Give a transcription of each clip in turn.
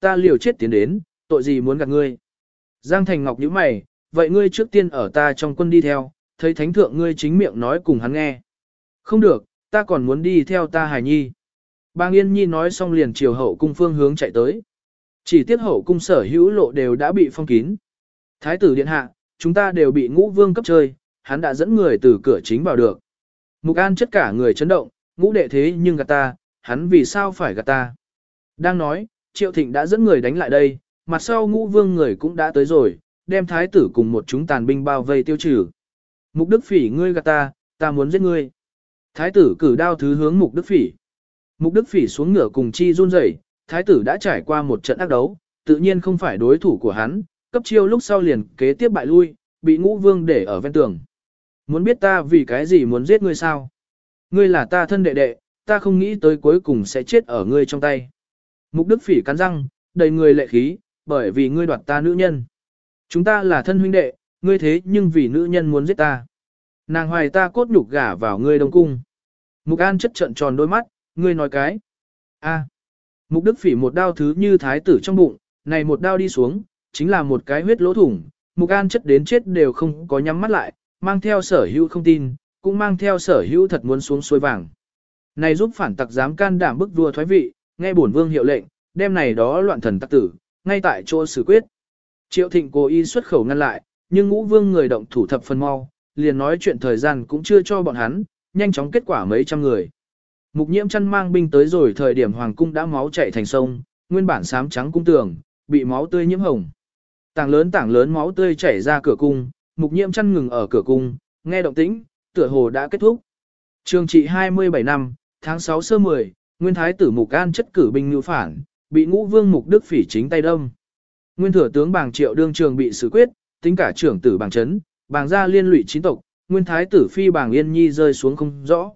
Ta liều chết tiến đến, tội gì muốn gạt ngươi. Giang Thành Ngọc nhíu mày, vậy ngươi trước tiên ở ta trong quân đi theo, thấy thánh thượng ngươi chính miệng nói cùng hắn nghe. Không được, ta còn muốn đi theo ta hài nhi. Bang Yên Nhi nói xong liền chiều hậu cung phương hướng chạy tới. Chỉ tiếc hậu cung sở hữu lộ đều đã bị phong kín. Thái tử điện hạ, chúng ta đều bị ngũ vương cấp chơi, hắn đã dẫn người từ cửa chính vào được. Mục An chất cả người chấn động, ngũ đệ thế nhưng gạt ta, hắn vì sao phải gạt ta. Đang nói, Triệu Thịnh đã dẫn người đánh lại đây, mặt sau ngũ vương người cũng đã tới rồi, đem thái tử cùng một chúng tàn binh bao vây tiêu trừ. Mục Đức Phỉ ngươi gạt ta, ta muốn giết ngươi. Thái tử cử đao thứ hướng Mục Đức Phỉ. Mục Đức Phỉ xuống ngựa cùng chi run rẩy, thái tử đã trải qua một trận ác đấu, tự nhiên không phải đối thủ của hắn, cấp chiêu lúc sau liền kế tiếp bại lui, bị ngũ vương để ở ven tường. Muốn biết ta vì cái gì muốn giết ngươi sao? Ngươi là ta thân đệ đệ, ta không nghĩ tới cuối cùng sẽ chết ở ngươi trong tay. Mục Đức Phỉ cắn răng, đầy người lệ khí, bởi vì ngươi đoạt ta nữ nhân. Chúng ta là thân huynh đệ, ngươi thế nhưng vì nữ nhân muốn giết ta. Nàng hoài ta cốt nhục gả vào ngươi đông cung. Mục An chất trận tròn đôi mắt, ngươi nói cái. a Mục Đức Phỉ một đao thứ như thái tử trong bụng, này một đao đi xuống, chính là một cái huyết lỗ thủng. Mục An chất đến chết đều không có nhắm mắt lại, mang theo sở hữu không tin, cũng mang theo sở hữu thật muốn xuống suối vàng. Này giúp phản tặc dám can đảm bức vua thoái vị, nghe bổn vương hiệu lệnh, đem này đó loạn thần tắc tử, ngay tại chỗ xử quyết. Triệu Thịnh cố ý xuất khẩu ngăn lại, nhưng ngũ vương người động thủ thập phần mau, liền nói chuyện thời gian cũng chưa cho bọn hắn, nhanh chóng kết quả mấy trăm người. Mục nhiễm chăn mang binh tới rồi thời điểm hoàng cung đã máu chảy thành sông, nguyên bản xám trắng cung tường, bị máu tươi nhiễm hồng. Tảng lớn tảng lớn máu tươi chảy ra cửa cung, mục nhiễm chăn ngừng ở cửa cung, nghe động tĩnh, tựa hồ đã kết thúc. Trường trị 27 năm, tháng 6 sơ 10, nguyên thái tử mục an chất cử binh ngưu phản, bị ngũ vương mục đức phỉ chính tay đâm. Nguyên thừa tướng bàng triệu đương trường bị xử quyết, tính cả trưởng tử bàng Trấn, bàng gia liên lụy chín tộc, nguyên thái tử phi bàng yên nhi rơi xuống không rõ.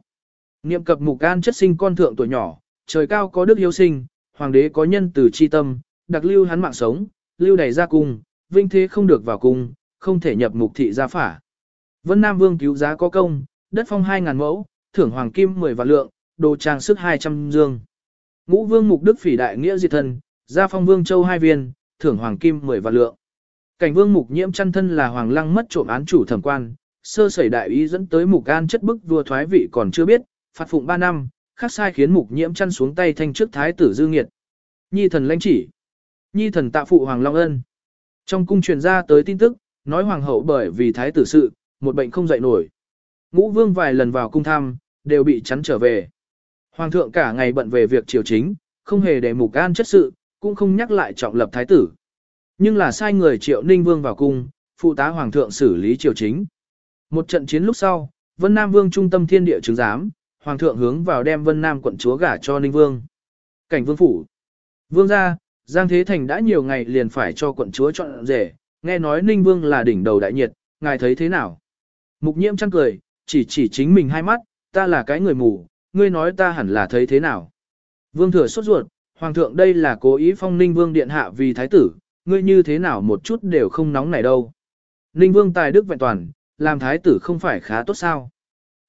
Niệm cập mục an chất sinh con thượng tuổi nhỏ, trời cao có đức hiếu sinh, hoàng đế có nhân từ chi tâm, đặc lưu hắn mạng sống, lưu đầy ra cung, vinh thế không được vào cung, không thể nhập mục thị gia phả. Vân Nam Vương cứu giá có công, đất phong 2.000 mẫu, thưởng hoàng kim 10 vạn lượng, đồ trang sức 200 dương. Ngũ Vương Mục Đức phỉ đại nghĩa diệt thân, gia phong Vương Châu hai viên, thưởng hoàng kim 10 vạn lượng. Cảnh Vương Mục Nhiễm chăn thân là hoàng lăng mất trộm án chủ thẩm quan, sơ sẩy đại ý dẫn tới Mục An chất bức vua thoái vị còn chưa biết, phạt phụng 3 năm, khắc sai khiến Mục Nhiễm chăn xuống tay thanh trước thái tử dư nghiệt. Nhi thần lãnh chỉ. Nhi thần tạ phụ hoàng long ân. Trong cung truyền ra tới tin tức, nói hoàng hậu bởi vì thái tử sự, một bệnh không dậy nổi. Ngũ vương vài lần vào cung thăm, đều bị chắn trở về. Hoàng thượng cả ngày bận về việc triều chính, không hề để mục an chất sự, cũng không nhắc lại trọng lập thái tử. Nhưng là sai người triệu ninh vương vào cung, phụ tá hoàng thượng xử lý triều chính. Một trận chiến lúc sau, Vân Nam Vương trung tâm thiên địa chứng giám, hoàng thượng hướng vào đem Vân Nam quận chúa gả cho Ninh Vương. Cảnh vương phủ. Vương gia, Giang Thế Thành đã nhiều ngày liền phải cho quận chúa chọn rể, nghe nói Ninh Vương là đỉnh đầu đại nhiệt, ngài thấy thế nào? Mục nhiễm chăng cười, chỉ chỉ chính mình hai mắt, ta là cái người mù, ngươi nói ta hẳn là thấy thế nào. Vương thừa sốt ruột, hoàng thượng đây là cố ý phong ninh vương điện hạ vì thái tử, ngươi như thế nào một chút đều không nóng này đâu. Ninh vương tài đức vẹn toàn, làm thái tử không phải khá tốt sao.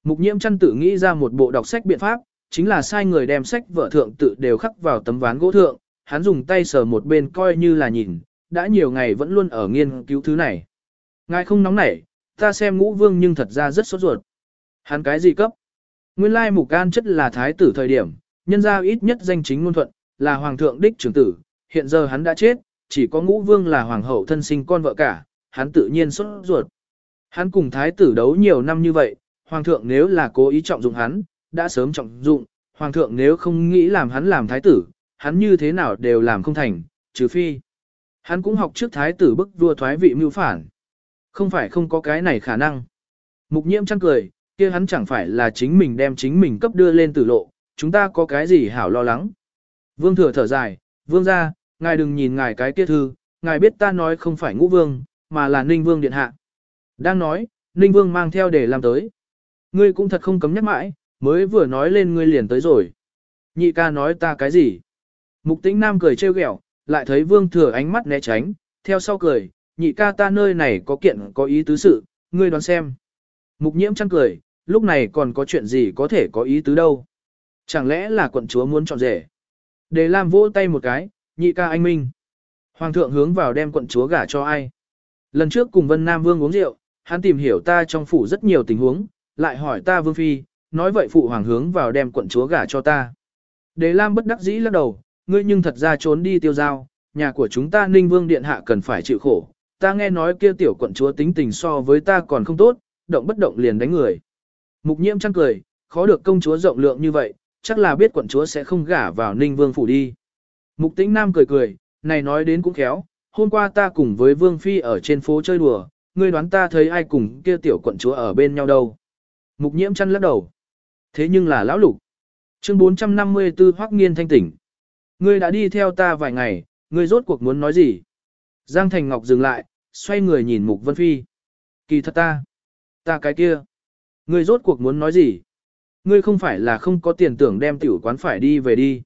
Mục nhiễm chăn tự nghĩ ra một bộ đọc sách biện pháp, chính là sai người đem sách vợ thượng tự đều khắc vào tấm ván gỗ thượng, hắn dùng tay sờ một bên coi như là nhìn, đã nhiều ngày vẫn luôn ở nghiên cứu thứ này. Ngài không nóng nảy, ta xem ngũ vương nhưng thật ra rất sốt ruột. Hắn cái gì cấp? Nguyên lai mục can chất là thái tử thời điểm, nhân ra ít nhất danh chính ngôn thuận, là hoàng thượng đích trưởng tử, hiện giờ hắn đã chết, chỉ có ngũ vương là hoàng hậu thân sinh con vợ cả, hắn tự nhiên xuất ruột. Hắn cùng thái tử đấu nhiều năm như vậy, hoàng thượng nếu là cố ý trọng dụng hắn, đã sớm trọng dụng, hoàng thượng nếu không nghĩ làm hắn làm thái tử, hắn như thế nào đều làm không thành, trừ phi. Hắn cũng học trước thái tử bức vua thoái vị mưu phản. Không phải không có cái này khả năng. Mục nhiễm chăng cười, kia hắn chẳng phải là chính mình đem chính mình cấp đưa lên tử lộ, chúng ta có cái gì hảo lo lắng. Vương thừa thở dài, vương ra, ngài đừng nhìn ngài cái kia thư, ngài biết ta nói không phải ngũ vương, mà là ninh vương điện hạ. Đang nói, ninh vương mang theo để làm tới. Ngươi cũng thật không cấm nhắc mãi, mới vừa nói lên ngươi liền tới rồi. Nhị ca nói ta cái gì? Mục tĩnh nam cười trêu ghẹo, lại thấy vương thừa ánh mắt né tránh, theo sau cười, nhị ca ta nơi này có kiện có ý tứ sự, ngươi đoán xem. Mục nhiễm chăng cười, lúc này còn có chuyện gì có thể có ý tứ đâu. Chẳng lẽ là quận chúa muốn chọn rể? Đề Lam vỗ tay một cái, nhị ca anh minh. Hoàng thượng hướng vào đem quận chúa gả cho ai. Lần trước cùng Vân Nam Vương uống rượu, hắn tìm hiểu ta trong phủ rất nhiều tình huống, lại hỏi ta Vương Phi, nói vậy phụ hoàng hướng vào đem quận chúa gả cho ta. Đề Lam bất đắc dĩ lắc đầu, ngươi nhưng thật ra trốn đi tiêu giao, nhà của chúng ta Ninh Vương Điện Hạ cần phải chịu khổ. Ta nghe nói kia tiểu quận chúa tính tình so với ta còn không tốt, động bất động liền đánh người. Mục nhiễm chăng cười, khó được công chúa rộng lượng như vậy, chắc là biết quận chúa sẽ không gả vào Ninh Vương phủ đi. Mục tĩnh Nam cười cười, này nói đến cũng khéo, hôm qua ta cùng với Vương Phi ở trên phố chơi đùa, ngươi đoán ta thấy ai cùng kia tiểu quận chúa ở bên nhau đâu. Mục nhiễm chăn lắc đầu. Thế nhưng là lão lục. Chương 454 Hoắc Nghiên thanh tỉnh. Ngươi đã đi theo ta vài ngày, ngươi rốt cuộc muốn nói gì? Giang Thành Ngọc dừng lại, xoay người nhìn Mục Vân Phi. Kỳ thật ta. Ta cái kia. Ngươi rốt cuộc muốn nói gì? Ngươi không phải là không có tiền tưởng đem tiểu quán phải đi về đi.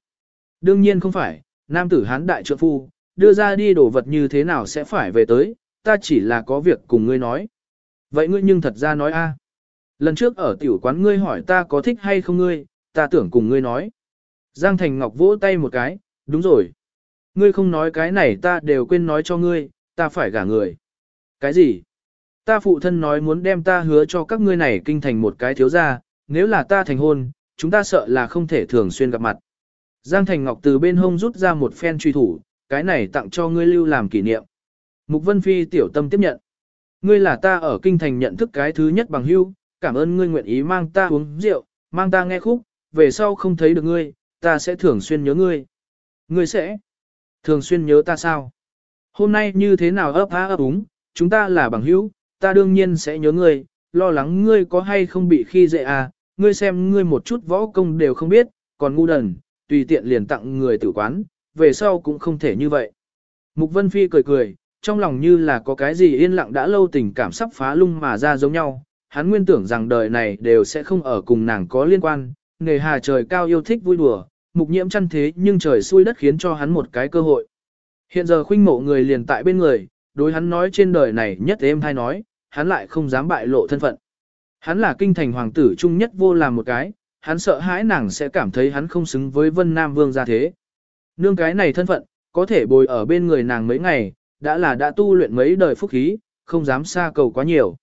Đương nhiên không phải, nam tử hán đại trượng phu, đưa ra đi đồ vật như thế nào sẽ phải về tới, ta chỉ là có việc cùng ngươi nói. Vậy ngươi nhưng thật ra nói a. Lần trước ở tiểu quán ngươi hỏi ta có thích hay không ngươi, ta tưởng cùng ngươi nói. Giang Thành Ngọc vỗ tay một cái, đúng rồi. Ngươi không nói cái này ta đều quên nói cho ngươi, ta phải gả người. Cái gì? Ta phụ thân nói muốn đem ta hứa cho các ngươi này kinh thành một cái thiếu gia, nếu là ta thành hôn, chúng ta sợ là không thể thường xuyên gặp mặt. Giang Thành Ngọc từ bên hông rút ra một phen truy thủ, cái này tặng cho ngươi lưu làm kỷ niệm. Mục Vân Phi tiểu tâm tiếp nhận. Ngươi là ta ở kinh thành nhận thức cái thứ nhất bằng hưu, cảm ơn ngươi nguyện ý mang ta uống rượu, mang ta nghe khúc, về sau không thấy được ngươi, ta sẽ thường xuyên nhớ ngươi. Ngươi sẽ thường xuyên nhớ ta sao? Hôm nay như thế nào ấp há ấp úng, chúng ta là bằng hữu, ta đương nhiên sẽ nhớ ngươi, lo lắng ngươi có hay không bị khi dễ à, ngươi xem ngươi một chút võ công đều không biết, còn ngu đần, tùy tiện liền tặng người tử quán, về sau cũng không thể như vậy. Mục Vân Phi cười cười, trong lòng như là có cái gì yên lặng đã lâu tình cảm sắp phá lung mà ra giống nhau, hắn nguyên tưởng rằng đời này đều sẽ không ở cùng nàng có liên quan, nghề hà trời cao yêu thích vui đùa, mục nhiễm chăn thế nhưng trời xui đất khiến cho hắn một cái cơ hội. Hiện giờ khuynh mộ người liền tại bên người, đối hắn nói trên đời này nhất êm hay nói, hắn lại không dám bại lộ thân phận. Hắn là kinh thành hoàng tử trung nhất vô làm một cái, hắn sợ hãi nàng sẽ cảm thấy hắn không xứng với Vân Nam Vương gia thế. Nương cái này thân phận, có thể bồi ở bên người nàng mấy ngày, đã là đã tu luyện mấy đời phúc khí, không dám xa cầu quá nhiều.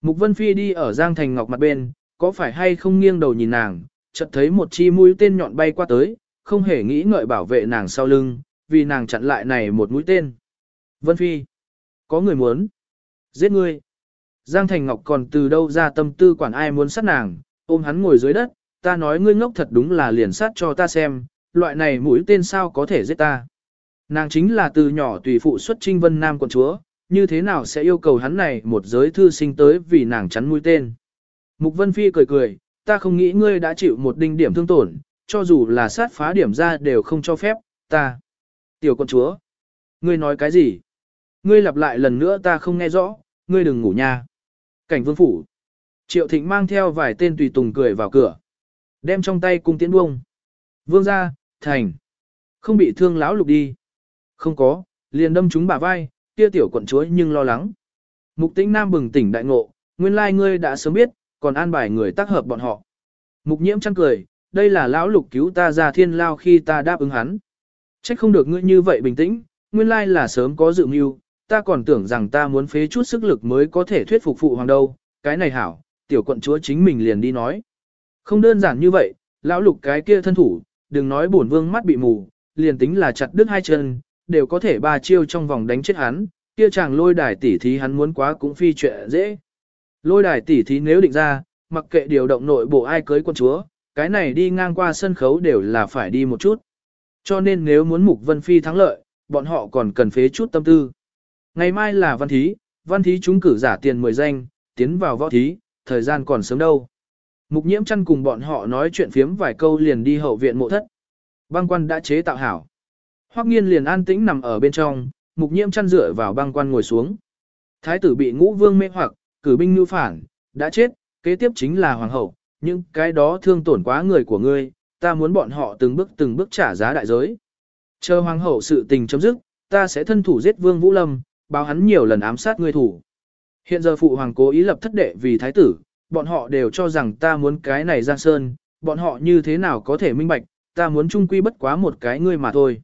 Mục Vân Phi đi ở Giang Thành Ngọc mặt bên, có phải hay không nghiêng đầu nhìn nàng, chợt thấy một chi mũi tên nhọn bay qua tới, không hề nghĩ ngợi bảo vệ nàng sau lưng, vì nàng chặn lại này một mũi tên. Vân Phi, có người muốn giết ngươi. Giang Thành Ngọc còn từ đâu ra tâm tư quản ai muốn sát nàng, ôm hắn ngồi dưới đất, ta nói ngươi ngốc thật đúng là liền sát cho ta xem, loại này mũi tên sao có thể giết ta. Nàng chính là từ nhỏ tùy phụ xuất trinh vân nam quận chúa, như thế nào sẽ yêu cầu hắn này một giới thư sinh tới vì nàng chắn mũi tên. Mục Vân Phi cười cười, ta không nghĩ ngươi đã chịu một đinh điểm thương tổn, cho dù là sát phá điểm ra đều không cho phép, ta. Tiểu quận chúa, ngươi nói cái gì? Ngươi lặp lại lần nữa ta không nghe rõ, ngươi đừng ngủ nha. Cảnh vương phủ. Triệu thịnh mang theo vài tên tùy tùng cười vào cửa. Đem trong tay cung tiễn buông. Vương ra, thành. Không bị thương lão lục đi. Không có, liền đâm chúng bả vai, kia tiểu quận chúa nhưng lo lắng. Mục tĩnh nam bừng tỉnh đại ngộ, nguyên lai ngươi đã sớm biết, còn an bài người tác hợp bọn họ. Mục nhiễm chăn cười, đây là lão lục cứu ta ra thiên lao khi ta đáp ứng hắn. Trách không được ngươi như vậy bình tĩnh, nguyên lai là sớm có dự mưu, ta còn tưởng rằng ta muốn phế chút sức lực mới có thể thuyết phục phụ hoàng đâu, cái này hảo, tiểu quận chúa chính mình liền đi nói. Không đơn giản như vậy, lão lục cái kia thân thủ, đừng nói bổn vương mắt bị mù, liền tính là chặt đứt hai chân, đều có thể ba chiêu trong vòng đánh chết hắn, kia chàng lôi đài tỉ thí hắn muốn quá cũng phi chuyện dễ. Lôi đài tỉ thí nếu định ra, mặc kệ điều động nội bộ ai cưới quân chúa, cái này đi ngang qua sân khấu đều là phải đi một chút. Cho nên nếu muốn Mục Vân Phi thắng lợi, bọn họ còn cần phế chút tâm tư. Ngày mai là văn thí, văn thí chúng cử giả tiền 10 danh, tiến vào võ thí, thời gian còn sớm đâu. Mục nhiễm chăn cùng bọn họ nói chuyện phiếm vài câu liền đi hậu viện mộ thất. Băng quan đã chế tạo hảo. Hoắc nghiên liền an tĩnh nằm ở bên trong, mục nhiễm chăn dựa vào băng quan ngồi xuống. Thái tử bị ngũ vương mê hoặc, cử binh như phản, đã chết, kế tiếp chính là hoàng hậu, nhưng cái đó thương tổn quá người của ngươi, ta muốn bọn họ từng bước từng bước trả giá đại giới. Chờ hoàng hậu sự tình chấm dứt, ta sẽ thân thủ giết vương Vũ Lâm, báo hắn nhiều lần ám sát ngươi thủ. Hiện giờ phụ hoàng cố ý lập thất đệ vì thái tử, bọn họ đều cho rằng ta muốn cái này giang sơn, bọn họ như thế nào có thể minh bạch, ta muốn trung quy bất quá một cái ngươi mà thôi.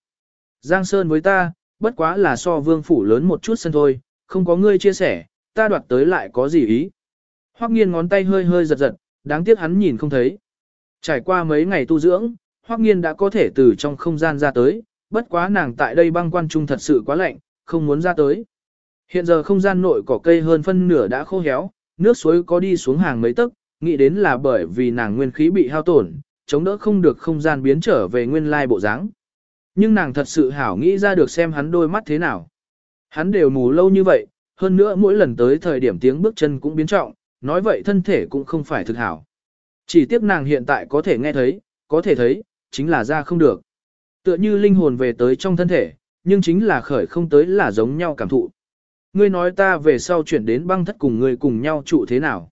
Giang Sơn với ta, bất quá là so vương phủ lớn một chút sân thôi, không có ngươi chia sẻ, ta đoạt tới lại có gì ý. Hoắc nghiên ngón tay hơi hơi giật giật, đáng tiếc hắn nhìn không thấy. Trải qua mấy ngày tu dưỡng, Hoắc nghiên đã có thể từ trong không gian ra tới, bất quá nàng tại đây băng quan trung thật sự quá lạnh, không muốn ra tới. Hiện giờ không gian nội cỏ cây hơn phân nửa đã khô héo, nước suối có đi xuống hàng mấy tấc, nghĩ đến là bởi vì nàng nguyên khí bị hao tổn, chống đỡ không được không gian biến trở về nguyên lai bộ dáng. Nhưng nàng thật sự hảo nghĩ ra được xem hắn đôi mắt thế nào. Hắn đều mù lâu như vậy, hơn nữa mỗi lần tới thời điểm tiếng bước chân cũng biến trọng, nói vậy thân thể cũng không phải thực hảo. Chỉ tiếc nàng hiện tại có thể nghe thấy, có thể thấy, chính là ra không được. Tựa như linh hồn về tới trong thân thể, nhưng chính là khởi không tới là giống nhau cảm thụ. Ngươi nói ta về sau chuyển đến băng thất cùng ngươi cùng nhau trụ thế nào.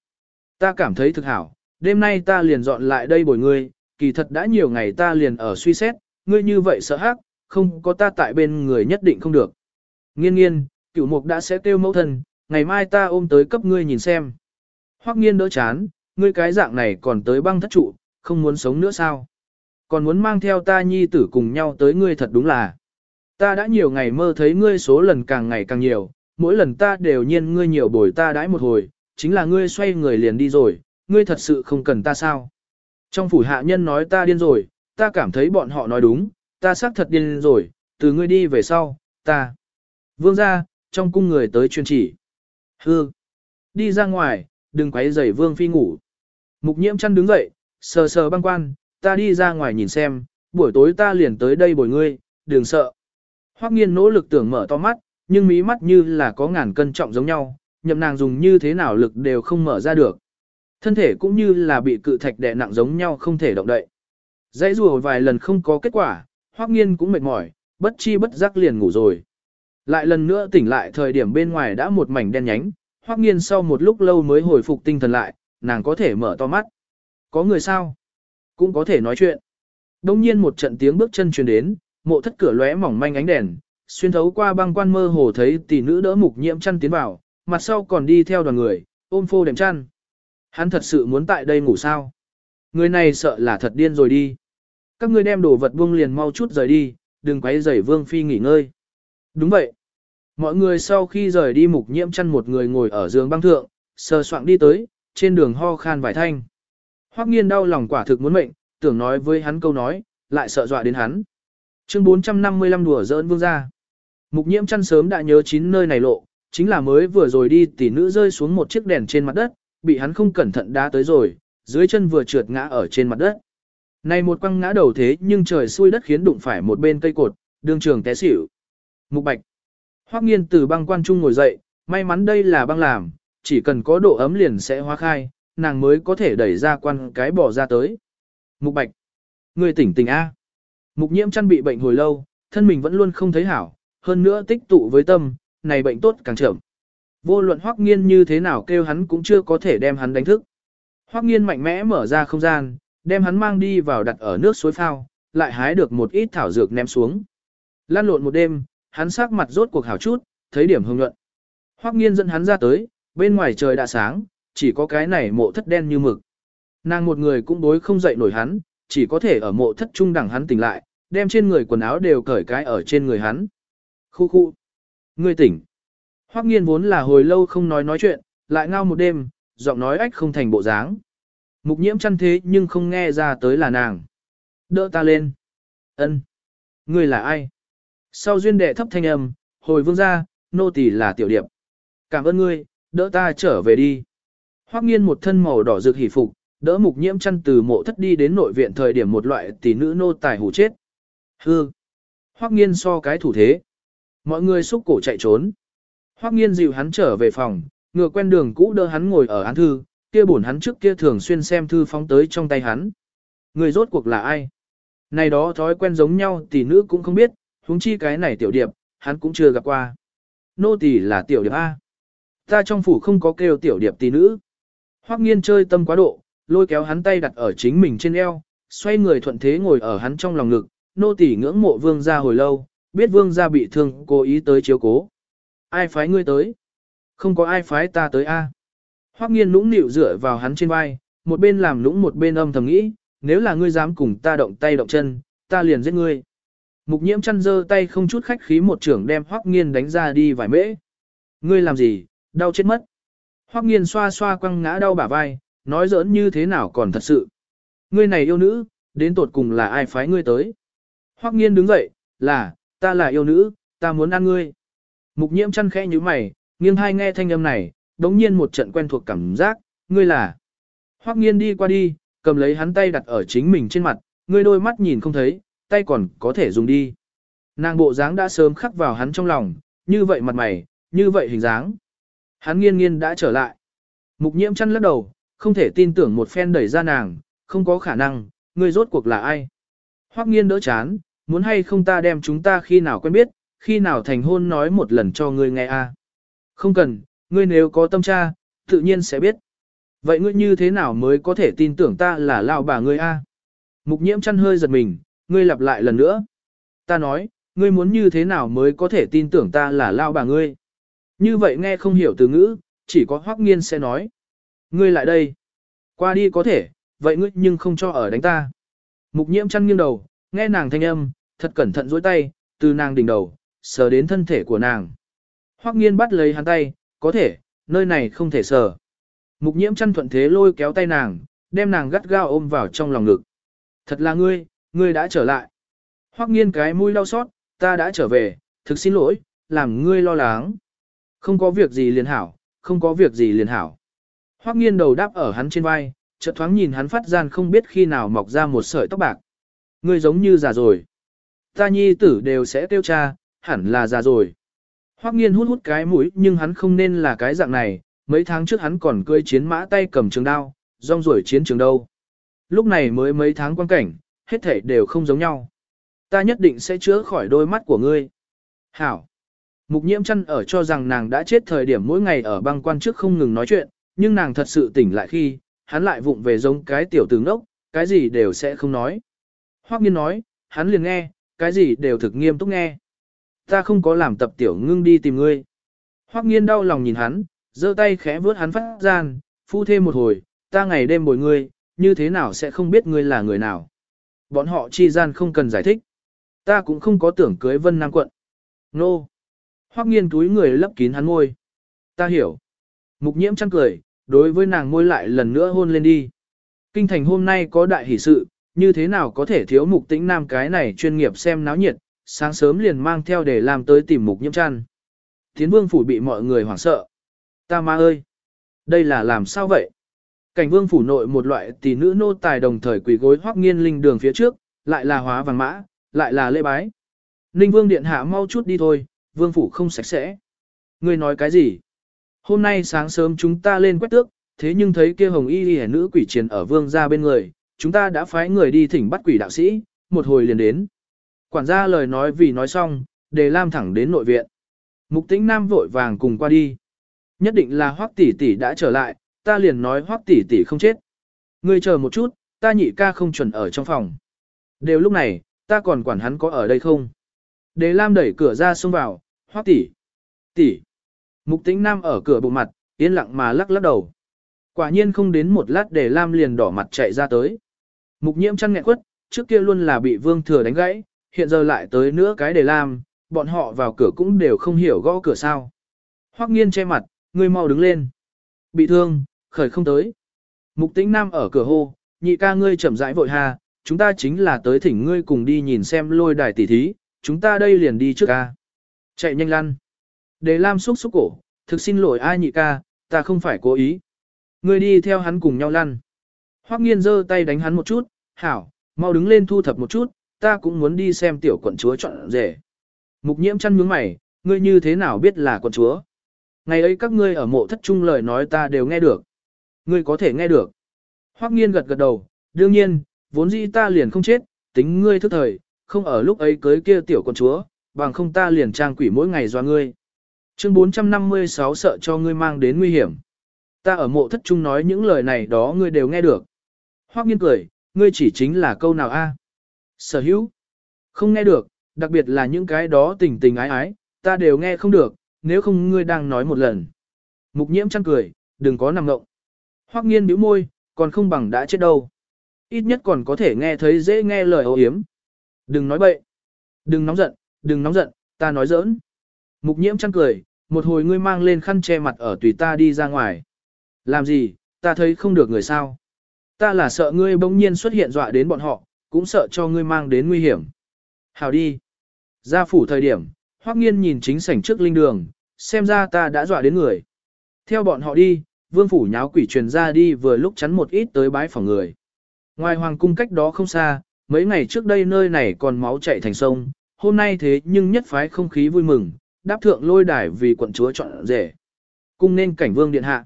Ta cảm thấy thực hảo, đêm nay ta liền dọn lại đây bồi ngươi, kỳ thật đã nhiều ngày ta liền ở suy xét, ngươi như vậy sợ hắc, không có ta tại bên người nhất định không được. Nghiên nghiên, cửu mục đã sẽ kêu mẫu thân, ngày mai ta ôm tới cấp ngươi nhìn xem. Hoắc nghiên đỡ chán, ngươi cái dạng này còn tới băng thất trụ, không muốn sống nữa sao? Còn muốn mang theo ta nhi tử cùng nhau tới ngươi thật đúng là. Ta đã nhiều ngày mơ thấy ngươi số lần càng ngày càng nhiều, mỗi lần ta đều nhiên ngươi nhiều bồi ta đãi một hồi, chính là ngươi xoay người liền đi rồi, ngươi thật sự không cần ta sao? Trong phủ hạ nhân nói ta điên rồi, ta cảm thấy bọn họ nói đúng, ta xác thật điên rồi, từ ngươi đi về sau, ta. Vương ra, trong cung người tới chuyên chỉ. Hư. Đi ra ngoài, đừng quấy rầy vương phi ngủ. Mục nhiễm chăn đứng dậy, sờ sờ băng quan, ta đi ra ngoài nhìn xem, buổi tối ta liền tới đây bồi ngươi, đừng sợ. Hoắc nghiên nỗ lực tưởng mở to mắt, nhưng mí mắt như là có ngàn cân trọng giống nhau, nhậm nàng dùng như thế nào lực đều không mở ra được. Thân thể cũng như là bị cự thạch đè nặng giống nhau không thể động đậy. Dãy rùa vài lần không có kết quả, Hoắc nghiên cũng mệt mỏi, bất chi bất giác liền ngủ rồi. Lại lần nữa tỉnh lại thời điểm bên ngoài đã một mảnh đen nhánh, Hoắc nghiên sau một lúc lâu mới hồi phục tinh thần lại, nàng có thể mở to mắt. Có người sao? Cũng có thể nói chuyện. Đông nhiên một trận tiếng bước chân truyền đến, mộ thất cửa lóe mỏng manh ánh đèn, xuyên thấu qua băng quan mơ hồ thấy tỷ nữ đỡ mục nhiễm chăn tiến vào, mặt sau còn đi theo đoàn người, ôm phô đệm chăn. Hắn thật sự muốn tại đây ngủ sao? Người này sợ là thật điên rồi đi. Các ngươi đem đồ vật buông liền mau chút rời đi, đừng quấy rầy vương phi nghỉ ngơi. Đúng vậy. Mọi người sau khi rời đi mục nhiễm chăn một người ngồi ở giường băng thượng, sờ soạng đi tới, trên đường ho khan vài thanh. Hoắc nghiên đau lòng quả thực muốn mệnh, tưởng nói với hắn câu nói, lại sợ dọa đến hắn. Chương 455 đùa giỡn vương gia. Mục nhiễm chăn sớm đã nhớ chín nơi này lộ, chính là mới vừa rồi đi tỷ nữ rơi xuống một chiếc đèn trên mặt đất, bị hắn không cẩn thận đá tới rồi, dưới chân vừa trượt ngã ở trên mặt đất. Này một quăng ngã đầu thế nhưng trời xui đất khiến đụng phải một bên cây cột, đường trường té xỉu. Mục bạch. Hoắc nghiên từ băng quan trung ngồi dậy, may mắn đây là băng làm, chỉ cần có độ ấm liền sẽ hóa khai, nàng mới có thể đẩy ra quan cái bỏ ra tới. Mục bạch. Người tỉnh tỉnh A. Mục nhiễm chăn bị bệnh hồi lâu, thân mình vẫn luôn không thấy hảo, hơn nữa tích tụ với tâm, này bệnh tốt càng chậm. Vô luận Hoắc Nghiên như thế nào kêu hắn cũng chưa có thể đem hắn đánh thức. Hoắc Nghiên mạnh mẽ mở ra không gian, đem hắn mang đi vào đặt ở nước suối phao, lại hái được một ít thảo dược ném xuống. Lan lộn một đêm, hắn sắc mặt rốt cuộc hảo chút, thấy điểm hưng nhuận. Hoắc Nghiên dẫn hắn ra tới, bên ngoài trời đã sáng, chỉ có cái này mộ thất đen như mực. Nàng một người cũng đối không dậy nổi hắn, chỉ có thể ở mộ thất trung đẳng hắn tỉnh lại, đem trên người quần áo đều cởi cái ở trên người hắn. Khu khu. Ngươi tỉnh. Hoắc nghiên vốn là hồi lâu không nói nói chuyện, lại ngao một đêm, giọng nói ách không thành bộ dáng. Mục nhiễm chăn thế nhưng không nghe ra tới là nàng. Đỡ ta lên. Ân. Ngươi là ai? Sau duyên đệ thấp thanh âm, hồi vương ra, nô tỳ là tiểu điệp. Cảm ơn ngươi, đỡ ta trở về đi. Hoắc nghiên một thân màu đỏ rực hỉ phục, đỡ mục nhiễm chăn từ mộ thất đi đến nội viện thời điểm một loại tỷ nữ nô tài hủ chết. Hư. Hoắc nghiên so cái thủ thế. Mọi người xúc cổ chạy trốn. Hoắc nghiên dịu hắn trở về phòng, ngựa quen đường cũ đỡ hắn ngồi ở án thư, kia bổn hắn trước kia thường xuyên xem thư phóng tới trong tay hắn. Người rốt cuộc là ai? Này đó thói quen giống nhau tỷ nữ cũng không biết, huống chi cái này tiểu điệp, hắn cũng chưa gặp qua. Nô tỳ là tiểu điệp A. Ta trong phủ không có kêu tiểu điệp tỷ nữ. Hoắc nghiên chơi tâm quá độ, lôi kéo hắn tay đặt ở chính mình trên eo, xoay người thuận thế ngồi ở hắn trong lòng ngực, nô tỳ ngưỡng mộ vương gia hồi lâu, biết vương gia bị thương cố ý tới chiếu cố. Ai phái ngươi tới? Không có ai phái ta tới a. Hoắc nghiên nũng nịu dựa vào hắn trên vai, một bên làm nũng một bên âm thầm nghĩ, nếu là ngươi dám cùng ta động tay động chân, ta liền giết ngươi. Mục nhiễm chăn dơ tay không chút khách khí một trưởng đem Hoắc Nghiên đánh ra đi vài mễ. Ngươi làm gì, đau chết mất. Hoắc Nghiên xoa xoa quăng ngã đau bả vai, nói giỡn như thế nào còn thật sự. Ngươi này yêu nữ, đến tột cùng là ai phái ngươi tới. Hoắc Nghiên đứng dậy, là, ta là yêu nữ, ta muốn ăn ngươi. Mục nhiễm chăn khẽ như mày, nghiêng hai nghe thanh âm này, đống nhiên một trận quen thuộc cảm giác, ngươi là. Hoắc Nghiên đi qua đi, cầm lấy hắn tay đặt ở chính mình trên mặt, ngươi đôi mắt nhìn không thấy, tay còn có thể dùng đi. Nàng bộ dáng đã sớm khắc vào hắn trong lòng, như vậy mặt mày, như vậy hình dáng. Hắn nghiên nghiên đã trở lại. Mục nhiễm chăn lắc đầu, không thể tin tưởng một phen đẩy ra nàng, không có khả năng, ngươi rốt cuộc là ai. Hoắc nghiên đỡ chán, muốn hay không ta đem chúng ta khi nào quen biết, khi nào thành hôn nói một lần cho ngươi nghe a. À? Không cần, ngươi nếu có tâm tra, tự nhiên sẽ biết. Vậy ngươi như thế nào mới có thể tin tưởng ta là lão bà ngươi a? À? Mục nhiễm chăn hơi giật mình, ngươi lặp lại lần nữa. Ta nói, ngươi muốn như thế nào mới có thể tin tưởng ta là lão bà ngươi? Như vậy nghe không hiểu từ ngữ, chỉ có Hoắc Nghiên sẽ nói. Ngươi lại đây. Qua đi có thể, vậy ngươi nhưng không cho ở đánh ta. Mục nhiễm chăn nghiêng đầu, nghe nàng thanh âm, thật cẩn thận duỗi tay, từ nàng đỉnh đầu, sờ đến thân thể của nàng. Hoắc nghiên bắt lấy hắn tay, có thể, nơi này không thể sờ. Mục nhiễm chăn thuận thế lôi kéo tay nàng, đem nàng gắt gao ôm vào trong lòng ngực. Thật là ngươi, ngươi đã trở lại. Hoắc nghiên cái mũi đau xót, ta đã trở về, thực xin lỗi, làm ngươi lo lắng. Không có việc gì liền hảo, không có việc gì liền hảo. Hoắc nghiên đầu đáp ở hắn trên vai, chợt thoáng nhìn hắn phát gian không biết khi nào mọc ra một sợi tóc bạc. Ngươi giống như già rồi. Ta nhi tử đều sẽ tiêu cha, hẳn là già rồi. Hoắc nghiên hút hút cái mũi nhưng hắn không nên là cái dạng này, mấy tháng trước hắn còn cưỡi chiến mã tay cầm trường đao, rong ruổi chiến trường đâu. Lúc này mới mấy tháng quan cảnh, hết thảy đều không giống nhau. Ta nhất định sẽ chữa khỏi đôi mắt của ngươi. Hảo. Mục nhiễm chăn ở cho rằng nàng đã chết thời điểm mỗi ngày ở băng quan trước không ngừng nói chuyện, nhưng nàng thật sự tỉnh lại khi, hắn lại vụng về giống cái tiểu tướng đốc, cái gì đều sẽ không nói. Hoắc nghiên nói, hắn liền nghe, cái gì đều thực nghiêm túc nghe. Ta không có làm tập tiểu ngưng đi tìm ngươi. Hoắc nghiên đau lòng nhìn hắn, giơ tay khẽ vướt hắn phát gian, phu thêm một hồi, ta ngày đêm bồi ngươi, như thế nào sẽ không biết ngươi là người nào. Bọn họ chi gian không cần giải thích. Ta cũng không có tưởng cưới vân nam quận. Nô. No. Hoắc nghiên túi người lấp kín hắn môi. Ta hiểu. Mục nhiễm chăng cười, đối với nàng môi lại lần nữa hôn lên đi. Kinh thành hôm nay có đại hỷ sự, như thế nào có thể thiếu mục tĩnh nam cái này chuyên nghiệp xem náo nhiệt, sáng sớm liền mang theo để làm tới tìm mục nhiễm chăn. Tiến vương phủ bị mọi người hoảng sợ. Ta ma ơi! Đây là làm sao vậy? Cảnh vương phủ nội một loại tỷ nữ nô tài đồng thời quỳ gối hoác nghiên linh đường phía trước, lại là hóa vàng mã, lại là lễ bái. Ninh vương điện hạ mau chút đi thôi, vương phủ không sạch sẽ. Ngươi nói cái gì? Hôm nay sáng sớm chúng ta lên quét tước, thế nhưng thấy kia hồng y y nữ quỷ chiến ở vương ra bên người, chúng ta đã phái người đi thỉnh bắt quỷ đạo sĩ, một hồi liền đến. Quản gia lời nói vì nói xong, đề lam thẳng đến nội viện. Mục tĩnh nam vội vàng cùng qua đi. Nhất định là hoắc tỷ tỷ đã trở lại, ta liền nói hoắc tỷ tỷ không chết. Ngươi chờ một chút, ta nhị ca không chuẩn ở trong phòng. Đều lúc này, ta còn quản hắn có ở đây không? Đề lam đẩy cửa ra xông vào, hoắc tỷ. Tỷ. Mục tĩnh nam ở cửa bụng mặt, yên lặng mà lắc lắc đầu. Quả nhiên không đến một lát đề lam liền đỏ mặt chạy ra tới. Mục nhiễm chăn nghẹn quất, trước kia luôn là bị vương thừa đánh gãy, hiện giờ lại tới nữa cái để lam, bọn họ vào cửa cũng đều không hiểu gõ cửa sao. Hoắc nghiên che mặt, ngươi mau đứng lên. Bị thương, khởi không tới. Mục tĩnh nam ở cửa hô, nhị ca ngươi chậm rãi vội hà, chúng ta chính là tới thỉnh ngươi cùng đi nhìn xem lôi đài tỷ thí, chúng ta đây liền đi trước ca. Chạy nhanh lăn. Đề Lam xúc xúc cổ, thực xin lỗi ai nhị ca, ta không phải cố ý. Ngươi đi theo hắn cùng nhau lăn. Hoắc nghiên giơ tay đánh hắn một chút, hảo, mau đứng lên thu thập một chút, ta cũng muốn đi xem tiểu quận chúa chọn rể. Mục nhiễm chăn nhướng mày, ngươi như thế nào biết là quận chúa? Ngày ấy các ngươi ở mộ thất trung lời nói ta đều nghe được. Ngươi có thể nghe được. Hoắc nghiên gật gật đầu, đương nhiên, vốn dĩ ta liền không chết, tính ngươi thức thời, không ở lúc ấy cưới kia tiểu quận chúa, bằng không ta liền trang quỷ mỗi ngày do ngươi. Chương 456 sợ cho ngươi mang đến nguy hiểm. Ta ở mộ thất trung nói những lời này đó ngươi đều nghe được. Hoắc nghiên cười, ngươi chỉ chính là câu nào a? Sở hữu. Không nghe được, đặc biệt là những cái đó tình tình ái ái, ta đều nghe không được, nếu không ngươi đang nói một lần. Mục nhiễm chăn cười, đừng có nằm ngộng. Hoắc nghiên bĩu môi, còn không bằng đã chết đâu. Ít nhất còn có thể nghe thấy dễ nghe lời ô hiếm. Đừng nói bậy. Đừng nóng giận, đừng nóng giận, ta nói giỡn. Mục nhiễm chăn cười, một hồi ngươi mang lên khăn che mặt ở tùy ta đi ra ngoài. Làm gì, ta thấy không được người sao. Ta là sợ ngươi bỗng nhiên xuất hiện dọa đến bọn họ, cũng sợ cho ngươi mang đến nguy hiểm. Hào đi. Ra phủ thời điểm, hoắc nghiên nhìn chính sảnh trước linh đường, xem ra ta đã dọa đến người. Theo bọn họ đi, vương phủ nháo quỷ truyền ra đi vừa lúc chắn một ít tới bái phòng người. Ngoài hoàng cung cách đó không xa, mấy ngày trước đây nơi này còn máu chảy thành sông, hôm nay thế nhưng nhất phái không khí vui mừng, đáp thượng lôi đài vì quận chúa chọn rể. Cung nên cảnh vương điện hạ.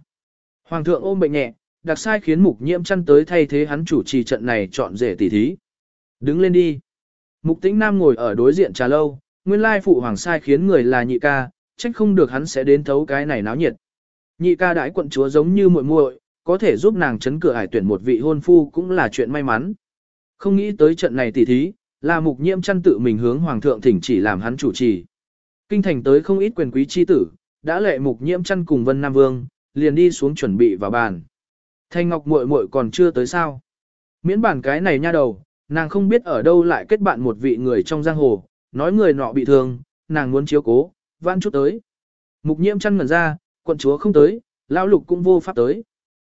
Hoàng thượng ôm bệnh nhẹ, đặc sai khiến mục nhiễm chăn tới thay thế hắn chủ trì trận này chọn rể tỷ thí. Đứng lên đi. Mục tĩnh nam ngồi ở đối diện trà lâu, nguyên lai phụ hoàng sai khiến người là nhị ca, trách không được hắn sẽ đến thấu cái này náo nhiệt. Nhị ca đãi quận chúa giống như muội muội, có thể giúp nàng chấn cửa hải tuyển một vị hôn phu cũng là chuyện may mắn. Không nghĩ tới trận này tỷ thí, là mục nhiễm chăn tự mình hướng hoàng thượng thỉnh chỉ làm hắn chủ trì. Kinh thành tới không ít quyền quý chi tử, đã lệ mục nhiễm chăn cùng Vân Nam Vương, liền đi xuống chuẩn bị vào bàn. Thanh Ngọc muội muội còn chưa tới sao? Miễn bản cái này nha đầu, nàng không biết ở đâu lại kết bạn một vị người trong giang hồ, nói người nọ bị thương, nàng muốn chiếu cố, vãn chút tới. Mục nhiễm chăn ngẩn ra, quận chúa không tới, lão lục cũng vô pháp tới.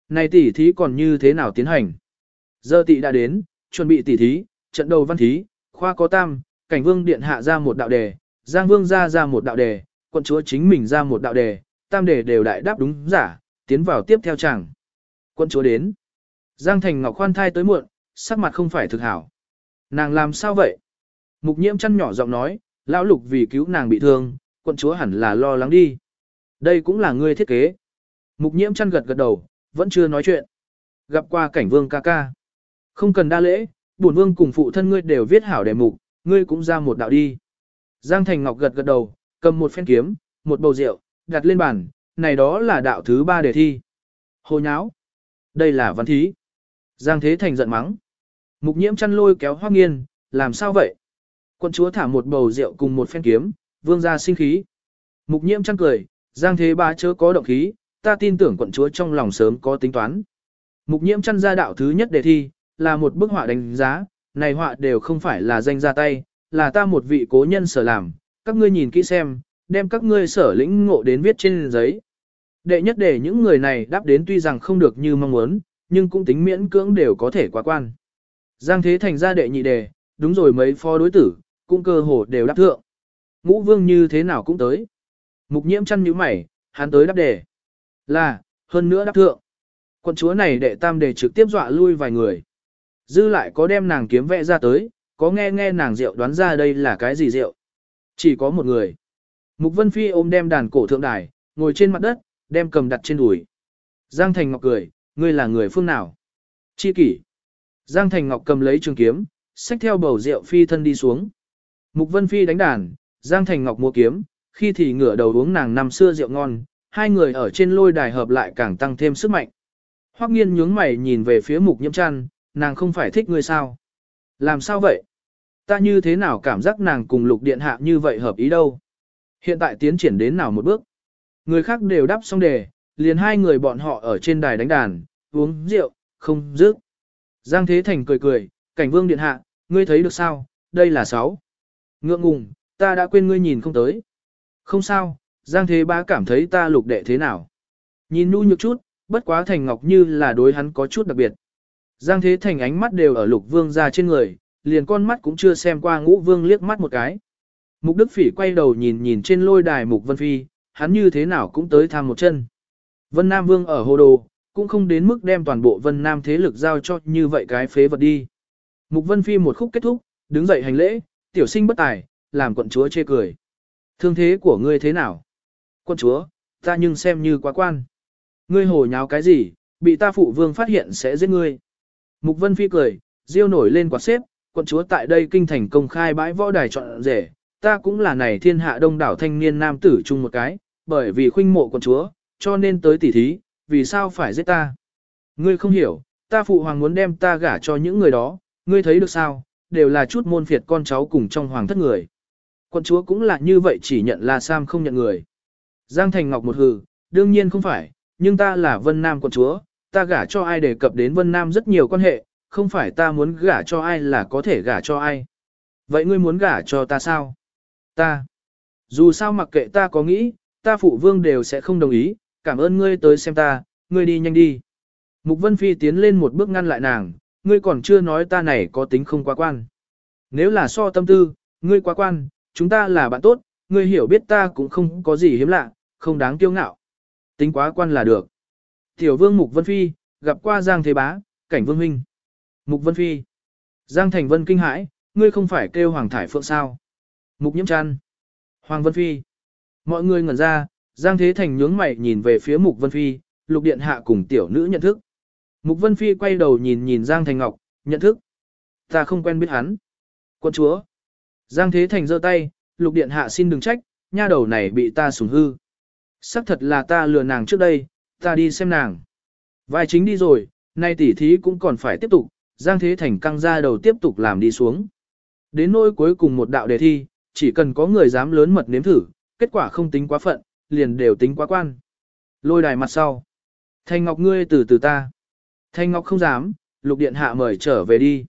Này tỷ thí còn như thế nào tiến hành? Giờ tỷ đã đến, chuẩn bị tỷ thí, trận đầu văn thí, khoa có tam, cảnh vương điện hạ ra một đạo đề, giang vương ra ra một đạo đề, quận chúa chính mình ra một đạo đề, tam đề đều đại đáp đúng giả, tiến vào tiếp theo chẳng. Quân chúa đến. Giang thành ngọc khoan thai tới muộn, sắc mặt không phải thực hảo. Nàng làm sao vậy? Mục nhiễm chăn nhỏ giọng nói, lão lục vì cứu nàng bị thương, quân chúa hẳn là lo lắng đi. Đây cũng là ngươi thiết kế. Mục nhiễm chăn gật gật đầu, vẫn chưa nói chuyện. Gặp qua cảnh vương ca ca. Không cần đa lễ, bổn vương cùng phụ thân ngươi đều viết hảo đề mục, ngươi cũng ra một đạo đi. Giang Thành Ngọc gật gật đầu, cầm một phen kiếm, một bầu rượu, đặt lên bàn, này đó là đạo thứ ba đề thi. Hồ nháo. Đây là văn thí. Giang Thế Thành giận mắng. Mục nhiễm chăn lôi kéo hoác nghiên, làm sao vậy? Quân chúa thả một bầu rượu cùng một phen kiếm, vương ra sinh khí. Mục nhiễm chăn cười, Giang Thế Bá chớ có động khí, ta tin tưởng quận chúa trong lòng sớm có tính toán. Mục nhiễm chăn ra đạo thứ nhất đề thi, là một bức họa đánh giá, này họa đều không phải là danh ra tay, là ta một vị cố nhân sở làm, các ngươi nhìn kỹ xem, đem các ngươi sở lĩnh ngộ đến viết trên giấy. Đệ nhất để những người này đáp đến tuy rằng không được như mong muốn, nhưng cũng tính miễn cưỡng đều có thể qua quan. Giang thế thành ra đệ nhị đề, đúng rồi mấy phó đối tử, cũng cơ hồ đều đáp thượng. Ngũ vương như thế nào cũng tới. Mục nhiễm chăn như mày, hắn tới đáp đề. Là, hơn nữa đáp thượng. Quân chúa này đệ tam đề trực tiếp dọa lui vài người. Dư lại có đem nàng kiếm vẽ ra tới, có nghe nghe nàng rượu đoán ra đây là cái gì rượu. Chỉ có một người. Mục Vân Phi ôm đem đàn cổ thượng đài, ngồi trên mặt đất, đem cầm đặt trên đùi. Giang Thành Ngọc cười, ngươi là người phương nào? Chi kỷ. Giang Thành Ngọc cầm lấy trường kiếm, xách theo bầu rượu phi thân đi xuống. Mục Vân Phi đánh đàn, Giang Thành Ngọc mua kiếm, khi thì ngửa đầu uống nàng năm xưa rượu ngon, hai người ở trên lôi đài hợp lại càng tăng thêm sức mạnh. Hoắc nghiên nhướng mày nhìn về phía mục nhiễm chăn, nàng không phải thích ngươi sao? Làm sao vậy? Ta như thế nào cảm giác nàng cùng lục điện hạ như vậy hợp ý đâu? Hiện tại tiến triển đến nào một bước? Người khác đều đáp xong đề, liền hai người bọn họ ở trên đài đánh đàn, uống rượu, không dứt. Giang Thế Thành cười cười, cảnh vương điện hạ, ngươi thấy được sao, đây là sáu. Ngượng ngùng, ta đã quên ngươi nhìn không tới. Không sao, Giang Thế Bá cảm thấy ta lục đệ thế nào. Nhìn nu nhược chút, bất quá Thành Ngọc như là đối hắn có chút đặc biệt. Giang Thế Thành ánh mắt đều ở lục vương ra trên người, liền con mắt cũng chưa xem qua ngũ vương liếc mắt một cái. Mục Đức Phỉ quay đầu nhìn nhìn trên lôi đài Mục Vân Phi, hắn như thế nào cũng tới tham một chân. Vân Nam Vương ở hồ đồ, cũng không đến mức đem toàn bộ Vân Nam thế lực giao cho như vậy cái phế vật đi. Mục Vân Phi một khúc kết thúc, đứng dậy hành lễ, tiểu sinh bất tài, làm quận chúa chê cười. Thương thế của ngươi thế nào? Quận chúa, ta nhưng xem như quá quan. Ngươi hồ nháo cái gì, bị ta phụ vương phát hiện sẽ giết ngươi. Mục Vân Phi cười, riêu nổi lên quạt xếp, quận chúa tại đây kinh thành công khai bãi võ đài chọn rể, ta cũng là này thiên hạ đông đảo thanh niên nam tử chung một cái, bởi vì khuynh mộ quận chúa, cho nên tới tỉ thí, vì sao phải giết ta? Ngươi không hiểu, ta phụ hoàng muốn đem ta gả cho những người đó, ngươi thấy được sao, đều là chút môn phiệt con cháu cùng trong hoàng thất người. Quận chúa cũng là như vậy chỉ nhận là Sam không nhận người. Giang Thành Ngọc một hừ, đương nhiên không phải, nhưng ta là Vân Nam quận chúa, ta gả cho ai đề cập đến Vân Nam rất nhiều quan hệ, không phải ta muốn gả cho ai là có thể gả cho ai. Vậy ngươi muốn gả cho ta sao? Ta. Dù sao mặc kệ ta có nghĩ, ta phụ vương đều sẽ không đồng ý, cảm ơn ngươi tới xem ta, ngươi đi nhanh đi. Mục Vân Phi tiến lên một bước ngăn lại nàng, ngươi còn chưa nói ta này có tính không quá quan. Nếu là so tâm tư, ngươi quá quan, chúng ta là bạn tốt, ngươi hiểu biết ta cũng không có gì hiếm lạ, không đáng kiêu ngạo. Tính quá quan là được. Tiểu vương Mục Vân Phi, gặp qua Giang Thế Bá, cảnh vương huynh. Mục Vân Phi. Giang Thành Vân kinh hãi, ngươi không phải kêu Hoàng Thải Phượng sao. Mục Nhiễm Trăn. Hoàng Vân Phi. Mọi người ngẩn ra, Giang Thế Thành nhướng mày nhìn về phía Mục Vân Phi, lục điện hạ cùng tiểu nữ nhận thức. Mục Vân Phi quay đầu nhìn nhìn Giang Thành Ngọc, nhận thức. Ta không quen biết hắn. Quân chúa. Giang Thế Thành giơ tay, lục điện hạ xin đừng trách, nha đầu này bị ta sủng hư. Sắc thật là ta lừa nàng trước đây, ta đi xem nàng. Vai chính đi rồi, nay tỉ thí cũng còn phải tiếp tục, Giang Thế Thành căng ra đầu tiếp tục làm đi xuống. Đến nỗi cuối cùng một đạo đề thi, chỉ cần có người dám lớn mật nếm thử, kết quả không tính quá phận, liền đều tính quá quan. Lôi đài mặt sau. Thanh Ngọc ngươi từ từ ta. Thanh Ngọc không dám, lục điện hạ mời trở về đi.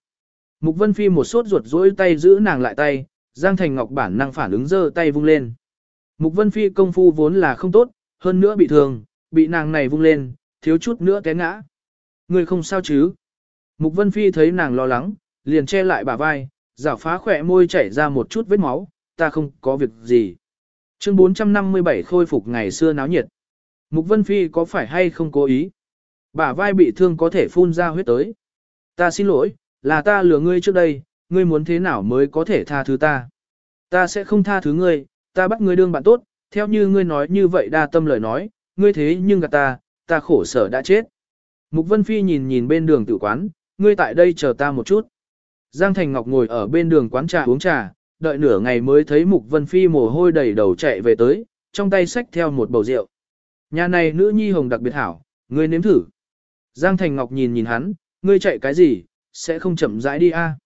Mục Vân Phi một sốt ruột dỗi tay giữ nàng lại tay, Giang Thành Ngọc bản năng phản ứng giơ tay vung lên. Mục Vân Phi công phu vốn là không tốt, hơn nữa bị thương, bị nàng này vung lên, thiếu chút nữa té ngã. Người không sao chứ? Mục Vân Phi thấy nàng lo lắng, liền che lại bả vai, rảo phá khỏe môi chảy ra một chút vết máu, ta không có việc gì. Chương 457 khôi phục ngày xưa náo nhiệt. Mục Vân Phi có phải hay không cố ý? Bả vai bị thương có thể phun ra huyết tới. Ta xin lỗi, là ta lừa ngươi trước đây, ngươi muốn thế nào mới có thể tha thứ ta. Ta sẽ không tha thứ ngươi, ta bắt ngươi đương bạn tốt, theo như ngươi nói như vậy đa tâm lời nói, ngươi thế nhưng gạt ta, ta khổ sở đã chết. Mục Vân Phi nhìn nhìn bên đường tử quán, ngươi tại đây chờ ta một chút. Giang Thành Ngọc ngồi ở bên đường quán trà uống trà, đợi nửa ngày mới thấy Mục Vân Phi mồ hôi đầy đầu chạy về tới, trong tay xách theo một bầu rượu. Nhà này nữ nhi hồng đặc biệt hảo, ngươi nếm thử. Giang Thành Ngọc nhìn nhìn hắn, ngươi chạy cái gì, sẽ không chậm rãi đi a?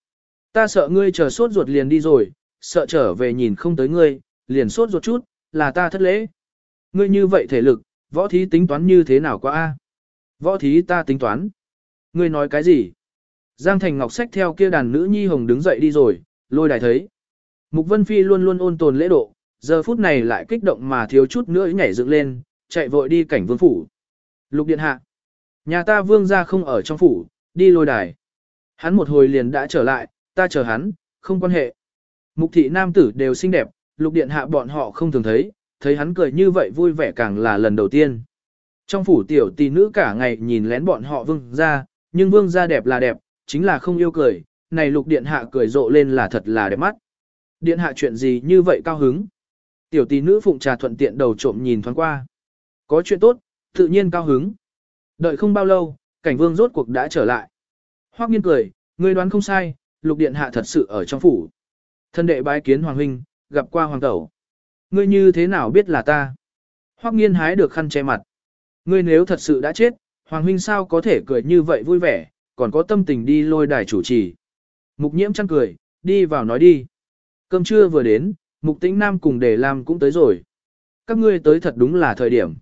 Ta sợ ngươi chờ sốt ruột liền đi rồi, sợ trở về nhìn không tới ngươi, liền sốt ruột chút, là ta thất lễ. Ngươi như vậy thể lực, võ thí tính toán như thế nào quá a? Võ thí ta tính toán. Ngươi nói cái gì? Giang Thành Ngọc xách theo kia đàn nữ nhi hồng đứng dậy đi rồi, lôi đài thấy. Mục Vân Phi luôn luôn ôn tồn lễ độ, giờ phút này lại kích động mà thiếu chút nữa nhảy dựng lên, chạy vội đi cảnh vương phủ. Lục điện hạ. Nhà ta vương ra không ở trong phủ, đi lôi đài. Hắn một hồi liền đã trở lại, ta chờ hắn, không quan hệ. Mục thị nam tử đều xinh đẹp, lục điện hạ bọn họ không thường thấy, thấy hắn cười như vậy vui vẻ càng là lần đầu tiên. Trong phủ tiểu tỷ nữ cả ngày nhìn lén bọn họ vương ra, nhưng vương ra đẹp là đẹp, chính là không yêu cười, này lục điện hạ cười rộ lên là thật là đẹp mắt. Điện hạ chuyện gì như vậy cao hứng? Tiểu tỷ nữ phụng trà thuận tiện đầu trộm nhìn thoáng qua. Có chuyện tốt, tự nhiên cao hứng. Đợi không bao lâu, cảnh vương rốt cuộc đã trở lại. Hoắc nghiên cười, ngươi đoán không sai, lục điện hạ thật sự ở trong phủ. Thân đệ bái kiến hoàng huynh, gặp qua hoàng tẩu. Ngươi như thế nào biết là ta? Hoắc nghiên hái được khăn che mặt. Ngươi nếu thật sự đã chết, hoàng huynh sao có thể cười như vậy vui vẻ, còn có tâm tình đi lôi đài chủ trì. Mục nhiễm chăn cười, đi vào nói đi. Cơm trưa vừa đến, mục tĩnh nam cùng Đề Lam cũng tới rồi. Các ngươi tới thật đúng là thời điểm.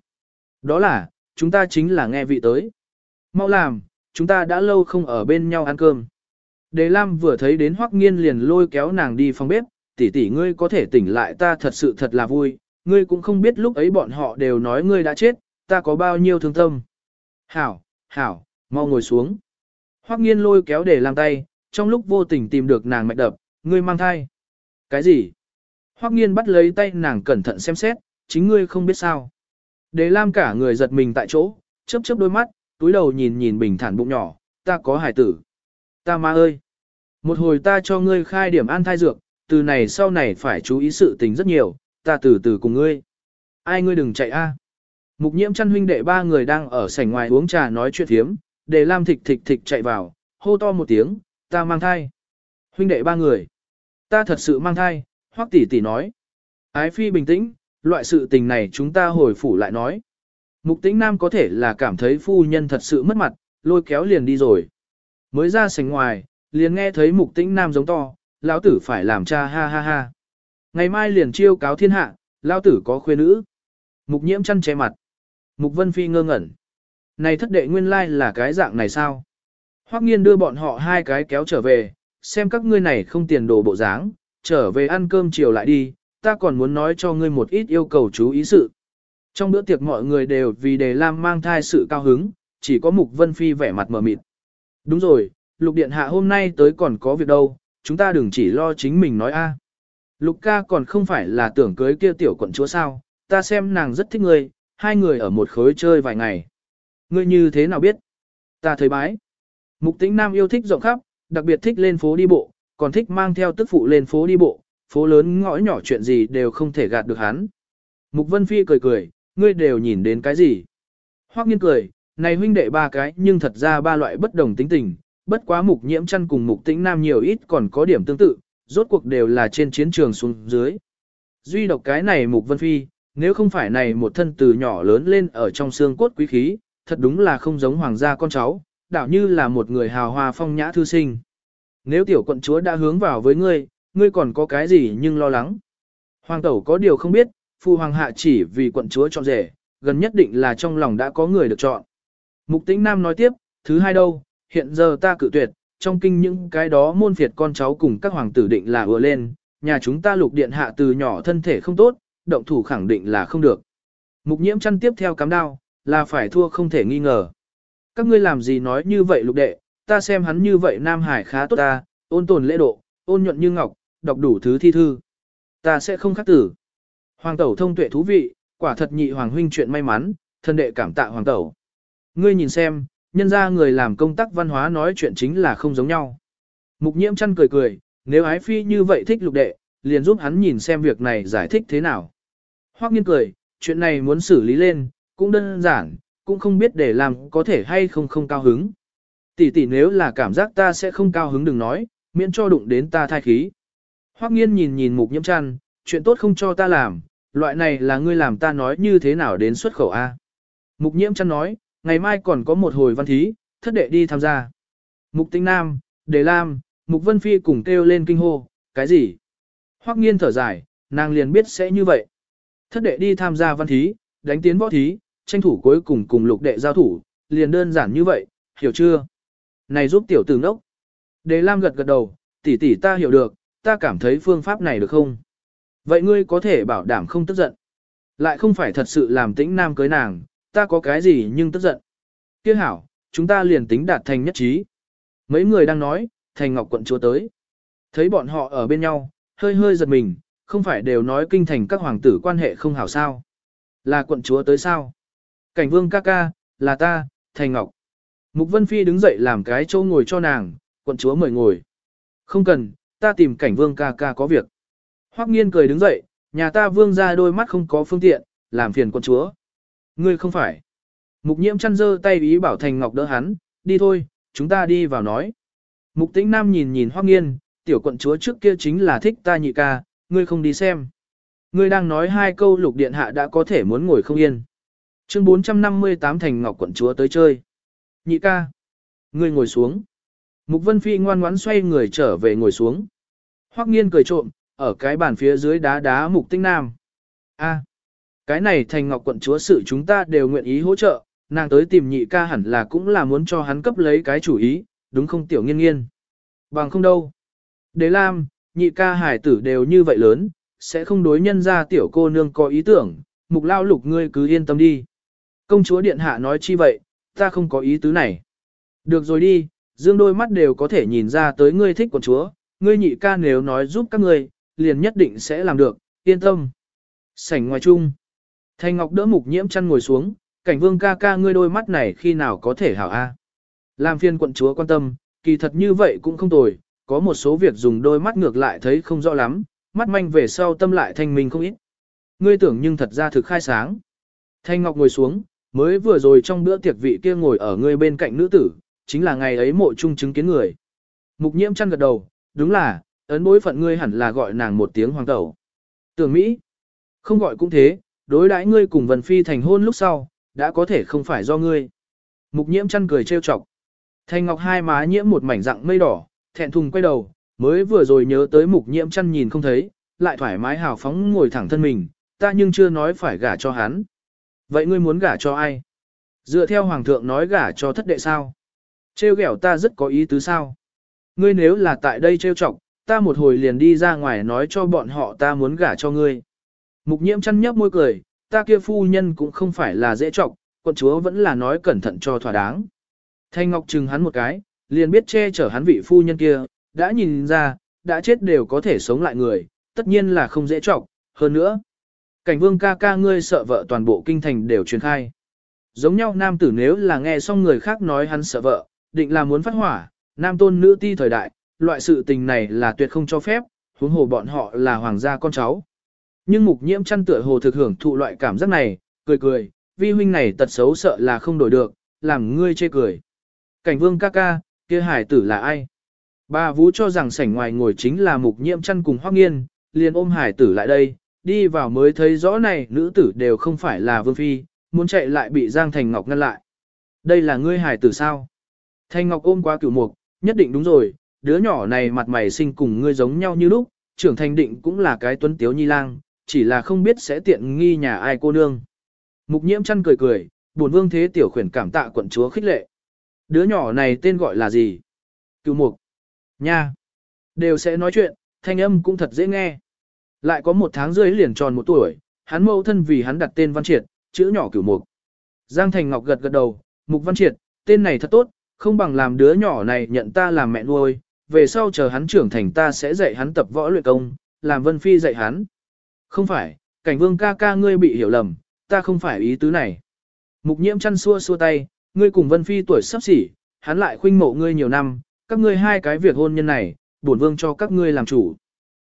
Đó là, chúng ta chính là nghe vị tới. Mau làm, chúng ta đã lâu không ở bên nhau ăn cơm. Đề Lam vừa thấy đến Hoắc Nghiên liền lôi kéo nàng đi phòng bếp, tỷ tỷ ngươi có thể tỉnh lại ta thật sự thật là vui, ngươi cũng không biết lúc ấy bọn họ đều nói ngươi đã chết, ta có bao nhiêu thương tâm. Hảo, hảo, mau ngồi xuống. Hoắc Nghiên lôi kéo Đề Lam tay, trong lúc vô tình tìm được nàng mạch đập, ngươi mang thai. Cái gì? Hoắc Nghiên bắt lấy tay nàng cẩn thận xem xét, chính ngươi không biết sao. Đề Lam cả người giật mình tại chỗ, chớp chớp đôi mắt, túi đầu nhìn nhìn bình thản bụng nhỏ, ta có hài tử. Ta ma ơi! Một hồi ta cho ngươi khai điểm an thai dược, từ này sau này phải chú ý sự tình rất nhiều, ta từ từ cùng ngươi. Ai ngươi đừng chạy a. Mục nhiễm chăn huynh đệ ba người đang ở sảnh ngoài uống trà nói chuyện thiếm, Đề Lam thịch thịch thịch chạy vào, hô to một tiếng, ta mang thai. Huynh đệ ba người. Ta thật sự mang thai, hoắc tỷ tỷ nói. Ái phi bình tĩnh, loại sự tình này chúng ta hồi phủ lại nói. Mục tĩnh nam có thể là cảm thấy phu nhân thật sự mất mặt, lôi kéo liền đi rồi. Mới ra sảnh ngoài, liền nghe thấy mục tĩnh nam giống to, lão tử phải làm cha ha ha ha. Ngày mai liền chiêu cáo thiên hạ, lão tử có khuê nữ. Mục nhiễm chăn che mặt. Mục vân phi ngơ ngẩn. Này thất đệ nguyên lai là cái dạng này sao? Hoắc nghiên đưa bọn họ hai cái kéo trở về, xem các ngươi này không tiền đồ bộ dáng, trở về ăn cơm chiều lại đi, ta còn muốn nói cho ngươi một ít yêu cầu chú ý sự. Trong bữa tiệc mọi người đều vì đề lam mang thai sự cao hứng, chỉ có Mục Vân Phi vẻ mặt mờ mịt. Đúng rồi, Lục Điện Hạ hôm nay tới còn có việc đâu, chúng ta đừng chỉ lo chính mình nói a. Lục ca còn không phải là tưởng cưới kia tiểu quận chúa sao, ta xem nàng rất thích ngươi, hai người ở một khối chơi vài ngày. Ngươi như thế nào biết? Ta thấy bái. Mục tĩnh nam yêu thích rộng khắp, đặc biệt thích lên phố đi bộ, còn thích mang theo tức phụ lên phố đi bộ, phố lớn ngõ nhỏ chuyện gì đều không thể gạt được hắn. Mục Vân Phi cười cười, ngươi đều nhìn đến cái gì? Hoắc nghiên cười, này huynh đệ ba cái nhưng thật ra ba loại bất đồng tính tình, bất quá mục nhiễm chăn cùng mục tĩnh nam nhiều ít còn có điểm tương tự, rốt cuộc đều là trên chiến trường xuống dưới. Duy độc cái này mục Vân Phi, nếu không phải này một thân từ nhỏ lớn lên ở trong xương cốt quý khí, thật đúng là không giống hoàng gia con cháu, đảo như là một người hào hoa phong nhã thư sinh. Nếu tiểu quận chúa đã hướng vào với ngươi, ngươi còn có cái gì nhưng lo lắng. Hoàng tẩu có điều không biết, phu hoàng hạ chỉ vì quận chúa chọn rể, gần nhất định là trong lòng đã có người được chọn. Mục tĩnh nam nói tiếp, thứ hai đâu, hiện giờ ta cự tuyệt, trong kinh những cái đó môn phiệt con cháu cùng các hoàng tử định là ùa lên, nhà chúng ta lục điện hạ từ nhỏ thân thể không tốt, động thủ khẳng định là không được. Mục nhiễm chăn tiếp theo cắm đao, là phải thua không thể nghi ngờ. Các ngươi làm gì nói như vậy lục đệ, ta xem hắn như vậy Nam Hải khá tốt ta, ôn tồn lễ độ, ôn nhuận như ngọc, đọc đủ thứ thi thư. Ta sẽ không khắc tử. Hoàng tẩu thông tuệ thú vị, quả thật nhị hoàng huynh chuyện may mắn, thân đệ cảm tạ hoàng tẩu. Ngươi nhìn xem, nhân ra người làm công tác văn hóa nói chuyện chính là không giống nhau. Mục nhiễm chăn cười cười, nếu ái phi như vậy thích lục đệ, liền giúp hắn nhìn xem việc này giải thích thế nào. Hoắc nghiên cười, chuyện này muốn xử lý lên, cũng đơn giản, cũng không biết để làm có thể hay không không cao hứng. Tỷ tỷ nếu là cảm giác ta sẽ không cao hứng đừng nói, miễn cho đụng đến ta thai khí. Hoắc nghiên nhìn nhìn mục nhiễm chăn, chuyện tốt không cho ta làm, loại này là ngươi làm ta nói như thế nào đến xuất khẩu A. Mục nhiễm chăn nói, ngày mai còn có một hồi văn thí, thất đệ đi tham gia. Mục tinh nam, đề lam, mục vân phi cùng kêu lên kinh hô, cái gì? Hoắc nghiên thở dài, nàng liền biết sẽ như vậy. Thất đệ đi tham gia văn thí, đánh tiến võ thí, tranh thủ cuối cùng cùng lục đệ giao thủ, liền đơn giản như vậy, hiểu chưa? Này giúp tiểu tử ngốc. Đề Lam gật gật đầu, tỷ tỷ ta hiểu được, ta cảm thấy phương pháp này được không? Vậy ngươi có thể bảo đảm không tức giận. Lại không phải thật sự làm tĩnh nam cưới nàng, ta có cái gì nhưng tức giận. Kiếc hảo, chúng ta liền tính đạt thành nhất trí. Mấy người đang nói, thành ngọc quận chúa tới. Thấy bọn họ ở bên nhau, hơi hơi giật mình, không phải đều nói kinh thành các hoàng tử quan hệ không hảo sao. Là quận chúa tới sao? Cảnh vương ca ca, là ta, Thành Ngọc. Mục Vân Phi đứng dậy làm cái chỗ ngồi cho nàng, quận chúa mời ngồi. Không cần, ta tìm cảnh vương ca ca có việc. Hoắc nghiên cười đứng dậy, nhà ta vương ra đôi mắt không có phương tiện, làm phiền quận chúa. Ngươi không phải. Mục nhiễm chăn dơ tay ý bảo Thành Ngọc đỡ hắn, đi thôi, chúng ta đi vào nói. Mục tĩnh nam nhìn nhìn Hoắc nghiên, tiểu quận chúa trước kia chính là thích ta nhị ca, ngươi không đi xem. Ngươi đang nói hai câu lục điện hạ đã có thể muốn ngồi không yên. Chương 458 Thành Ngọc quận chúa tới chơi. Nhị ca. Ngươi ngồi xuống. Mục Vân Phi ngoan ngoãn xoay người trở về ngồi xuống. Hoắc nghiên cười trộm, ở cái bàn phía dưới đá đá mục tinh nam. A, cái này Thành Ngọc quận chúa sự chúng ta đều nguyện ý hỗ trợ, nàng tới tìm nhị ca hẳn là cũng là muốn cho hắn cấp lấy cái chủ ý, đúng không tiểu nghiên nghiên. Bằng không đâu. Đế Lam, nhị ca hải tử đều như vậy lớn, sẽ không đối nhân ra tiểu cô nương có ý tưởng, mục lao lục ngươi cứ yên tâm đi. Công chúa điện hạ nói chi vậy, ta không có ý tứ này. Được rồi đi, dương đôi mắt đều có thể nhìn ra tới ngươi thích quận chúa, ngươi nhị ca nếu nói giúp các ngươi, liền nhất định sẽ làm được, yên tâm. Sảnh ngoài chung. Thanh Ngọc đỡ mục nhiễm chăn ngồi xuống, cảnh vương ca ca ngươi đôi mắt này khi nào có thể hảo a? Làm phiên quận chúa quan tâm, kỳ thật như vậy cũng không tồi, có một số việc dùng đôi mắt ngược lại thấy không rõ lắm, mắt manh về sau tâm lại thanh minh không ít. Ngươi tưởng nhưng thật ra thực khai sáng. Thanh Ngọc ngồi xuống, mới vừa rồi trong bữa tiệc vị kia ngồi ở ngươi bên cạnh nữ tử, chính là ngày ấy mộ trung chứng kiến người. Mục nhiễm chăn gật đầu, đúng là, ấn bối phận ngươi hẳn là gọi nàng một tiếng hoàng tẩu. Tưởng Mỹ, không gọi cũng thế, đối đãi ngươi cùng Vân Phi thành hôn lúc sau, đã có thể không phải do ngươi. Mục nhiễm chăn cười trêu chọc. Thanh Ngọc hai má nhiễm một mảnh dạng mây đỏ, thẹn thùng quay đầu, mới vừa rồi nhớ tới mục nhiễm chăn nhìn không thấy, lại thoải mái hào phóng ngồi thẳng thân mình, ta nhưng chưa nói phải gả cho hắn. Vậy ngươi muốn gả cho ai? Dựa theo hoàng thượng nói gả cho thất đệ sao? Trêu ghẹo ta rất có ý tứ sao? Ngươi nếu là tại đây trêu chọc, ta một hồi liền đi ra ngoài nói cho bọn họ ta muốn gả cho ngươi. Mục nhiễm chăn nhấp môi cười, ta kia phu nhân cũng không phải là dễ trọng, quận chúa vẫn là nói cẩn thận cho thỏa đáng. Thanh Ngọc chừng hắn một cái, liền biết che chở hắn vị phu nhân kia, đã nhìn ra, đã chết đều có thể sống lại người, tất nhiên là không dễ trọng, hơn nữa. Cảnh vương ca ca ngươi sợ vợ toàn bộ kinh thành đều truyền khai. Giống nhau nam tử nếu là nghe xong người khác nói hắn sợ vợ, định là muốn phát hỏa, nam tôn nữ ti thời đại, loại sự tình này là tuyệt không cho phép, huống hồ bọn họ là hoàng gia con cháu. Nhưng mục nhiễm chăn tựa hồ thực hưởng thụ loại cảm giác này, cười cười, vi huynh này tật xấu sợ là không đổi được, làm ngươi chê cười. Cảnh vương ca ca, kia hải tử là ai? Bà Vũ cho rằng sảnh ngoài ngồi chính là mục nhiễm chăn cùng hoác nghiên, liền ôm hải tử lại đây, đi vào mới thấy rõ này nữ tử đều không phải là vương phi, muốn chạy lại bị Giang Thành Ngọc ngăn lại. Đây là ngươi hải tử sao? Thành Ngọc ôm qua cửu mục, nhất định đúng rồi, đứa nhỏ này mặt mày sinh cùng ngươi giống nhau như lúc, trưởng thành định cũng là cái tuấn tiếu nhi lang, chỉ là không biết sẽ tiện nghi nhà ai cô nương. Mục nhiễm chăn cười cười, buồn vương thế tiểu khuyển cảm tạ quận chúa khích lệ. Đứa nhỏ này tên gọi là gì? Cửu mục. Nha. Đều sẽ nói chuyện, thanh âm cũng thật dễ nghe. Lại có một tháng rưỡi liền tròn một tuổi, hắn mẫu thân vì hắn đặt tên Văn Triệt, chữ nhỏ cửu mục. Giang Thành Ngọc gật gật đầu, Mục Văn Triệt, tên này thật tốt, không bằng làm đứa nhỏ này nhận ta làm mẹ nuôi, về sau chờ hắn trưởng thành ta sẽ dạy hắn tập võ luyện công, làm Vân Phi dạy hắn. Không phải, cảnh vương ca ca ngươi bị hiểu lầm, ta không phải ý tứ này. Mục nhiễm chăn xua xua tay, ngươi cùng Vân Phi tuổi sắp xỉ, hắn lại khuynh mộ ngươi nhiều năm, các ngươi hai cái việc hôn nhân này, bổn vương cho các ngươi làm chủ.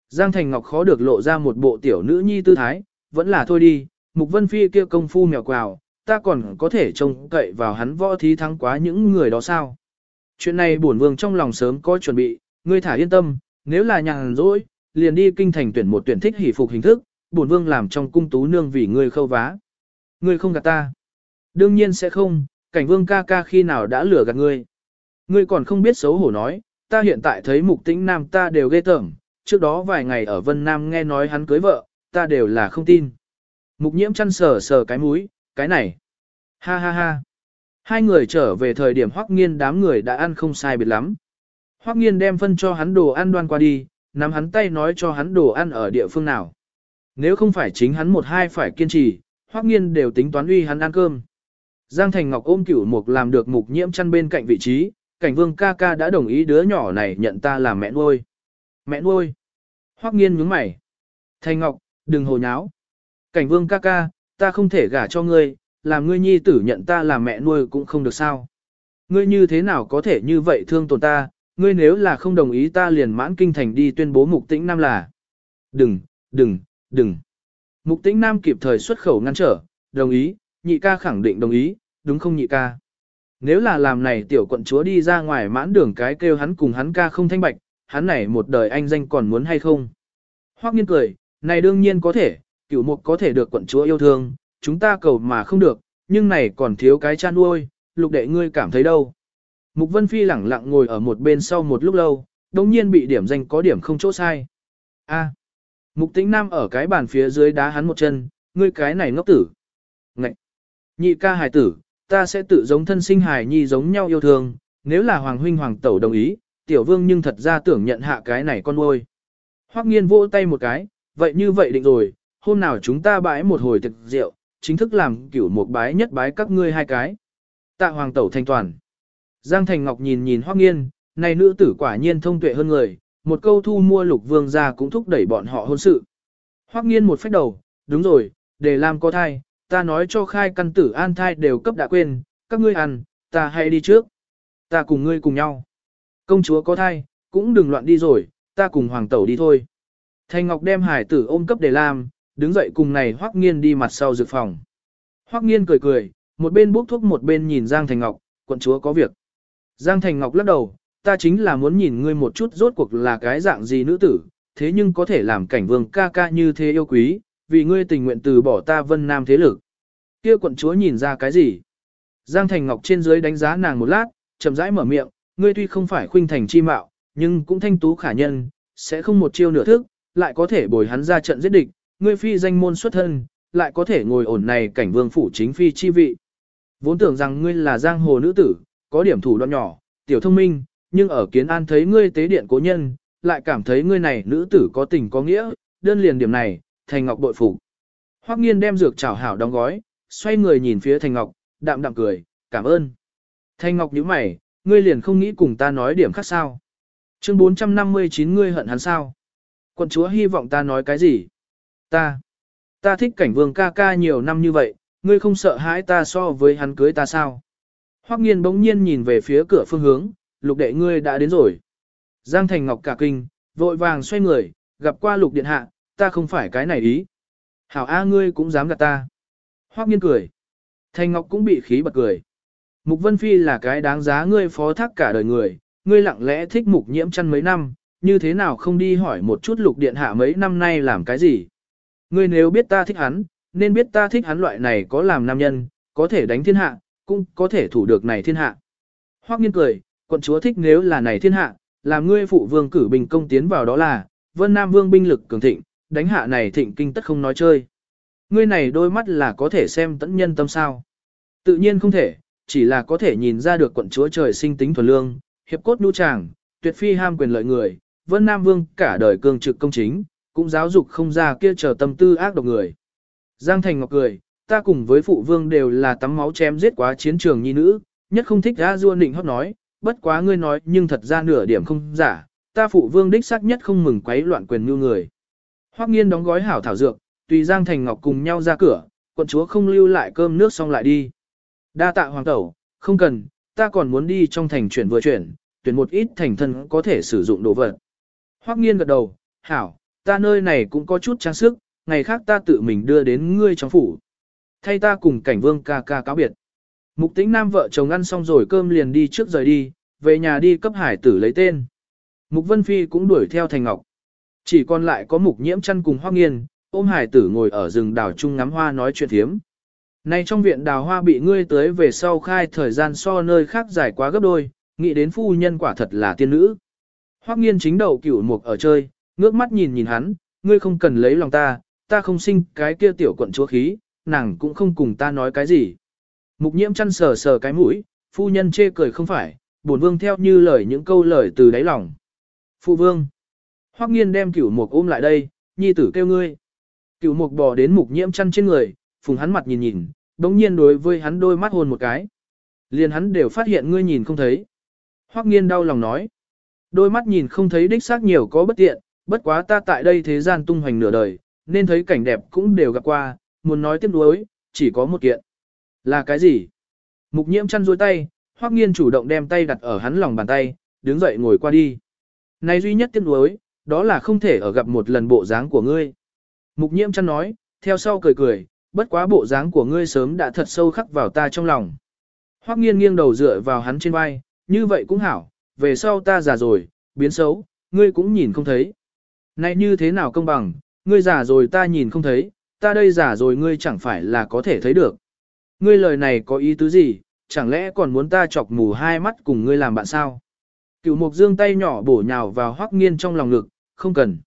Giang Thành Ngọc khó được lộ ra một bộ tiểu nữ nhi tư thái, vẫn là thôi đi, Mục Vân Phi kia công phu mèo quào, ta còn có thể trông cậy vào hắn võ thí thắng quá những người đó sao. Chuyện này bổn vương trong lòng sớm có chuẩn bị, ngươi thả yên tâm, nếu là nhàn rỗi, liền đi kinh thành tuyển một tuyển thích hỷ phục hình thức, bổn vương làm trong cung tú nương vì ngươi khâu vá. Ngươi không gạt ta. Đương nhiên sẽ không, cảnh vương ca ca khi nào đã lừa gạt ngươi. Ngươi còn không biết xấu hổ nói, ta hiện tại thấy mục tĩnh nam ta đều ghê tởm, trước đó vài ngày ở Vân Nam nghe nói hắn cưới vợ, ta đều là không tin. Mục nhiễm chăn sờ sờ cái mũi, cái này. Ha ha ha. Hai người trở về thời điểm hoắc nghiên đám người đã ăn không sai biệt lắm. Hoắc nghiên đem phân cho hắn đồ ăn đoan qua đi, nắm hắn tay nói cho hắn đồ ăn ở địa phương nào. Nếu không phải chính hắn một hai phải kiên trì, hoắc nghiên đều tính toán uy hắn ăn cơm. Giang Thành Ngọc ôm cửu mục làm được mục nhiễm chăn bên cạnh vị trí, cảnh vương ca ca đã đồng ý đứa nhỏ này nhận ta làm mẹ nuôi. Mẹ nuôi. Hoắc nghiên nhướng mày. Thành Ngọc, đừng hồ nháo. Cảnh vương ca ca, ta không thể gả cho ngươi, làm ngươi nhi tử nhận ta làm mẹ nuôi cũng không được sao. Ngươi như thế nào có thể như vậy thương tổn ta, ngươi nếu là không đồng ý ta liền mãn kinh thành đi tuyên bố mục tĩnh nam là. Đừng, đừng, đừng. Mục tĩnh nam kịp thời xuất khẩu ngăn trở, đồng ý, nhị ca khẳng định đồng ý, đúng không nhị ca. Nếu là làm này tiểu quận chúa đi ra ngoài mãn đường cái kêu hắn cùng hắn ca không thanh bạch, hắn này một đời anh danh còn muốn hay không. Hoắc nghiên cười, này đương nhiên có thể, cửu mục có thể được quận chúa yêu thương, chúng ta cầu mà không được, nhưng này còn thiếu cái chăn nuôi, lục đệ ngươi cảm thấy đâu. Mục Vân Phi lẳng lặng ngồi ở một bên sau một lúc lâu, đồng nhiên bị điểm danh có điểm không chỗ sai. A. Mục Tĩnh Nam ở cái bàn phía dưới đá hắn một chân, ngươi cái này ngốc tử. Ngậy. Nhị ca hài tử, ta sẽ tự giống thân sinh hài nhi giống nhau yêu thương, nếu là hoàng huynh hoàng tẩu đồng ý, tiểu vương nhưng thật ra tưởng nhận hạ cái này con nuôi. Hoắc nghiên vỗ tay một cái, vậy như vậy định rồi, hôm nào chúng ta bãi một hồi thực rượu, chính thức làm cửu một bái nhất bái các ngươi hai cái. Tạ hoàng tẩu thanh toàn. Giang Thành Ngọc nhìn nhìn Hoắc Nghiên, này nữ tử quả nhiên thông tuệ hơn người, một câu thu mua lục vương ra cũng thúc đẩy bọn họ hôn sự. Hoắc Nghiên một phách đầu, đúng rồi, để làm có thai, ta nói cho khai căn tử an thai đều cấp đã quên, các ngươi ăn, ta hay đi trước. Ta cùng ngươi cùng nhau. Công chúa có thai, cũng đừng loạn đi rồi, ta cùng hoàng tẩu đi thôi. Thanh Ngọc đem hải tử ôm cấp để làm, đứng dậy cùng này Hoắc Nghiên đi mặt sau dược phòng. Hoắc Nghiên cười cười, một bên bốc thuốc một bên nhìn Giang Thành Ngọc, quận chúa có việc. Giang Thành Ngọc lắc đầu, ta chính là muốn nhìn ngươi một chút rốt cuộc là cái dạng gì nữ tử, thế nhưng có thể làm cảnh vương ca ca như thế yêu quý, vì ngươi tình nguyện từ bỏ ta vân nam thế lực. Kia quận chúa nhìn ra cái gì? Giang Thành Ngọc trên dưới đánh giá nàng một lát, chậm rãi mở miệng, ngươi tuy không phải khuynh thành chi mạo, nhưng cũng thanh tú khả nhân, sẽ không một chiêu nửa thức, lại có thể bồi hắn ra trận giết địch, ngươi phi danh môn xuất thân, lại có thể ngồi ổn này cảnh vương phủ chính phi chi vị. Vốn tưởng rằng ngươi là giang hồ nữ tử, có điểm thủ đoạn nhỏ, tiểu thông minh, nhưng ở kiến an thấy ngươi tế điện cố nhân, lại cảm thấy ngươi này nữ tử có tình có nghĩa, đơn liền điểm này, Thành Ngọc bội phục. Hoắc Nghiên đem dược chảo hảo đóng gói, xoay người nhìn phía Thành Ngọc, đạm đạm cười, cảm ơn. Thành Ngọc nhíu mày, ngươi liền không nghĩ cùng ta nói điểm khác sao? Chương 459 ngươi hận hắn sao? Quận chúa hy vọng ta nói cái gì? Ta, ta thích cảnh vương ca ca nhiều năm như vậy, ngươi không sợ hãi ta so với hắn cưới ta sao? Hoắc nghiên bỗng nhiên nhìn về phía cửa phương hướng, lục đệ ngươi đã đến rồi. Giang Thành Ngọc cả kinh, vội vàng xoay người, gặp qua lục điện hạ, ta không phải cái này ý. Hảo A ngươi cũng dám gạt ta. Hoắc nghiên cười. Thành Ngọc cũng bị khí bật cười. Mục Vân Phi là cái đáng giá ngươi phó thác cả đời người, ngươi lặng lẽ thích mục nhiễm chăn mấy năm, như thế nào không đi hỏi một chút lục điện hạ mấy năm nay làm cái gì. Ngươi nếu biết ta thích hắn, nên biết ta thích hắn loại này có làm nam nhân, có thể đánh thiên hạ, cũng có thể thủ được này thiên hạ. Hoắc nghiên cười, quận chúa thích nếu là này thiên hạ, làm ngươi phụ vương cử bình công tiến vào đó là, vân nam vương binh lực cường thịnh, đánh hạ này thịnh kinh tất không nói chơi. Ngươi này đôi mắt là có thể xem tẫn nhân tâm sao. Tự nhiên không thể, chỉ là có thể nhìn ra được quận chúa trời sinh tính thuần lương, hiệp cốt nhu tràng, tuyệt phi ham quyền lợi người, vân nam vương cả đời cương trực công chính, cũng giáo dục không ra kia chờ tâm tư ác độc người. Giang Thành Ngọc cười, ta cùng với phụ vương đều là tắm máu chém giết quá chiến trường nhi nữ, nhất không thích ra du nịnh hót nói, bất quá ngươi nói nhưng thật ra nửa điểm không giả, ta phụ vương đích xác nhất không mừng quấy loạn quyền như người. Hoắc nghiên đóng gói hảo thảo dược, tùy Giang Thành Ngọc cùng nhau ra cửa, quận chúa không lưu lại cơm nước xong lại đi. Đa tạ hoàng tẩu, không cần, ta còn muốn đi trong thành chuyển vừa chuyển, tuyển một ít thành thân có thể sử dụng đồ vật. Hoắc nghiên gật đầu, hảo, ta nơi này cũng có chút trang sức, ngày khác ta tự mình đưa đến ngươi trong phủ. Thay ta cùng cảnh vương ca ca cáo biệt. Mục tĩnh nam vợ chồng ăn xong rồi cơm liền đi trước rời đi, về nhà đi cấp hải tử lấy tên. Mục Vân Phi cũng đuổi theo Thành Ngọc. Chỉ còn lại có mục nhiễm chăn cùng Hoắc nghiên, ôm hải tử ngồi ở rừng đào chung ngắm hoa nói chuyện thiếm. Nay trong viện đào hoa bị ngươi tới về sau khai thời gian so nơi khác dài quá gấp đôi, nghĩ đến phu nhân quả thật là tiên nữ. Hoắc nghiên chính đầu cửu mục ở chơi, ngước mắt nhìn nhìn hắn, ngươi không cần lấy lòng ta, ta không sinh cái kia tiểu quận chúa khí, nàng cũng không cùng ta nói cái gì. Mục nhiễm chăn sờ sờ cái mũi, phu nhân chê cười không phải, bổn vương theo như lời những câu lời từ đáy lòng. Phụ vương. Hoắc nghiên đem cửu mục ôm lại đây, nhi tử kêu ngươi. Cửu mục bò đến mục nhiễm chăn trên người, phùng hắn mặt nhìn nhìn, đống nhiên đối với hắn đôi mắt hôn một cái. Liền hắn đều phát hiện ngươi nhìn không thấy. Hoắc nghiên đau lòng nói. Đôi mắt nhìn không thấy đích xác nhiều có bất tiện, bất quá ta tại đây thế gian tung hoành nửa đời, nên thấy cảnh đẹp cũng đều gặp qua, muốn nói tiếp nối, chỉ có một kiện. Là cái gì? Mục nhiễm chăn duỗi tay, hoắc nghiên chủ động đem tay đặt ở hắn lòng bàn tay, đứng dậy ngồi qua đi. Này duy nhất tiếc nuối, đó là không thể ở gặp một lần bộ dáng của ngươi. Mục nhiễm chăn nói, theo sau cười cười, bất quá bộ dáng của ngươi sớm đã thật sâu khắc vào ta trong lòng. Hoắc nghiên nghiêng đầu dựa vào hắn trên vai, như vậy cũng hảo, về sau ta già rồi, biến xấu, ngươi cũng nhìn không thấy. Này như thế nào công bằng, ngươi già rồi ta nhìn không thấy, ta đây già rồi ngươi chẳng phải là có thể thấy được. Ngươi lời này có ý tứ gì, chẳng lẽ còn muốn ta chọc mù hai mắt cùng ngươi làm bạn sao? Cựu mục dương tay nhỏ bổ nhào vào hoắc nghiên trong lòng ngực, không cần.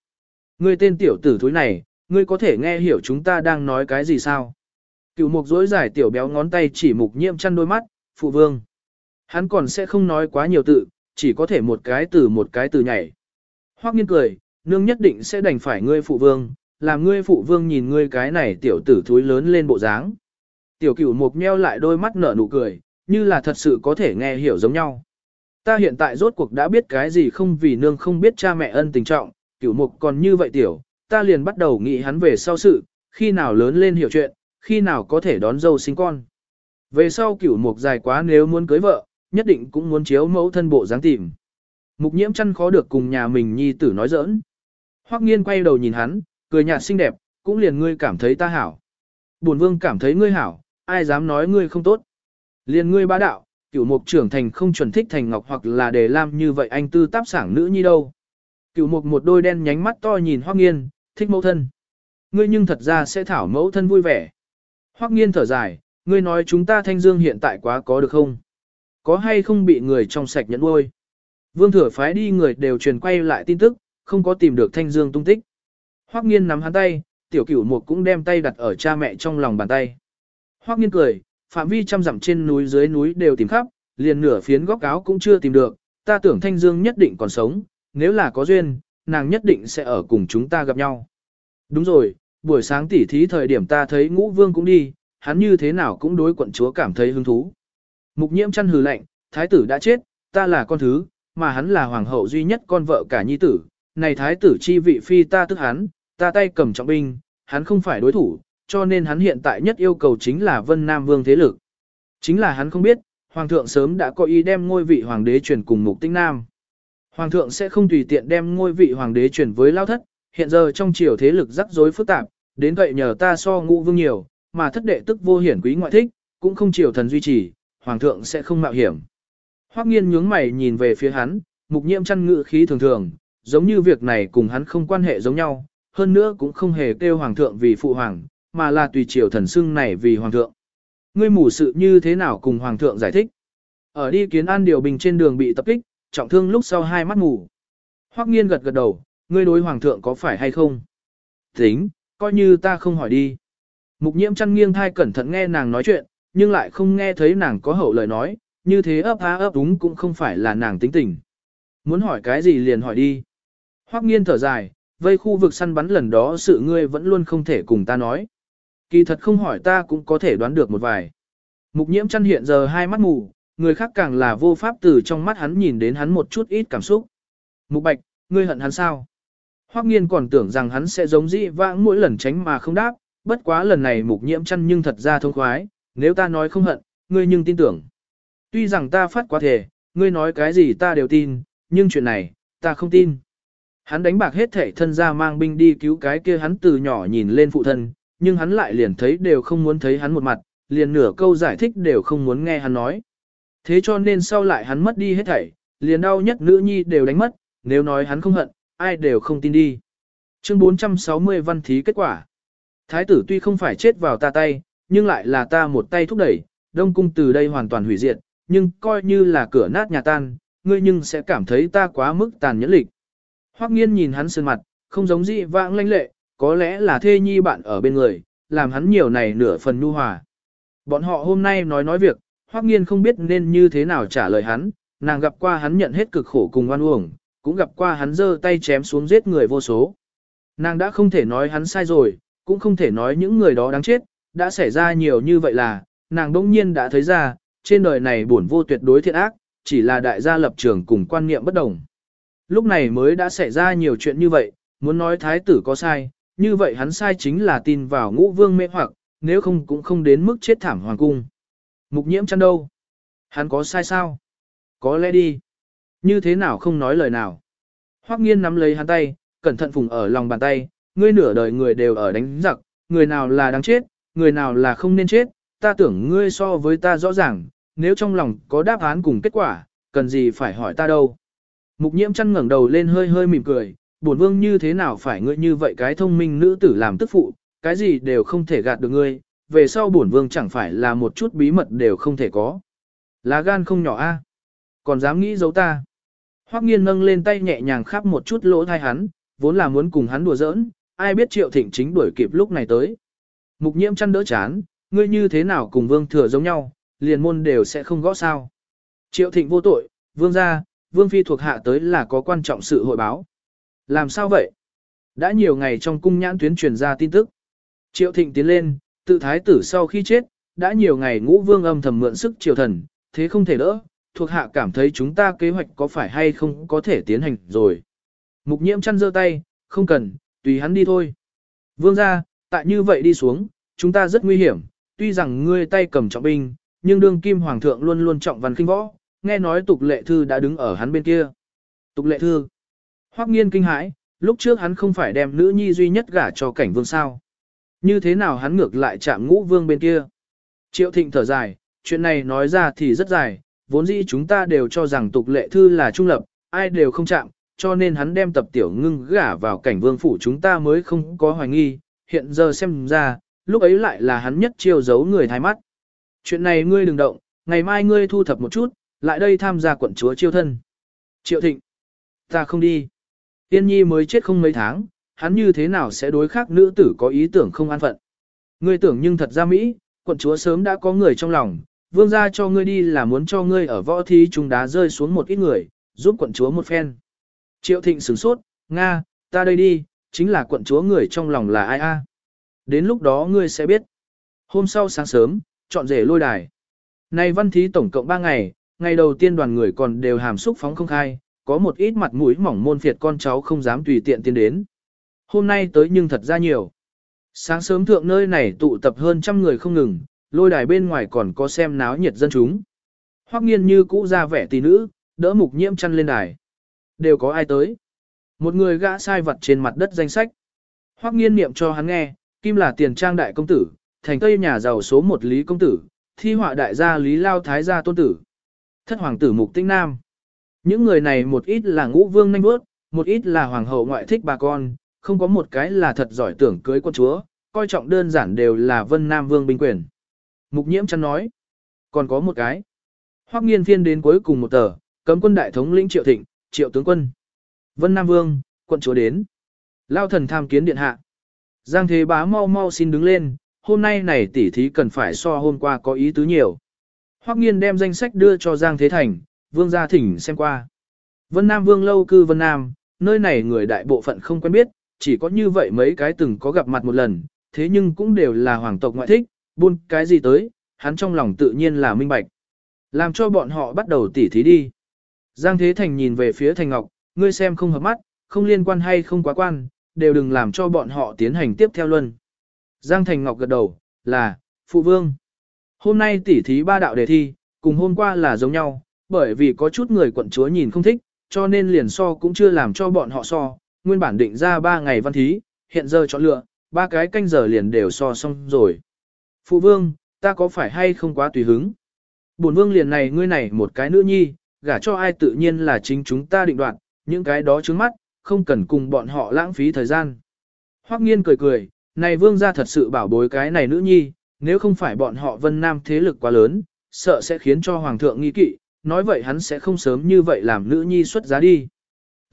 Ngươi tên tiểu tử thúi này, ngươi có thể nghe hiểu chúng ta đang nói cái gì sao? Cựu mục dối giải tiểu béo ngón tay chỉ mục nhiễm chăn đôi mắt, phụ vương. Hắn còn sẽ không nói quá nhiều tự, chỉ có thể một cái từ một cái từ nhảy. Hoắc nghiên cười, nương nhất định sẽ đành phải ngươi phụ vương, làm ngươi phụ vương nhìn ngươi cái này tiểu tử thúi lớn lên bộ dáng. Tiểu cửu mục nheo lại đôi mắt nở nụ cười, như là thật sự có thể nghe hiểu giống nhau. Ta hiện tại rốt cuộc đã biết cái gì không vì nương không biết cha mẹ ân tình trọng, cửu mục còn như vậy tiểu, ta liền bắt đầu nghĩ hắn về sau sự, khi nào lớn lên hiểu chuyện, khi nào có thể đón dâu sinh con. Về sau cửu mục dài quá nếu muốn cưới vợ, nhất định cũng muốn chiếu mẫu thân bộ dáng tìm. Mục nhiễm chăn khó được cùng nhà mình nhi tử nói giỡn. Hoắc nghiên quay đầu nhìn hắn, cười nhạt xinh đẹp, cũng liền ngươi cảm thấy ta hảo. Bổn vương cảm thấy ngươi hảo, ai dám nói ngươi không tốt. Liền ngươi bá đạo, cửu mục trưởng thành không chuẩn thích thành ngọc hoặc là để làm như vậy anh tư táp sảng nữ nhi đâu. Cửu mục một đôi đen nhánh mắt to nhìn Hoắc nghiên, thích mẫu thân. Ngươi nhưng thật ra sẽ thảo mẫu thân vui vẻ. Hoắc nghiên thở dài, ngươi nói chúng ta thanh dương hiện tại quá có được không? Có hay không bị người trong sạch nhận nuôi? Vương thừa phái đi người đều truyền quay lại tin tức, không có tìm được thanh dương tung tích. Hoắc nghiên nắm hắn tay, tiểu cửu mục cũng đem tay đặt ở cha mẹ trong lòng bàn tay. Hoắc nghiên cười, phạm vi trăm dặm trên núi dưới núi đều tìm khắp, liền nửa phiến góc áo cũng chưa tìm được, ta tưởng thanh dương nhất định còn sống, nếu là có duyên, nàng nhất định sẽ ở cùng chúng ta gặp nhau. Đúng rồi, buổi sáng tỉ thí thời điểm ta thấy ngũ vương cũng đi, hắn như thế nào cũng đối quận chúa cảm thấy hứng thú. Mục nhiễm chăn hừ lạnh, thái tử đã chết, ta là con thứ, mà hắn là hoàng hậu duy nhất con vợ cả nhi tử, này thái tử chi vị phi ta tức hắn, ta tay cầm trọng binh, hắn không phải đối thủ, cho nên hắn hiện tại nhất yêu cầu chính là Vân Nam Vương thế lực. Chính là hắn không biết, Hoàng thượng sớm đã có ý đem ngôi vị hoàng đế truyền cùng Mục Tinh Nam. Hoàng thượng sẽ không tùy tiện đem ngôi vị hoàng đế chuyển với lao thất, hiện giờ trong triều thế lực rắc rối phức tạp, đến vậy nhờ ta so ngũ vương nhiều, mà thất đệ tức vô hiển quý ngoại thích, cũng không triều thần duy trì, hoàng thượng sẽ không mạo hiểm. Hoắc nghiên nhướng mày nhìn về phía hắn, mục nhiễm chăn ngự khí thường thường, giống như việc này cùng hắn không quan hệ giống nhau, hơn nữa cũng không hề kêu hoàng thượng vì phụ hoàng, mà là tùy triều thần xưng này vì hoàng thượng. Ngươi mù sự như thế nào cùng hoàng thượng giải thích? Ở đi kiến an điều bình trên đường bị tập kích, trọng thương lúc sau hai mắt ngủ. Hoắc nghiên gật gật đầu, ngươi đối hoàng thượng có phải hay không? Tính, coi như ta không hỏi đi. Mục nhiễm chăn nghiêng thai cẩn thận nghe nàng nói chuyện, nhưng lại không nghe thấy nàng có hậu lời nói, như thế ấp há ấp đúng cũng không phải là nàng tính tình. Muốn hỏi cái gì liền hỏi đi. Hoắc nghiên thở dài, vây khu vực săn bắn lần đó sự ngươi vẫn luôn không thể cùng ta nói. Kỳ thật không hỏi ta cũng có thể đoán được một vài. Mục nhiễm chăn hiện giờ hai mắt mù, người khác càng là vô pháp từ trong mắt hắn nhìn đến hắn một chút ít cảm xúc. Mục bạch, ngươi hận hắn sao? Hoắc nghiên còn tưởng rằng hắn sẽ giống dĩ vãng mỗi lần tránh mà không đáp, bất quá lần này mục nhiễm chăn nhưng thật ra thông khoái, nếu ta nói không hận, ngươi nhưng tin tưởng. Tuy rằng ta phát quá thể, ngươi nói cái gì ta đều tin, nhưng chuyện này, ta không tin. Hắn đánh bạc hết thể thân ra mang binh đi cứu cái kia hắn từ nhỏ nhìn lên phụ thân, nhưng hắn lại liền thấy đều không muốn thấy hắn một mặt, liền nửa câu giải thích đều không muốn nghe hắn nói. Thế cho nên sau lại hắn mất đi hết thảy, liền đau nhất nữ nhi đều đánh mất, nếu nói hắn không hận, ai đều không tin đi. Chương 460 văn thí kết quả. Thái tử tuy không phải chết vào ta tay, nhưng lại là ta một tay thúc đẩy, đông cung từ đây hoàn toàn hủy diệt, nhưng coi như là cửa nát nhà tan, ngươi nhưng sẽ cảm thấy ta quá mức tàn nhẫn lịch. Hoắc nghiên nhìn hắn sơn mặt, không giống dị vãng lanh lệ, có lẽ là thê nhi bạn ở bên người, làm hắn nhiều này nửa phần nhu hòa. Bọn họ hôm nay nói nói việc, Hoắc nghiên không biết nên như thế nào trả lời hắn, nàng gặp qua hắn nhận hết cực khổ cùng oan uổng, cũng gặp qua hắn giơ tay chém xuống giết người vô số. Nàng đã không thể nói hắn sai rồi, cũng không thể nói những người đó đáng chết, đã xảy ra nhiều như vậy là, nàng đông nhiên đã thấy ra, trên đời này buồn vô tuyệt đối thiện ác, chỉ là đại gia lập trường cùng quan niệm bất đồng. Lúc này mới đã xảy ra nhiều chuyện như vậy, muốn nói thái tử có sai, như vậy hắn sai chính là tin vào ngũ vương mê hoặc, nếu không cũng không đến mức chết thảm hoàng cung. Mục nhiễm chăn đâu? Hắn có sai sao? Có lẽ đi. Như thế nào không nói lời nào? Hoắc nghiên nắm lấy hắn tay, cẩn thận phùng ở lòng bàn tay, ngươi nửa đời người đều ở đánh giặc, người nào là đáng chết, người nào là không nên chết, ta tưởng ngươi so với ta rõ ràng, nếu trong lòng có đáp án cùng kết quả, cần gì phải hỏi ta đâu. Mục nhiễm chăn ngẩng đầu lên hơi hơi mỉm cười, bổn vương như thế nào phải ngươi như vậy cái thông minh nữ tử làm tức phụ, cái gì đều không thể gạt được ngươi, về sau bổn vương chẳng phải là một chút bí mật đều không thể có. Lá gan không nhỏ a, còn dám nghĩ giấu ta. Hoắc nghiên nâng lên tay nhẹ nhàng khắp một chút lỗ thai hắn, vốn là muốn cùng hắn đùa giỡn, ai biết triệu thịnh chính đuổi kịp lúc này tới. Mục nhiễm chăn đỡ chán, ngươi như thế nào cùng vương thừa giống nhau, liền môn đều sẽ không gõ sao. Triệu thịnh vô tội, vương gia, vương phi thuộc hạ tới là có quan trọng sự hội báo. Làm sao vậy? Đã nhiều ngày trong cung nhãn tuyến truyền ra tin tức. Triệu thịnh tiến lên, tự thái tử sau khi chết, đã nhiều ngày ngũ vương âm thầm mượn sức triều thần, thế không thể đỡ, thuộc hạ cảm thấy chúng ta kế hoạch có phải hay không có thể tiến hành rồi. Mục nhiễm chăn giơ tay, không cần, tùy hắn đi thôi. Vương ra, tại như vậy đi xuống, chúng ta rất nguy hiểm, tuy rằng ngươi tay cầm trọng binh, nhưng đương kim hoàng thượng luôn luôn trọng văn kinh võ, nghe nói tục lệ thư đã đứng ở hắn bên kia. Tục lệ thư. Hoắc nghiên kinh hãi, lúc trước hắn không phải đem nữ nhi duy nhất gả cho cảnh vương sao. Như thế nào hắn ngược lại chạm ngũ vương bên kia. Triệu thịnh thở dài, chuyện này nói ra thì rất dài, vốn dĩ chúng ta đều cho rằng tục lệ thư là trung lập, ai đều không chạm, cho nên hắn đem tập tiểu ngưng gả vào cảnh vương phủ chúng ta mới không có hoài nghi, hiện giờ xem ra, lúc ấy lại là hắn nhất chiêu giấu người thái mắt. Chuyện này ngươi đừng động, ngày mai ngươi thu thập một chút, lại đây tham gia quận chúa chiêu thân. Triệu thịnh, ta không đi. Tiên nhi mới chết không mấy tháng, hắn như thế nào sẽ đối khác nữ tử có ý tưởng không an phận. Ngươi tưởng nhưng thật ra Mỹ, quận chúa sớm đã có người trong lòng, vương gia cho ngươi đi là muốn cho ngươi ở võ thí trung đá rơi xuống một ít người, giúp quận chúa một phen. Triệu thịnh sửng sốt, Nga, ta đây đi, chính là quận chúa người trong lòng là ai a? Đến lúc đó ngươi sẽ biết. Hôm sau sáng sớm, chọn rể lôi đài. Nay văn thí tổng cộng 3 ngày, ngày đầu tiên đoàn người còn đều hàm xúc phóng không khai, có một ít mặt mũi mỏng môn phiệt con cháu không dám tùy tiện tiến đến. Hôm nay tới nhưng thật ra nhiều. Sáng sớm thượng nơi này tụ tập hơn trăm người không ngừng, lôi đài bên ngoài còn có xem náo nhiệt dân chúng. Hoắc nghiên như cũ ra vẻ tỷ nữ, đỡ mục nhiễm chăn lên đài. Đều có ai tới? Một người gã sai vật trên mặt đất danh sách. Hoắc nghiên niệm cho hắn nghe, Kim là tiền trang đại công tử, thành tây nhà giàu số một Lý công tử, thi họa đại gia Lý Lao Thái gia tôn tử. Thất hoàng tử Mục Tinh Nam. Những người này một ít là ngũ vương nhanh bước, một ít là hoàng hậu ngoại thích bà con, không có một cái là thật giỏi tưởng cưới quân chúa, coi trọng đơn giản đều là vân nam vương binh quyền. Mục nhiễm chăn nói, còn có một cái. Hoắc nghiên phiên đến cuối cùng một tờ, cấm quân đại thống lĩnh triệu thịnh, triệu tướng quân. Vân Nam Vương, quận chúa đến. Lao thần tham kiến điện hạ. Giang thế bá mau mau xin đứng lên, hôm nay này tỉ thí cần phải so hôm qua có ý tứ nhiều. Hoắc nghiên đem danh sách đưa cho Giang Thế Thành, vương gia thỉnh xem qua. Vân Nam Vương lâu cư Vân Nam, nơi này người đại bộ phận không quen biết, chỉ có như vậy mấy cái từng có gặp mặt một lần, thế nhưng cũng đều là hoàng tộc ngoại thích, buôn cái gì tới, hắn trong lòng tự nhiên là minh bạch. Làm cho bọn họ bắt đầu tỉ thí đi. Giang Thế Thành nhìn về phía Thành Ngọc, ngươi xem không hợp mắt, không liên quan hay không quá quan, đều đừng làm cho bọn họ tiến hành tiếp theo luân. Giang Thành Ngọc gật đầu, là, Phụ Vương. Hôm nay tỉ thí ba đạo đề thi, cùng hôm qua là giống nhau, bởi vì có chút người quận chúa nhìn không thích, cho nên liền so cũng chưa làm cho bọn họ so, nguyên bản định ra ba ngày văn thí, hiện giờ chọn lựa, ba cái canh giờ liền đều so xong rồi. Phụ Vương, ta có phải hay không quá tùy hứng? Bổn Vương liền này ngươi này một cái nữ nhi, gả cho ai tự nhiên là chính chúng ta định đoạt, những cái đó trước mắt, không cần cùng bọn họ lãng phí thời gian. Hoắc nghiên cười cười, này vương gia thật sự bảo bối cái này nữ nhi, nếu không phải bọn họ vân nam thế lực quá lớn, sợ sẽ khiến cho hoàng thượng nghi kỵ, nói vậy hắn sẽ không sớm như vậy làm nữ nhi xuất giá đi.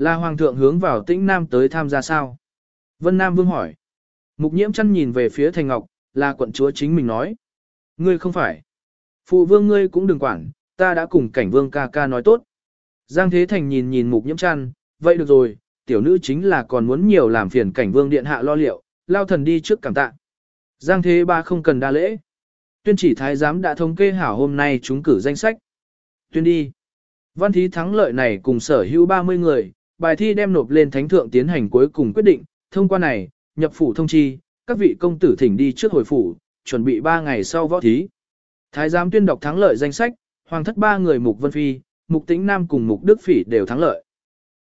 Là hoàng thượng hướng vào tĩnh nam tới tham gia sao? Vân Nam vương hỏi. Mục nhiễm chăn nhìn về phía thành ngọc, là quận chúa chính mình nói. Ngươi không phải. Phụ vương ngươi cũng đừng quản, ta đã cùng cảnh vương ca ca nói tốt. Giang Thế Thành nhìn nhìn mục nhiễm chăn, vậy được rồi, tiểu nữ chính là còn muốn nhiều làm phiền cảnh vương điện hạ lo liệu, lao thần đi trước cảm tạ. Giang Thế Ba không cần đa lễ. Tuyên chỉ thái giám đã thống kê hảo hôm nay chúng cử danh sách. Tuyên đi. Văn thí thắng lợi này cùng sở hữu 30 người, bài thi đem nộp lên thánh thượng tiến hành cuối cùng quyết định, thông qua này, nhập phủ thông chi, các vị công tử thỉnh đi trước hồi phủ, chuẩn bị 3 ngày sau võ thí. Thái giám tuyên đọc thắng lợi danh sách, hoàng thất ba người Mục Vân Phi, Mục Tĩnh Nam cùng Mục Đức Phỉ đều thắng lợi.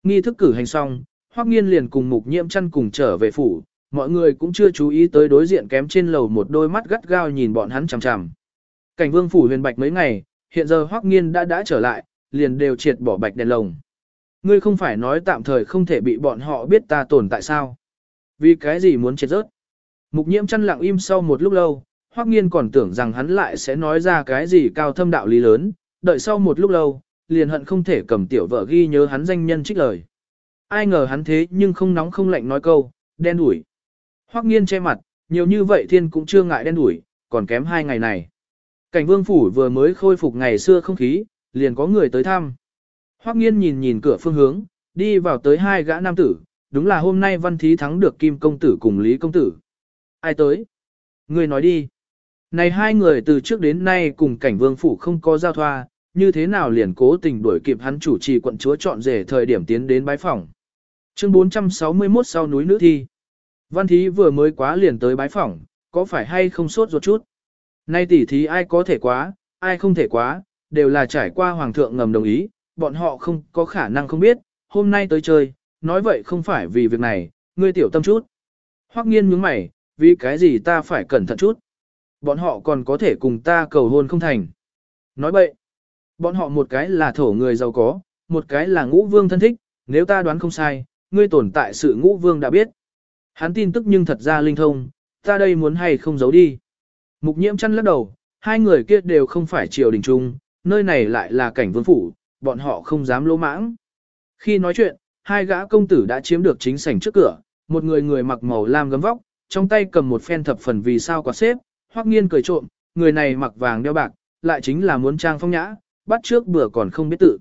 Nghi thức cử hành xong, Hoắc Nghiên liền cùng Mục Nhiễm Chân cùng trở về phủ, mọi người cũng chưa chú ý tới đối diện kém trên lầu một đôi mắt gắt gao nhìn bọn hắn chằm chằm. Cảnh Vương phủ huyền bạch mấy ngày, hiện giờ Hoắc Nghiên đã đã trở lại, liền đều triệt bỏ bạch đèn lồng. Ngươi không phải nói tạm thời không thể bị bọn họ biết ta tồn tại sao? Vì cái gì muốn chết rớt? Mục Nhiễm chăn lặng im sau một lúc lâu, Hoắc Nghiên còn tưởng rằng hắn lại sẽ nói ra cái gì cao thâm đạo lý lớn, đợi sau một lúc lâu, liền hận không thể cầm tiểu vợ ghi nhớ hắn danh nhân trích lời. Ai ngờ hắn thế nhưng không nóng không lạnh nói câu, đen đuổi. Hoắc nghiên che mặt, nhiều như vậy thiên cũng chưa ngại đen đuổi, còn kém hai ngày này. Cảnh vương phủ vừa mới khôi phục ngày xưa không khí, liền có người tới thăm. Hoắc nghiên nhìn nhìn cửa phương hướng, đi vào tới hai gã nam tử, đúng là hôm nay văn thí thắng được Kim Công Tử cùng Lý Công Tử. Ai tới? Người nói đi. Này hai người từ trước đến nay cùng cảnh vương phủ không có giao thoa, như thế nào liền cố tình đuổi kịp hắn chủ trì quận chúa chọn rể thời điểm tiến đến bái phỏng. Chương 461 sau núi nữ thi. Văn thí vừa mới quá liền tới bái phỏng, có phải hay không sốt ruột chút? Nay tỉ thí ai có thể quá, ai không thể quá, đều là trải qua hoàng thượng ngầm đồng ý, bọn họ không có khả năng không biết, hôm nay tới chơi, nói vậy không phải vì việc này, ngươi tiểu tâm chút. Hoắc nghiên nhướng mày, vì cái gì ta phải cẩn thận chút? Bọn họ còn có thể cùng ta cầu hôn không thành. Nói bậy, bọn họ một cái là thổ người giàu có, một cái là ngũ vương thân thích, nếu ta đoán không sai, ngươi tồn tại sự ngũ vương đã biết. Hắn tin tức nhưng thật ra linh thông, ta đây muốn hay không giấu đi. Mục nhiễm chăn lắc đầu, hai người kia đều không phải triều đình trung, nơi này lại là cảnh vương phủ, bọn họ không dám lỗ mãng. Khi nói chuyện, hai gã công tử đã chiếm được chính sảnh trước cửa, một người người mặc màu lam gấm vóc, trong tay cầm một phen thập phần vì sao quạt xếp, hoắc nghiên cười trộm, người này mặc vàng đeo bạc, lại chính là muốn trang phong nhã, bắt trước bữa còn không biết tự.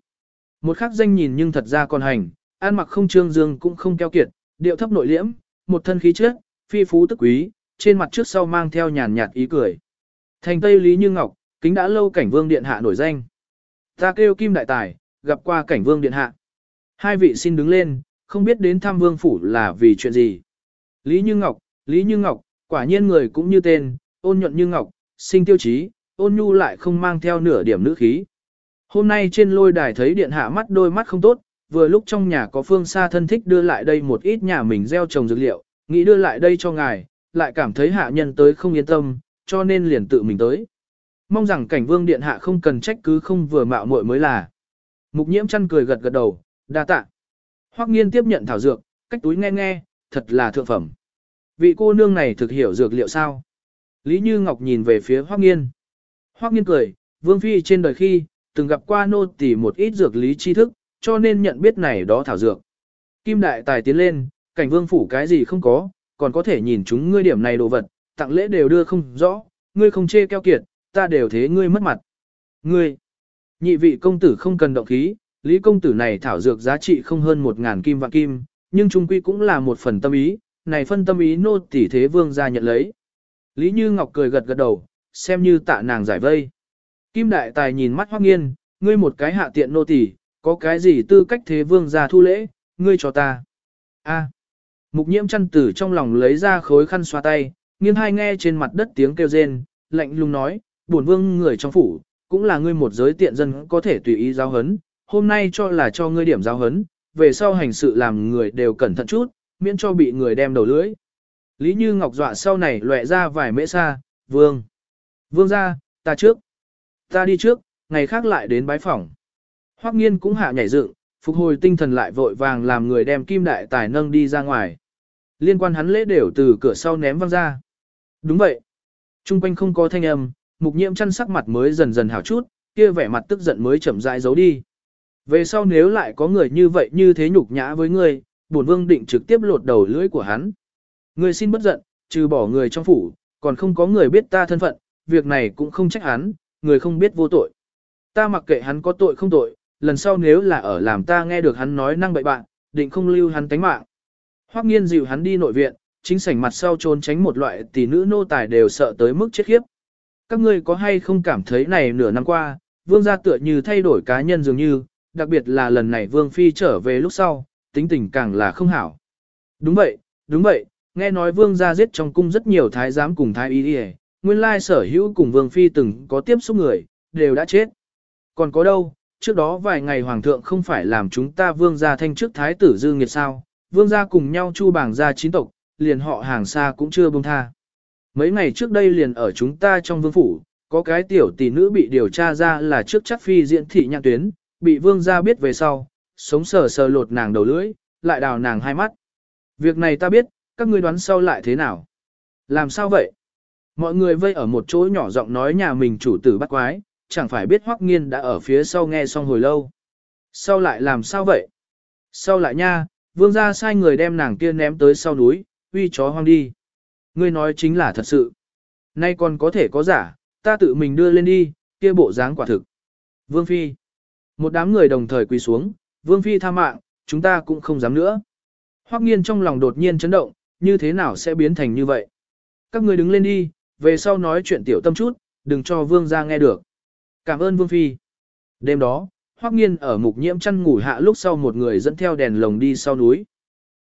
Một khắc danh nhìn nhưng thật ra còn hành, an mặc không trương dương cũng không keo kiệt, điệu thấp nội liễm, một thân khí chất, phi phú tức quý, trên mặt trước sau mang theo nhàn nhạt ý cười. Thành Tây Lý Như Ngọc, kính đã lâu cảnh vương điện hạ nổi danh. Ta kêu Kim Đại Tài, gặp qua cảnh vương điện hạ. Hai vị xin đứng lên, không biết đến thăm vương phủ là vì chuyện gì. Lý Như Ngọc, Lý Như Ngọc, quả nhiên người cũng như tên, ôn nhuận như ngọc, sinh tiêu chí, ôn nhu lại không mang theo nửa điểm nữ khí. Hôm nay trên lôi đài thấy điện hạ mắt đôi mắt không tốt, vừa lúc trong nhà có phương xa thân thích đưa lại đây một ít nhà mình gieo trồng dược liệu, nghĩ đưa lại đây cho ngài, lại cảm thấy hạ nhân tới không yên tâm, cho nên liền tự mình tới. Mong rằng cảnh vương điện hạ không cần trách cứ không vừa mạo muội mới là. Mục nhiễm chăn cười gật gật đầu, đa tạ. Hoắc nghiên tiếp nhận thảo dược, cách túi nghe nghe, thật là thượng phẩm. Vị cô nương này thực hiểu dược liệu sao? Lý Như Ngọc nhìn về phía Hoắc nghiên. Hoắc nghiên cười, vương phi trên đời khi, từng gặp qua nô tỳ một ít dược lý tri thức, cho nên nhận biết này đó thảo dược. Kim đại tài tiến lên, cảnh vương phủ cái gì không có, còn có thể nhìn chúng ngươi điểm này đồ vật, tặng lễ đều đưa không rõ, ngươi không chê keo kiệt, ta đều thế ngươi mất mặt. Ngươi, nhị vị công tử không cần động khí, lý công tử này thảo dược giá trị không hơn một ngàn kim vạn kim, nhưng trung quy cũng là một phần tâm ý, này phân tâm ý nô tỷ thế vương ra nhận lấy. Lý Như Ngọc cười gật gật đầu, xem như tạ nàng giải vây. Kim đại tài nhìn mắt hoắc nghiên, ngươi một cái hạ tiện nô tỷ, có cái gì tư cách thế vương ra thu lễ, ngươi cho ta. A. Mục nhiễm chăn tử trong lòng lấy ra khối khăn xoa tay, nghiêng hai nghe trên mặt đất tiếng kêu rên, lạnh lùng nói, bổn vương người trong phủ, cũng là ngươi một giới tiện dân có thể tùy ý giáo hấn, hôm nay cho là cho ngươi điểm giáo hấn, về sau hành sự làm người đều cẩn thận chút, miễn cho bị người đem đầu lưỡi. Lý Như Ngọc dọa sau này lệ ra vài mễ xa, vương. Vương ra, ta trước. Ta đi trước, ngày khác lại đến bái phỏng. Hoắc nghiên cũng hạ nhảy dựng, phục hồi tinh thần lại vội vàng làm người đem kim đại tài nâng đi ra ngoài. Liên quan hắn lễ đều từ cửa sau ném văng ra. Đúng vậy. Trung quanh không có thanh âm, mục nhiễm chăn sắc mặt mới dần dần hảo chút, kia vẻ mặt tức giận mới chậm rãi giấu đi. Về sau nếu lại có người như vậy như thế nhục nhã với ngươi, bổn vương định trực tiếp lột đầu lưỡi của hắn. Ngươi xin bất giận, trừ bỏ người trong phủ, còn không có người biết ta thân phận, việc này cũng không trách hắn, người không biết vô tội. Ta mặc kệ hắn có tội không tội, lần sau nếu là ở làm ta nghe được hắn nói năng bậy bạn, định không lưu hắn tánh mạng. Hoắc nghiên dìu hắn đi nội viện, chính sảnh mặt sau trốn tránh một loại tỷ nữ nô tài đều sợ tới mức chết khiếp. Các ngươi có hay không cảm thấy này nửa năm qua, vương gia tựa như thay đổi cá nhân dường như, đặc biệt là lần này vương phi trở về lúc sau, tính tình càng là không hảo. Đúng vậy, đúng vậy, nghe nói vương gia giết trong cung rất nhiều thái giám cùng thái y đi nguyên lai sở hữu cùng vương phi từng có tiếp xúc người, đều đã chết. Còn có đâu, trước đó vài ngày hoàng thượng không phải làm chúng ta vương gia thanh trước thái tử dư nghiệt sao, vương gia cùng nhau chu bảng ra chín tộc, liền họ hàng xa cũng chưa buông tha. Mấy ngày trước đây liền ở chúng ta trong vương phủ, có cái tiểu tỷ nữ bị điều tra ra là trước chắc phi diễn thị nhạc tuyến, bị vương gia biết về sau, sống sờ sờ lột nàng đầu lưỡi, lại đào nàng hai mắt. Việc này ta biết, các ngươi đoán sau lại thế nào? Làm sao vậy? Mọi người vây ở một chỗ nhỏ giọng nói nhà mình chủ tử bắt quái, chẳng phải biết Hoắc Nghiên đã ở phía sau nghe xong hồi lâu. Sau lại làm sao vậy? Sau lại nha, vương gia sai người đem nàng kia ném tới sau núi, uy chó hoang đi. Ngươi nói chính là thật sự. Nay còn có thể có giả, ta tự mình đưa lên đi, kia bộ dáng quả thực. Vương Phi. Một đám người đồng thời quỳ xuống, Vương Phi tha mạng, chúng ta cũng không dám nữa. Hoắc nghiên trong lòng đột nhiên chấn động, như thế nào sẽ biến thành như vậy? Các người đứng lên đi, về sau nói chuyện tiểu tâm chút, đừng cho Vương ra nghe được. Cảm ơn Vương Phi. Đêm đó, Hoắc nghiên ở mục nhiễm chăn ngủ hạ lúc sau một người dẫn theo đèn lồng đi sau núi.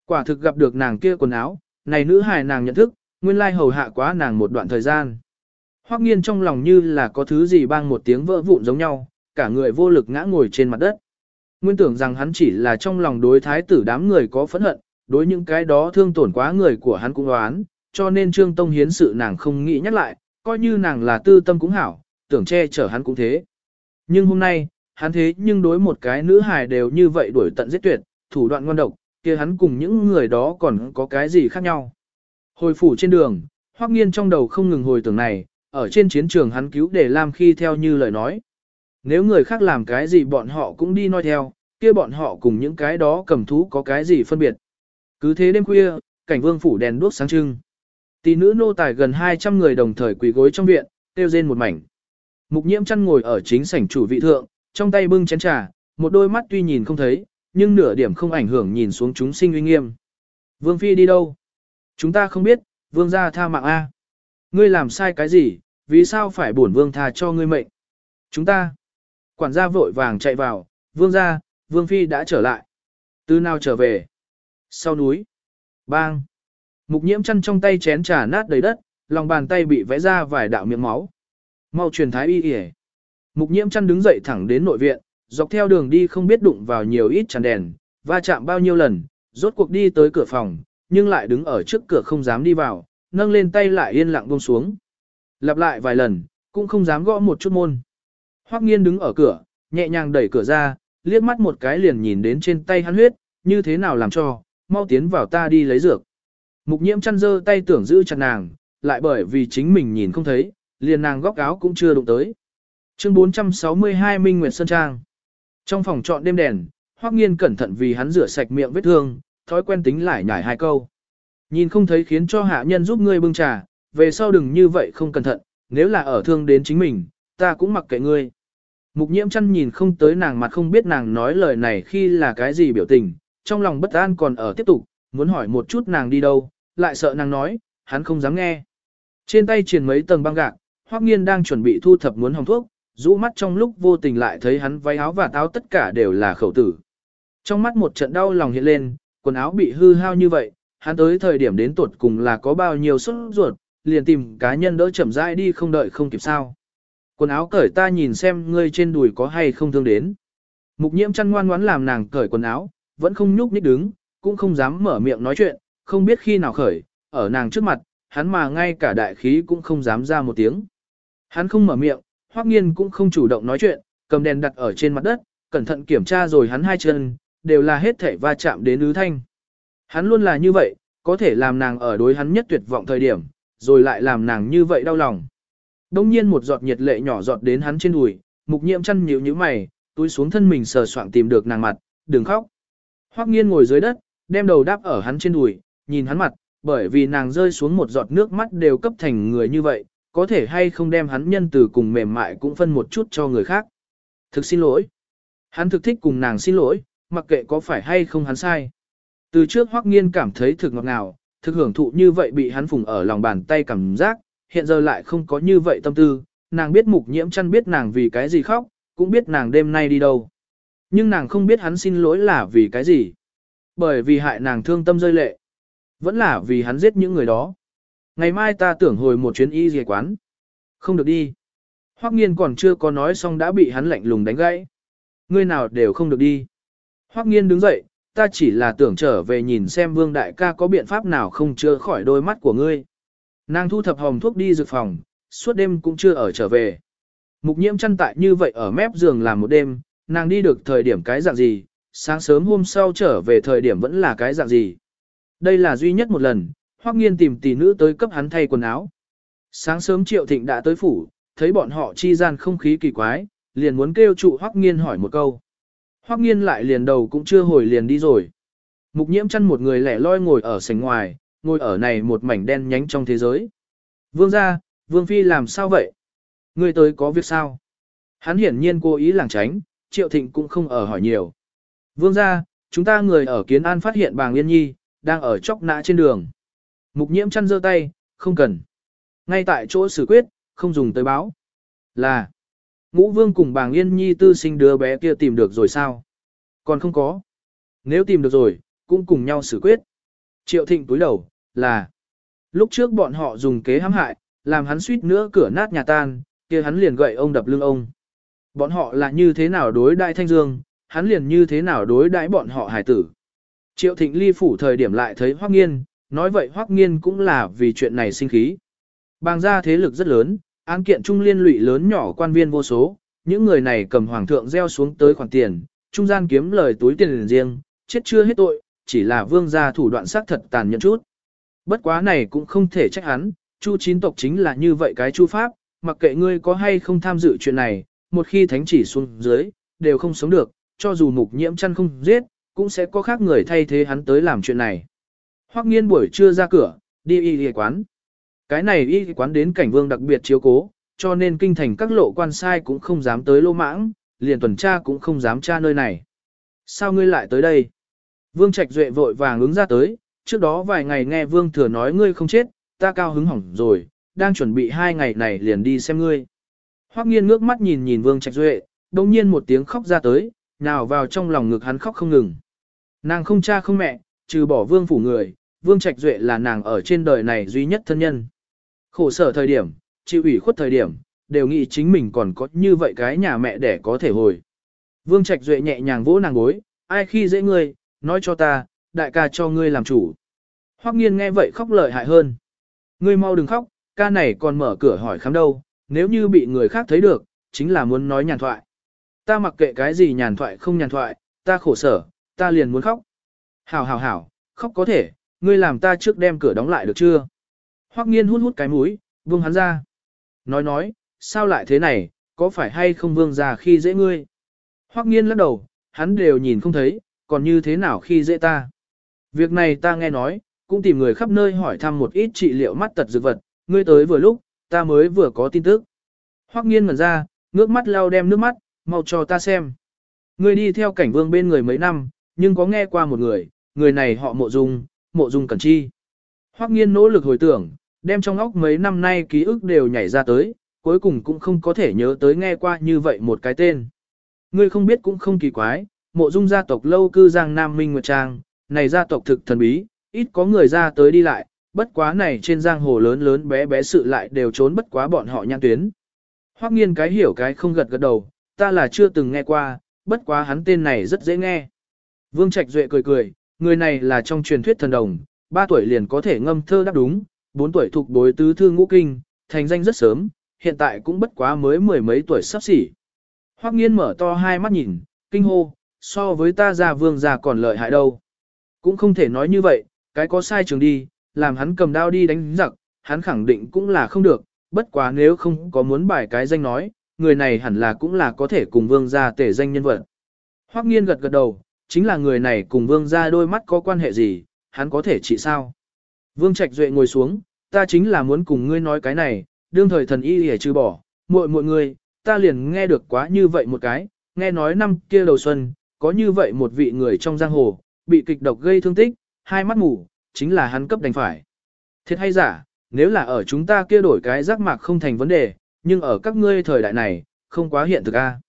Quả thực gặp được nàng kia quần áo, này nữ hài nàng nhận thức, nguyên lai hầu hạ quá nàng một đoạn thời gian. Hoắc nghiên trong lòng như là có thứ gì bang một tiếng vỡ vụn giống nhau, cả người vô lực ngã ngồi trên mặt đất. Nguyên tưởng rằng hắn chỉ là trong lòng đối thái tử đám người có phẫn hận, đối những cái đó thương tổn quá người của hắn cũng đoán, cho nên Trương Tông hiến sự nàng không nghĩ nhắc lại, coi như nàng là tư tâm cũng hảo, tưởng che chở hắn cũng thế. Nhưng hôm nay, hắn thế nhưng đối một cái nữ hài đều như vậy đuổi tận giết tuyệt, thủ đoạn ngon độc, kia hắn cùng những người đó còn có cái gì khác nhau. Hồi phủ trên đường, Hoắc Nghiên trong đầu không ngừng hồi tưởng này, ở trên chiến trường hắn cứu để Lam khi theo như lời nói. Nếu người khác làm cái gì bọn họ cũng đi nói theo, kia bọn họ cùng những cái đó cầm thú có cái gì phân biệt. Cứ thế đêm khuya, cảnh vương phủ đèn đuốc sáng trưng. Tỷ nữ nô tài gần 200 người đồng thời quỳ gối trong viện, tiêu rên một mảnh. Mục nhiễm chăn ngồi ở chính sảnh chủ vị thượng, trong tay bưng chén trà, một đôi mắt tuy nhìn không thấy, nhưng nửa điểm không ảnh hưởng nhìn xuống chúng sinh uy nghiêm. Vương Phi đi đâu? Chúng ta không biết, Vương gia tha mạng A. Ngươi làm sai cái gì, vì sao phải bổn Vương tha cho ngươi mệnh? Chúng ta. Quản gia vội vàng chạy vào, Vương gia, Vương Phi đã trở lại. Từ nào trở về? Sau núi. Bang. Mục nhiễm chăn trong tay chén trà nát đầy đất, lòng bàn tay bị vẽ ra vài đạo miệng máu. Mau truyền thái y y. Mục nhiễm chăn đứng dậy thẳng đến nội viện, dọc theo đường đi không biết đụng vào nhiều ít chàn đèn, va chạm bao nhiêu lần, rốt cuộc đi tới cửa phòng, nhưng lại đứng ở trước cửa không dám đi vào, nâng lên tay lại yên lặng buông xuống. Lặp lại vài lần, cũng không dám gõ một chút môn. Hoắc nghiên đứng ở cửa, nhẹ nhàng đẩy cửa ra, liếc mắt một cái liền nhìn đến trên tay hắn huyết, như thế nào làm cho, mau tiến vào ta đi lấy dược. Mục nhiễm chăn dơ tay tưởng giữ chặt nàng, lại bởi vì chính mình nhìn không thấy, liền nàng góc áo cũng chưa đụng tới. Chương 462 Minh Nguyệt Sơn Trang Trong phòng trọn đêm đèn, Hoắc Nghiên cẩn thận vì hắn rửa sạch miệng vết thương, thói quen tính lại nhải hai câu. Nhìn không thấy khiến cho hạ nhân giúp ngươi bưng trà, về sau đừng như vậy không cẩn thận, nếu là ở thương đến chính mình, ta cũng mặc kệ ngươi. Mục nhiễm chăn nhìn không tới nàng mặt không biết nàng nói lời này khi là cái gì biểu tình, trong lòng bất an còn ở tiếp tục, muốn hỏi một chút nàng đi đâu, lại sợ nàng nói, hắn không dám nghe. Trên tay truyền mấy tầng băng gạc, Hoắc Nghiên đang chuẩn bị thu thập muốn hồng thuốc, rũ mắt trong lúc vô tình lại thấy hắn váy áo và táo tất cả đều là khẩu tử. Trong mắt một trận đau lòng hiện lên, quần áo bị hư hao như vậy, hắn tới thời điểm đến tuột cùng là có bao nhiêu sốt ruột, liền tìm cá nhân đỡ chậm rãi đi không đợi không kịp sao. Quần áo cởi ta nhìn xem ngươi trên đùi có hay không thương đến. Mục nhiễm chăn ngoan ngoãn làm nàng cởi quần áo, vẫn không nhúc nhích đứng, cũng không dám mở miệng nói chuyện, không biết khi nào khởi, ở nàng trước mặt, hắn mà ngay cả đại khí cũng không dám ra một tiếng. Hắn không mở miệng, Hoắc Nghiên cũng không chủ động nói chuyện, cầm đèn đặt ở trên mặt đất, cẩn thận kiểm tra rồi hắn hai chân, đều là hết thảy va chạm đến ứ thanh. Hắn luôn là như vậy, có thể làm nàng ở đối hắn nhất tuyệt vọng thời điểm, rồi lại làm nàng như vậy đau lòng. Đông nhiên một giọt nhiệt lệ nhỏ giọt đến hắn trên đùi, mục nhiễm chăn nhíu nhíu mày, túi xuống thân mình sờ soạng tìm được nàng mặt, đừng khóc. Hoắc nghiên ngồi dưới đất, đem đầu đáp ở hắn trên đùi, nhìn hắn mặt, bởi vì nàng rơi xuống một giọt nước mắt đều cấp thành người như vậy, có thể hay không đem hắn nhân từ cùng mềm mại cũng phân một chút cho người khác. Thực xin lỗi. Hắn thực thích cùng nàng xin lỗi, mặc kệ có phải hay không hắn sai. Từ trước Hoắc Nghiên cảm thấy thực ngọt ngào, thực hưởng thụ như vậy bị hắn phùng ở lòng bàn tay cảm giác, hiện giờ lại không có như vậy tâm tư, nàng biết mục nhiễm chăn biết nàng vì cái gì khóc, cũng biết nàng đêm nay đi đâu. Nhưng nàng không biết hắn xin lỗi là vì cái gì. Bởi vì hại nàng thương tâm rơi lệ. Vẫn là vì hắn giết những người đó. Ngày mai ta tưởng hồi một chuyến y dề quán. Không được đi. Hoắc nghiên còn chưa có nói xong đã bị hắn lạnh lùng đánh gãy. Ngươi nào đều không được đi. Hoắc nghiên đứng dậy, ta chỉ là tưởng trở về nhìn xem vương đại ca có biện pháp nào không chữa khỏi đôi mắt của ngươi. Nàng thu thập hồng thuốc đi dược phòng, suốt đêm cũng chưa ở trở về. Mục nhiễm chăn tại như vậy ở mép giường làm một đêm, nàng đi được thời điểm cái dạng gì, sáng sớm hôm sau trở về thời điểm vẫn là cái dạng gì. Đây là duy nhất một lần, Hoắc Nghiên tìm tỷ nữ tới cấp hắn thay quần áo. Sáng sớm Triệu Thịnh đã tới phủ, thấy bọn họ chi gian không khí kỳ quái, liền muốn kêu trụ Hoắc Nghiên hỏi một câu. Hoắc Nghiên lại liền đầu cũng chưa hồi liền đi rồi. Mục Nhiễm chăn một người lẻ loi ngồi ở sảnh ngoài, ngồi ở này một mảnh đen nhánh trong thế giới. Vương gia, Vương phi làm sao vậy? Ngươi tới có việc sao? Hắn hiển nhiên cố ý lảng tránh, Triệu Thịnh cũng không ở hỏi nhiều. Vương gia, chúng ta người ở Kiến An phát hiện Bàng Yên Nhi đang ở chóc nã trên đường. Mục nhiễm chăn giơ tay, không cần. Ngay tại chỗ xử quyết, không dùng tới báo. Là, ngũ vương cùng bàng yên nhi tư sinh đứa bé kia tìm được rồi sao? Còn không có. Nếu tìm được rồi, cũng cùng nhau xử quyết. Triệu thịnh túi đầu, là. Lúc trước bọn họ dùng kế hãm hại, làm hắn suýt nữa cửa nát nhà tan, kia hắn liền gậy ông đập lưng ông. Bọn họ là như thế nào đối đại thanh dương, hắn liền như thế nào đối đãi bọn họ hải tử. Triệu thịnh ly phủ thời điểm lại thấy hoác nghiên, nói vậy Hoắc Nghiên cũng là vì chuyện này sinh khí. Bàng gia thế lực rất lớn, án kiện trung liên lụy lớn nhỏ quan viên vô số, những người này cầm hoàng thượng gieo xuống tới khoản tiền, trung gian kiếm lời túi tiền riêng, chết chưa hết tội, chỉ là vương gia thủ đoạn xác thật tàn nhẫn chút. Bất quá này cũng không thể trách hắn, Chu chín tộc chính là như vậy cái chu pháp, mặc kệ ngươi có hay không tham dự chuyện này, một khi thánh chỉ xuống dưới, đều không sống được, cho dù mục nhiễm chăn không giết, cũng sẽ có khác người thay thế hắn tới làm chuyện này. Hoắc nghiên buổi trưa ra cửa, đi y y quán. Cái này y quán đến cảnh vương đặc biệt chiếu cố, cho nên kinh thành các lộ quan sai cũng không dám tới lô mãng, liền tuần tra cũng không dám tra nơi này. Sao ngươi lại tới đây? Vương Trạch Duệ vội vàng ứng ra tới, trước đó vài ngày nghe Vương Thừa nói ngươi không chết, ta cao hứng hỏng rồi, đang chuẩn bị hai ngày này liền đi xem ngươi. Hoắc nghiên ngước mắt nhìn nhìn Vương Trạch Duệ, đồng nhiên một tiếng khóc ra tới, nào vào trong lòng ngực hắn khóc không ngừng. Nàng không cha không mẹ, trừ bỏ Vương phủ người, Vương Trạch Duệ là nàng ở trên đời này duy nhất thân nhân. Khổ sở thời điểm, chịu ủy khuất thời điểm, đều nghĩ chính mình còn có như vậy cái nhà mẹ để có thể hồi. Vương Trạch Duệ nhẹ nhàng vỗ nàng gối, ai khi dễ ngươi, nói cho ta, đại ca cho ngươi làm chủ. Hoắc nghiên nghe vậy khóc lợi hại hơn. Ngươi mau đừng khóc, ca này còn mở cửa hỏi khám đâu, nếu như bị người khác thấy được, chính là muốn nói nhàn thoại. Ta mặc kệ cái gì nhàn thoại không nhàn thoại, ta khổ sở, ta liền muốn khóc. Hảo hảo hảo, khóc có thể, ngươi làm ta trước đem cửa đóng lại được chưa? Hoắc nghiên hút hút cái mũi, vương hắn ra. Nói nói, sao lại thế này, có phải hay không vương ra khi dễ ngươi? Hoắc nghiên lắc đầu, hắn đều nhìn không thấy, còn như thế nào khi dễ ta? Việc này ta nghe nói, cũng tìm người khắp nơi hỏi thăm một ít trị liệu mắt tật dược vật, ngươi tới vừa lúc, ta mới vừa có tin tức. Hoắc nghiên ngẩn ra, ngước mắt lau đem nước mắt, mau cho ta xem. Ngươi đi theo cảnh vương bên người mấy năm, nhưng có nghe qua một người, người này họ mộ dung, mộ dung cẩn chi. Hoắc nghiên nỗ lực hồi tưởng, đem trong óc mấy năm nay ký ức đều nhảy ra tới, cuối cùng cũng không có thể nhớ tới nghe qua như vậy một cái tên. Ngươi không biết cũng không kỳ quái, mộ dung gia tộc lâu cư giang Nam Minh Nguyệt Trang, này gia tộc thực thần bí, ít có người ra tới đi lại, bất quá này trên giang hồ lớn lớn bé bé sự lại đều trốn bất quá bọn họ nhãn tuyến. Hoắc nghiên cái hiểu cái không gật gật đầu, ta là chưa từng nghe qua, bất quá hắn tên này rất dễ nghe. Vương Trạch Duệ cười cười, người này là trong truyền thuyết thần đồng, 3 tuổi liền có thể ngâm thơ đáp đúng, 4 tuổi thuộc bối tứ thư ngũ kinh, thành danh rất sớm, hiện tại cũng bất quá mới mười mấy tuổi sắp xỉ. Hoắc nghiên mở to hai mắt nhìn, kinh hô, so với ta gia vương gia còn lợi hại đâu. Cũng không thể nói như vậy, cái có sai trường đi, làm hắn cầm đao đi đánh giặc, hắn khẳng định cũng là không được, bất quá nếu không có muốn bài cái danh nói, người này hẳn là cũng là có thể cùng vương gia tể danh nhân vật. Hoắc nghiên gật gật đầu, chính là người này cùng vương gia đôi mắt có quan hệ gì, hắn có thể trị sao? Vương Trạch Duệ ngồi xuống, ta chính là muốn cùng ngươi nói cái này, đương thời thần y hề trừ bỏ, muội muội ngươi, ta liền nghe được quá như vậy một cái, nghe nói năm kia đầu xuân, có như vậy một vị người trong giang hồ, bị kịch độc gây thương tích, hai mắt mù, chính là hắn cấp đành phải. Thiệt hay giả, nếu là ở chúng ta kia đổi cái giác mạc không thành vấn đề, nhưng ở các ngươi thời đại này, không quá hiện thực a.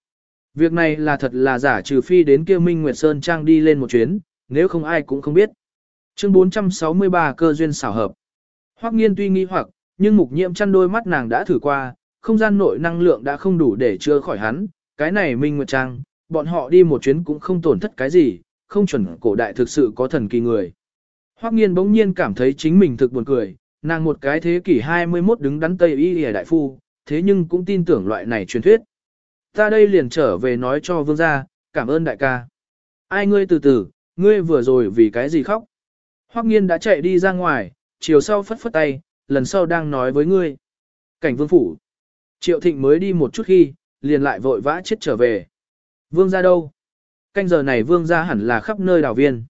Việc này là thật là giả trừ phi đến kia Minh Nguyệt Sơn Trang đi lên một chuyến, nếu không ai cũng không biết. Chương 463 cơ duyên xảo hợp. Hoắc nghiên tuy nghi hoặc, nhưng mục nhiễm chăn đôi mắt nàng đã thử qua, không gian nội năng lượng đã không đủ để chữa khỏi hắn, cái này Minh Nguyệt Trang, bọn họ đi một chuyến cũng không tổn thất cái gì, không chuẩn cổ đại thực sự có thần kỳ người. Hoắc nghiên bỗng nhiên cảm thấy chính mình thực buồn cười, nàng một cái thế kỷ 21 đứng đắn Tây Y Y đại phu, thế nhưng cũng tin tưởng loại này truyền thuyết. Ta đây liền trở về nói cho vương gia, cảm ơn đại ca. Ai ngươi từ từ, ngươi vừa rồi vì cái gì khóc? Hoắc nghiên đã chạy đi ra ngoài, chiều sau phất phất tay, lần sau đang nói với ngươi. Cảnh vương phủ. Triệu thịnh mới đi một chút khi, liền lại vội vã chết trở về. Vương gia đâu? Canh giờ này vương gia hẳn là khắp nơi đảo viên.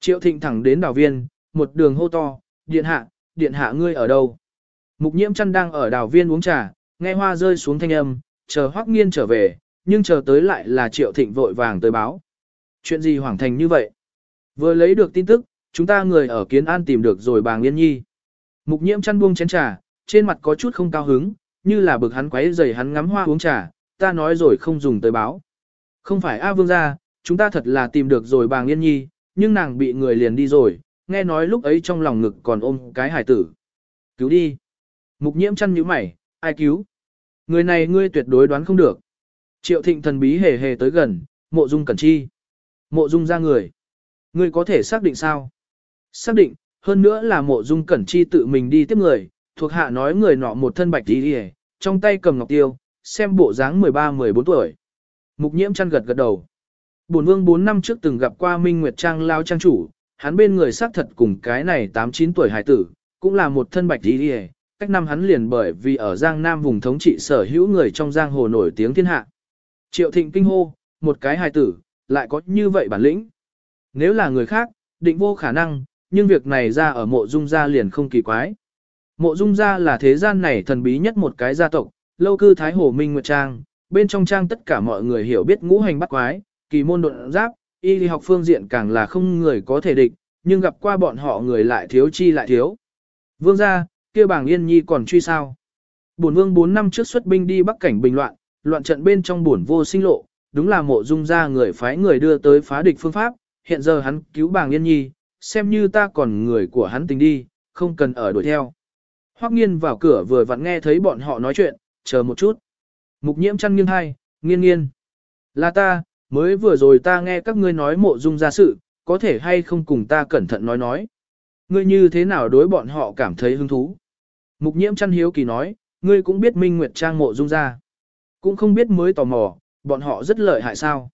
Triệu thịnh thẳng đến đảo viên, một đường hô to, điện hạ, điện hạ ngươi ở đâu? Mục nhiễm chăn đang ở đảo viên uống trà, nghe hoa rơi xuống thanh âm, chờ hoắc nghiên trở về, nhưng chờ tới lại là triệu thịnh vội vàng tới báo. Chuyện gì hoảng thành như vậy? Vừa lấy được tin tức, chúng ta người ở kiến an tìm được rồi bàng Liên nhi. Mục nhiễm chăn buông chén trà, trên mặt có chút không cao hứng, như là bực hắn quấy rầy hắn ngắm hoa uống trà, ta nói rồi không dùng tới báo. Không phải A Vương gia, chúng ta thật là tìm được rồi bàng Liên nhi, nhưng nàng bị người liền đi rồi, nghe nói lúc ấy trong lòng ngực còn ôm cái hải tử. Cứu đi. Mục nhiễm chăn nhíu mày, ai cứu? Người này ngươi tuyệt đối đoán không được. Triệu thịnh thần bí hề hề tới gần, mộ dung cẩn chi. Mộ dung ra người. Ngươi có thể xác định sao? Xác định, hơn nữa là mộ dung cẩn chi tự mình đi tiếp người, thuộc hạ nói người nọ một thân bạch đi đi trong tay cầm ngọc tiêu, xem bộ dáng 13-14 tuổi. Mục nhiễm chăn gật gật đầu. Bổn vương 4 năm trước từng gặp qua Minh Nguyệt Trang lao trang chủ, hắn bên người xác thật cùng cái này 8-9 tuổi hải tử, cũng là một thân bạch đi đi cách năm hắn liền bởi vì ở Giang Nam vùng thống trị sở hữu người trong giang hồ nổi tiếng thiên hạ. Triệu thịnh kinh hô, một cái hài tử, lại có như vậy bản lĩnh. Nếu là người khác, định vô khả năng, nhưng việc này ra ở mộ dung gia liền không kỳ quái. Mộ dung gia là thế gian này thần bí nhất một cái gia tộc, lâu cư Thái Hồ Minh Nguyệt Trang, bên trong trang tất cả mọi người hiểu biết ngũ hành bắt quái, kỳ môn độn giáp, y học phương diện càng là không người có thể địch, nhưng gặp qua bọn họ người lại thiếu chi lại thiếu. Vương gia, kia bảng yên nhi còn truy sao? Bổn vương 4 năm trước xuất binh đi bắc cảnh bình loạn, loạn trận bên trong bổn vô sinh lộ, đúng là mộ dung gia người phái người đưa tới phá địch phương pháp, hiện giờ hắn cứu bảng yên nhi, xem như ta còn người của hắn tình đi, không cần ở đuổi theo. Hoắc nghiên vào cửa vừa vặn nghe thấy bọn họ nói chuyện, chờ một chút. Mục nhiễm chăn nghiêng hai, nghiêng nghiêng. Là ta, mới vừa rồi ta nghe các ngươi nói mộ dung ra sự, có thể hay không cùng ta cẩn thận nói nói. Ngươi như thế nào đối bọn họ cảm thấy hứng thú? Mục nhiễm chăn hiếu kỳ nói, ngươi cũng biết Minh Nguyệt Trang mộ dung ra. Cũng không biết mới tò mò, bọn họ rất lợi hại sao.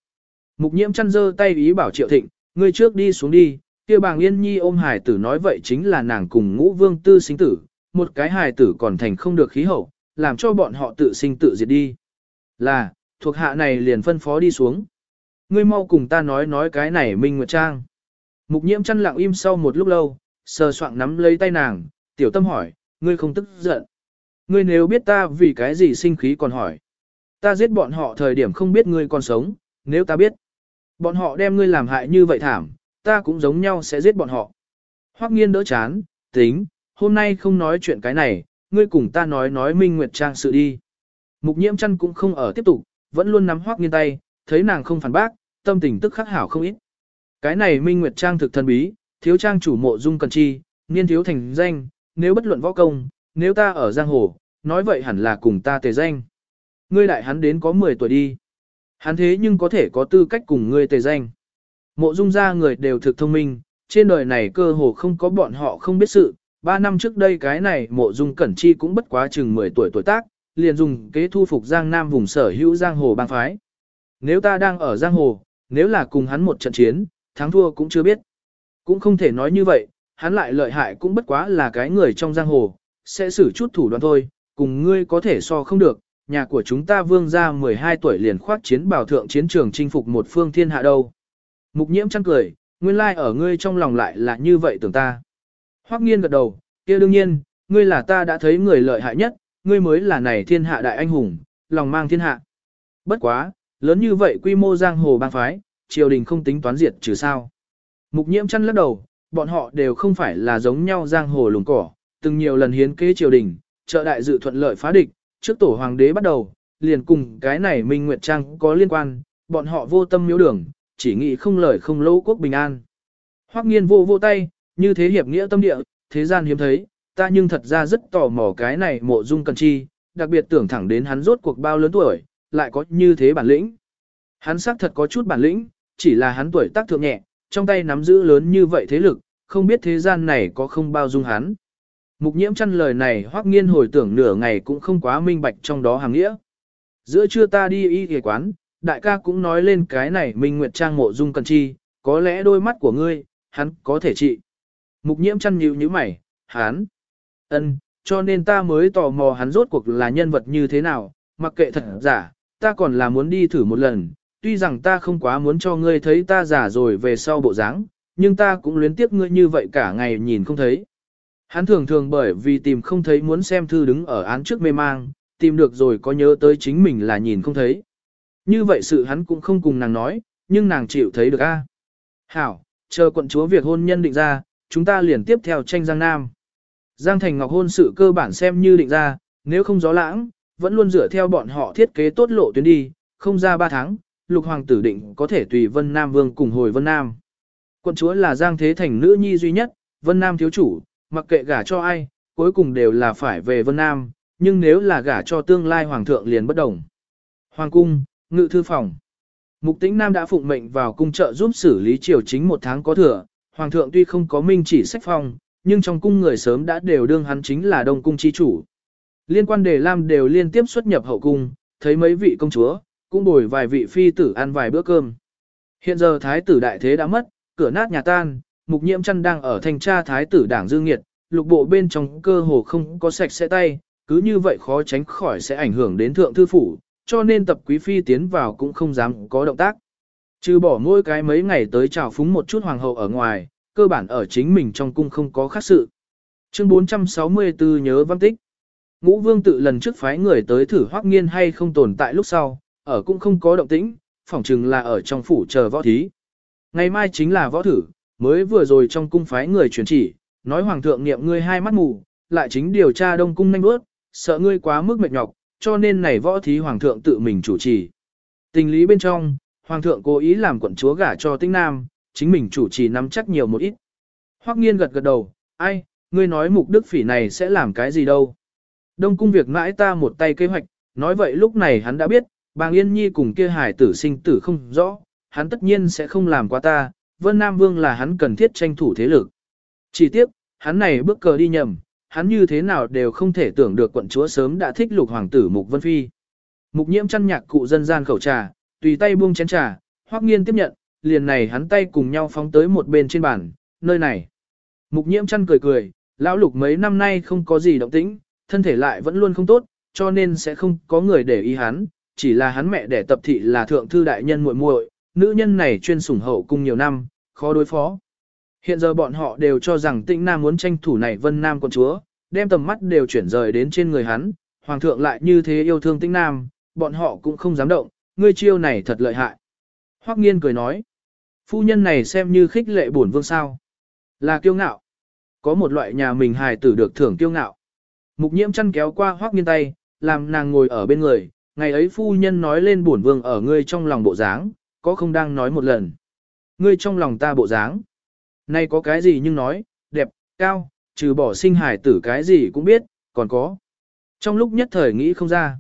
Mục nhiễm chăn giơ tay ý bảo triệu thịnh, ngươi trước đi xuống đi, kia bàng yên nhi ôm hải tử nói vậy chính là nàng cùng ngũ vương tư sinh tử, một cái hài tử còn thành không được khí hậu, làm cho bọn họ tự sinh tự diệt đi. Là, thuộc hạ này liền phân phó đi xuống. Ngươi mau cùng ta nói nói cái này Minh Nguyệt Trang. Mục nhiễm chăn lặng im sau một lúc lâu, sờ soạng nắm lấy tay nàng, tiểu tâm hỏi, ngươi không tức giận. Ngươi nếu biết ta vì cái gì sinh khí còn hỏi. Ta giết bọn họ thời điểm không biết ngươi còn sống, nếu ta biết. Bọn họ đem ngươi làm hại như vậy thảm, ta cũng giống nhau sẽ giết bọn họ. Hoắc nghiên đỡ chán, tính, hôm nay không nói chuyện cái này, ngươi cùng ta nói nói Minh Nguyệt Trang sự đi. Mục nhiễm chăn cũng không ở tiếp tục, vẫn luôn nắm Hoắc nghiên tay, thấy nàng không phản bác, tâm tình tức khắc hảo không ít. Cái này Minh Nguyệt Trang thực thần bí, thiếu trang chủ mộ dung cần chi, niên thiếu thành danh, nếu bất luận võ công, nếu ta ở giang hồ, nói vậy hẳn là cùng ta tề danh. Ngươi đại hắn đến có 10 tuổi đi. Hắn thế nhưng có thể có tư cách cùng ngươi tề danh. Mộ dung ra người đều thực thông minh, trên đời này cơ hồ không có bọn họ không biết sự. Ba năm trước đây cái này mộ dung cẩn chi cũng bất quá chừng 10 tuổi tuổi tác, liền dùng kế thu phục giang nam vùng sở hữu giang hồ bang phái. Nếu ta đang ở giang hồ, nếu là cùng hắn một trận chiến, thắng thua cũng chưa biết. Cũng không thể nói như vậy, hắn lại lợi hại cũng bất quá là cái người trong giang hồ, sẽ xử chút thủ đoạn thôi, cùng ngươi có thể so không được, nhà của chúng ta vương gia 12 tuổi liền khoác chiến bảo thượng chiến trường chinh phục một phương thiên hạ đâu. Mục nhiễm chăng cười, nguyên lai like ở ngươi trong lòng lại là như vậy tưởng ta. Hoắc nghiên gật đầu, kia đương nhiên, ngươi là ta đã thấy người lợi hại nhất, ngươi mới là này thiên hạ đại anh hùng, lòng mang thiên hạ. Bất quá, lớn như vậy quy mô giang hồ bang phái, triều đình không tính toán diệt trừ sao. Mục nhiễm chăn lắc đầu, bọn họ đều không phải là giống nhau giang hồ lùng cỏ, từng nhiều lần hiến kế triều đình, trợ đại dự thuận lợi phá địch, trước tổ hoàng đế bắt đầu, liền cùng cái này Minh Nguyệt Trang có liên quan, bọn họ vô tâm miếu đường, chỉ nghĩ không lời không lâu quốc bình an. Hoắc nghiên vô vô tay, như thế hiệp nghĩa tâm địa, thế gian hiếm thấy, ta nhưng thật ra rất tò mò cái này mộ dung cần chi, đặc biệt tưởng thẳng đến hắn rốt cuộc bao lớn tuổi, lại có như thế bản lĩnh. Hắn xác thật có chút bản lĩnh, chỉ là hắn tuổi tác thượng nhẹ, trong tay nắm giữ lớn như vậy thế lực, không biết thế gian này có không bao dung hắn. Mục nhiễm chăn lời này hoắc nghiên hồi tưởng nửa ngày cũng không quá minh bạch trong đó hàng nghĩa. Giữa trưa ta đi y y quán, đại ca cũng nói lên cái này Minh Nguyệt Trang mộ dung cần chi, có lẽ đôi mắt của ngươi, hắn có thể trị. Mục nhiễm chăn nhíu như mày, hắn, ân, cho nên ta mới tò mò hắn rốt cuộc là nhân vật như thế nào, mặc kệ thật giả, ta còn là muốn đi thử một lần, tuy rằng ta không quá muốn cho ngươi thấy ta giả rồi về sau bộ dáng, nhưng ta cũng luyến tiếc ngươi như vậy cả ngày nhìn không thấy. Hắn thường thường bởi vì tìm không thấy muốn xem thư đứng ở án trước mê mang, tìm được rồi có nhớ tới chính mình là nhìn không thấy. Như vậy sự hắn cũng không cùng nàng nói, nhưng nàng chịu thấy được a. Hảo, chờ quận chúa việc hôn nhân định ra, chúng ta liền tiếp theo tranh Giang Nam. Giang Thành Ngọc hôn sự cơ bản xem như định ra, nếu không gió lãng, vẫn luôn dựa theo bọn họ thiết kế tốt lộ tuyến đi, không ra 3 tháng, lục hoàng tử định có thể tùy Vân Nam Vương cùng hồi Vân Nam. Quận chúa là Giang Thế Thành nữ nhi duy nhất, Vân Nam thiếu chủ, mặc kệ gả cho ai, cuối cùng đều là phải về Vân Nam, nhưng nếu là gả cho tương lai hoàng thượng liền bất đồng. Hoàng cung, ngự thư phòng. Mục tĩnh Nam đã phụng mệnh vào cung trợ giúp xử lý triều chính một tháng có thừa, hoàng thượng tuy không có minh chỉ sách phong, nhưng trong cung người sớm đã đều đương hắn chính là đông cung chi chủ. Liên quan đề lam đều liên tiếp xuất nhập hậu cung, thấy mấy vị công chúa, cũng bồi vài vị phi tử ăn vài bữa cơm. Hiện giờ thái tử đại thế đã mất, cửa nát nhà tan, mục nhiễm chăn đang ở thành tra thái tử đảng dương nghiệt, lục bộ bên trong cơ hồ không có sạch sẽ tay, cứ như vậy khó tránh khỏi sẽ ảnh hưởng đến thượng thư phủ, cho nên tập quý phi tiến vào cũng không dám có động tác. Trừ bỏ mỗi cái mấy ngày tới chào phúng một chút hoàng hậu ở ngoài, cơ bản ở chính mình trong cung không có khác sự. Chương 464 nhớ văn tích. Ngũ vương tự lần trước phái người tới thử hoác nghiên hay không tồn tại lúc sau, ở cũng không có động tĩnh, phỏng chừng là ở trong phủ chờ võ thí. Ngày mai chính là võ thử, mới vừa rồi trong cung phái người truyền chỉ, nói hoàng thượng niệm ngươi hai mắt mù, lại chính điều tra đông cung nhanh bước, sợ ngươi quá mức mệt nhọc, cho nên này võ thí hoàng thượng tự mình chủ trì. Tình lý bên trong, hoàng thượng cố ý làm quận chúa gả cho tinh nam, chính mình chủ trì nắm chắc nhiều một ít. Hoắc nghiên gật gật đầu, ai, ngươi nói mục đức phỉ này sẽ làm cái gì đâu. Đông cung việc mãi ta một tay kế hoạch, nói vậy lúc này hắn đã biết, bàng yên nhi cùng kia hải tử sinh tử không rõ, hắn tất nhiên sẽ không làm qua ta, Vân Nam Vương là hắn cần thiết tranh thủ thế lực. Chỉ tiếc, hắn này bước cờ đi nhầm, hắn như thế nào đều không thể tưởng được quận chúa sớm đã thích lục hoàng tử Mục Vân Phi. Mục nhiễm chăn nhạc cụ dân gian khẩu trà, tùy tay buông chén trà, hoắc nghiên tiếp nhận, liền này hắn tay cùng nhau phóng tới một bên trên bàn, nơi này. Mục nhiễm chăn cười cười, lão lục mấy năm nay không có gì động tĩnh, thân thể lại vẫn luôn không tốt, cho nên sẽ không có người để ý hắn, chỉ là hắn mẹ đẻ tập thị là thượng thư đại nhân muội muội, nữ nhân này chuyên sủng hậu cung nhiều năm, khó đối phó. Hiện giờ bọn họ đều cho rằng tĩnh nam muốn tranh thủ này vân nam con chúa, đem tầm mắt đều chuyển rời đến trên người hắn, hoàng thượng lại như thế yêu thương tĩnh nam, bọn họ cũng không dám động, ngươi chiêu này thật lợi hại. Hoắc nghiên cười nói, phu nhân này xem như khích lệ bổn vương sao. Là kiêu ngạo. Có một loại nhà mình hài tử được thưởng kiêu ngạo. Mục nhiễm chăn kéo qua Hoắc nghiên tay, làm nàng ngồi ở bên người, ngày ấy phu nhân nói lên bổn vương ở ngươi trong lòng bộ dáng, có không đang nói một lần. Ngươi trong lòng ta bộ dáng. Nay có cái gì nhưng nói, đẹp, cao, trừ bỏ sinh hải tử cái gì cũng biết, còn có. Trong lúc nhất thời nghĩ không ra.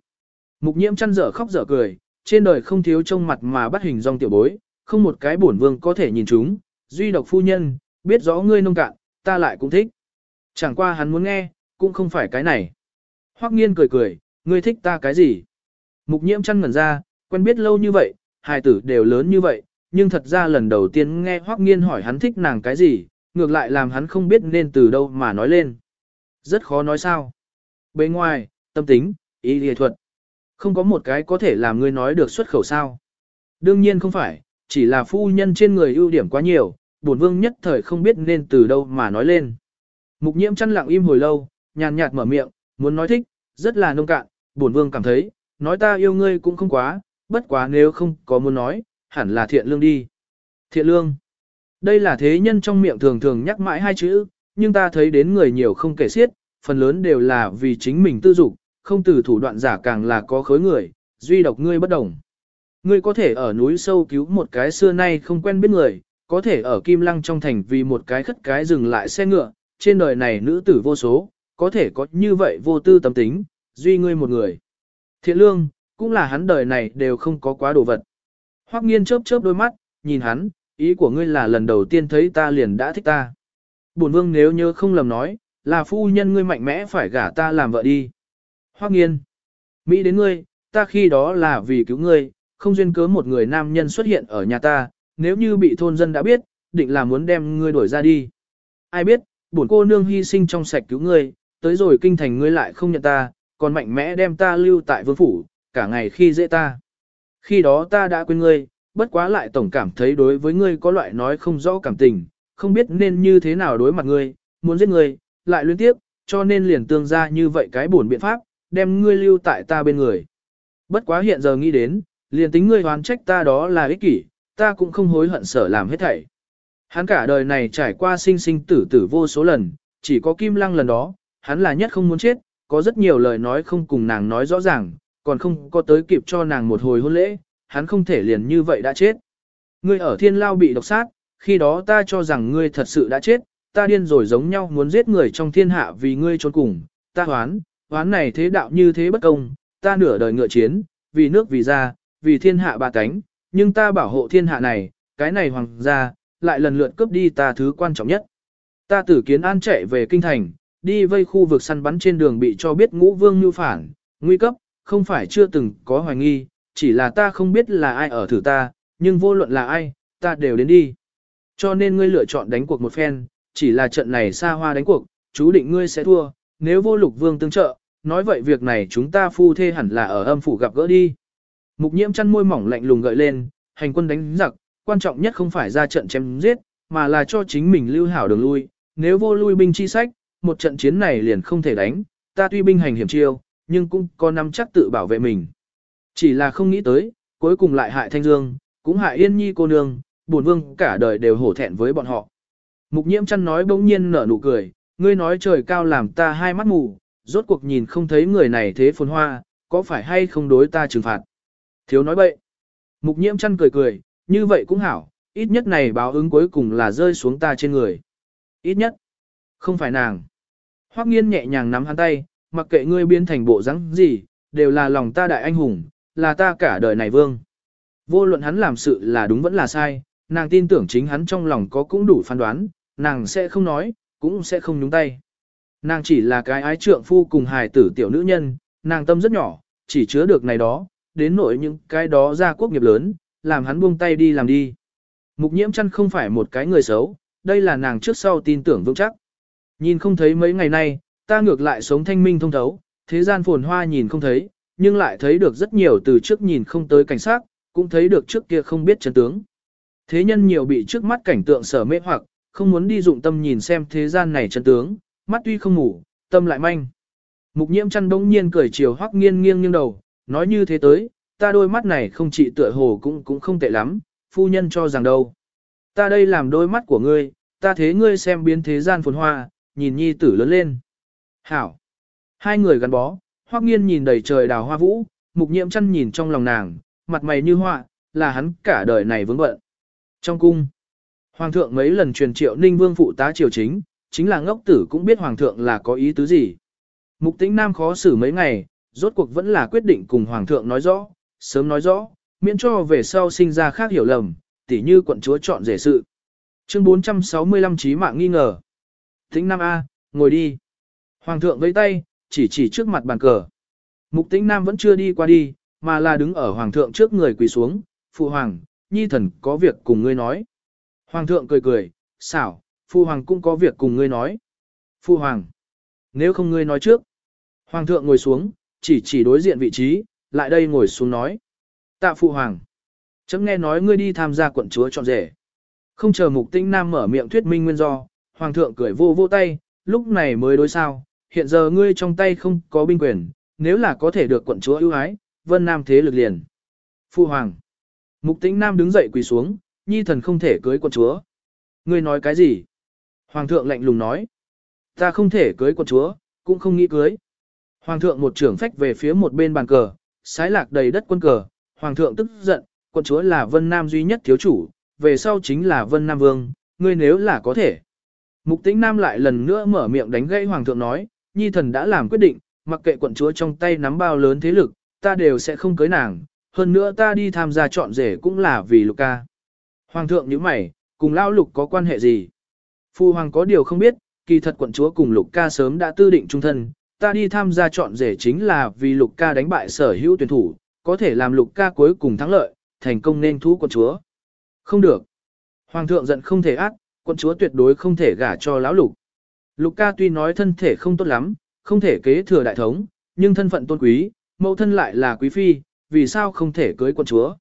Mục nhiễm chăn dở khóc dở cười, trên đời không thiếu trông mặt mà bắt hình dong tiểu bối, không một cái bổn vương có thể nhìn chúng, duy độc phu nhân, biết rõ ngươi nông cạn, ta lại cũng thích. Chẳng qua hắn muốn nghe, cũng không phải cái này. Hoắc nghiên cười cười, ngươi thích ta cái gì? Mục nhiễm chăn ngẩn ra, quen biết lâu như vậy, hài tử đều lớn như vậy, nhưng thật ra lần đầu tiên nghe Hoắc Nghiên hỏi hắn thích nàng cái gì, ngược lại làm hắn không biết nên từ đâu mà nói lên. Rất khó nói sao. Bên ngoài, tâm tính, ý lý thuật. Không có một cái có thể làm ngươi nói được xuất khẩu sao. Đương nhiên không phải, chỉ là phu nhân trên người ưu điểm quá nhiều, bổn vương nhất thời không biết nên từ đâu mà nói lên. Mục nhiễm chăn lặng im hồi lâu, nhàn nhạt mở miệng, muốn nói thích, rất là nông cạn, bổn vương cảm thấy, nói ta yêu ngươi cũng không quá, bất quá nếu không có muốn nói, hẳn là thiện lương đi. Thiện lương. Đây là thế nhân trong miệng thường thường nhắc mãi hai chữ, nhưng ta thấy đến người nhiều không kể xiết, phần lớn đều là vì chính mình tư dục, không từ thủ đoạn giả càng là có khối người, duy độc ngươi bất đồng. Ngươi có thể ở núi sâu cứu một cái xưa nay không quen biết người, có thể ở kim lăng trong thành vì một cái khất cái dừng lại xe ngựa, trên đời này nữ tử vô số, có thể có như vậy vô tư tâm tính, duy ngươi một người. Thiện lương, cũng là hắn đời này đều không có quá đồ vật. Hoắc nghiên chớp chớp đôi mắt, nhìn hắn, ý của ngươi là lần đầu tiên thấy ta liền đã thích ta. Bổn vương nếu nhớ không lầm nói, là phu nhân ngươi mạnh mẽ phải gả ta làm vợ đi. Hoắc nghiên, Mỹ đến ngươi, ta khi đó là vì cứu ngươi, không duyên cớ một người nam nhân xuất hiện ở nhà ta, nếu như bị thôn dân đã biết, định là muốn đem ngươi đuổi ra đi. Ai biết, bổn cô nương hy sinh trong sạch cứu ngươi, tới rồi kinh thành ngươi lại không nhận ta, còn mạnh mẽ đem ta lưu tại vương phủ, cả ngày khi dễ ta. Khi đó ta đã quên ngươi, bất quá lại tổng cảm thấy đối với ngươi có loại nói không rõ cảm tình, không biết nên như thế nào đối mặt ngươi, muốn giết ngươi, lại liên tiếp, cho nên liền tương ra như vậy cái buồn biện pháp, đem ngươi lưu tại ta bên người. Bất quá hiện giờ nghĩ đến, liền tính ngươi hoán trách ta đó là ích kỷ, ta cũng không hối hận sở làm hết thảy. Hắn cả đời này trải qua sinh sinh tử tử vô số lần, chỉ có kim lăng lần đó, hắn là nhất không muốn chết, có rất nhiều lời nói không cùng nàng nói rõ ràng, còn không có tới kịp cho nàng một hồi hôn lễ, hắn không thể liền như vậy đã chết. Ngươi ở thiên lao bị độc sát, khi đó ta cho rằng ngươi thật sự đã chết, ta điên rồi giống nhau muốn giết người trong thiên hạ vì ngươi trốn cùng, ta hoán, hoán này thế đạo như thế bất công, ta nửa đời ngựa chiến, vì nước vì gia, vì thiên hạ ba cánh, nhưng ta bảo hộ thiên hạ này, cái này hoàng gia, lại lần lượt cướp đi ta thứ quan trọng nhất. Ta tử kiến an chạy về kinh thành, đi vây khu vực săn bắn trên đường bị cho biết ngũ vương như phản, nguy cấp, không phải chưa từng có hoài nghi, chỉ là ta không biết là ai ở thử ta, nhưng vô luận là ai, ta đều đến đi. Cho nên ngươi lựa chọn đánh cuộc một phen, chỉ là trận này xa hoa đánh cuộc, chú định ngươi sẽ thua, nếu vô lục vương tương trợ, nói vậy việc này chúng ta phu thê hẳn là ở âm phủ gặp gỡ đi. Mục nhiễm chăn môi mỏng lạnh lùng gợi lên, hành quân đánh giặc, quan trọng nhất không phải ra trận chém giết, mà là cho chính mình lưu hảo đường lui, nếu vô lui binh chi sách, một trận chiến này liền không thể đánh, ta tuy binh hành hiểm chiêu, nhưng cũng có nắm chắc tự bảo vệ mình. Chỉ là không nghĩ tới, cuối cùng lại hại Thanh Dương, cũng hại Yên Nhi cô nương, buồn vương cả đời đều hổ thẹn với bọn họ. Mục nhiễm chăn nói bỗng nhiên nở nụ cười, ngươi nói trời cao làm ta hai mắt mù, rốt cuộc nhìn không thấy người này thế phồn hoa, có phải hay không đối ta trừng phạt. Thiếu nói bậy. Mục nhiễm chăn cười cười, như vậy cũng hảo, ít nhất này báo ứng cuối cùng là rơi xuống ta trên người. Ít nhất, không phải nàng. Hoắc nghiên nhẹ nhàng nắm hắn tay, mặc kệ ngươi biến thành bộ rắn gì, đều là lòng ta đại anh hùng, là ta cả đời này vương. Vô luận hắn làm sự là đúng vẫn là sai, nàng tin tưởng chính hắn trong lòng có cũng đủ phán đoán, nàng sẽ không nói, cũng sẽ không nhúng tay. Nàng chỉ là cái ái trượng phu cùng hài tử tiểu nữ nhân, nàng tâm rất nhỏ, chỉ chứa được này đó, đến nỗi những cái đó ra quốc nghiệp lớn, làm hắn buông tay đi làm đi. Mục nhiễm chăn không phải một cái người xấu, đây là nàng trước sau tin tưởng vững chắc. Nhìn không thấy mấy ngày nay, ta ngược lại sống thanh minh thông thấu, thế gian phồn hoa nhìn không thấy, nhưng lại thấy được rất nhiều từ trước nhìn không tới cảnh sát, cũng thấy được trước kia không biết chân tướng. Thế nhân nhiều bị trước mắt cảnh tượng sở mê hoặc, không muốn đi dụng tâm nhìn xem thế gian này chân tướng, mắt tuy không ngủ, tâm lại manh. Mục nhiễm chăn đông nhiên cười chiều hoắc nghiêng nghiêng nghiêng đầu, nói như thế tới, ta đôi mắt này không chỉ tựa hồ cũng cũng không tệ lắm, phu nhân cho rằng đâu. Ta đây làm đôi mắt của ngươi, ta thế ngươi xem biến thế gian phồn hoa, nhìn nhi tử lớn lên. Hảo. Hai người gắn bó, hoắc nghiên nhìn đầy trời đào hoa vũ, mục nhiễm chăn nhìn trong lòng nàng, mặt mày như họa, là hắn cả đời này vướng bận. Trong cung, hoàng thượng mấy lần truyền triệu ninh vương phụ tá triều chính, chính là ngốc tử cũng biết hoàng thượng là có ý tứ gì. Mục tĩnh nam khó xử mấy ngày, rốt cuộc vẫn là quyết định cùng hoàng thượng nói rõ, sớm nói rõ, miễn cho về sau sinh ra khác hiểu lầm, tỉ như quận chúa chọn rể sự. Chương 465 trí mạng nghi ngờ. Tĩnh Nam A, ngồi đi. Hoàng thượng vẫy tay, chỉ chỉ trước mặt bàn cờ. Mục tĩnh Nam vẫn chưa đi qua đi, mà là đứng ở hoàng thượng trước người quỳ xuống, phụ hoàng, nhi thần có việc cùng ngươi nói. Hoàng thượng cười cười, xảo, phụ hoàng cũng có việc cùng ngươi nói. Phụ hoàng, nếu không ngươi nói trước. Hoàng thượng ngồi xuống, chỉ chỉ đối diện vị trí, lại đây ngồi xuống nói. Tạ phụ hoàng. Chấm nghe nói ngươi đi tham gia quận chúa chọn rể. Không chờ mục tinh nam mở miệng thuyết minh nguyên do, hoàng thượng cười vô vô tay, lúc này mới đối sao, hiện giờ ngươi trong tay không có binh quyền, nếu là có thể được quận chúa ưu ái, vân nam thế lực liền. Phu hoàng. Mục tĩnh nam đứng dậy quỳ xuống, nhi thần không thể cưới quận chúa. Ngươi nói cái gì? Hoàng thượng lạnh lùng nói. Ta không thể cưới quận chúa, cũng không nghĩ cưới. Hoàng thượng một trưởng phách về phía một bên bàn cờ, sái lạc đầy đất quân cờ. Hoàng thượng tức giận, quận chúa là vân nam duy nhất thiếu chủ, về sau chính là vân nam vương, ngươi nếu là có thể. Mục tĩnh nam lại lần nữa mở miệng đánh gãy hoàng thượng nói, nhi thần đã làm quyết định, mặc kệ quận chúa trong tay nắm bao lớn thế lực, ta đều sẽ không cưới nàng, hơn nữa ta đi tham gia chọn rể cũng là vì lục ca. Hoàng thượng như mày, cùng lao lục có quan hệ gì? Phu hoàng có điều không biết, kỳ thật quận chúa cùng lục ca sớm đã tư định trung thân, ta đi tham gia chọn rể chính là vì lục ca đánh bại sở hữu tuyển thủ, có thể làm lục ca cuối cùng thắng lợi, thành công nên thú quận chúa. Không được. Hoàng thượng giận không thể ác, quận chúa tuyệt đối không thể gả cho lão lục. Lục ca tuy nói thân thể không tốt lắm, không thể kế thừa đại thống, nhưng thân phận tôn quý, mẫu thân lại là quý phi, vì sao không thể cưới quân chúa.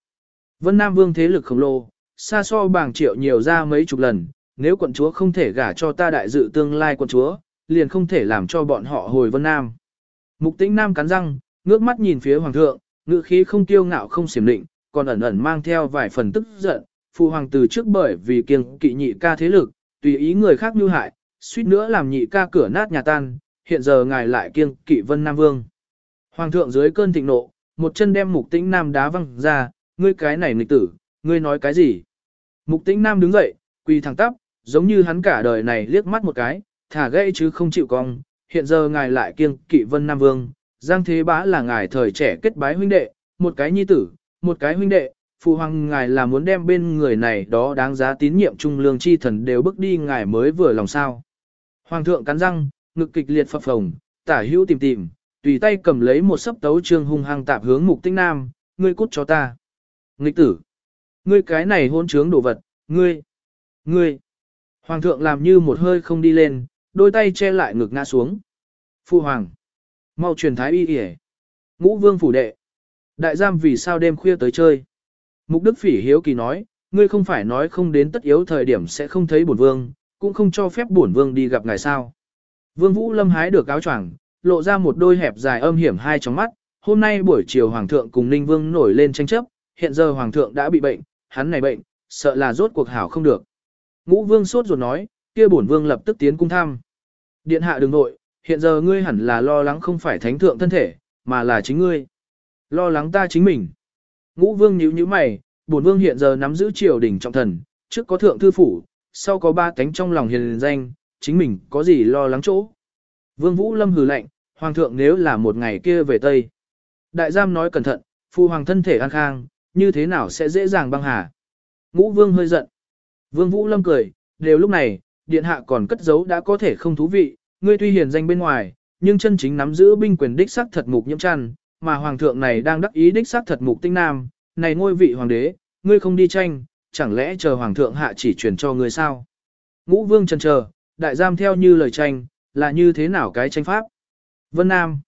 Vân Nam Vương thế lực khổng lồ, xa so bảng triệu nhiều ra mấy chục lần, nếu quận chúa không thể gả cho ta đại dự tương lai quận chúa, liền không thể làm cho bọn họ hồi Vân Nam. Mục tĩnh Nam cắn răng, ngước mắt nhìn phía Hoàng thượng, ngữ khí không tiêu ngạo không xiểm định, còn ẩn ẩn mang theo vài phần tức giận, phụ hoàng từ trước bởi vì kiêng kỵ nhị ca thế lực, tùy ý người khác như hại, suýt nữa làm nhị ca cửa nát nhà tan, hiện giờ ngài lại kiêng kỵ vân nam vương. Hoàng thượng dưới cơn thịnh nộ, một chân đem mục tĩnh nam đá văng ra, ngươi cái này nghịch tử, ngươi nói cái gì? Mục tĩnh nam đứng dậy, quỳ thẳng tắp, giống như hắn cả đời này liếc mắt một cái, thả gãy chứ không chịu cong, hiện giờ ngài lại kiêng kỵ vân nam vương, giang thế bá là ngài thời trẻ kết bái huynh đệ, một cái nhi tử, một cái huynh đệ, phụ hoàng ngài là muốn đem bên người này đó đáng giá tín nhiệm trung lương chi thần đều bước đi ngài mới vừa lòng sao. Hoàng thượng cắn răng, ngực kịch liệt phập phồng, tả hữu tìm tìm, tùy tay cầm lấy một sấp tấu trương hung hăng tạp hướng mục tinh nam, ngươi cút cho ta. Nghịch tử, ngươi cái này hôn trướng đồ vật, ngươi, ngươi. Hoàng thượng làm như một hơi không đi lên, đôi tay che lại ngực ngã xuống. Phu hoàng, mau truyền thái y yể. Ngũ vương phủ đệ. Đại giam vì sao đêm khuya tới chơi. Mục Đức Phỉ hiếu kỳ nói, ngươi không phải nói không đến tất yếu thời điểm sẽ không thấy bổn vương, cũng không cho phép bổn vương đi gặp ngài sao. Vương Vũ Lâm hái được áo choàng, lộ ra một đôi hẹp dài âm hiểm hai tròng mắt, hôm nay buổi chiều Hoàng thượng cùng Ninh Vương nổi lên tranh chấp, hiện giờ Hoàng thượng đã bị bệnh, hắn này bệnh, sợ là rốt cuộc hảo không được. Ngũ vương sốt ruột nói, kia bổn vương lập tức tiến cung thăm. Điện hạ đừng nội, hiện giờ ngươi hẳn là lo lắng không phải thánh thượng thân thể, mà là chính ngươi. Lo lắng ta chính mình. Ngũ vương nhíu nhíu mày, bổn vương hiện giờ nắm giữ triều đình trọng thần, trước có thượng thư phủ, sau có ba tánh trong lòng hiền danh, chính mình có gì lo lắng chỗ. Vương Vũ Lâm hừ lạnh, hoàng thượng nếu là một ngày kia về Tây. Đại giam nói cẩn thận, phu hoàng thân thể an khang, như thế nào sẽ dễ dàng băng hà. Ngũ vương hơi giận. Vương Vũ Lâm cười, đều lúc này, điện hạ còn cất giấu đã có thể không thú vị, ngươi tuy hiền danh bên ngoài, nhưng chân chính nắm giữ binh quyền đích sắc thật mục nhiễm chăn, mà hoàng thượng này đang đắc ý đích sắc thật mục tinh nam, này ngôi vị hoàng đế, ngươi không đi tranh, chẳng lẽ chờ hoàng thượng hạ chỉ truyền cho người sao? Ngũ vương chân chờ, đại giam theo như lời tranh, là như thế nào cái tranh pháp? Vân Nam.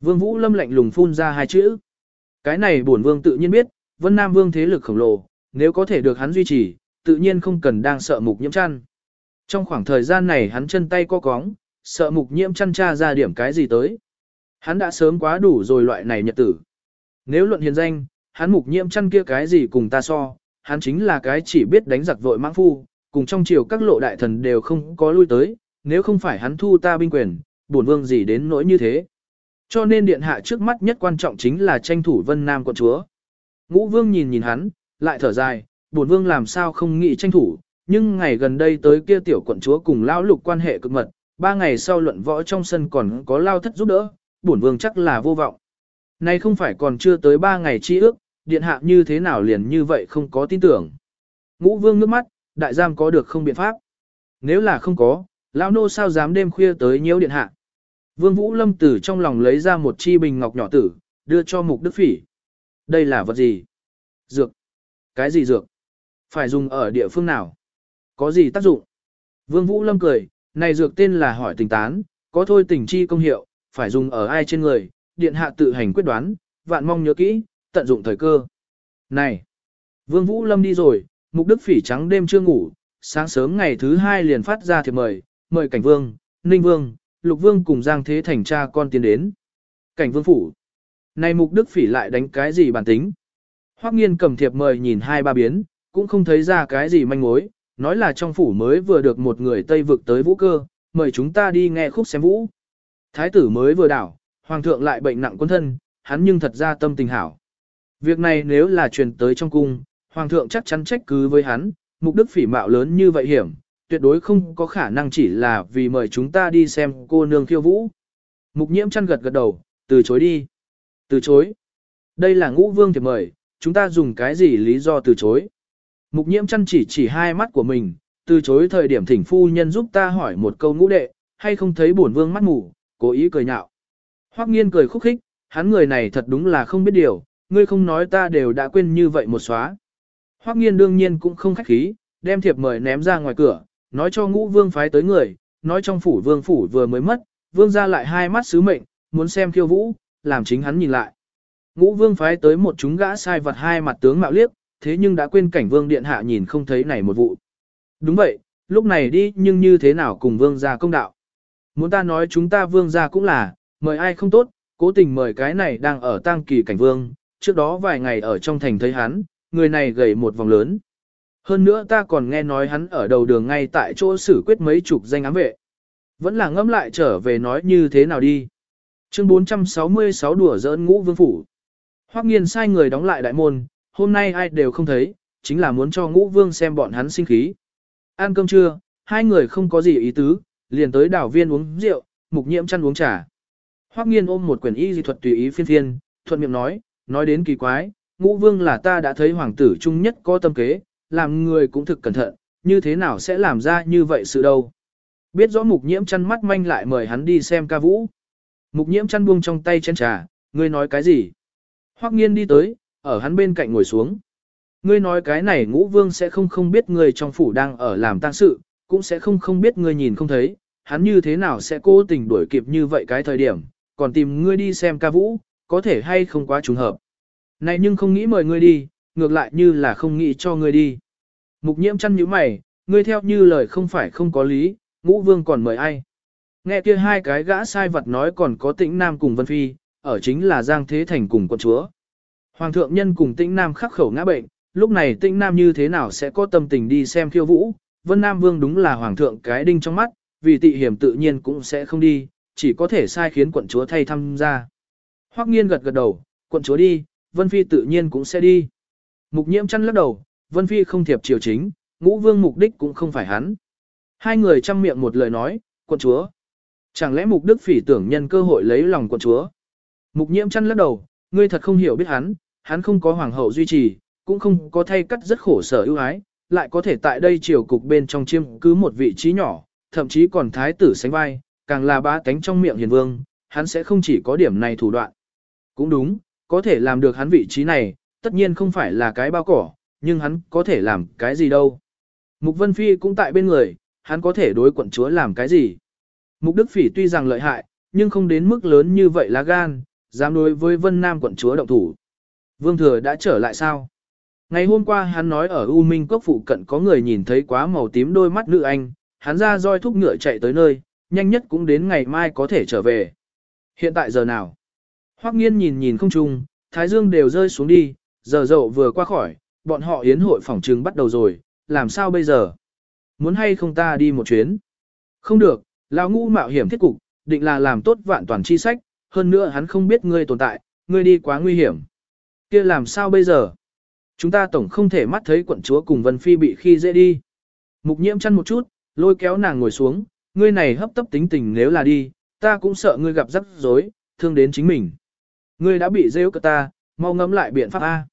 Vương Vũ Lâm lạnh lùng phun ra hai chữ. Cái này bổn vương tự nhiên biết, Vân Nam vương thế lực khổng lồ, nếu có thể được hắn duy trì, tự nhiên không cần đang sợ mục nhiễm chăn. Trong khoảng thời gian này hắn chân tay co cóng, sợ mục nhiễm chăn tra ra điểm cái gì tới. Hắn đã sớm quá đủ rồi loại này nhật tử. Nếu luận hiền danh, hắn mục nhiễm chăn kia cái gì cùng ta so, hắn chính là cái chỉ biết đánh giặc vội mãng phu, cùng trong triều các lộ đại thần đều không có lui tới, nếu không phải hắn thu ta binh quyền, bổn vương gì đến nỗi như thế. Cho nên điện hạ trước mắt nhất quan trọng chính là tranh thủ vân nam quận chúa. Ngũ vương nhìn nhìn hắn, lại thở dài, bổn vương làm sao không nghĩ tranh thủ, nhưng ngày gần đây tới kia tiểu quận chúa cùng lao lục quan hệ cực mật, ba ngày sau luận võ trong sân còn có lao thất giúp đỡ, bổn vương chắc là vô vọng. Nay không phải còn chưa tới ba ngày chi ước, điện hạ như thế nào liền như vậy không có tin tưởng. Ngũ vương nước mắt, đại giam có được không biện pháp. Nếu là không có, lão nô sao dám đêm khuya tới nhiễu điện hạ. Vương Vũ Lâm từ trong lòng lấy ra một chi bình ngọc nhỏ tử, đưa cho mục đức phỉ. Đây là vật gì? Dược. Cái gì dược? Phải dùng ở địa phương nào? Có gì tác dụng? Vương Vũ Lâm cười, này dược tên là hỏi tình tán, có thôi tình chi công hiệu, phải dùng ở ai trên người, điện hạ tự hành quyết đoán, vạn mong nhớ kỹ, tận dụng thời cơ. Này! Vương Vũ Lâm đi rồi, mục đức phỉ trắng đêm chưa ngủ, sáng sớm ngày thứ hai liền phát ra thiệp mời, mời cảnh vương, ninh vương, lục vương cùng giang thế thành cha con tiến đến. Cảnh vương phủ. Này mục đức phỉ lại đánh cái gì bản tính? Hoắc nghiên cầm thiệp mời nhìn hai ba biến, cũng không thấy ra cái gì manh mối, nói là trong phủ mới vừa được một người Tây vực tới vũ cơ, mời chúng ta đi nghe khúc xem vũ. Thái tử mới vừa đảo, hoàng thượng lại bệnh nặng quân thân, hắn nhưng thật ra tâm tình hảo. Việc này nếu là truyền tới trong cung, hoàng thượng chắc chắn trách cứ với hắn, mục đức phỉ mạo lớn như vậy hiểm, tuyệt đối không có khả năng chỉ là vì mời chúng ta đi xem cô nương khiêu vũ. Mục nhiễm chăn gật gật đầu, từ chối đi. Từ chối. Đây là ngũ vương thiệp mời, chúng ta dùng cái gì lý do từ chối. Mục nhiễm chăn chỉ chỉ hai mắt của mình, từ chối thời điểm thỉnh phu nhân giúp ta hỏi một câu ngũ đệ, hay không thấy bổn vương mắt mù, cố ý cười nhạo. Hoắc nghiên cười khúc khích, hắn người này thật đúng là không biết điều, ngươi không nói ta đều đã quên như vậy một xóa. Hoắc nghiên đương nhiên cũng không khách khí, đem thiệp mời ném ra ngoài cửa, nói cho ngũ vương phái tới người, nói trong phủ vương phủ vừa mới mất, vương ra lại hai mắt sứ mệnh, muốn xem khiêu vũ, làm chính hắn nhìn lại. Ngũ vương phái tới một chúng gã sai vật hai mặt tướng mạo liếc, thế nhưng đã quên cảnh vương điện hạ nhìn không thấy này một vụ. Đúng vậy, lúc này đi nhưng như thế nào cùng vương gia công đạo. Muốn ta nói chúng ta vương gia cũng là, mời ai không tốt, cố tình mời cái này đang ở tang kỳ cảnh vương, trước đó vài ngày ở trong thành thấy hắn, người này gầy một vòng lớn. Hơn nữa ta còn nghe nói hắn ở đầu đường ngay tại chỗ xử quyết mấy chục danh ám vệ. Vẫn là ngẫm lại trở về nói như thế nào đi. Chương 466 đùa giỡn ngũ vương phủ. Hoắc nghiên sai người đóng lại đại môn, hôm nay ai đều không thấy, chính là muốn cho ngũ vương xem bọn hắn sinh khí. Ăn cơm trưa, hai người không có gì ý tứ, liền tới đảo viên uống rượu, mục nhiễm chăn uống trà. Hoắc nghiên ôm một quyển y di thuật tùy ý phiên phiên, thuận miệng nói, nói đến kỳ quái, ngũ vương là ta đã thấy hoàng tử trung nhất có tâm kế, làm người cũng thực cẩn thận, như thế nào sẽ làm ra như vậy sự đâu. Biết rõ mục nhiễm chăn mắt manh lại mời hắn đi xem ca vũ. Mục nhiễm chăn buông trong tay chén trà, ngươi nói cái gì? Hoắc nghiên đi tới, ở hắn bên cạnh ngồi xuống. Ngươi nói cái này ngũ vương sẽ không không biết người trong phủ đang ở làm tang sự, cũng sẽ không không biết ngươi nhìn không thấy, hắn như thế nào sẽ cố tình đuổi kịp như vậy cái thời điểm, còn tìm ngươi đi xem ca vũ, có thể hay không quá trùng hợp. Này nhưng không nghĩ mời ngươi đi, ngược lại như là không nghĩ cho ngươi đi. Mục nhiễm chăn nhíu mày, ngươi theo như lời không phải không có lý, ngũ vương còn mời ai. Nghe kia hai cái gã sai vật nói còn có tĩnh nam cùng vân phi, ở chính là Giang Thế Thành cùng quân chúa. Hoàng thượng nhân cùng tĩnh nam khắc khẩu ngã bệnh, lúc này tĩnh nam như thế nào sẽ có tâm tình đi xem khiêu vũ, Vân Nam Vương đúng là hoàng thượng cái đinh trong mắt, vì tị hiểm tự nhiên cũng sẽ không đi, chỉ có thể sai khiến quận chúa thay tham gia. Hoắc nghiên gật gật đầu, quận chúa đi, Vân Phi tự nhiên cũng sẽ đi. Mục nhiễm chăn lắc đầu, Vân Phi không thiệp triều chính, ngũ vương mục đích cũng không phải hắn. Hai người chăm miệng một lời nói, quận chúa. Chẳng lẽ mục đức phỉ tưởng nhân cơ hội lấy lòng quận chúa? Mục nhiễm chăn lắc đầu, ngươi thật không hiểu biết hắn, hắn không có hoàng hậu duy trì, cũng không có thay cắt rất khổ sở ưu ái, lại có thể tại đây triều cục bên trong chiêm cứ một vị trí nhỏ, thậm chí còn thái tử sánh vai, càng là bá tánh trong miệng hiền vương, hắn sẽ không chỉ có điểm này thủ đoạn. Cũng đúng, có thể làm được hắn vị trí này, tất nhiên không phải là cái bao cỏ, nhưng hắn có thể làm cái gì đâu. Mục Vân Phi cũng tại bên người, hắn có thể đối quận chúa làm cái gì. Mục Đức Phỉ tuy rằng lợi hại, nhưng không đến mức lớn như vậy lá gan, dám đối với Vân Nam quận chúa động thủ. Vương Thừa đã trở lại sao? Ngày hôm qua hắn nói ở U Minh Cốc phụ cận có người nhìn thấy quá màu tím đôi mắt nữ anh, hắn ra roi thúc ngựa chạy tới nơi, nhanh nhất cũng đến ngày mai có thể trở về. Hiện tại giờ nào? Hoắc nghiên nhìn nhìn không trung, thái dương đều rơi xuống đi, giờ dậu vừa qua khỏi, bọn họ yến hội phòng trừng bắt đầu rồi, làm sao bây giờ? Muốn hay không ta đi một chuyến? Không được, lão ngũ mạo hiểm thiết cục, định là làm tốt vạn toàn chi sách, hơn nữa hắn không biết ngươi tồn tại, ngươi đi quá nguy hiểm. kia làm sao bây giờ? Chúng ta tổng không thể mắt thấy quận chúa cùng Vân Phi bị khi dễ đi. Mục nhiễm chăn một chút, lôi kéo nàng ngồi xuống, ngươi này hấp tấp tính tình nếu là đi, ta cũng sợ ngươi gặp rắc rối, thương đến chính mình. Ngươi đã bị rêu cơ ta, mau ngẫm lại biện pháp A.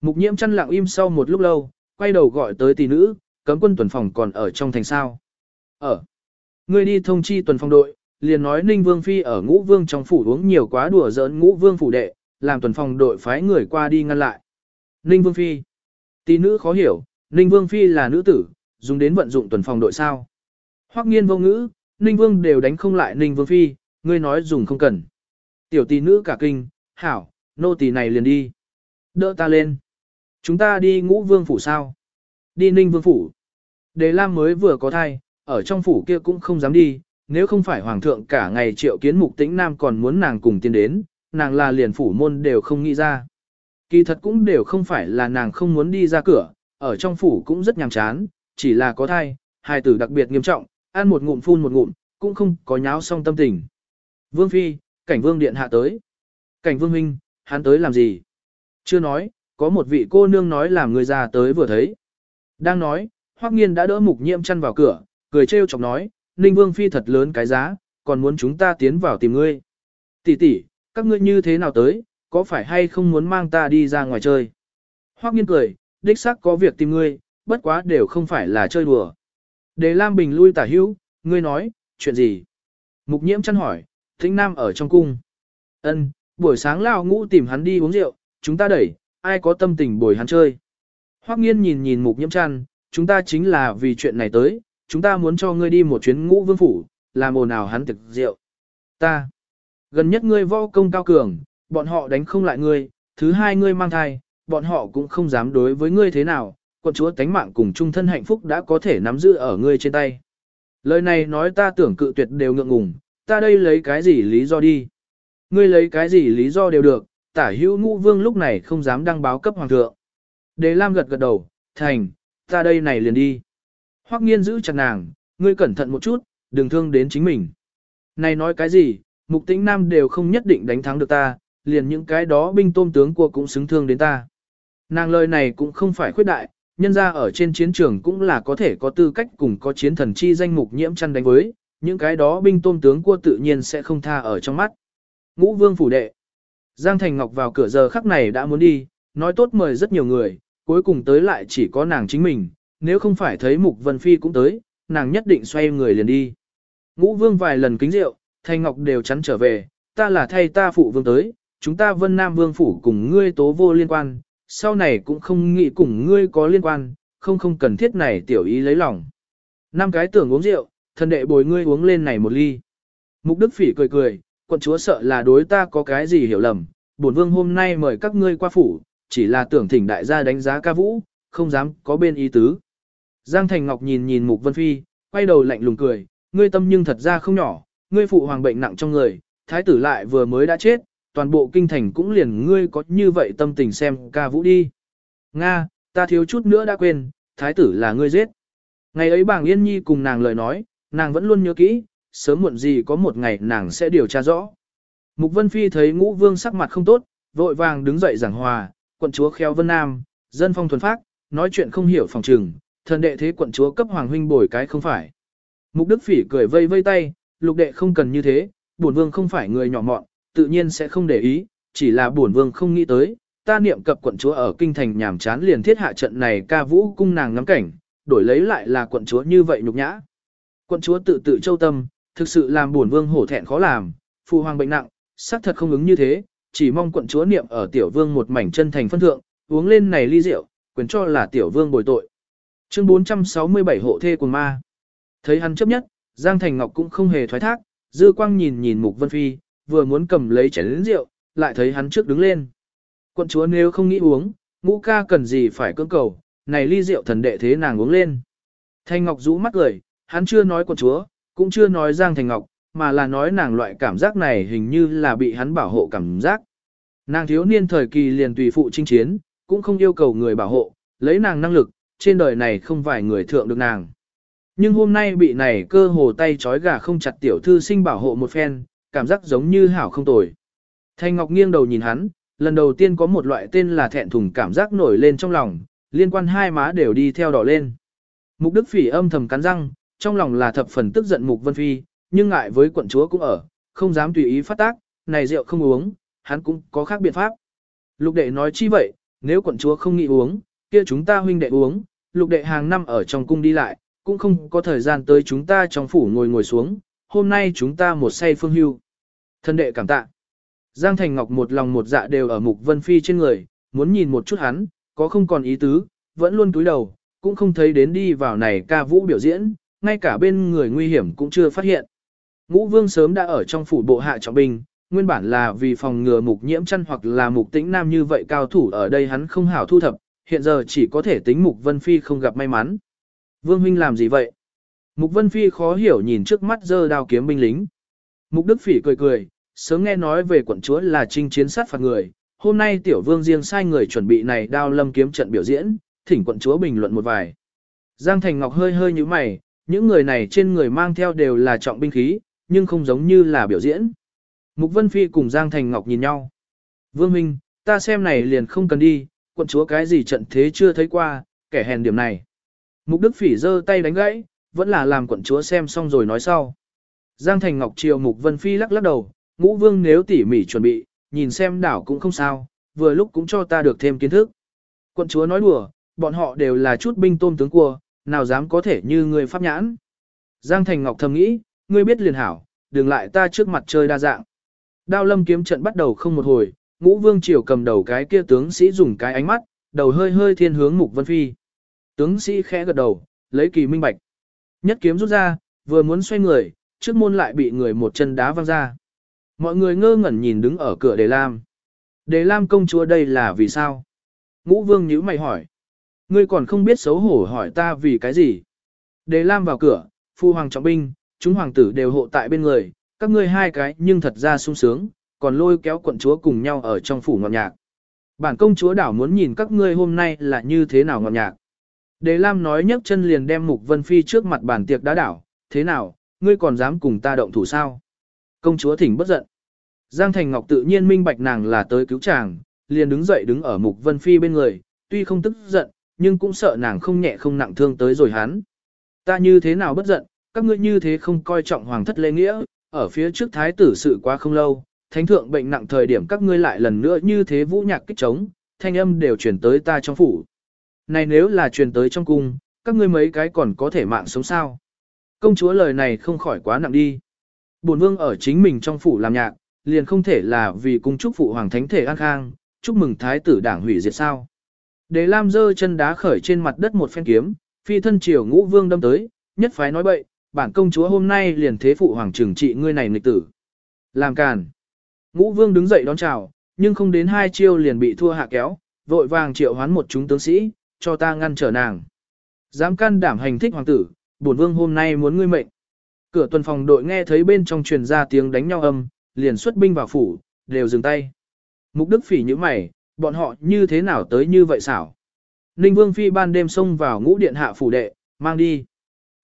Mục nhiễm chăn lặng im sau một lúc lâu, quay đầu gọi tới tỷ nữ, cấm quân tuần phòng còn ở trong thành sao. Ở. Ngươi đi thông chi tuần phòng đội, liền nói Ninh Vương Phi ở ngũ vương trong phủ uống nhiều quá đùa giỡn ngũ vương phủ đệ, làm tuần phòng đội phái người qua đi ngăn lại. Ninh Vương Phi. Tỷ nữ khó hiểu, Ninh Vương Phi là nữ tử, dùng đến vận dụng tuần phòng đội sao. Hoắc nghiên vô ngữ, Ninh Vương đều đánh không lại Ninh Vương Phi, ngươi nói dùng không cần. Tiểu tỷ nữ cả kinh, hảo, nô tỳ này liền đi. Đỡ ta lên. Chúng ta đi ngũ vương phủ sao? Đi Ninh Vương phủ. Đề Lam mới vừa có thai, ở trong phủ kia cũng không dám đi, nếu không phải hoàng thượng cả ngày triệu kiến mục tĩnh nam còn muốn nàng cùng tiến đến, nàng là liền phủ môn đều không nghĩ ra. Kỳ thật cũng đều không phải là nàng không muốn đi ra cửa, ở trong phủ cũng rất nhàm chán, chỉ là có thai, hài tử đặc biệt nghiêm trọng, ăn một ngụm phun một ngụm, cũng không có nháo xong tâm tình. Vương Phi, cảnh vương điện hạ tới. Cảnh vương huynh, hắn tới làm gì? Chưa nói, có một vị cô nương nói làm người già tới vừa thấy. Đang nói, Hoắc Nghiên đã đỡ mục nhiễm chăn vào cửa, cười trêu chọc nói, Ninh Vương Phi thật lớn cái giá, còn muốn chúng ta tiến vào tìm ngươi. Tỷ tỷ, các ngươi như thế nào tới, có phải hay không muốn mang ta đi ra ngoài chơi? Hoắc Nghiên cười, đích xác có việc tìm ngươi, bất quá đều không phải là chơi đùa. Đề Lam Bình lui tả hữu, ngươi nói, chuyện gì? Mục nhiễm chăn hỏi, Thính Nam ở trong cung. Ân, buổi sáng lao ngũ tìm hắn đi uống rượu, chúng ta đẩy, ai có tâm tình bồi hắn chơi. Hoắc nghiên nhìn nhìn mục nhiễm chăn, chúng ta chính là vì chuyện này tới, chúng ta muốn cho ngươi đi một chuyến ngũ vương phủ, làm ồn nào hắn thực rượu. Ta, gần nhất ngươi võ công cao cường, bọn họ đánh không lại ngươi, thứ hai ngươi mang thai, bọn họ cũng không dám đối với ngươi thế nào, quận chúa tánh mạng cùng chung thân hạnh phúc đã có thể nắm giữ ở ngươi trên tay. Lời này nói ta tưởng cự tuyệt đều ngượng ngùng, ta đây lấy cái gì lý do đi. Ngươi lấy cái gì lý do đều được, tả hữu ngũ vương lúc này không dám đăng báo cấp hoàng thượng. Đề Lam gật gật đầu, thành, ta đây này liền đi. Hoắc nghiên giữ chặt nàng, ngươi cẩn thận một chút, đừng thương đến chính mình. Này nói cái gì, mục tĩnh nam đều không nhất định đánh thắng được ta, liền những cái đó binh tôm tướng của cũng xứng thương đến ta. Nàng lời này cũng không phải khuyết đại, nhân ra ở trên chiến trường cũng là có thể có tư cách cùng có chiến thần chi danh mục nhiễm chăn đánh với, những cái đó binh tôm tướng của tự nhiên sẽ không tha ở trong mắt. Ngũ vương phủ đệ. Giang Thành Ngọc vào cửa giờ khắc này đã muốn đi, nói tốt mời rất nhiều người, cuối cùng tới lại chỉ có nàng chính mình, nếu không phải thấy Mục Vân Phi cũng tới, nàng nhất định xoay người liền đi. Ngũ vương vài lần kính rượu, Thành Ngọc đều chắn trở về, ta là thay ta phụ vương tới, chúng ta Vân Nam Vương Phủ cùng ngươi tố vô liên quan, sau này cũng không nghĩ cùng ngươi có liên quan, không không cần thiết này tiểu ý lấy lòng. Năm cái tưởng uống rượu, thần đệ bồi ngươi uống lên này một ly. Mục Đức Phỉ cười cười, quận chúa sợ là đối ta có cái gì hiểu lầm, bổn vương hôm nay mời các ngươi qua phủ, chỉ là tưởng thỉnh đại gia đánh giá ca vũ, không dám có bên ý tứ. Giang Thành Ngọc nhìn nhìn Mục Vân Phi, quay đầu lạnh lùng cười, ngươi tâm nhưng thật ra không nhỏ, ngươi phụ hoàng bệnh nặng trong người, thái tử lại vừa mới đã chết, toàn bộ kinh thành cũng liền ngươi có như vậy tâm tình xem ca vũ đi. Nga, ta ta thiếu chút nữa đã quên, thái tử là ngươi giết. Ngày ấy bảng Yên Nhi cùng nàng lời nói, nàng vẫn luôn nhớ kỹ, sớm muộn gì có một ngày nàng sẽ điều tra rõ. Mục Vân Phi thấy ngũ vương sắc mặt không tốt, vội vàng đứng dậy giảng hòa, quận chúa khéo vân nam, dân phong thuần phác, nói chuyện không hiểu phòng trừng, thần đệ thế quận chúa cấp hoàng huynh bồi cái không phải. Mục Đức Phỉ cười vây vây tay, lục đệ không cần như thế, bổn vương không phải người nhỏ mọn, tự nhiên sẽ không để ý, chỉ là bổn vương không nghĩ tới, ta niệm cập quận chúa ở kinh thành nhàm chán liền thiết hạ trận này ca vũ cung nàng ngắm cảnh, đổi lấy lại là quận chúa như vậy nhục nhã. Quận chúa tự tự châu tâm, thực sự làm buồn vương hổ thẹn khó làm, phụ hoàng bệnh nặng, xác thật không ứng như thế, chỉ mong quận chúa niệm ở tiểu vương một mảnh chân thành phân thượng, uống lên này ly rượu, quyền cho là tiểu vương bồi tội. Chương 467 hộ thê quần ma. Thấy hắn chấp nhất, Giang Thành Ngọc cũng không hề thoái thác, dư quang nhìn nhìn Mục Vân Phi, vừa muốn cầm lấy chén lĩnh rượu, lại thấy hắn trước đứng lên. Quận chúa nếu không nghĩ uống, ngũ ca cần gì phải cưỡng cầu, này ly rượu thần đệ thế nàng uống lên. thanh Ngọc rũ mắt cười, hắn chưa nói quận chúa, cũng chưa nói Giang Thành Ngọc, mà là nói nàng loại cảm giác này hình như là bị hắn bảo hộ cảm giác. Nàng thiếu niên thời kỳ liền tùy phụ chinh chiến, cũng không yêu cầu người bảo hộ, lấy nàng năng lực, trên đời này không vài người thượng được nàng. Nhưng hôm nay bị này cơ hồ tay trói gà không chặt tiểu thư sinh bảo hộ một phen, cảm giác giống như hảo không tồi. Thanh Ngọc nghiêng đầu nhìn hắn, lần đầu tiên có một loại tên là thẹn thùng cảm giác nổi lên trong lòng, liên quan hai má đều đi theo đỏ lên. Mục Đức Phỉ âm thầm cắn răng, trong lòng là thập phần tức giận Mục Vân Phi, nhưng ngại với quận chúa cũng ở, không dám tùy ý phát tác, này rượu không uống, hắn cũng có khác biện pháp. Lục đệ nói chi vậy, nếu quận chúa không nghĩ uống, kia chúng ta huynh đệ uống, lục đệ hàng năm ở trong cung đi lại, cũng không có thời gian tới chúng ta trong phủ ngồi ngồi xuống, hôm nay chúng ta một say phương hưu. Thân đệ cảm tạ. Giang Thành Ngọc một lòng một dạ đều ở Mục Vân Phi trên người, muốn nhìn một chút hắn, có không còn ý tứ, vẫn luôn cúi đầu, cũng không thấy đến đi vào này ca vũ biểu diễn, ngay cả bên người nguy hiểm cũng chưa phát hiện. Ngũ Vương sớm đã ở trong phủ bộ hạ trọng binh, nguyên bản là vì phòng ngừa mục nhiễm chăn hoặc là mục tĩnh nam như vậy cao thủ ở đây hắn không hảo thu thập, hiện giờ chỉ có thể tính mục Vân Phi không gặp may mắn. Vương huynh làm gì vậy? Mục Vân Phi khó hiểu nhìn trước mắt giơ đao kiếm binh lính. Mục Đức Phỉ cười cười, sớm nghe nói về quận chúa là trinh chiến sát phạt người, hôm nay tiểu vương riêng sai người chuẩn bị này đao lâm kiếm trận biểu diễn, thỉnh quận chúa bình luận một vài. Giang Thành Ngọc hơi hơi như mày, những người này trên người mang theo đều là trọng binh khí, nhưng không giống như là biểu diễn. Mục Vân Phi cùng Giang Thành Ngọc nhìn nhau. Vương Minh, ta xem này liền không cần đi, quận chúa cái gì trận thế chưa thấy qua, kẻ hèn điểm này. Mục Đức Phỉ giơ tay đánh gãy, vẫn là làm quận chúa xem xong rồi nói sau. Giang Thành Ngọc chiều Mục Vân Phi lắc lắc đầu, ngũ vương nếu tỉ mỉ chuẩn bị, nhìn xem đảo cũng không sao, vừa lúc cũng cho ta được thêm kiến thức. Quận chúa nói đùa, bọn họ đều là chút binh tôm tướng cua, nào dám có thể như người pháp nhãn. Giang Thành Ngọc thầm nghĩ, ngươi biết liền hảo, đừng lại ta trước mặt chơi đa dạng. Đao lâm kiếm trận bắt đầu không một hồi, ngũ vương triều cầm đầu cái kia tướng sĩ dùng cái ánh mắt, đầu hơi hơi thiên hướng mục vân phi. Tướng sĩ khẽ gật đầu, lấy kỳ minh bạch. Nhất kiếm rút ra, vừa muốn xoay người, trước môn lại bị người một chân đá văng ra. Mọi người ngơ ngẩn nhìn đứng ở cửa đề lam. Đề lam công chúa đây là vì sao? Ngũ vương nhíu mày hỏi. Ngươi còn không biết xấu hổ hỏi ta vì cái gì? Đề lam vào cửa, phu hoàng trọng binh, chúng hoàng tử đều hộ tại bên người, các ngươi hai cái nhưng thật ra sung sướng, còn lôi kéo quận chúa cùng nhau ở trong phủ ngọt nhạc. Bản công chúa đảo muốn nhìn các ngươi hôm nay là như thế nào ngọt nhạc. Đề Lam nói nhấc chân liền đem Mục Vân Phi trước mặt bàn tiệc đá đảo, thế nào, ngươi còn dám cùng ta động thủ sao? Công chúa thỉnh bất giận. Giang Thành Ngọc tự nhiên minh bạch nàng là tới cứu chàng, liền đứng dậy đứng ở Mục Vân Phi bên người, tuy không tức giận, nhưng cũng sợ nàng không nhẹ không nặng thương tới rồi hắn. Ta như thế nào bất giận, các ngươi như thế không coi trọng hoàng thất lễ nghĩa, ở phía trước thái tử sự quá không lâu, thánh thượng bệnh nặng thời điểm các ngươi lại lần nữa như thế vũ nhạc kích trống, thanh âm đều truyền tới ta trong phủ. Này nếu là truyền tới trong cung, các ngươi mấy cái còn có thể mạng sống sao? Công chúa lời này không khỏi quá nặng đi. Bổn vương ở chính mình trong phủ làm nhạc, liền không thể là vì cung chúc phụ hoàng thánh thể an khang, chúc mừng thái tử đảng hủy diệt sao. Đề Lam giơ chân đá khởi trên mặt đất một phen kiếm, phi thân triều ngũ vương đâm tới, nhất phái nói bậy, bản công chúa hôm nay liền thế phụ hoàng trừng trị ngươi này nghịch tử. Làm càn. Ngũ vương đứng dậy đón chào, nhưng không đến hai chiêu liền bị thua hạ kéo, vội vàng triệu hoán một chúng tướng sĩ, cho ta ngăn trở nàng. Dám can đảm hành thích hoàng tử, bổn vương hôm nay muốn ngươi mệnh. Cửa tuần phòng đội nghe thấy bên trong truyền ra tiếng đánh nhau âm, liền xuất binh vào phủ, đều dừng tay. Mục đức phỉ như mày, bọn họ như thế nào tới như vậy xảo. Ninh Vương Phi ban đêm xông vào ngũ điện hạ phủ đệ, mang đi.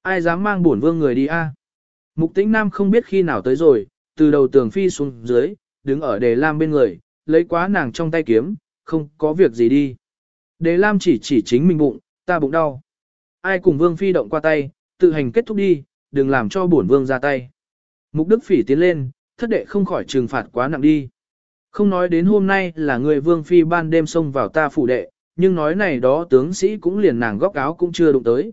Ai dám mang bổn vương người đi a? Mục tĩnh nam không biết khi nào tới rồi, từ đầu tường phi xuống dưới, đứng ở đề lam bên người, lấy quá nàng trong tay kiếm, không có việc gì đi. Đề lam chỉ chỉ chính mình bụng, ta bụng đau. Ai cùng vương phi động qua tay, tự hành kết thúc đi, đừng làm cho bổn vương ra tay. Mục đức phỉ tiến lên, thất đệ không khỏi trừng phạt quá nặng đi. Không nói đến hôm nay là người vương phi ban đêm xông vào ta phủ đệ, nhưng nói này đó tướng sĩ cũng liền nàng góc áo cũng chưa đụng tới.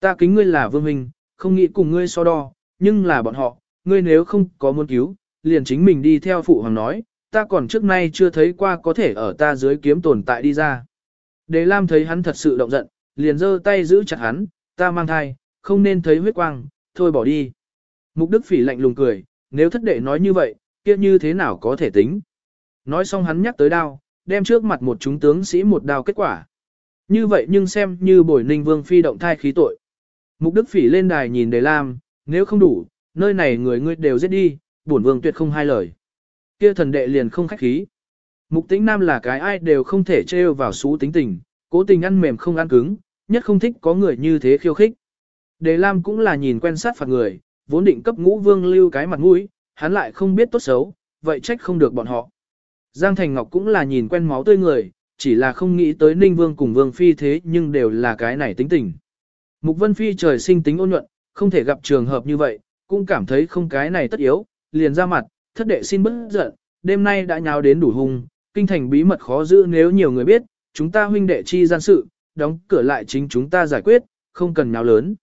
Ta kính ngươi là vương huynh, không nghĩ cùng ngươi so đo, nhưng là bọn họ, ngươi nếu không có muốn cứu, liền chính mình đi theo phụ hoàng nói, ta còn trước nay chưa thấy qua có thể ở ta dưới kiếm tồn tại đi ra. Đề Lam thấy hắn thật sự động giận, liền giơ tay giữ chặt hắn, ta mang thai, không nên thấy huyết quang, thôi bỏ đi. Mục Đức Phỉ lạnh lùng cười, nếu thất đệ nói như vậy, kia như thế nào có thể tính. Nói xong hắn nhắc tới đao, đem trước mặt một chúng tướng sĩ một đao kết quả. Như vậy nhưng xem như bồi ninh vương phi động thai khí tội. Mục Đức Phỉ lên đài nhìn Đề Lam, nếu không đủ, nơi này người ngươi đều giết đi, bổn vương tuyệt không hai lời. Kia thần đệ liền không khách khí. Mục Tĩnh Nam là cái ai đều không thể trêu vào xú tính tình, cố tình ăn mềm không ăn cứng, nhất không thích có người như thế khiêu khích. Đề Lam cũng là nhìn quen sát phạt người, vốn định cấp ngũ vương lưu cái mặt mũi, hắn lại không biết tốt xấu, vậy trách không được bọn họ. Giang Thành Ngọc cũng là nhìn quen máu tươi người, chỉ là không nghĩ tới Ninh Vương cùng Vương Phi thế nhưng đều là cái này tính tình. Mục Vân Phi trời sinh tính ôn nhuận, không thể gặp trường hợp như vậy, cũng cảm thấy không cái này tất yếu, liền ra mặt, thất đệ xin bớt giận, đêm nay đã nháo đến đủ hung, kinh thành bí mật khó giữ nếu nhiều người biết, chúng ta huynh đệ chi gian sự, đóng cửa lại chính chúng ta giải quyết, không cần nháo lớn.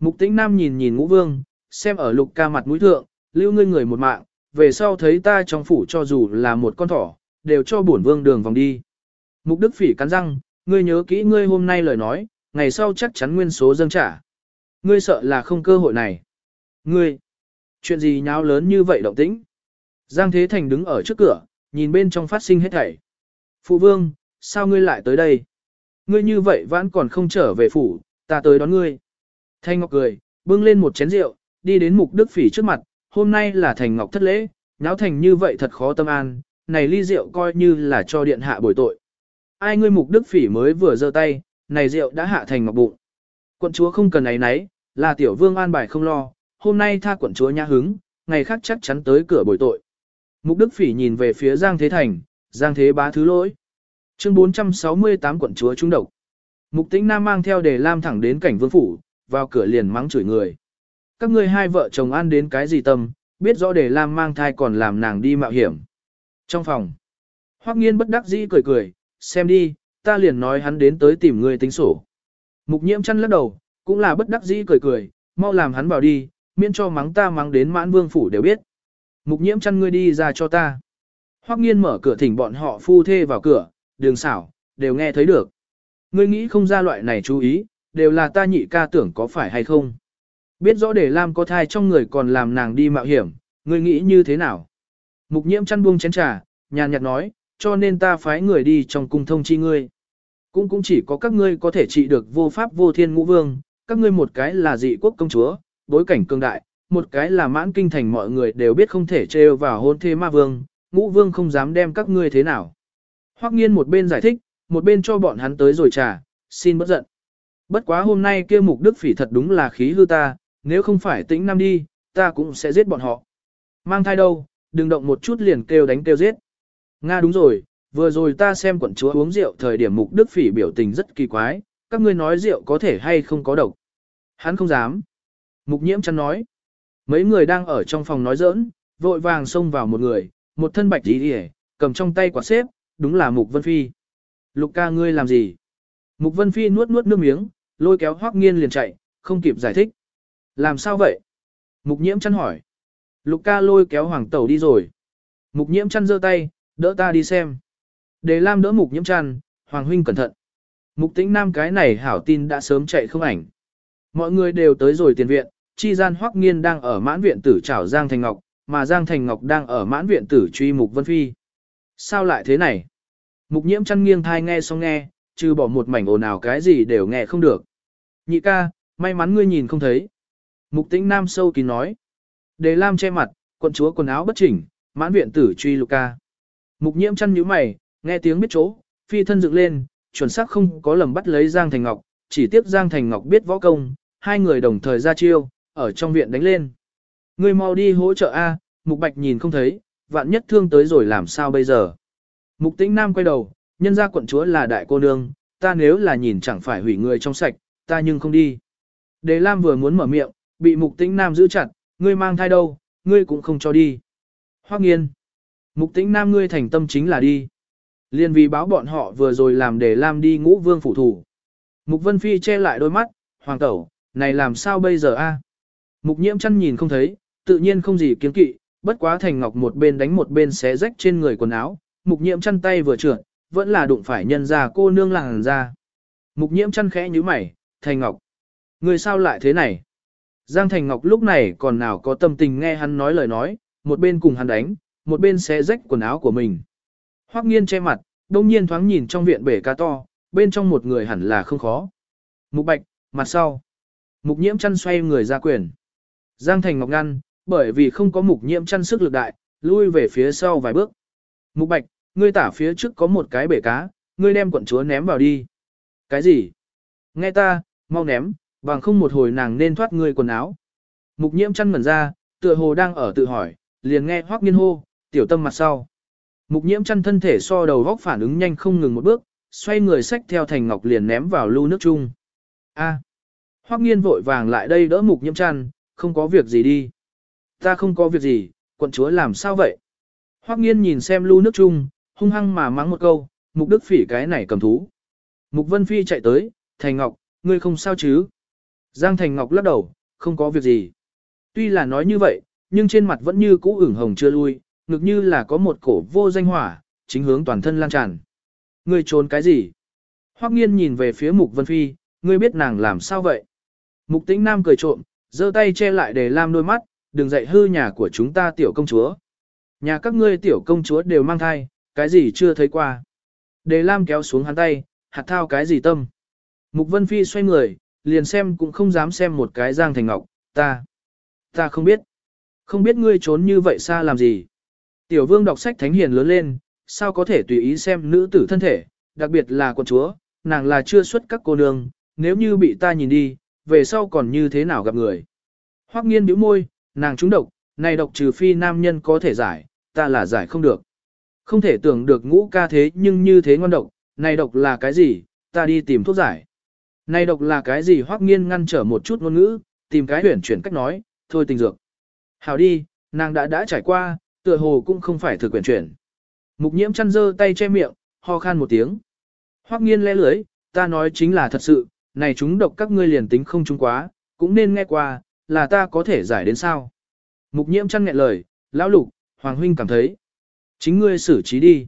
Mục tĩnh nam nhìn nhìn ngũ vương, xem ở lục ca mặt mũi thượng, lưu ngươi người một mạng, về sau thấy ta trong phủ cho dù là một con thỏ, đều cho bổn vương đường vòng đi. Mục đức phỉ cắn răng, ngươi nhớ kỹ ngươi hôm nay lời nói, ngày sau chắc chắn nguyên số dâng trả. Ngươi sợ là không cơ hội này. Ngươi, chuyện gì nháo lớn như vậy động tĩnh? Giang Thế Thành đứng ở trước cửa, nhìn bên trong phát sinh hết thảy. Phụ vương, sao ngươi lại tới đây? Ngươi như vậy vẫn còn không trở về phủ, ta tới đón ngươi. Thanh Ngọc cười, bưng lên một chén rượu, đi đến mục đức phỉ trước mặt, hôm nay là Thành Ngọc thất lễ, nháo thành như vậy thật khó tâm an, này ly rượu coi như là cho điện hạ bồi tội. Ai ngươi mục đức phỉ mới vừa giơ tay, này rượu đã hạ Thành Ngọc bụng. Quận chúa không cần ấy nấy, là tiểu vương an bài không lo, hôm nay tha quận chúa nhã hứng, ngày khác chắc chắn tới cửa bồi tội. Mục Đức Phỉ nhìn về phía Giang Thế Thành, Giang Thế bá thứ lỗi. Chương 468 quận chúa trung độc. Mục Tĩnh Nam mang theo đề lam thẳng đến cảnh vương phủ, vào cửa liền mắng chửi người. Các ngươi hai vợ chồng ăn đến cái gì tâm, biết rõ để lam mang thai còn làm nàng đi mạo hiểm. Trong phòng, Hoắc Nghiên bất đắc dĩ cười cười, xem đi, ta liền nói hắn đến tới tìm ngươi tính sổ. Mục Nhiễm chăn lắc đầu, cũng là bất đắc dĩ cười cười, mau làm hắn vào đi, miễn cho mắng ta mắng đến mãn vương phủ đều biết. Mục nhiễm chăn ngươi đi ra cho ta. Hoắc nghiên mở cửa thỉnh bọn họ phu thê vào cửa, đường xảo, đều nghe thấy được. Ngươi nghĩ không ra loại này chú ý, đều là ta nhị ca tưởng có phải hay không. Biết rõ để Lam có thai trong người còn làm nàng đi mạo hiểm, ngươi nghĩ như thế nào? Mục nhiễm chăn buông chén trà, nhàn nhạt nói, cho nên ta phái người đi trong cung thông chi ngươi. Cũng cũng chỉ có các ngươi có thể trị được vô pháp vô thiên ngũ vương, các ngươi một cái là dị quốc công chúa, bối cảnh cương đại, một cái là mãn kinh thành mọi người đều biết không thể trêu vào hôn thê ma vương, ngũ vương không dám đem các ngươi thế nào. Hoắc nghiên một bên giải thích, một bên cho bọn hắn tới rồi trà xin bất giận. Bất quá hôm nay kia mục đức phỉ thật đúng là khí hư ta, nếu không phải tĩnh nam đi, ta cũng sẽ giết bọn họ. Mang thai đâu, đừng động một chút liền kêu đánh kêu giết. Nga đúng rồi, vừa rồi ta xem quận chúa uống rượu thời điểm mục đức phỉ biểu tình rất kỳ quái, các ngươi nói rượu có thể hay không có độc. Hắn không dám. Mục nhiễm chăn nói. Mấy người đang ở trong phòng nói giỡn, vội vàng xông vào một người, một thân bạch đi hề, cầm trong tay quả xếp, đúng là Mục Vân Phi. Lục ca ngươi làm gì? Mục Vân Phi nuốt nuốt nước miếng, lôi kéo Hoắc Nghiên liền chạy, không kịp giải thích. Làm sao vậy? Mục Nhiễm chăn hỏi. Lục ca lôi kéo Hoàng Tẩu đi rồi. Mục Nhiễm chăn giơ tay, đỡ ta đi xem. Đề Lam đỡ Mục Nhiễm chăn, Hoàng huynh cẩn thận. Mục Tĩnh Nam cái này hảo tin đã sớm chạy không ảnh. Mọi người đều tới rồi tiền viện, chi gian Hoắc Nghiên đang ở mãn viện tử trảo Giang Thành Ngọc, mà Giang Thành Ngọc đang ở mãn viện tử truy Mục Vân Phi. Sao lại thế này? Mục nhiễm chăn nghiêng thai nghe xong nghe, trừ bỏ một mảnh ồn ào cái gì đều nghe không được. Nhị ca, may mắn ngươi nhìn không thấy. Mục tĩnh nam sâu kín nói. Đề Lam che mặt, quận chúa quần áo bất chỉnh, mãn viện tử truy lục ca. Mục nhiễm chăn nhíu mày, nghe tiếng biết chỗ, phi thân dựng lên, chuẩn xác không có lầm bắt lấy Giang Thành Ngọc, chỉ tiếc Giang Thành Ngọc biết võ công, hai người đồng thời ra chiêu, ở trong viện đánh lên. Ngươi mau đi hỗ trợ A, Mục Bạch nhìn không thấy, vạn nhất thương tới rồi làm sao bây giờ. Mục Tĩnh Nam quay đầu, nhân ra quận chúa là đại cô nương, ta nếu là nhìn chẳng phải hủy người trong sạch, ta nhưng không đi. Đề Lam vừa muốn mở miệng, bị Mục Tĩnh Nam giữ chặt, ngươi mang thai đâu, ngươi cũng không cho đi. Hoắc nghiên. Mục Tĩnh Nam ngươi thành tâm chính là đi. Liên vì báo bọn họ vừa rồi làm để Lam đi ngũ vương phủ thủ. Mục Vân Phi che lại đôi mắt, hoàng tẩu, này làm sao bây giờ a? Mục nhiễm chăn nhìn không thấy, tự nhiên không gì kiến kỵ, bất quá thành ngọc một bên đánh một bên xé rách trên người quần áo, mục nhiễm chăn tay vừa trượt, vẫn là đụng phải nhân ra cô nương làng ra. Mục nhiễm chăn khẽ như mày, thành ngọc. Người sao lại thế này? Giang Thành Ngọc lúc này còn nào có tâm tình nghe hắn nói lời nói, một bên cùng hắn đánh, một bên xé rách quần áo của mình. Hoắc nghiên che mặt, đông nhiên thoáng nhìn trong viện bể cá to, bên trong một người hẳn là không khó. Mục bạch, mặt sau. Mục nhiễm chăn xoay người ra quyền. Giang Thành Ngọc ngăn, bởi vì không có mục nhiễm chăn sức lực đại, lui về phía sau vài bước. Mục bạch, ngươi tả phía trước có một cái bể cá, ngươi đem quận chúa ném vào đi. Cái gì? Nghe ta, mau ném, bằng không một hồi nàng nên thoát ngươi quần áo. Mục nhiễm chăn ngẩn ra, tựa hồ đang ở tự hỏi, liền nghe hoác nghiên hô, tiểu tâm mặt sau. Mục nhiễm chăn thân thể so đầu góc phản ứng nhanh không ngừng một bước, xoay người xách theo thành ngọc liền ném vào lưu nước chung. A. Hoắc nghiên vội vàng lại đây đỡ mục nhiễm chăn, không có việc gì đi. Ta không có việc gì, quận chúa làm sao vậy? Hoắc nghiên nhìn xem lưu nước chung, hung hăng mà mắng một câu, mục đức phỉ cái này cầm thú. Mục vân phi chạy tới, thành ngọc, ngươi không sao chứ? Giang thành ngọc lắc đầu, không có việc gì. Tuy là nói như vậy, nhưng trên mặt vẫn như cũ ửng hồng chưa lui, ngực như là có một cổ vô danh hỏa, chính hướng toàn thân lan tràn. Ngươi trốn cái gì? Hoắc nghiên nhìn về phía mục vân phi, ngươi biết nàng làm sao vậy? Mục tĩnh nam cười trộm, giơ tay che lại để lam đôi mắt, đừng dạy hư nhà của chúng ta tiểu công chúa. Nhà các ngươi tiểu công chúa đều mang thai, cái gì chưa thấy qua. Đề lam kéo xuống hắn tay, hạt thao cái gì tâm. Mục vân phi xoay người, liền xem cũng không dám xem một cái giang thành ngọc, ta. Ta không biết. Không biết ngươi trốn như vậy xa làm gì. Tiểu vương đọc sách thánh hiền lớn lên, sao có thể tùy ý xem nữ tử thân thể, đặc biệt là quận chúa, nàng là chưa xuất các cô nương, nếu như bị ta nhìn đi, về sau còn như thế nào gặp người. Hoắc nghiên bĩu môi, nàng trúng độc, này độc trừ phi nam nhân có thể giải, ta là giải không được. Không thể tưởng được ngũ ca thế nhưng như thế ngon độc, này độc là cái gì, ta đi tìm thuốc giải. Này độc là cái gì Hoắc nghiên ngăn trở một chút ngôn ngữ, tìm cái huyển chuyển cách nói, thôi tình dược. Hảo đi, nàng đã đã trải qua, tựa hồ cũng không phải thực quyển chuyển. Mục nhiễm chăn dơ tay che miệng, ho khan một tiếng. Hoắc nghiên lẽ lưới, ta nói chính là thật sự, này chúng độc các ngươi liền tính không chúng quá, cũng nên nghe qua, là ta có thể giải đến sao. Mục nhiễm chăn nghẹn lời, lão lục, Hoàng huynh cảm thấy. Chính ngươi xử trí đi.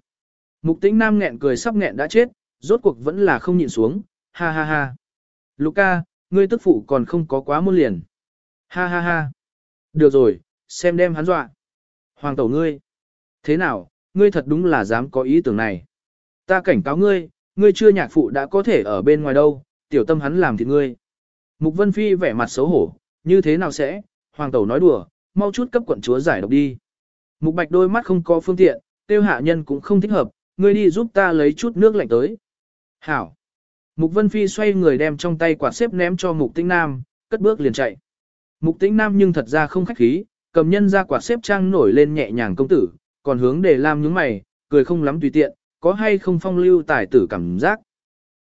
Mục tĩnh nam nghẹn cười sắp nghẹn đã chết, rốt cuộc vẫn là không nhịn xuống, ha ha ha. Lục ca, ngươi tức phụ còn không có quá muôn liền. Ha ha ha. Được rồi, xem đem hắn dọa. Hoàng tẩu ngươi. Thế nào, ngươi thật đúng là dám có ý tưởng này. Ta cảnh cáo ngươi, ngươi chưa nhạc phụ đã có thể ở bên ngoài đâu, tiểu tâm hắn làm thịt ngươi. Mục Vân Phi vẻ mặt xấu hổ, như thế nào sẽ, hoàng tẩu nói đùa, mau chút cấp quận chúa giải độc đi. Mục Bạch đôi mắt không có phương tiện, tiêu hạ nhân cũng không thích hợp, ngươi đi giúp ta lấy chút nước lạnh tới. Hảo. Mục Vân Phi xoay người đem trong tay quạt xếp ném cho Mục Tĩnh Nam, cất bước liền chạy. Mục Tĩnh Nam nhưng thật ra không khách khí, cầm nhân ra quạt xếp trang nổi lên nhẹ nhàng công tử, còn hướng để Lam nhướng mày, cười không lắm tùy tiện, có hay không phong lưu tài tử cảm giác.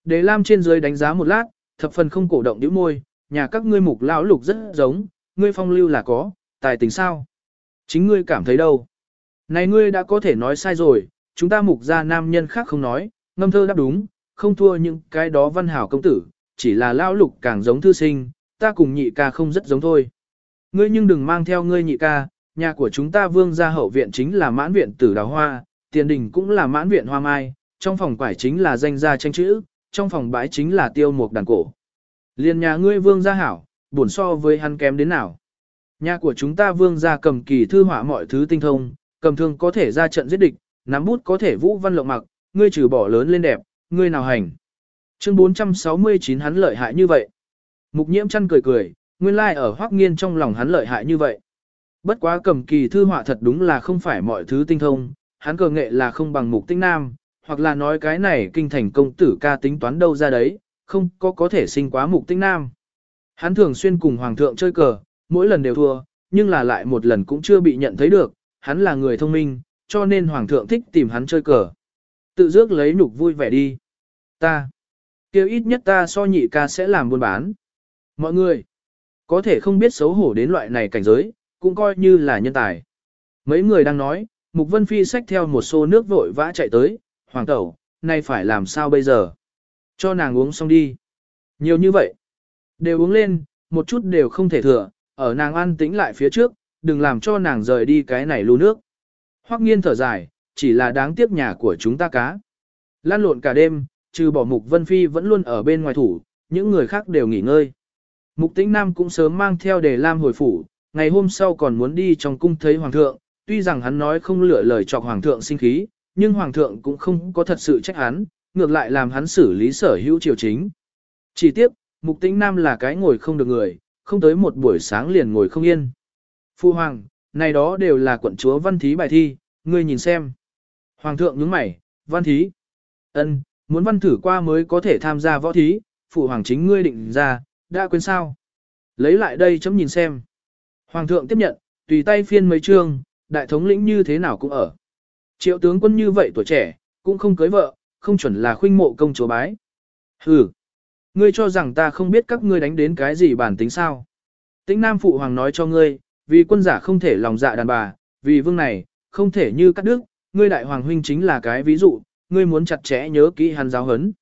Đề Lam trên dưới đánh giá một lát, thập phần không cổ động nhíu môi, nhà các ngươi mục lão lục rất giống, ngươi phong lưu là có, tài tình sao? Chính ngươi cảm thấy đâu? Này ngươi đã có thể nói sai rồi, chúng ta mục gia nam nhân khác không nói, ngâm thơ đáp đúng, không thua những cái đó văn hảo công tử, chỉ là lão lục càng giống thư sinh, ta cùng nhị ca không rất giống thôi. Ngươi nhưng đừng mang theo ngươi nhị ca, nhà của chúng ta vương gia hậu viện chính là mãn viện tử đào hoa, tiền đình cũng là mãn viện hoa mai, trong phòng quải chính là danh gia tranh chữ, trong phòng bãi chính là tiêu mục đàn cổ. Liên nhà ngươi vương gia hảo, buồn so với hắn kém đến nào. Nhà của chúng ta vương gia cầm kỳ thư họa mọi thứ tinh thông, cầm thương có thể ra trận giết địch, nắm bút có thể vũ văn lộng mặc, ngươi trừ bỏ lớn lên đẹp, ngươi nào hành. Chương 469 hắn lợi hại như vậy. Mục nhiễm chăn cười cười, nguyên lai like ở hoác nghiên trong lòng hắn lợi hại như vậy. Bất quá cầm kỳ thư họa thật đúng là không phải mọi thứ tinh thông, hắn cờ nghệ là không bằng mục tinh nam, hoặc là nói cái này kinh thành công tử ca tính toán đâu ra đấy, không có có thể sinh quá mục tinh nam. Hắn thường xuyên cùng hoàng thượng chơi cờ, mỗi lần đều thua, nhưng là lại một lần cũng chưa bị nhận thấy được, hắn là người thông minh, cho nên hoàng thượng thích tìm hắn chơi cờ. Tự dước lấy nhục vui vẻ đi. Ta, kêu ít nhất ta so nhị ca sẽ làm buôn bán. Mọi người, có thể không biết xấu hổ đến loại này cảnh giới, cũng coi như là nhân tài. Mấy người đang nói, Mục Vân Phi xách theo một xô nước vội vã chạy tới, hoàng tẩu, nay phải làm sao bây giờ? Cho nàng uống xong đi. Nhiều như vậy. Đều uống lên, một chút đều không thể thừa, ở nàng ăn tĩnh lại phía trước, đừng làm cho nàng rời đi cái này lưu nước. Hoắc nghiên thở dài, chỉ là đáng tiếc nhà của chúng ta cá. Lan lộn cả đêm, trừ bỏ Mục Vân Phi vẫn luôn ở bên ngoài thủ, những người khác đều nghỉ ngơi. Mục Tĩnh Nam cũng sớm mang theo đề lam hồi phủ, ngày hôm sau còn muốn đi trong cung thấy hoàng thượng, tuy rằng hắn nói không lựa lời chọc hoàng thượng sinh khí, nhưng hoàng thượng cũng không có thật sự trách hắn, ngược lại làm hắn xử lý sở hữu triều chính. Chỉ tiếp Mục Tĩnh Nam là cái ngồi không được người, không tới một buổi sáng liền ngồi không yên. Phu hoàng, này đó đều là quận chúa văn thí bài thi, ngươi nhìn xem. Hoàng thượng nhướng mày, văn thí. ân, muốn văn thử qua mới có thể tham gia võ thí, phụ hoàng chính ngươi định ra, đã quên sao. Lấy lại đây chấm nhìn xem. Hoàng thượng tiếp nhận, tùy tay phiên mấy chương, đại thống lĩnh như thế nào cũng ở. Triệu tướng quân như vậy tuổi trẻ, cũng không cưới vợ, không chuẩn là khuynh mộ công chúa bái. Hừ, ngươi cho rằng ta không biết các ngươi đánh đến cái gì bản tính sao. Tĩnh Nam Phụ Hoàng nói cho ngươi, vì quân giả không thể lòng dạ đàn bà, vì vương này, không thể như cắt đứt, ngươi đại hoàng huynh chính là cái ví dụ, ngươi muốn chặt chẽ nhớ kỹ hắn giáo hấn.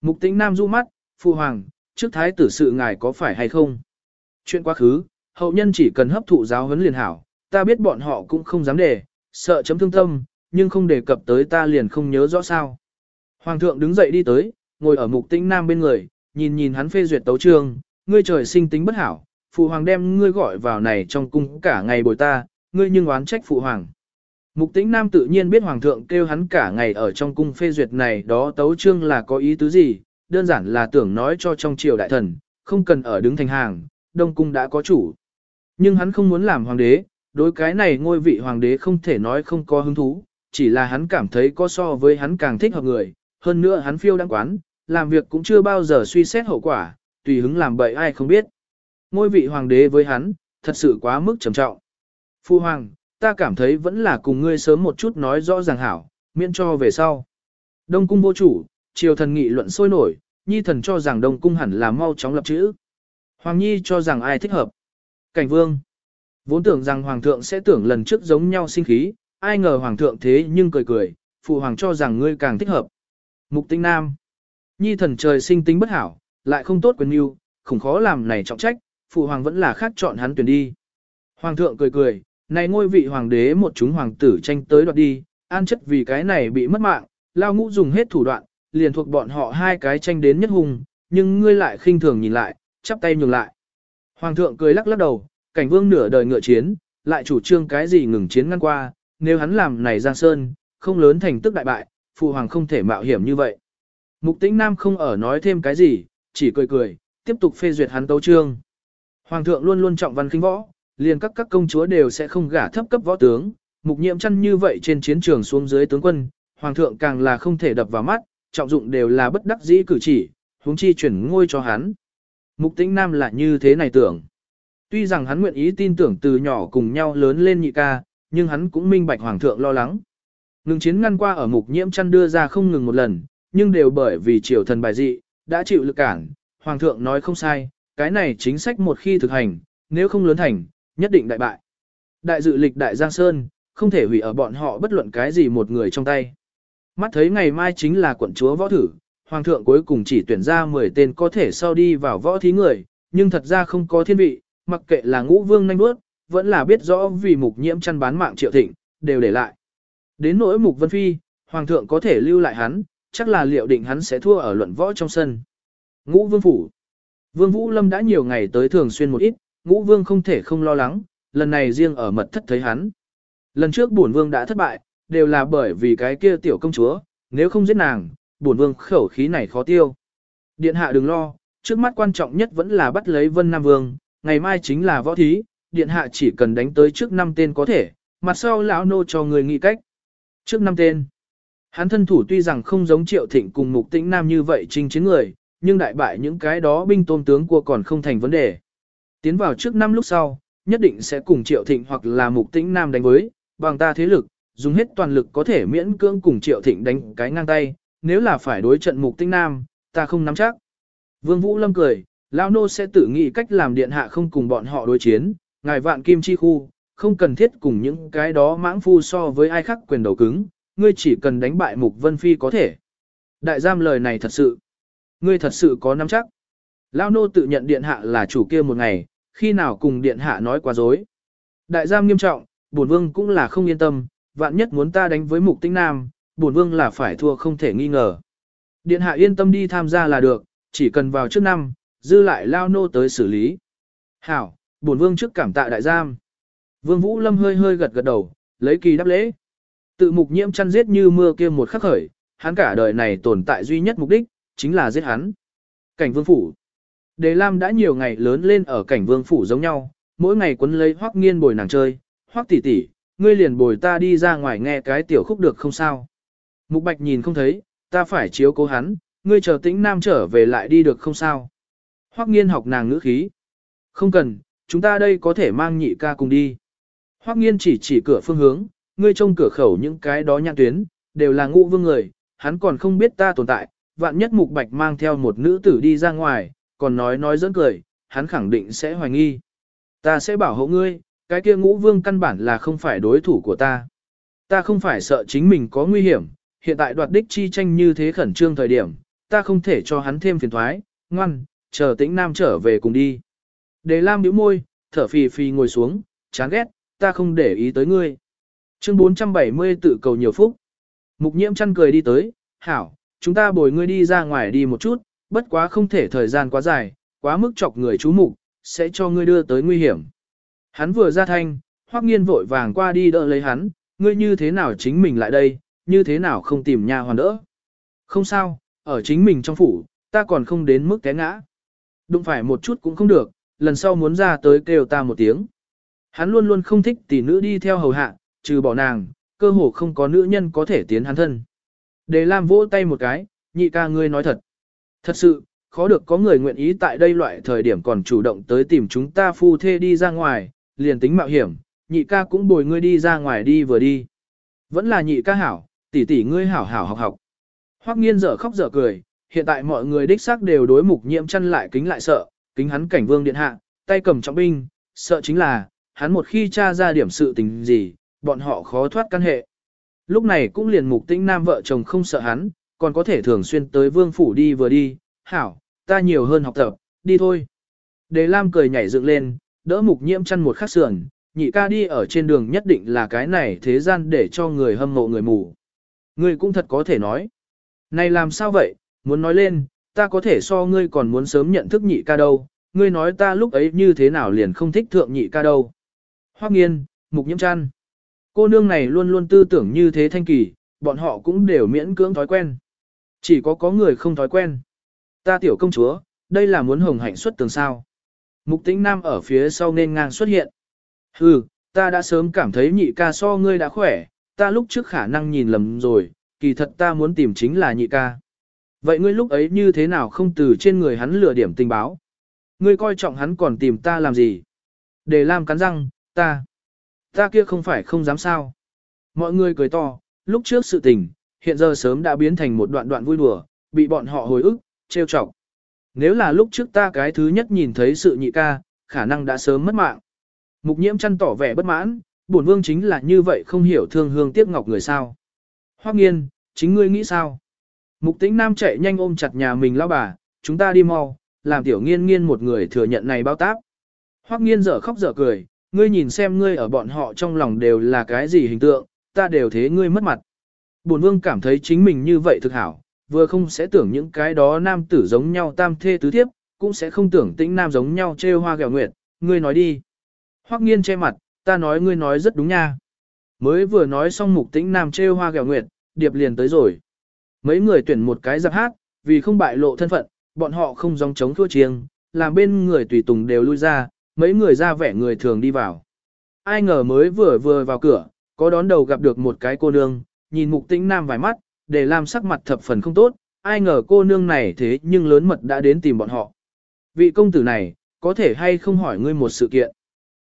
Mục Tĩnh Nam du mắt, Phụ Hoàng, trước thái tử sự ngài có phải hay không? Chuyện quá khứ, hậu nhân chỉ cần hấp thụ giáo huấn liền hảo, ta biết bọn họ cũng không dám để, sợ chấm thương tâm, nhưng không đề cập tới ta liền không nhớ rõ sao. Hoàng thượng đứng dậy đi tới, ngồi ở mục tĩnh nam bên người, nhìn nhìn hắn phê duyệt tấu trương, ngươi trời sinh tính bất hảo, phụ hoàng đem ngươi gọi vào này trong cung cả ngày bồi ta, ngươi nhưng oán trách phụ hoàng. Mục tĩnh nam tự nhiên biết hoàng thượng kêu hắn cả ngày ở trong cung phê duyệt này đó tấu trương là có ý tứ gì, đơn giản là tưởng nói cho trong triều đại thần, không cần ở đứng thành hàng, đông cung đã có chủ. Nhưng hắn không muốn làm hoàng đế, đối cái này ngôi vị hoàng đế không thể nói không có hứng thú, chỉ là hắn cảm thấy có so với hắn càng thích hợp người, hơn nữa hắn phiêu đăng quán, làm việc cũng chưa bao giờ suy xét hậu quả, tùy hứng làm bậy ai không biết. Ngôi vị hoàng đế với hắn, thật sự quá mức trầm trọng. Phu hoàng, ta cảm thấy vẫn là cùng ngươi sớm một chút nói rõ ràng hảo, miễn cho về sau. Đông cung vô chủ, triều thần nghị luận sôi nổi, nhi thần cho rằng đông cung hẳn là mau chóng lập chữ. Hoàng nhi cho rằng ai thích hợp. Cảnh vương. Vốn tưởng rằng hoàng thượng sẽ tưởng lần trước giống nhau sinh khí, ai ngờ hoàng thượng thế nhưng cười cười, phụ hoàng cho rằng ngươi càng thích hợp. Mục tinh nam. Nhi thần trời sinh tính bất hảo, lại không tốt quyền mưu, khủng khó làm này trọng trách, phụ hoàng vẫn là khác chọn hắn tuyển đi. Hoàng thượng cười cười, này ngôi vị hoàng đế một chúng hoàng tử tranh tới đoạt đi, an chất vì cái này bị mất mạng, lao ngũ dùng hết thủ đoạn, liền thuộc bọn họ hai cái tranh đến nhất hùng, nhưng ngươi lại khinh thường nhìn lại, chắp tay nhường lại. Hoàng thượng cười lắc lắc đầu, cảnh vương nửa đời ngựa chiến, lại chủ trương cái gì ngừng chiến ngăn qua, nếu hắn làm này Giang Sơn, không lớn thành tức đại bại, phụ hoàng không thể mạo hiểm như vậy. Mục tĩnh Nam không ở nói thêm cái gì, chỉ cười cười, tiếp tục phê duyệt hắn tấu trương. Hoàng thượng luôn luôn trọng văn khinh võ, liền các các công chúa đều sẽ không gả thấp cấp võ tướng, mục nhiệm chăn như vậy trên chiến trường xuống dưới tướng quân, hoàng thượng càng là không thể đập vào mắt, trọng dụng đều là bất đắc dĩ cử chỉ, huống chi chuyển ngôi cho hắn. Mục tĩnh Nam là như thế này tưởng. Tuy rằng hắn nguyện ý tin tưởng từ nhỏ cùng nhau lớn lên nhị ca, nhưng hắn cũng minh bạch hoàng thượng lo lắng. Ngừng chiến ngăn qua ở mục nhiễm chăn đưa ra không ngừng một lần, nhưng đều bởi vì triều thần bài dị, đã chịu lực cản, hoàng thượng nói không sai, cái này chính sách một khi thực hành, nếu không lớn thành, nhất định đại bại. Đại dự lịch đại Giang Sơn, không thể hủy ở bọn họ bất luận cái gì một người trong tay. Mắt thấy ngày mai chính là quận chúa võ thử, hoàng thượng cuối cùng chỉ tuyển ra 10 tên có thể sau đi vào võ thí người, nhưng thật ra không có thiên vị, mặc kệ là ngũ vương nhanh bước, vẫn là biết rõ vì mục nhiễm chăn bán mạng triệu thịnh, đều để lại. Đến nỗi mục vân phi, hoàng thượng có thể lưu lại hắn, chắc là liệu định hắn sẽ thua ở luận võ trong sân. Ngũ vương phủ. Vương Vũ Lâm đã nhiều ngày tới thường xuyên một ít, ngũ vương không thể không lo lắng, lần này riêng ở mật thất thấy hắn. Lần trước bổn vương đã thất bại, đều là bởi vì cái kia tiểu công chúa, nếu không giết nàng, bổn vương khẩu khí này khó tiêu. Điện hạ đừng lo, trước mắt quan trọng nhất vẫn là bắt lấy Vân Nam Vương, ngày mai chính là võ thí, điện hạ chỉ cần đánh tới trước năm tên có thể, mặt sau lão nô cho người nghĩ cách. Trước năm tên. Hắn thân thủ tuy rằng không giống triệu thịnh cùng mục tĩnh nam như vậy trinh chiến người, nhưng đại bại những cái đó binh tôn tướng của còn không thành vấn đề. Tiến vào trước năm lúc sau, nhất định sẽ cùng triệu thịnh hoặc là mục tĩnh nam đánh với, bằng ta thế lực, dùng hết toàn lực có thể miễn cưỡng cùng triệu thịnh đánh cái ngang tay, nếu là phải đối trận mục tĩnh nam, ta không nắm chắc. Vương Vũ Lâm cười, Lao Nô sẽ tự nghĩ cách làm điện hạ không cùng bọn họ đối chiến, ngài vạn kim chi khu, không cần thiết cùng những cái đó mãng phu so với ai khác quyền đầu cứng, ngươi chỉ cần đánh bại Mục Vân Phi có thể. Đại giam lời này thật sự, ngươi thật sự có nắm chắc. Lao Nô tự nhận điện hạ là chủ kia một ngày, khi nào cùng điện hạ nói quá dối. Đại giam nghiêm trọng, bổn vương cũng là không yên tâm, vạn nhất muốn ta đánh với Mục Tinh Nam, bổn vương là phải thua không thể nghi ngờ. Điện hạ yên tâm đi tham gia là được, chỉ cần vào trước năm, dư lại lao nô tới xử lý. Hảo, bổn vương trước cảm tạ đại giam. Vương Vũ Lâm hơi hơi gật gật đầu, lấy kỳ đáp lễ. Tự mục nhiễm chăn giết như mưa kia một khắc khởi, hắn cả đời này tồn tại duy nhất mục đích, chính là giết hắn. Cảnh vương phủ. Đề Lam đã nhiều ngày lớn lên ở cảnh vương phủ giống nhau, mỗi ngày quấn lấy hoắc nghiên bồi nàng chơi, hoắc tỷ tỷ, ngươi liền bồi ta đi ra ngoài nghe cái tiểu khúc được không sao. Mục bạch nhìn không thấy, ta phải chiếu cố hắn, ngươi chờ tĩnh nam trở về lại đi được không sao. Hoắc nghiên học nàng ngữ khí. Không cần, chúng ta đây có thể mang nhị ca cùng đi. Hoắc nghiên chỉ chỉ cửa phương hướng, ngươi trông cửa khẩu những cái đó nhãn tuyến, đều là ngũ vương người, hắn còn không biết ta tồn tại, vạn nhất mục bạch mang theo một nữ tử đi ra ngoài, còn nói nói dẫn cười, hắn khẳng định sẽ hoài nghi. Ta sẽ bảo hộ ngươi, cái kia ngũ vương căn bản là không phải đối thủ của ta. Ta không phải sợ chính mình có nguy hiểm, hiện tại đoạt đích chi tranh như thế khẩn trương thời điểm, ta không thể cho hắn thêm phiền thoái, ngoan, chờ tĩnh nam trở về cùng đi. Đề Lam bĩu môi, thở phì phì ngồi xuống, chán ghét, ta không để ý tới ngươi. Chương 470 tự cầu nhiều phúc. Mục nhiễm chăn cười đi tới, hảo, chúng ta bồi ngươi đi ra ngoài đi một chút, bất quá không thể thời gian quá dài, quá mức chọc người chú mục, sẽ cho ngươi đưa tới nguy hiểm. Hắn vừa ra thanh, hoắc nghiên vội vàng qua đi đỡ lấy hắn, ngươi như thế nào chính mình lại đây, như thế nào không tìm nhà hoàn đỡ. Không sao, ở chính mình trong phủ, ta còn không đến mức té ngã. Đụng phải một chút cũng không được, lần sau muốn ra tới kêu ta một tiếng. Hắn luôn luôn không thích tỷ nữ đi theo hầu hạ, trừ bỏ nàng, cơ hồ không có nữ nhân có thể tiến hắn thân. Đề Lam vỗ tay một cái, nhị ca ngươi nói thật. Thật sự, khó được có người nguyện ý tại đây loại thời điểm còn chủ động tới tìm chúng ta phu thê đi ra ngoài, liền tính mạo hiểm, nhị ca cũng bồi ngươi đi ra ngoài đi vừa đi. Vẫn là nhị ca hảo, tỷ tỷ ngươi hảo hảo học học. Hoắc nghiên dở khóc dở cười, hiện tại mọi người đích xác đều đối mục nhiễm chăn lại kính lại sợ, kính hắn cảnh vương điện hạ, tay cầm trọng binh, sợ chính là, hắn một khi tra ra điểm sự tình gì, bọn họ khó thoát căn hệ. Lúc này cũng liền mục tĩnh nam vợ chồng không sợ hắn, còn có thể thường xuyên tới vương phủ đi vừa đi, hảo, ta nhiều hơn học tập, đi thôi. Đề Lam cười nhảy dựng lên, đỡ mục nhiễm chăn một khắc sườn, nhị ca đi ở trên đường nhất định là cái này thế gian để cho người hâm mộ người mù. Ngươi cũng thật có thể nói. Này làm sao vậy, muốn nói lên, ta có thể so ngươi còn muốn sớm nhận thức nhị ca đâu, ngươi nói ta lúc ấy như thế nào liền không thích thượng nhị ca đâu. Hoắc nghiên, mục nhiễm chăn. Cô nương này luôn luôn tư tưởng như thế thanh kỳ, bọn họ cũng đều miễn cưỡng thói quen. Chỉ có có người không thói quen. Ta tiểu công chúa, đây là muốn hồng hạnh xuất tường sao. Mục tĩnh nam ở phía sau nên ngang xuất hiện. Hừ, ta đã sớm cảm thấy nhị ca so ngươi đã khỏe, ta lúc trước khả năng nhìn lầm rồi, kỳ thật ta muốn tìm chính là nhị ca. Vậy ngươi lúc ấy như thế nào không từ trên người hắn lừa điểm tình báo? Ngươi coi trọng hắn còn tìm ta làm gì? Để làm cắn răng, ta. Ta kia không phải không dám sao. Mọi người cười to, lúc trước sự tình, hiện giờ sớm đã biến thành một đoạn đoạn vui đùa, bị bọn họ hồi ức, trêu chọc. Nếu là lúc trước ta cái thứ nhất nhìn thấy sự nhị ca, khả năng đã sớm mất mạng. Mục nhiễm chăn tỏ vẻ bất mãn, bổn vương chính là như vậy không hiểu thương hương tiếc ngọc người sao. Hoắc nghiên, chính ngươi nghĩ sao? Mục tĩnh nam chạy nhanh ôm chặt nhà mình lao bà, chúng ta đi mau, làm tiểu nghiên nghiên một người thừa nhận này bao táp. Hoắc nghiên dở khóc dở cười, ngươi nhìn xem ngươi ở bọn họ trong lòng đều là cái gì hình tượng, ta đều thế ngươi mất mặt. Bổn vương cảm thấy chính mình như vậy thực hảo, vừa không sẽ tưởng những cái đó nam tử giống nhau tam thê tứ thiếp, cũng sẽ không tưởng tĩnh nam giống nhau trêu hoa gẹo nguyệt, ngươi nói đi. Hoắc nghiên che mặt, ta nói ngươi nói rất đúng nha. Mới vừa nói xong mục tĩnh nam trêu hoa gẹo nguyệt, điệp liền tới rồi. Mấy người tuyển một cái giáp hát, vì không bại lộ thân phận, bọn họ không dòng chống thua chiêng, làm bên người tùy tùng đều lui ra, mấy người ra vẻ người thường đi vào. Ai ngờ mới vừa vừa vào cửa, có đón đầu gặp được một cái cô nương, nhìn mục tĩnh nam vài mắt, để làm sắc mặt thập phần không tốt, ai ngờ cô nương này thế nhưng lớn mật đã đến tìm bọn họ. Vị công tử này, có thể hay không hỏi ngươi một sự kiện.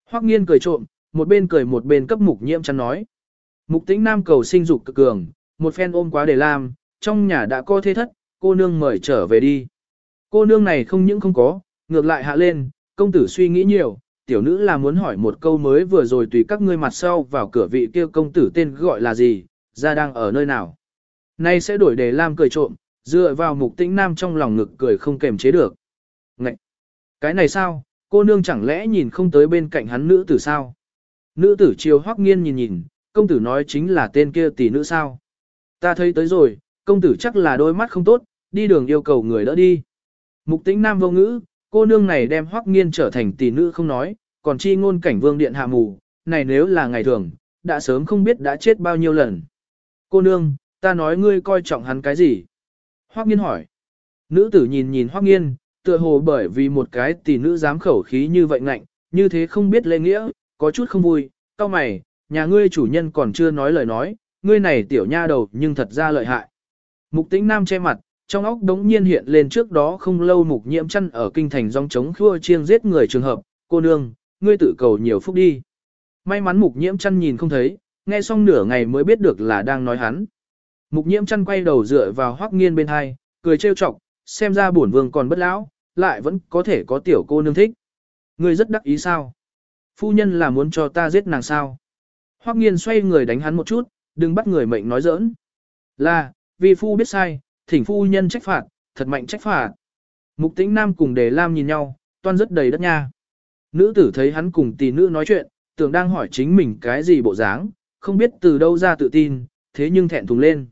Hoắc nghiên cười trộm, một bên cười một bên cấp mục nhiễm chăn nói. Mục tĩnh nam cầu sinh dục cực cường, một phen ôm quá để làm, trong nhà đã có thế thất, cô nương mời trở về đi. Cô nương này không những không có, ngược lại hạ lên, công tử suy nghĩ nhiều, tiểu nữ là muốn hỏi một câu mới vừa rồi tùy các ngươi mặt sau vào cửa vị kia công tử tên gọi là gì, ra đang ở nơi nào. Nay sẽ đổi đề Lam cười trộm, dựa vào mục tĩnh nam trong lòng ngực cười không kềm chế được. Ngậy! Cái này sao, cô nương chẳng lẽ nhìn không tới bên cạnh hắn nữ tử sao? Nữ tử chiều hoắc nghiên nhìn nhìn, công tử nói chính là tên kia tỷ nữ sao? Ta thấy tới rồi, công tử chắc là đôi mắt không tốt, đi đường yêu cầu người đỡ đi. Mục tĩnh nam vô ngữ, cô nương này đem hoắc nghiên trở thành tỷ nữ không nói, còn chi ngôn cảnh vương điện hạ mù, này nếu là ngày thường, đã sớm không biết đã chết bao nhiêu lần. Cô nương, ta nói ngươi coi trọng hắn cái gì? Hoắc nghiên hỏi. Nữ tử nhìn nhìn Hoắc nghiên, tựa hồ bởi vì một cái tỷ nữ dám khẩu khí như vậy ngạnh, như thế không biết lễ nghĩa, có chút không vui, cao mày, nhà ngươi chủ nhân còn chưa nói lời nói, ngươi này tiểu nha đầu nhưng thật ra lợi hại. Mục tĩnh nam che mặt, trong óc đống nhiên hiện lên trước đó không lâu mục nhiễm chăn ở kinh thành dòng chống khua chiêng giết người trường hợp, cô nương, ngươi tự cầu nhiều phúc đi. May mắn mục nhiễm chăn nhìn không thấy, nghe xong nửa ngày mới biết được là đang nói hắn. Mục nhiễm chăn quay đầu dựa vào hoắc nghiên bên hai, cười trêu chọc, xem ra bổn vương còn bất lão, lại vẫn có thể có tiểu cô nương thích. Ngươi rất đắc ý sao? Phu nhân là muốn cho ta giết nàng sao? Hoắc nghiên xoay người đánh hắn một chút, đừng bắt người mệnh nói giỡn. Là, vì phu biết sai, thỉnh phu nhân trách phạt, thật mạnh trách phạt. Mục tĩnh nam cùng đề lam nhìn nhau, toan rất đầy đất nha. Nữ tử thấy hắn cùng tỷ nữ nói chuyện, tưởng đang hỏi chính mình cái gì bộ dáng, không biết từ đâu ra tự tin, thế nhưng thẹn thùng lên.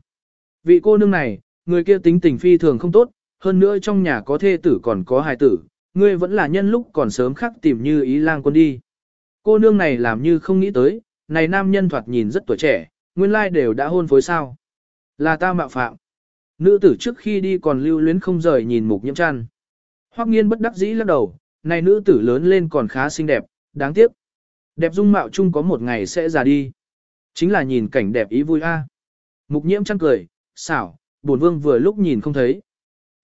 Vị cô nương này, người kia tính tình phi thường không tốt, hơn nữa trong nhà có thê tử còn có hài tử, ngươi vẫn là nhân lúc còn sớm khắc tìm như ý lang quân đi. Cô nương này làm như không nghĩ tới, này nam nhân thoạt nhìn rất tuổi trẻ, nguyên lai đều đã hôn phối sao. Là ta mạo phạm. Nữ tử trước khi đi còn lưu luyến không rời nhìn mục nhiễm chăn. Hoắc nghiên bất đắc dĩ lắc đầu, này nữ tử lớn lên còn khá xinh đẹp, đáng tiếc. Đẹp dung mạo chung có một ngày sẽ già đi. Chính là nhìn cảnh đẹp ý vui a. Mục nhiễm chăn cười, xảo, bổn vương vừa lúc nhìn không thấy.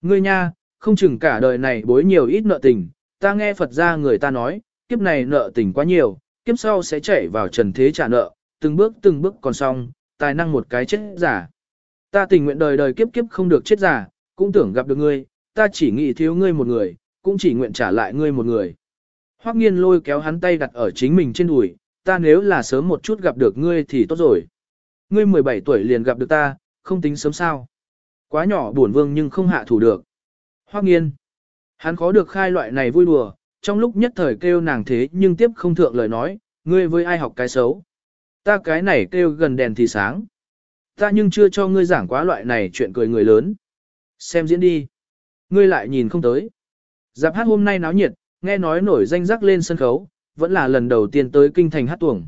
Ngươi nha, không chừng cả đời này bối nhiều ít nợ tình, ta nghe Phật ra người ta nói, kiếp này nợ tình quá nhiều, kiếp sau sẽ chảy vào trần thế trả nợ, từng bước từng bước còn xong, tài năng một cái chết giả. Ta tình nguyện đời đời kiếp kiếp không được chết giả, cũng tưởng gặp được ngươi, ta chỉ nghĩ thiếu ngươi một người, cũng chỉ nguyện trả lại ngươi một người. Hoắc nghiên lôi kéo hắn tay đặt ở chính mình trên đùi, ta nếu là sớm một chút gặp được ngươi thì tốt rồi. Ngươi 17 tuổi liền gặp được ta, không tính sớm sao. Quá nhỏ buồn vương nhưng không hạ thủ được. Hoắc nghiên. Hắn khó được khai loại này vui đùa, trong lúc nhất thời kêu nàng thế nhưng tiếp không thượng lời nói, ngươi với ai học cái xấu. Ta cái này kêu gần đèn thì sáng. Ta nhưng chưa cho ngươi giảng quá loại này chuyện cười người lớn. Xem diễn đi. Ngươi lại nhìn không tới. Giáp hát hôm nay náo nhiệt, nghe nói nổi danh rắc lên sân khấu, vẫn là lần đầu tiên tới kinh thành hát tuồng.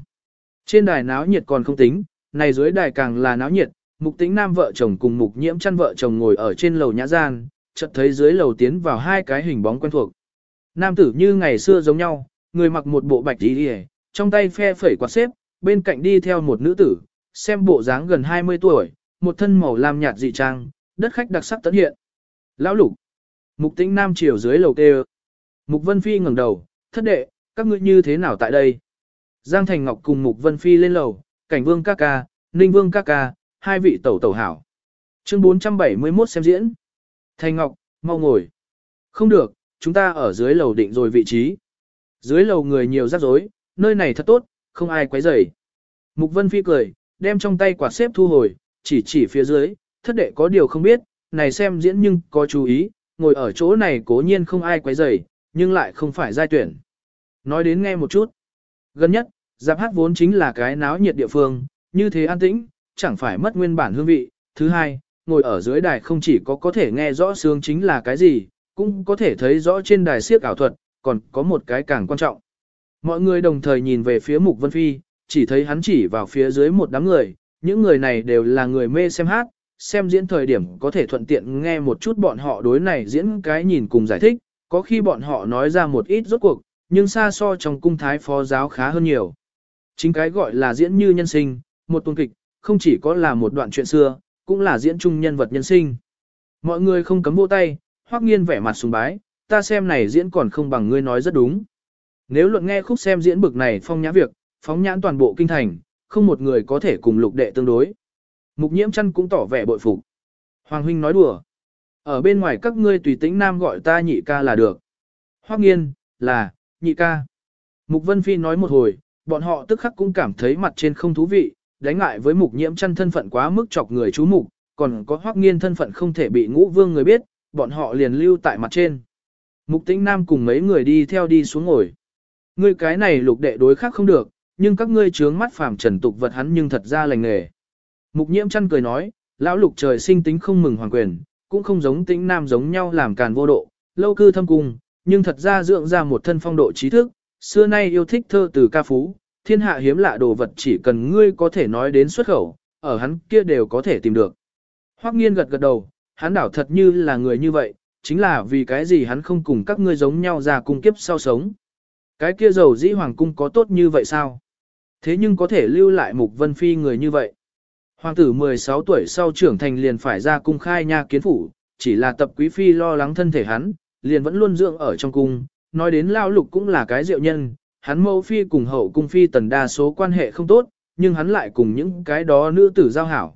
Trên đài náo nhiệt còn không tính, này dưới đài càng là náo nhiệt, mục tính nam vợ chồng cùng mục nhiễm chăn vợ chồng ngồi ở trên lầu nhã gian, chợt thấy dưới lầu tiến vào hai cái hình bóng quen thuộc. Nam tử như ngày xưa giống nhau, người mặc một bộ bạch y, trong tay phe phẩy quạt xếp, bên cạnh đi theo một nữ tử, xem bộ dáng gần 20 tuổi, một thân màu lam nhạt dị trang, đất khách đặc sắc tấn hiện. Lão lục, mục tĩnh nam chiều dưới lầu tê Mục Vân Phi ngẩng đầu, thất đệ, các ngươi như thế nào tại đây? Giang Thành Ngọc cùng Mục Vân Phi lên lầu, cảnh vương ca ca, ninh vương ca ca, hai vị tẩu tẩu hảo. Chương 471 xem diễn. Thành Ngọc, mau ngồi. Không được, chúng ta ở dưới lầu định rồi vị trí. Dưới lầu người nhiều rắc rối, nơi này thật tốt, không ai quấy rầy. Mục Vân Phi cười, đem trong tay quạt xếp thu hồi, chỉ chỉ phía dưới, thất đệ có điều không biết, này xem diễn nhưng có chú ý, ngồi ở chỗ này cố nhiên không ai quấy rầy, nhưng lại không phải giai tuyển. Nói đến nghe một chút. Gần nhất, giáp hát vốn chính là cái náo nhiệt địa phương, như thế an tĩnh, chẳng phải mất nguyên bản hương vị. Thứ hai, ngồi ở dưới đài không chỉ có có thể nghe rõ sướng chính là cái gì, cũng có thể thấy rõ trên đài siếc ảo thuật, còn có một cái càng quan trọng. Mọi người đồng thời nhìn về phía Mục Vân Phi, chỉ thấy hắn chỉ vào phía dưới một đám người, những người này đều là người mê xem hát, xem diễn thời điểm có thể thuận tiện nghe một chút bọn họ đối này diễn cái nhìn cùng giải thích, có khi bọn họ nói ra một ít rốt cuộc, nhưng xa so trong cung thái phó giáo khá hơn nhiều. Chính cái gọi là diễn như nhân sinh, một tuần kịch, không chỉ có là một đoạn chuyện xưa, cũng là diễn chung nhân vật nhân sinh. Mọi người không cấm vô tay, hoắc nghiên vẻ mặt sùng bái, ta xem này diễn còn không bằng ngươi nói rất đúng. Nếu luận nghe khúc xem diễn bực này phong nhã việc, phóng nhãn toàn bộ kinh thành, không một người có thể cùng lục đệ tương đối. Mục nhiễm chăn cũng tỏ vẻ bội phục. Hoàng huynh nói đùa. Ở bên ngoài các ngươi tùy tĩnh nam gọi ta nhị ca là được. Hoắc nghiên, là, nhị ca. Mục Vân Phi nói một hồi, bọn họ tức khắc cũng cảm thấy mặt trên không thú vị, đánh ngại với mục nhiễm chăn thân phận quá mức chọc người chú mục, còn có Hoắc nghiên thân phận không thể bị ngũ vương người biết, bọn họ liền lưu tại mặt trên. Mục tĩnh nam cùng mấy người đi theo đi xuống ngồi. Ngươi cái này lục đệ đối khác không được, nhưng các ngươi trướng mắt phàm trần tục vật hắn nhưng thật ra lành nghề. Mục nhiễm chăn cười nói, lão lục trời sinh tính không mừng hoàng quyền, cũng không giống tĩnh nam giống nhau làm càn vô độ, lâu cư thâm cung, nhưng thật ra dưỡng ra một thân phong độ trí thức, xưa nay yêu thích thơ từ ca phú, thiên hạ hiếm lạ đồ vật chỉ cần ngươi có thể nói đến xuất khẩu, ở hắn kia đều có thể tìm được. Hoắc nghiên gật gật đầu, hắn đảo thật như là người như vậy, chính là vì cái gì hắn không cùng các ngươi giống nhau ra cung kiếp sau sống. Cái kia giàu dĩ hoàng cung có tốt như vậy sao? Thế nhưng có thể lưu lại mục vân phi người như vậy. Hoàng tử 16 tuổi sau trưởng thành liền phải ra cung khai nha kiến phủ, chỉ là tập quý phi lo lắng thân thể hắn, liền vẫn luôn dưỡng ở trong cung, nói đến lao lục cũng là cái diệu nhân, hắn mẫu phi cùng hậu cung phi tần đa số quan hệ không tốt, nhưng hắn lại cùng những cái đó nữ tử giao hảo.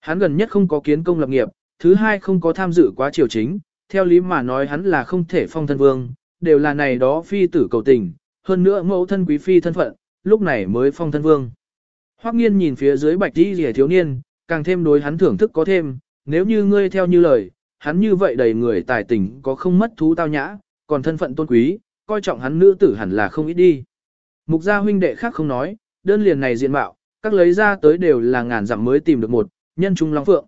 Hắn gần nhất không có kiến công lập nghiệp, thứ hai không có tham dự quá triều chính, theo lý mà nói hắn là không thể phong thân vương, đều là này đó phi tử cầu tình, hơn nữa mẫu thân quý phi thân phận, lúc này mới phong thân vương. Hoắc nghiên nhìn phía dưới bạch đi rìa thiếu niên, càng thêm đối hắn thưởng thức có thêm, nếu như ngươi theo như lời, hắn như vậy đầy người tài tình có không mất thú tao nhã, còn thân phận tôn quý, coi trọng hắn nữ tử hẳn là không ít đi. Mục gia huynh đệ khác không nói, đơn liền này diện mạo, các lấy ra tới đều là ngàn dặm mới tìm được một, nhân trung long phượng.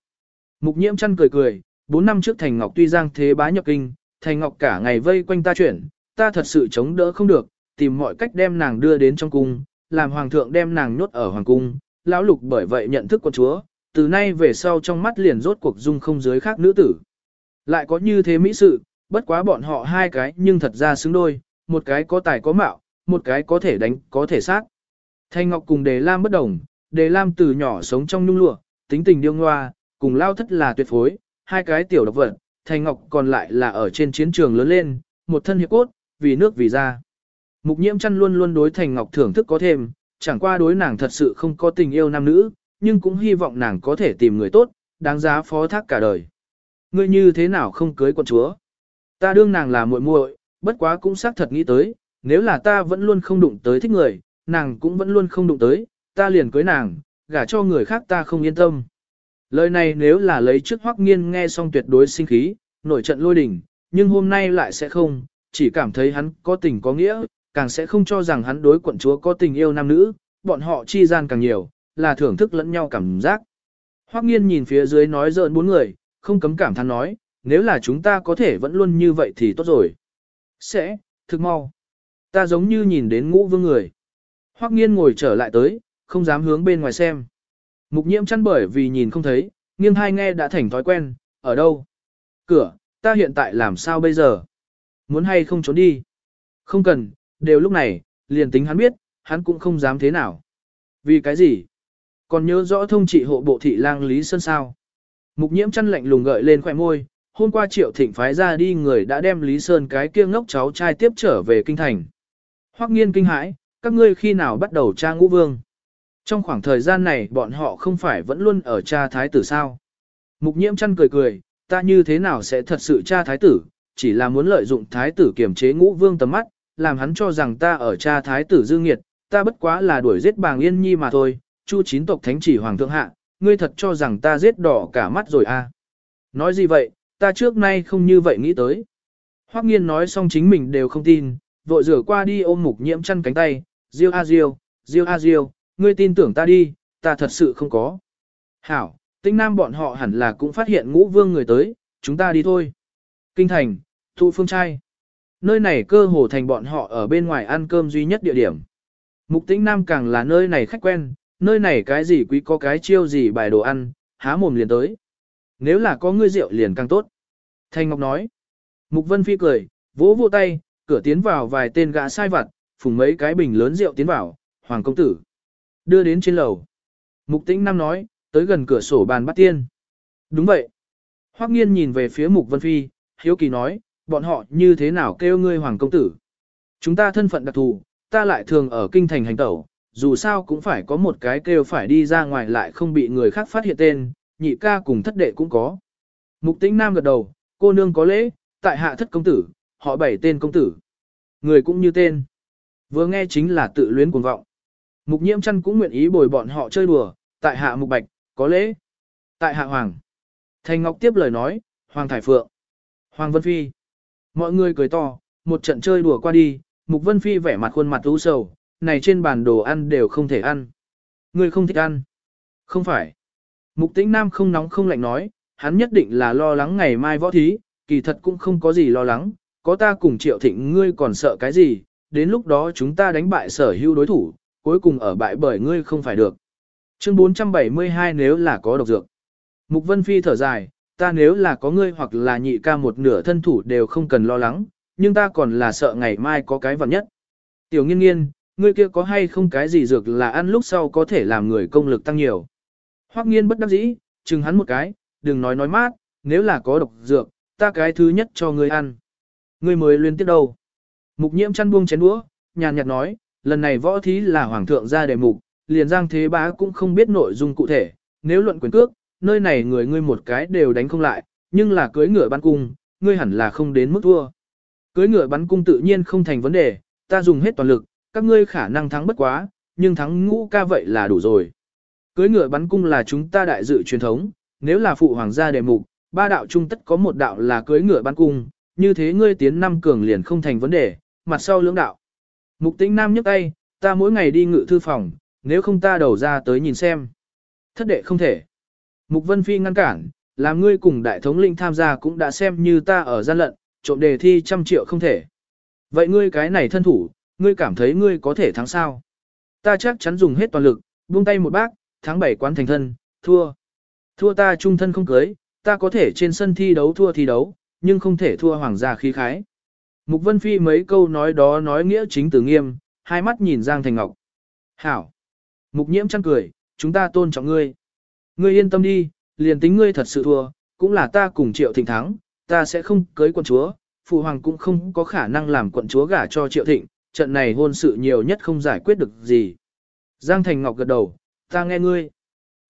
Mục nhiễm chăn cười cười, bốn năm trước Thành Ngọc tuy giang thế bá nhập kinh, Thành Ngọc cả ngày vây quanh ta chuyển, ta thật sự chống đỡ không được, tìm mọi cách đem nàng đưa đến trong cung, làm hoàng thượng đem nàng nhốt ở hoàng cung, lão lục bởi vậy nhận thức con chúa, từ nay về sau trong mắt liền rốt cuộc dung không dưới khác nữ tử. Lại có như thế mỹ sự, bất quá bọn họ hai cái nhưng thật ra xứng đôi, một cái có tài có mạo, một cái có thể đánh, có thể sát. Thanh Ngọc cùng Đề Lam bất đồng, Đề Lam từ nhỏ sống trong nhung lụa, tính tình điêu ngoa, cùng lao thất là tuyệt phối, hai cái tiểu độc vật, Thanh Ngọc còn lại là ở trên chiến trường lớn lên, một thân hiệp cốt, vì nước vì gia. Mục nhiễm chăn luôn luôn đối Thành Ngọc thưởng thức có thêm, chẳng qua đối nàng thật sự không có tình yêu nam nữ, nhưng cũng hy vọng nàng có thể tìm người tốt, đáng giá phó thác cả đời. Ngươi như thế nào không cưới quận chúa? Ta đương nàng là muội muội, bất quá cũng xác thật nghĩ tới, nếu là ta vẫn luôn không đụng tới thích người, nàng cũng vẫn luôn không đụng tới, ta liền cưới nàng, gả cho người khác ta không yên tâm. Lời này nếu là lấy trước hoắc nghiên nghe xong tuyệt đối sinh khí, nổi trận lôi đình, nhưng hôm nay lại sẽ không, chỉ cảm thấy hắn có tình có nghĩa, càng sẽ không cho rằng hắn đối quận chúa có tình yêu nam nữ, bọn họ chi gian càng nhiều, là thưởng thức lẫn nhau cảm giác. Hoắc nghiên nhìn phía dưới nói giỡn bốn người, không cấm cảm thán nói, nếu là chúng ta có thể vẫn luôn như vậy thì tốt rồi. Sẽ, thực mau. Ta giống như nhìn đến ngũ vương người. Hoắc nghiên ngồi trở lại tới, không dám hướng bên ngoài xem. Mục nhiễm chăn bởi vì nhìn không thấy, nghiêng hai nghe đã thành thói quen, ở đâu? Cửa, ta hiện tại làm sao bây giờ? Muốn hay không trốn đi? Không cần, đều lúc này, liền tính hắn biết, hắn cũng không dám thế nào. Vì cái gì? Còn nhớ rõ thông trị hộ bộ thị lang Lý Sơn sao? Mục nhiễm chăn lạnh lùng gợi lên khỏe môi, hôm qua triệu thịnh phái ra đi người đã đem Lý Sơn cái kia ngốc cháu trai tiếp trở về kinh thành. Hoắc nghiên kinh hãi, các ngươi khi nào bắt đầu tra ngũ vương? Trong khoảng thời gian này bọn họ không phải vẫn luôn ở cha thái tử sao? Mục nhiễm chăn cười cười, ta như thế nào sẽ thật sự cha thái tử, chỉ là muốn lợi dụng thái tử kiểm chế ngũ vương tầm mắt, làm hắn cho rằng ta ở cha thái tử dư nghiệt, ta bất quá là đuổi giết bàng yên nhi mà thôi, chu chín tộc thánh chỉ hoàng thượng hạ, ngươi thật cho rằng ta giết đỏ cả mắt rồi à. Nói gì vậy, ta trước nay không như vậy nghĩ tới. Hoắc nghiên nói xong chính mình đều không tin, vội rửa qua đi ôm mục nhiễm chăn cánh tay, Diêu a Diêu, Diêu a Diêu, ngươi tin tưởng ta đi, ta thật sự không có. Hảo, tinh nam bọn họ hẳn là cũng phát hiện ngũ vương người tới, chúng ta đi thôi. Kinh thành, thụ phương trai. Nơi này cơ hồ thành bọn họ ở bên ngoài ăn cơm duy nhất địa điểm. Mục tĩnh nam càng là nơi này khách quen, nơi này cái gì quý có cái chiêu gì bài đồ ăn, há mồm liền tới. Nếu là có ngươi rượu liền càng tốt. Thanh Ngọc nói. Mục Vân Phi cười, vỗ vỗ tay, cửa tiến vào vài tên gã sai vặt, phùng mấy cái bình lớn rượu tiến vào, Hoàng công tử. Đưa đến trên lầu. Mục Tĩnh Nam nói, tới gần cửa sổ bàn bắt tiên. Đúng vậy. Hoắc nghiên nhìn về phía Mục Vân Phi, hiếu kỳ nói, bọn họ như thế nào kêu ngươi hoàng công tử. Chúng ta thân phận đặc thù, ta lại thường ở kinh thành hành tẩu, dù sao cũng phải có một cái kêu phải đi ra ngoài lại không bị người khác phát hiện tên, nhị ca cùng thất đệ cũng có. Mục tĩnh nam gật đầu, cô nương có lễ, tại hạ thất công tử, họ bảy tên công tử. Người cũng như tên. Vừa nghe chính là tự luyến cuồng vọng. Mục nhiễm chăn cũng nguyện ý bồi bọn họ chơi đùa, tại hạ mục bạch, có lễ. Tại hạ hoàng. Thành Ngọc tiếp lời nói, Hoàng Thải Phượng. Hoàng Vân Phi. Mọi người cười to, một trận chơi đùa qua đi, Mục Vân Phi vẻ mặt khuôn mặt u sầu, này trên bàn đồ ăn đều không thể ăn. ngươi không thích ăn. Không phải. Mục Tĩnh Nam không nóng không lạnh nói, hắn nhất định là lo lắng ngày mai võ thí, kỳ thật cũng không có gì lo lắng, có ta cùng Triệu Thịnh ngươi còn sợ cái gì, đến lúc đó chúng ta đánh bại sở hữu đối thủ, cuối cùng ở bại bởi ngươi không phải được. Chương 472 nếu là có độc dược. Mục Vân Phi thở dài, ta nếu là có ngươi hoặc là nhị ca một nửa thân thủ đều không cần lo lắng, nhưng ta còn là sợ ngày mai có cái vật nhất. Tiểu nghiên nghiên, ngươi kia có hay không cái gì dược là ăn lúc sau có thể làm người công lực tăng nhiều. Hoắc nghiên bất đắc dĩ, chừng hắn một cái, đừng nói nói mát, nếu là có độc dược, ta cái thứ nhất cho ngươi ăn. Ngươi mới liên tiếp đâu. Mục nhiễm chăn buông chén đũa, nhàn nhạt nói, lần này võ thí là hoàng thượng ra đề mục, liền giang thế bá cũng không biết nội dung cụ thể, nếu luận quyền cước, nơi này người ngươi một cái đều đánh không lại, nhưng là cưới ngựa bắn cung, ngươi hẳn là không đến mức thua. Cưới ngựa bắn cung tự nhiên không thành vấn đề, ta dùng hết toàn lực, các ngươi khả năng thắng bất quá, nhưng thắng ngũ ca vậy là đủ rồi. Cưới ngựa bắn cung là chúng ta đại dự truyền thống, nếu là phụ hoàng gia đề mục, ba đạo trung tất có một đạo là cưới ngựa bắn cung, như thế ngươi tiến năm cường liền không thành vấn đề, mặt sau lưỡng đạo. Mục tĩnh nam nhấc tay, ta mỗi ngày đi ngự thư phòng, nếu không ta đầu ra tới nhìn xem. Thất đệ không thể. Mục Vân Phi ngăn cản, làm ngươi cùng đại thống linh tham gia cũng đã xem như ta ở gian lận, trộm đề thi trăm triệu không thể. Vậy ngươi cái này thân thủ, ngươi cảm thấy ngươi có thể thắng sao? Ta chắc chắn dùng hết toàn lực, buông tay một bác, thắng bảy quán thành thân, thua. Thua ta trung thân không cưới, ta có thể trên sân thi đấu thua thi đấu, nhưng không thể thua hoàng gia khí khái. Mục Vân Phi mấy câu nói đó nói nghĩa chính từ nghiêm, hai mắt nhìn Giang Thành Ngọc. Hảo! Mục nhiễm chăn cười, chúng ta tôn trọng ngươi. Ngươi yên tâm đi, liền tính ngươi thật sự thua, cũng là ta cùng triệu thịnh thắng, ta sẽ không cưới quận chúa, phụ hoàng cũng không có khả năng làm quận chúa gả cho triệu thịnh, trận này hôn sự nhiều nhất không giải quyết được gì. Giang Thành Ngọc gật đầu, ta nghe ngươi.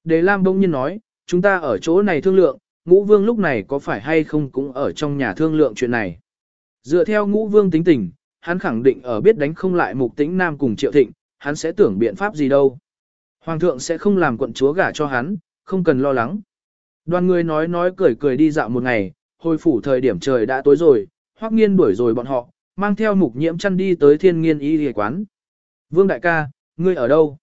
Đề Lam bỗng nhiên nói, chúng ta ở chỗ này thương lượng, ngũ vương lúc này có phải hay không cũng ở trong nhà thương lượng chuyện này. Dựa theo ngũ vương tính tình, hắn khẳng định ở biết đánh không lại mục tĩnh nam cùng triệu thịnh, hắn sẽ tưởng biện pháp gì đâu. Hoàng thượng sẽ không làm quận chúa gả cho hắn, không cần lo lắng. Đoàn người nói nói cười cười đi dạo một ngày, hồi phủ thời điểm trời đã tối rồi, hoắc nghiên đuổi rồi bọn họ, mang theo mục nhiễm chăn đi tới thiên nghiên y y quán. Vương đại ca, ngươi ở đâu?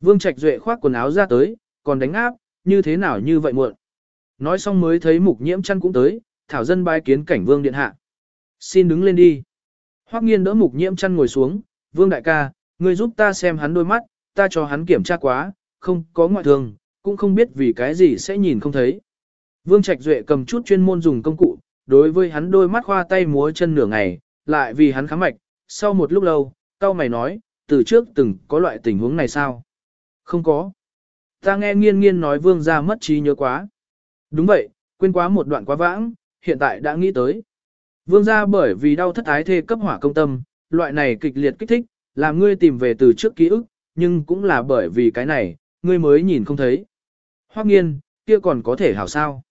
Vương Trạch Duệ khoác quần áo ra tới, còn đánh áp, như thế nào như vậy muộn. Nói xong mới thấy mục nhiễm chăn cũng tới, thảo dân bái kiến cảnh vương điện hạ. Xin đứng lên đi. Hoắc nghiên đỡ mục nhiễm chăn ngồi xuống, vương đại ca, ngươi giúp ta xem hắn đôi mắt, ta cho hắn kiểm tra quá, không có ngoại thường, cũng không biết vì cái gì sẽ nhìn không thấy. Vương Trạch Duệ cầm chút chuyên môn dùng công cụ, đối với hắn đôi mắt khoa tay múa chân nửa ngày, lại vì hắn khám mạch, sau một lúc lâu, cao mày nói, từ trước từng có loại tình huống này sao? Không có. Ta nghe nghiên nghiên nói vương gia mất trí nhớ quá. Đúng vậy, quên quá một đoạn quá vãng, hiện tại đã nghĩ tới. Vương gia bởi vì đau thất ái thê cấp hỏa công tâm, loại này kịch liệt kích thích, làm ngươi tìm về từ trước ký ức, nhưng cũng là bởi vì cái này, ngươi mới nhìn không thấy. Hoắc nghiên, kia còn có thể hảo sao?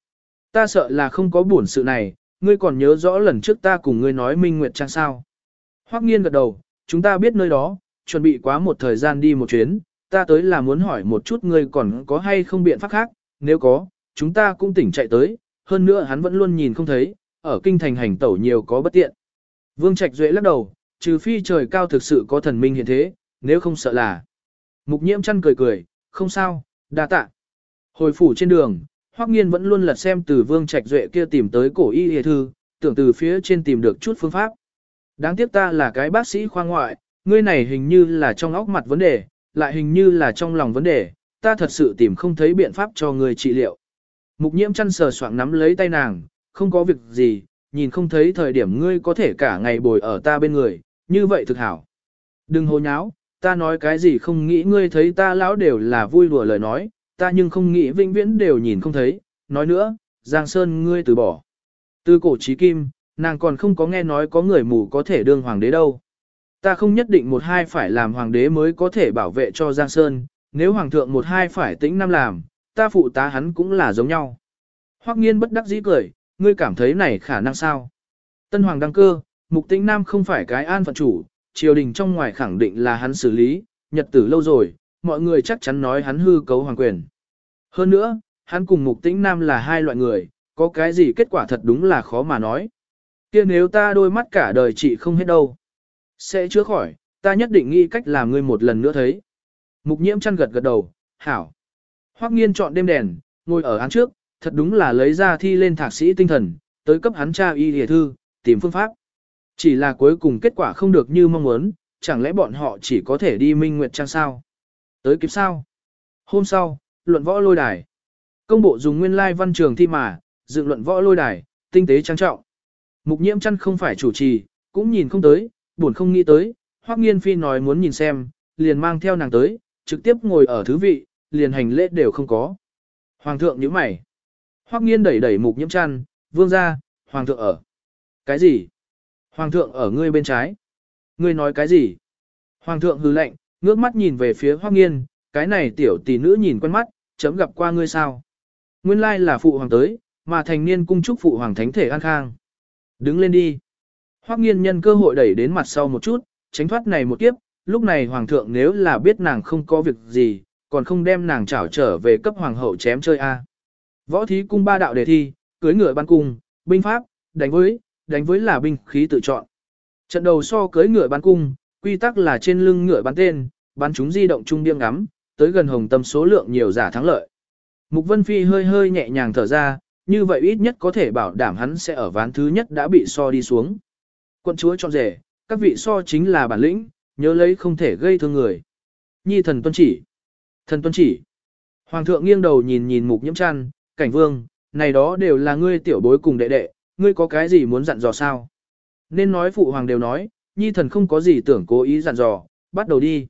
Ta sợ là không có buồn sự này, ngươi còn nhớ rõ lần trước ta cùng ngươi nói Minh Nguyệt Trang sao? Hoắc nghiên gật đầu, chúng ta biết nơi đó, chuẩn bị quá một thời gian đi một chuyến, ta tới là muốn hỏi một chút ngươi còn có hay không biện pháp khác, nếu có, chúng ta cũng tỉnh chạy tới, hơn nữa hắn vẫn luôn nhìn không thấy, ở kinh thành hành tẩu nhiều có bất tiện. Vương Trạch Duệ lắc đầu, trừ phi trời cao thực sự có thần minh hiện thế, nếu không sợ là. Mục nhiễm chăn cười cười, không sao, đa tạ. Hồi phủ trên đường, Hoắc Nghiên vẫn luôn lật xem từ Vương Trạch Duệ kia tìm tới cổ y y thư, tưởng từ phía trên tìm được chút phương pháp. Đáng tiếc ta là cái bác sĩ khoa ngoại, ngươi này hình như là trong óc mặt vấn đề, lại hình như là trong lòng vấn đề, ta thật sự tìm không thấy biện pháp cho ngươi trị liệu. Mục nhiễm chăn sờ soạng nắm lấy tay nàng, không có việc gì, nhìn không thấy thời điểm ngươi có thể cả ngày bồi ở ta bên người, như vậy thực hảo. Đừng hồ nháo, ta nói cái gì không nghĩ ngươi thấy ta lão đều là vui đùa lời nói, ta nhưng không nghĩ vĩnh viễn đều nhìn không thấy, nói nữa, Giang Sơn ngươi từ bỏ. Từ cổ chí kim, nàng còn không có nghe nói có người mù có thể đương hoàng đế đâu. Ta không nhất định một hai phải làm hoàng đế mới có thể bảo vệ cho Giang Sơn, nếu hoàng thượng một hai phải tĩnh năm làm, ta phụ tá hắn cũng là giống nhau. Hoắc nghiên bất đắc dĩ cười, ngươi cảm thấy này khả năng sao? Tân hoàng đăng cơ, mục tĩnh nam không phải cái an phận chủ, triều đình trong ngoài khẳng định là hắn xử lý, nhật tử lâu rồi, mọi người chắc chắn nói hắn hư cấu hoàng quyền. Hơn nữa, hắn cùng mục tĩnh nam là hai loại người, có cái gì kết quả thật đúng là khó mà nói. kia nếu ta đôi mắt cả đời chị không hết đâu. Sẽ chữa khỏi, ta nhất định nghĩ cách làm ngươi một lần nữa thấy. Mục nhiễm chăn gật gật đầu, hảo. Hoắc nghiên chọn đêm đèn, ngồi ở án trước, thật đúng là lấy ra thi lên thạc sĩ tinh thần, tới cấp hắn tra y hề thư, tìm phương pháp. Chỉ là cuối cùng kết quả không được như mong muốn, chẳng lẽ bọn họ chỉ có thể đi minh nguyệt trang sao? Tới kịp sao? Hôm sau, luận võ lôi đài. Công bộ dùng nguyên lai văn trường thi mà, dựng luận võ lôi đài, tinh tế trang trọng. Mục nhiễm chăn không phải chủ trì, cũng nhìn không tới, buồn không nghĩ tới, Hoắc Nghiên Phi nói muốn nhìn xem, liền mang theo nàng tới, trực tiếp ngồi ở thứ vị, liền hành lễ đều không có. Hoàng thượng nhíu mày. Hoắc Nghiên đẩy đẩy mục nhiễm chăn, vương ra, hoàng thượng ở. Cái gì? Hoàng thượng ở ngươi bên trái. Ngươi nói cái gì? Hoàng thượng hừ lạnh, ngước mắt nhìn về phía Hoắc Nghiên, cái này tiểu tỷ nữ nhìn quen mắt, chấm gặp qua ngươi sao? Nguyên lai là phụ hoàng tới, mà thành niên cung chúc phụ hoàng thánh thể an khang. Đứng lên đi. Hoắc Nghiên nhân cơ hội đẩy đến mặt sau một chút, tránh thoát này một kiếp, lúc này hoàng thượng nếu là biết nàng không có việc gì, còn không đem nàng trảo trở về cấp hoàng hậu chém chơi a. Võ thí cung ba đạo đề thi, cưới ngựa ban cung, binh pháp, đánh với, đánh với là binh khí tự chọn. Trận đầu so cưới ngựa ban cung, quy tắc là trên lưng ngựa bắn tên, bắn chúng di động trung điên ngắm, tới gần hồng tâm số lượng nhiều giả thắng lợi. Mục Vân Phi hơi hơi nhẹ nhàng thở ra, như vậy ít nhất có thể bảo đảm hắn sẽ ở ván thứ nhất đã bị so đi xuống. quân chúa chọn rể, các vị so chính là bản lĩnh, nhớ lấy không thể gây thương người. Nhi thần tuân chỉ. Thần tuân chỉ. Hoàng thượng nghiêng đầu nhìn nhìn mục nhiễm chăn, cảnh vương, này đó đều là ngươi tiểu bối cùng đệ đệ, ngươi có cái gì muốn dặn dò sao? Nên nói phụ hoàng đều nói, nhi thần không có gì tưởng cố ý dặn dò, bắt đầu đi.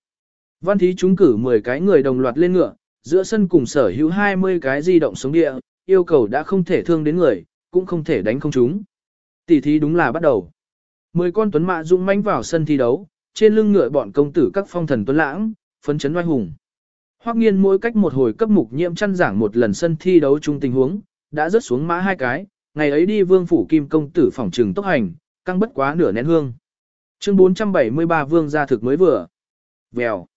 Văn thí chúng cử 10 cái người đồng loạt lên ngựa, giữa sân cùng sở hữu 20 cái di động sống địa, yêu cầu đã không thể thương đến người, cũng không thể đánh không chúng. Tỷ thí đúng là bắt đầu. Mười con tuấn mã dũng mãnh vào sân thi đấu, trên lưng ngựa bọn công tử các phong thần tuấn lãng, phấn chấn oai hùng. Hoắc nghiên mỗi cách một hồi cấp mục nhiễm chăn giảng một lần sân thi đấu chung tình huống, đã rớt xuống mã hai cái, ngày ấy đi vương phủ kim công tử phòng trường tốc hành, căng bất quá nửa nén hương. Chương 473 vương gia thực mới vừa. Vèo.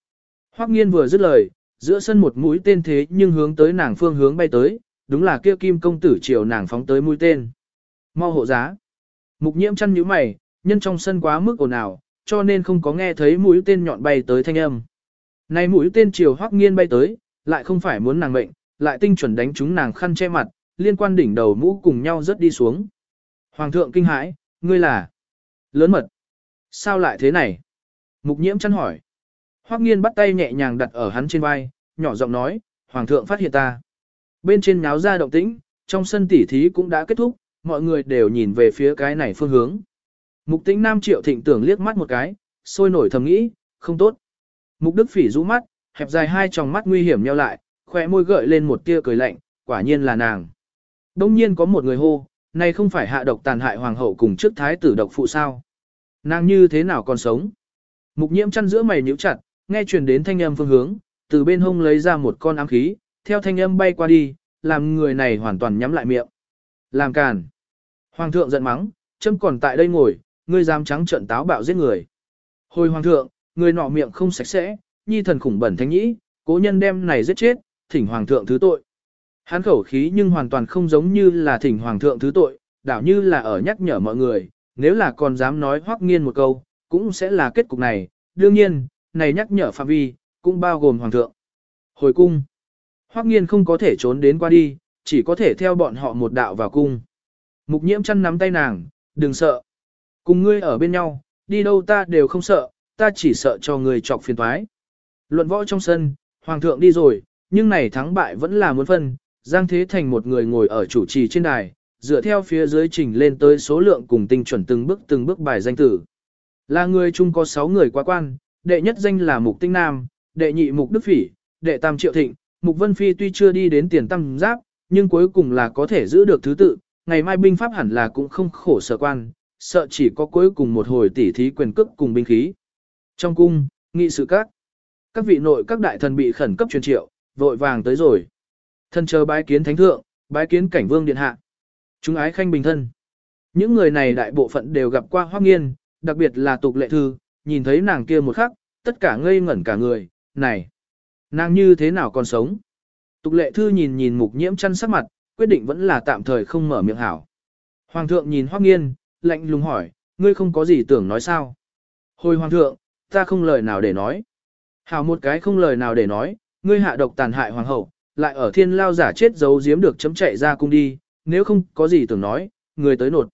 Hoắc nghiên vừa dứt lời, giữa sân một mũi tên thế nhưng hướng tới nàng phương hướng bay tới, đúng là kia kim công tử chiều nàng phóng tới mũi tên. Mau hộ giá. Mục nhiễm chăn nhíu mày, nhân trong sân quá mức ồn ào, cho nên không có nghe thấy mũi tên nhọn bay tới thanh âm. Này mũi tên chiều hoắc nghiên bay tới, lại không phải muốn nàng mệnh, lại tinh chuẩn đánh trúng nàng khăn che mặt, liên quan đỉnh đầu mũ cùng nhau rớt đi xuống. Hoàng thượng kinh hãi, ngươi là lớn mật. Sao lại thế này? Mục nhiễm chăn hỏi. Hoắc nghiên bắt tay nhẹ nhàng đặt ở hắn trên vai, nhỏ giọng nói, Hoàng thượng phát hiện ta. Bên trên náo ra động tĩnh, trong sân tỉ thí cũng đã kết thúc, mọi người đều nhìn về phía cái này phương hướng. Mục tĩnh Nam Triệu Thịnh tưởng liếc mắt một cái, sôi nổi thầm nghĩ, không tốt. Mục Đức Phỉ rũ mắt, hẹp dài hai tròng mắt nguy hiểm nheo lại, khóe môi gợi lên một tia cười lạnh, quả nhiên là nàng. Đông nhiên có một người hô, này không phải hạ độc tàn hại hoàng hậu cùng trước thái tử độc phụ sao? Nàng như thế nào còn sống? Mục nhiễm chăn giữa mày nhíu chặt, nghe truyền đến thanh âm phương hướng, từ bên hông lấy ra một con ám khí, theo thanh âm bay qua đi, làm người này hoàn toàn nhắm lại miệng. Làm càn. Hoàng thượng giận mắng, châm còn tại đây ngồi, ngươi dám trắng trợn táo bạo giết người. Hồi hoàng thượng, người nọ miệng không sạch sẽ, nhi thần khủng bẩn thánh nhĩ, cố nhân đem này giết chết, thỉnh hoàng thượng thứ tội. Hán khẩu khí nhưng hoàn toàn không giống như là thỉnh hoàng thượng thứ tội, đảo như là ở nhắc nhở mọi người, nếu là còn dám nói hoắc nghiên một câu, cũng sẽ là kết cục này, đương nhiên, này nhắc nhở phạm vi, cũng bao gồm hoàng thượng. Hồi cung, hoắc nghiên không có thể trốn đến qua đi, chỉ có thể theo bọn họ một đạo vào cung. Mục nhiễm chăn nắm tay nàng, đừng sợ. Cùng ngươi ở bên nhau, đi đâu ta đều không sợ, ta chỉ sợ cho ngươi chọc phiền toái. Luận võ trong sân, hoàng thượng đi rồi, nhưng này thắng bại vẫn là muốn phân, Giang Thế Thành một người ngồi ở chủ trì trên đài, dựa theo phía dưới trình lên tới số lượng cùng tinh chuẩn từng bước từng bước bài danh tử. Là người chung có 6 người quá quan, đệ nhất danh là Mục Tinh Nam, đệ nhị Mục Đức Phỉ, đệ tam Triệu Thịnh, Mục Vân Phi tuy chưa đi đến tiền tam giáp, nhưng cuối cùng là có thể giữ được thứ tự, ngày mai binh pháp hẳn là cũng không khổ sở quan, sợ chỉ có cuối cùng một hồi tỉ thí quyền cước cùng binh khí. Trong cung, nghị sự các, các vị nội các đại thần bị khẩn cấp truyền triệu, vội vàng tới rồi. Thân chờ bái kiến thánh thượng, bái kiến cảnh vương điện hạ. Chúng ái khanh bình thân. Những người này đại bộ phận đều gặp qua hoác nghiên, đặc biệt là tục lệ thư, nhìn thấy nàng kia một khắc, tất cả ngây ngẩn cả người, này, nàng như thế nào còn sống? Tục lệ thư nhìn nhìn mục nhiễm chăn sắc mặt, quyết định vẫn là tạm thời không mở miệng hảo. Hoàng thượng nhìn hoác nghiên, lạnh lùng hỏi, ngươi không có gì tưởng nói sao? Hồi hoàng thượng, ta không lời nào để nói. Hảo một cái không lời nào để nói, ngươi hạ độc tàn hại hoàng hậu, lại ở thiên lao giả chết giấu giếm được chấm chạy ra cung đi, nếu không có gì tưởng nói, người tới nột.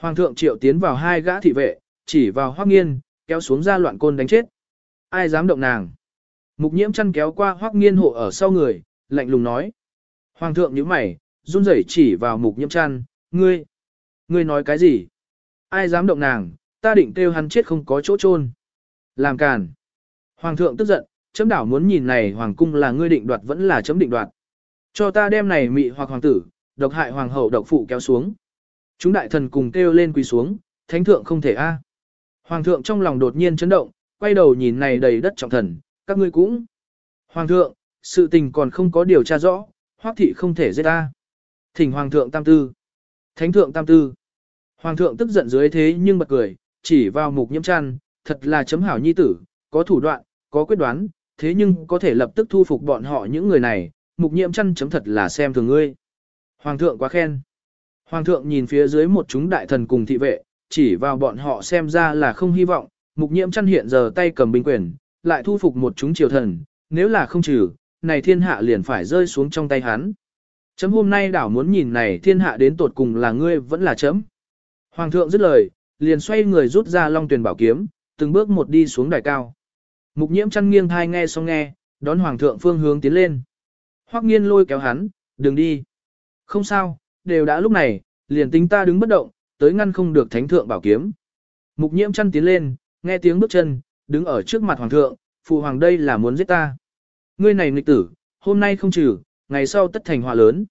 Hoàng thượng triệu tiến vào hai gã thị vệ, chỉ vào hoác nghiên, kéo xuống ra loạn côn đánh chết. Ai dám động nàng? Mục nhiễm chăn kéo qua hoác nghiên hộ ở sau người, lạnh lùng nói. Hoàng thượng nhíu mày, run rẩy chỉ vào mục nhiễm chăn, ngươi, ngươi nói cái gì? Ai dám động nàng, ta định kêu hắn chết không có chỗ chôn. Làm càn. Hoàng thượng tức giận, chấm đảo muốn nhìn này hoàng cung là ngươi định đoạt vẫn là chấm định đoạt. Cho ta đem này mị hoặc hoàng tử, độc hại hoàng hậu độc phụ kéo xuống. Chúng đại thần cùng kêu lên quỳ xuống, thánh thượng không thể a. Hoàng thượng trong lòng đột nhiên chấn động, quay đầu nhìn này đầy đất trọng thần, các ngươi cũng. Hoàng thượng, sự tình còn không có điều tra rõ, hoắc thị không thể giết ta. Thỉnh hoàng thượng tam tư. Thánh thượng tam tư. Hoàng thượng tức giận dưới thế nhưng bật cười, chỉ vào mục nhiễm chăn, thật là chấm hảo nhi tử, có thủ đoạn, có quyết đoán, thế nhưng có thể lập tức thu phục bọn họ những người này, mục nhiễm chăn chấm thật là xem thường ngươi. Hoàng thượng quá khen. Hoàng thượng nhìn phía dưới một chúng đại thần cùng thị vệ, chỉ vào bọn họ xem ra là không hy vọng, mục nhiễm chăn hiện giờ tay cầm binh quyền, lại thu phục một chúng triều thần, nếu là không trừ, này thiên hạ liền phải rơi xuống trong tay hắn. Chấm hôm nay đảo muốn nhìn này thiên hạ đến tột cùng là ngươi vẫn là chấm. Hoàng thượng dứt lời, liền xoay người rút ra long tuyển bảo kiếm, từng bước một đi xuống đài cao. Mục nhiễm chăn nghiêng thai nghe xong nghe, đón hoàng thượng phương hướng tiến lên. Hoắc nghiên lôi kéo hắn, đừng đi. Không sao, đều đã lúc này, liền tính ta đứng bất động, tới ngăn không được thánh thượng bảo kiếm. Mục nhiễm chăn tiến lên, nghe tiếng bước chân, đứng ở trước mặt hoàng thượng, phụ hoàng đây là muốn giết ta. Ngươi này nghịch tử, hôm nay không trừ, ngày sau tất thành họa lớn.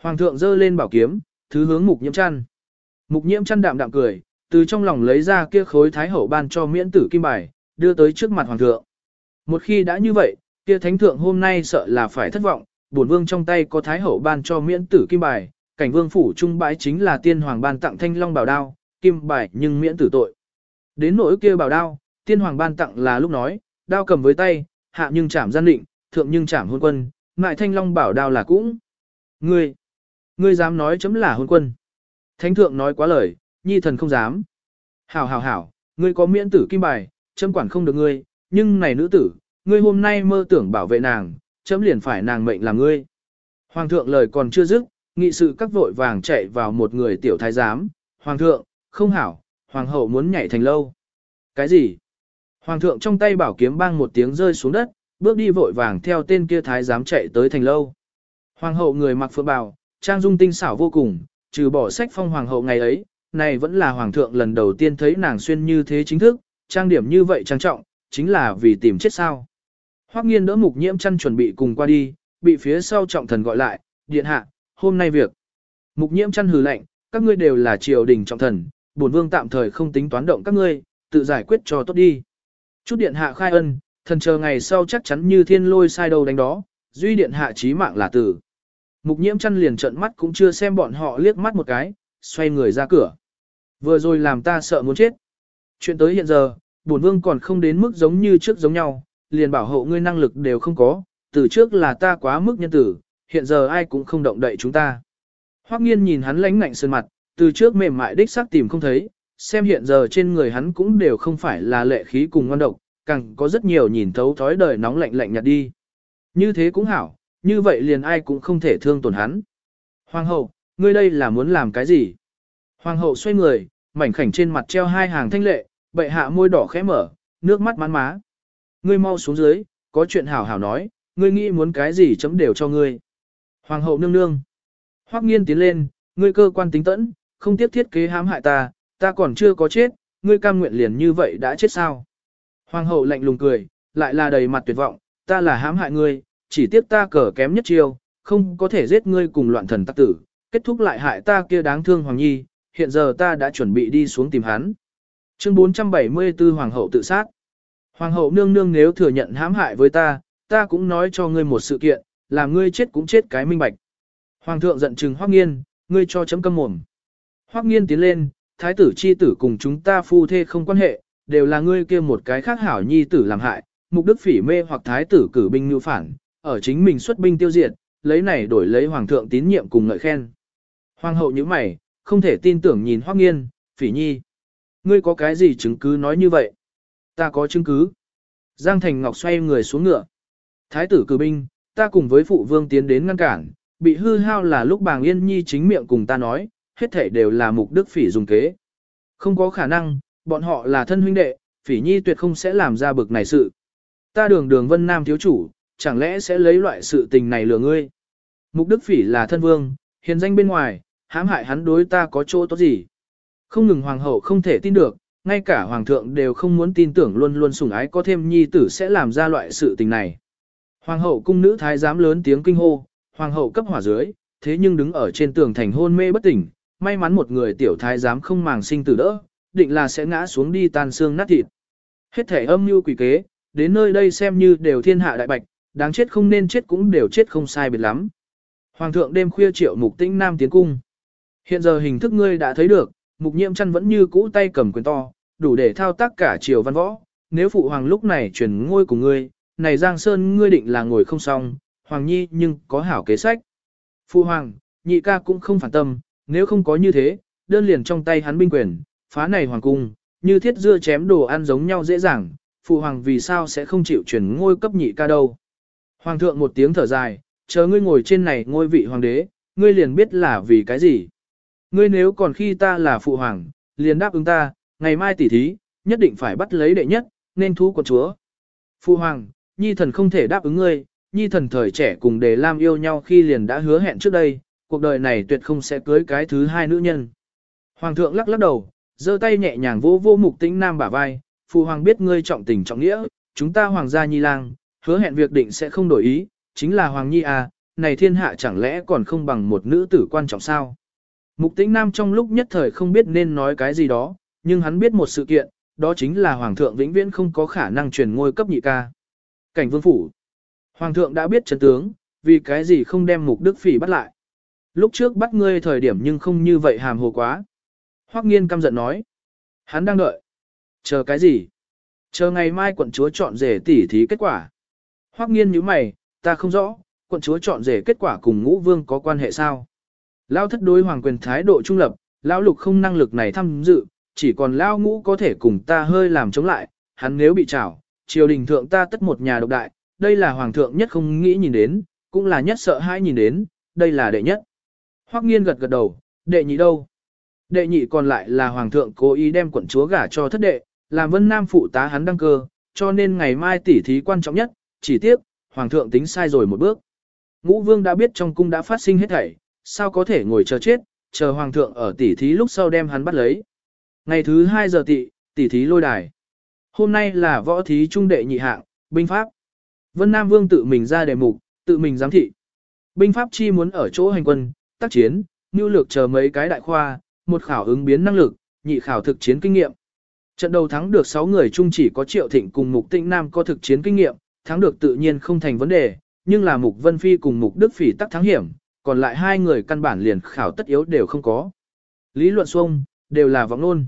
Hoàng thượng giơ lên bảo kiếm, thứ hướng mục nhiễm chăn. Mục nhiễm chăn đạm đạm cười, từ trong lòng lấy ra kia khối thái hậu ban cho miễn tử kim bài, đưa tới trước mặt hoàng thượng. Một khi đã như vậy, kia thánh thượng hôm nay sợ là phải thất vọng, bổn vương trong tay có thái hậu ban cho miễn tử kim bài, cảnh vương phủ trung bãi chính là tiên hoàng ban tặng thanh long bảo đao, kim bài nhưng miễn tử tội. Đến nỗi kia bảo đao, tiên hoàng ban tặng là lúc nói, đao cầm với tay, hạ nhưng chảm gian định, thượng nhưng chảm hôn quân, ngại thanh long bảo đao là cũng. Ngươi, ngươi dám nói chấm là hôn quân. Thánh thượng nói quá lời, nhi thần không dám. Hảo hảo hảo, ngươi có miễn tử kim bài, chấm quản không được ngươi, nhưng này nữ tử, ngươi hôm nay mơ tưởng bảo vệ nàng, chấm liền phải nàng mệnh là ngươi. Hoàng thượng lời còn chưa dứt, nghị sự các vội vàng chạy vào một người tiểu thái giám. Hoàng thượng, không hảo, hoàng hậu muốn nhảy thành lâu. Cái gì? Hoàng thượng trong tay bảo kiếm bang một tiếng rơi xuống đất, bước đi vội vàng theo tên kia thái giám chạy tới thành lâu. Hoàng hậu người mặc phượng bào, trang dung tinh xảo vô cùng, trừ bỏ sách phong hoàng hậu ngày ấy, này vẫn là hoàng thượng lần đầu tiên thấy nàng xuyên như thế chính thức, trang điểm như vậy trang trọng, chính là vì tìm chết sao. Hoắc nghiên đỡ mục nhiễm chăn chuẩn bị cùng qua đi, bị phía sau trọng thần gọi lại, điện hạ, hôm nay việc. Mục nhiễm chăn hừ lạnh, các ngươi đều là triều đình trọng thần, bổn vương tạm thời không tính toán động các ngươi, tự giải quyết cho tốt đi. Chút điện hạ khai ân, thần chờ ngày sau chắc chắn như thiên lôi sai đầu đánh đó, duy điện hạ chí mạng là tử. Mục nhiễm chăn liền trợn mắt cũng chưa xem bọn họ liếc mắt một cái, xoay người ra cửa. Vừa rồi làm ta sợ muốn chết. Chuyện tới hiện giờ, bổn vương còn không đến mức giống như trước giống nhau, liền bảo hộ ngươi năng lực đều không có, từ trước là ta quá mức nhân tử, hiện giờ ai cũng không động đậy chúng ta. Hoắc nghiên nhìn hắn lánh ngạnh sơn mặt, từ trước mềm mại đích xác tìm không thấy, xem hiện giờ trên người hắn cũng đều không phải là lệ khí cùng ngon độc, càng có rất nhiều nhìn thấu thói đời nóng lạnh lạnh nhạt đi. Như thế cũng hảo, như vậy liền ai cũng không thể thương tổn hắn. Hoàng hậu, ngươi đây là muốn làm cái gì? Hoàng hậu xoay người, mảnh khảnh trên mặt treo hai hàng thanh lệ, bệ hạ môi đỏ khẽ mở, nước mắt mán má. Ngươi mau xuống dưới, có chuyện hảo hảo nói, ngươi nghĩ muốn cái gì chấm đều cho ngươi. Hoàng hậu nương nương. Hoắc nghiên tiến lên, ngươi cơ quan tính tẫn, không tiếp thiết kế hãm hại ta, ta còn chưa có chết, ngươi cam nguyện liền như vậy đã chết sao. Hoàng hậu lạnh lùng cười, lại là đầy mặt tuyệt vọng, ta là hãm hại ngươi, chỉ tiếc ta cờ kém nhất chiêu, không có thể giết ngươi cùng loạn thần tắc tử, kết thúc lại hại ta kia đáng thương Hoàng Nhi, hiện giờ ta đã chuẩn bị đi xuống tìm hắn. Chương 474 Hoàng hậu tự sát. Hoàng hậu nương nương nếu thừa nhận hãm hại với ta, ta cũng nói cho ngươi một sự kiện, làm ngươi chết cũng chết cái minh bạch. Hoàng thượng giận chừng Hoắc Nghiên, ngươi cho chấm câm mồm. Hoắc Nghiên tiến lên, thái tử chi tử cùng chúng ta phu thê không quan hệ, đều là ngươi kia một cái khác hảo nhi tử làm hại, mục đức phỉ mê hoặc thái tử cử binh nhu phản, ở chính mình xuất binh tiêu diệt, lấy này đổi lấy hoàng thượng tín nhiệm cùng ngợi khen. Hoàng hậu như mày, không thể tin tưởng nhìn Hoắc Nghiên, phỉ nhi. Ngươi có cái gì chứng cứ nói như vậy? Ta có chứng cứ. Giang Thành Ngọc xoay người xuống ngựa. Thái tử cử binh, ta cùng với phụ vương tiến đến ngăn cản, bị hư hao là lúc bàng yên nhi chính miệng cùng ta nói, hết thể đều là mục đức phỉ dùng kế. Không có khả năng, bọn họ là thân huynh đệ, phỉ nhi tuyệt không sẽ làm ra bực này sự. Ta đường đường vân nam thiếu chủ, chẳng lẽ sẽ lấy loại sự tình này lừa ngươi. Mục đức phỉ là thân vương, hiền danh bên ngoài, hãm hại hắn đối ta có chỗ tốt gì. Không ngừng hoàng hậu không thể tin được, ngay cả hoàng thượng đều không muốn tin tưởng luôn luôn sủng ái có thêm nhi tử sẽ làm ra loại sự tình này. Hoàng hậu cung nữ thái giám lớn tiếng kinh hô, hoàng hậu cấp hỏa dưới, thế nhưng đứng ở trên tường thành hôn mê bất tỉnh, may mắn một người tiểu thái giám không màng sinh tử đỡ, định là sẽ ngã xuống đi tan xương nát thịt. Hết thể âm mưu quỷ kế, đến nơi đây xem như đều thiên hạ đại bạch, đáng chết không nên chết cũng đều chết không sai biệt lắm. Hoàng thượng đêm khuya triệu mục tĩnh nam tiến cung. Hiện giờ hình thức ngươi đã thấy được, mục nhiễm chăn vẫn như cũ tay cầm quyền to, đủ để thao tác cả triều văn võ. Nếu phụ hoàng lúc này truyền ngôi của ngươi, này Giang Sơn ngươi định là ngồi không xong, hoàng nhi nhưng có hảo kế sách. Phu hoàng, nhị ca cũng không phản tâm, nếu không có như thế, đơn liền trong tay hắn binh quyền, phá này hoàng cung, như thiết dưa chém đồ ăn giống nhau dễ dàng, Phu hoàng vì sao sẽ không chịu chuyển ngôi cấp nhị ca đâu. Hoàng thượng một tiếng thở dài, chờ ngươi ngồi trên này ngôi vị hoàng đế, ngươi liền biết là vì cái gì. Ngươi nếu còn khi ta là phụ hoàng, liền đáp ứng ta, ngày mai tỉ thí, nhất định phải bắt lấy đệ nhất, nên thú của chúa. Phụ hoàng, nhi thần không thể đáp ứng ngươi, nhi thần thời trẻ cùng đề lam yêu nhau khi liền đã hứa hẹn trước đây, cuộc đời này tuyệt không sẽ cưới cái thứ hai nữ nhân. Hoàng thượng lắc lắc đầu, giơ tay nhẹ nhàng vô vô mục tĩnh nam bả vai, phụ hoàng biết ngươi trọng tình trọng nghĩa, chúng ta hoàng gia nhi lang, hứa hẹn việc định sẽ không đổi ý, chính là hoàng nhi à, này thiên hạ chẳng lẽ còn không bằng một nữ tử quan trọng sao. Mục tĩnh nam trong lúc nhất thời không biết nên nói cái gì đó, nhưng hắn biết một sự kiện, đó chính là hoàng thượng vĩnh viễn không có khả năng truyền ngôi cấp nhị ca. Cảnh vương phủ. Hoàng thượng đã biết chân tướng, vì cái gì không đem mục đức phỉ bắt lại. Lúc trước bắt ngươi thời điểm nhưng không như vậy hàm hồ quá. Hoắc nghiên căm giận nói. Hắn đang đợi. Chờ cái gì? Chờ ngày mai quận chúa chọn rể tỉ thí kết quả. Hoắc nghiên nhíu mày, ta không rõ, quận chúa chọn rể kết quả cùng ngũ vương có quan hệ sao? Lao thất đối hoàng quyền thái độ trung lập, lão lục không năng lực này tham dự, chỉ còn lao ngũ có thể cùng ta hơi làm chống lại, hắn nếu bị trảo, triều đình thượng ta tất một nhà độc đại, đây là hoàng thượng nhất không nghĩ nhìn đến, cũng là nhất sợ hãi nhìn đến, đây là đệ nhất. Hoắc nghiên gật gật đầu, đệ nhị đâu? Đệ nhị còn lại là hoàng thượng cố ý đem quận chúa gả cho thất đệ, làm vân nam phụ tá hắn đăng cơ, cho nên ngày mai tỉ thí quan trọng nhất, chỉ tiếc, hoàng thượng tính sai rồi một bước. Ngũ vương đã biết trong cung đã phát sinh hết thảy, sao có thể ngồi chờ chết, chờ hoàng thượng ở tỉ thí lúc sau đem hắn bắt lấy. Ngày thứ 2 giờ tị, tỉ thí lôi đài. Hôm nay là võ thí trung đệ nhị hạng, binh pháp. Vân Nam Vương tự mình ra đề mục, tự mình giám thị. Binh pháp chi muốn ở chỗ hành quân, tác chiến, nhu lược chờ mấy cái đại khoa, một khảo ứng biến năng lực, nhị khảo thực chiến kinh nghiệm. Trận đầu thắng được 6 người chung chỉ có Triệu Thịnh cùng Mục Tĩnh Nam có thực chiến kinh nghiệm, thắng được tự nhiên không thành vấn đề, nhưng là Mục Vân Phi cùng Mục Đức Phỉ tắc thắng hiểm, còn lại hai người căn bản liền khảo tất yếu đều không có. Lý luận xuông, đều là vọng luôn.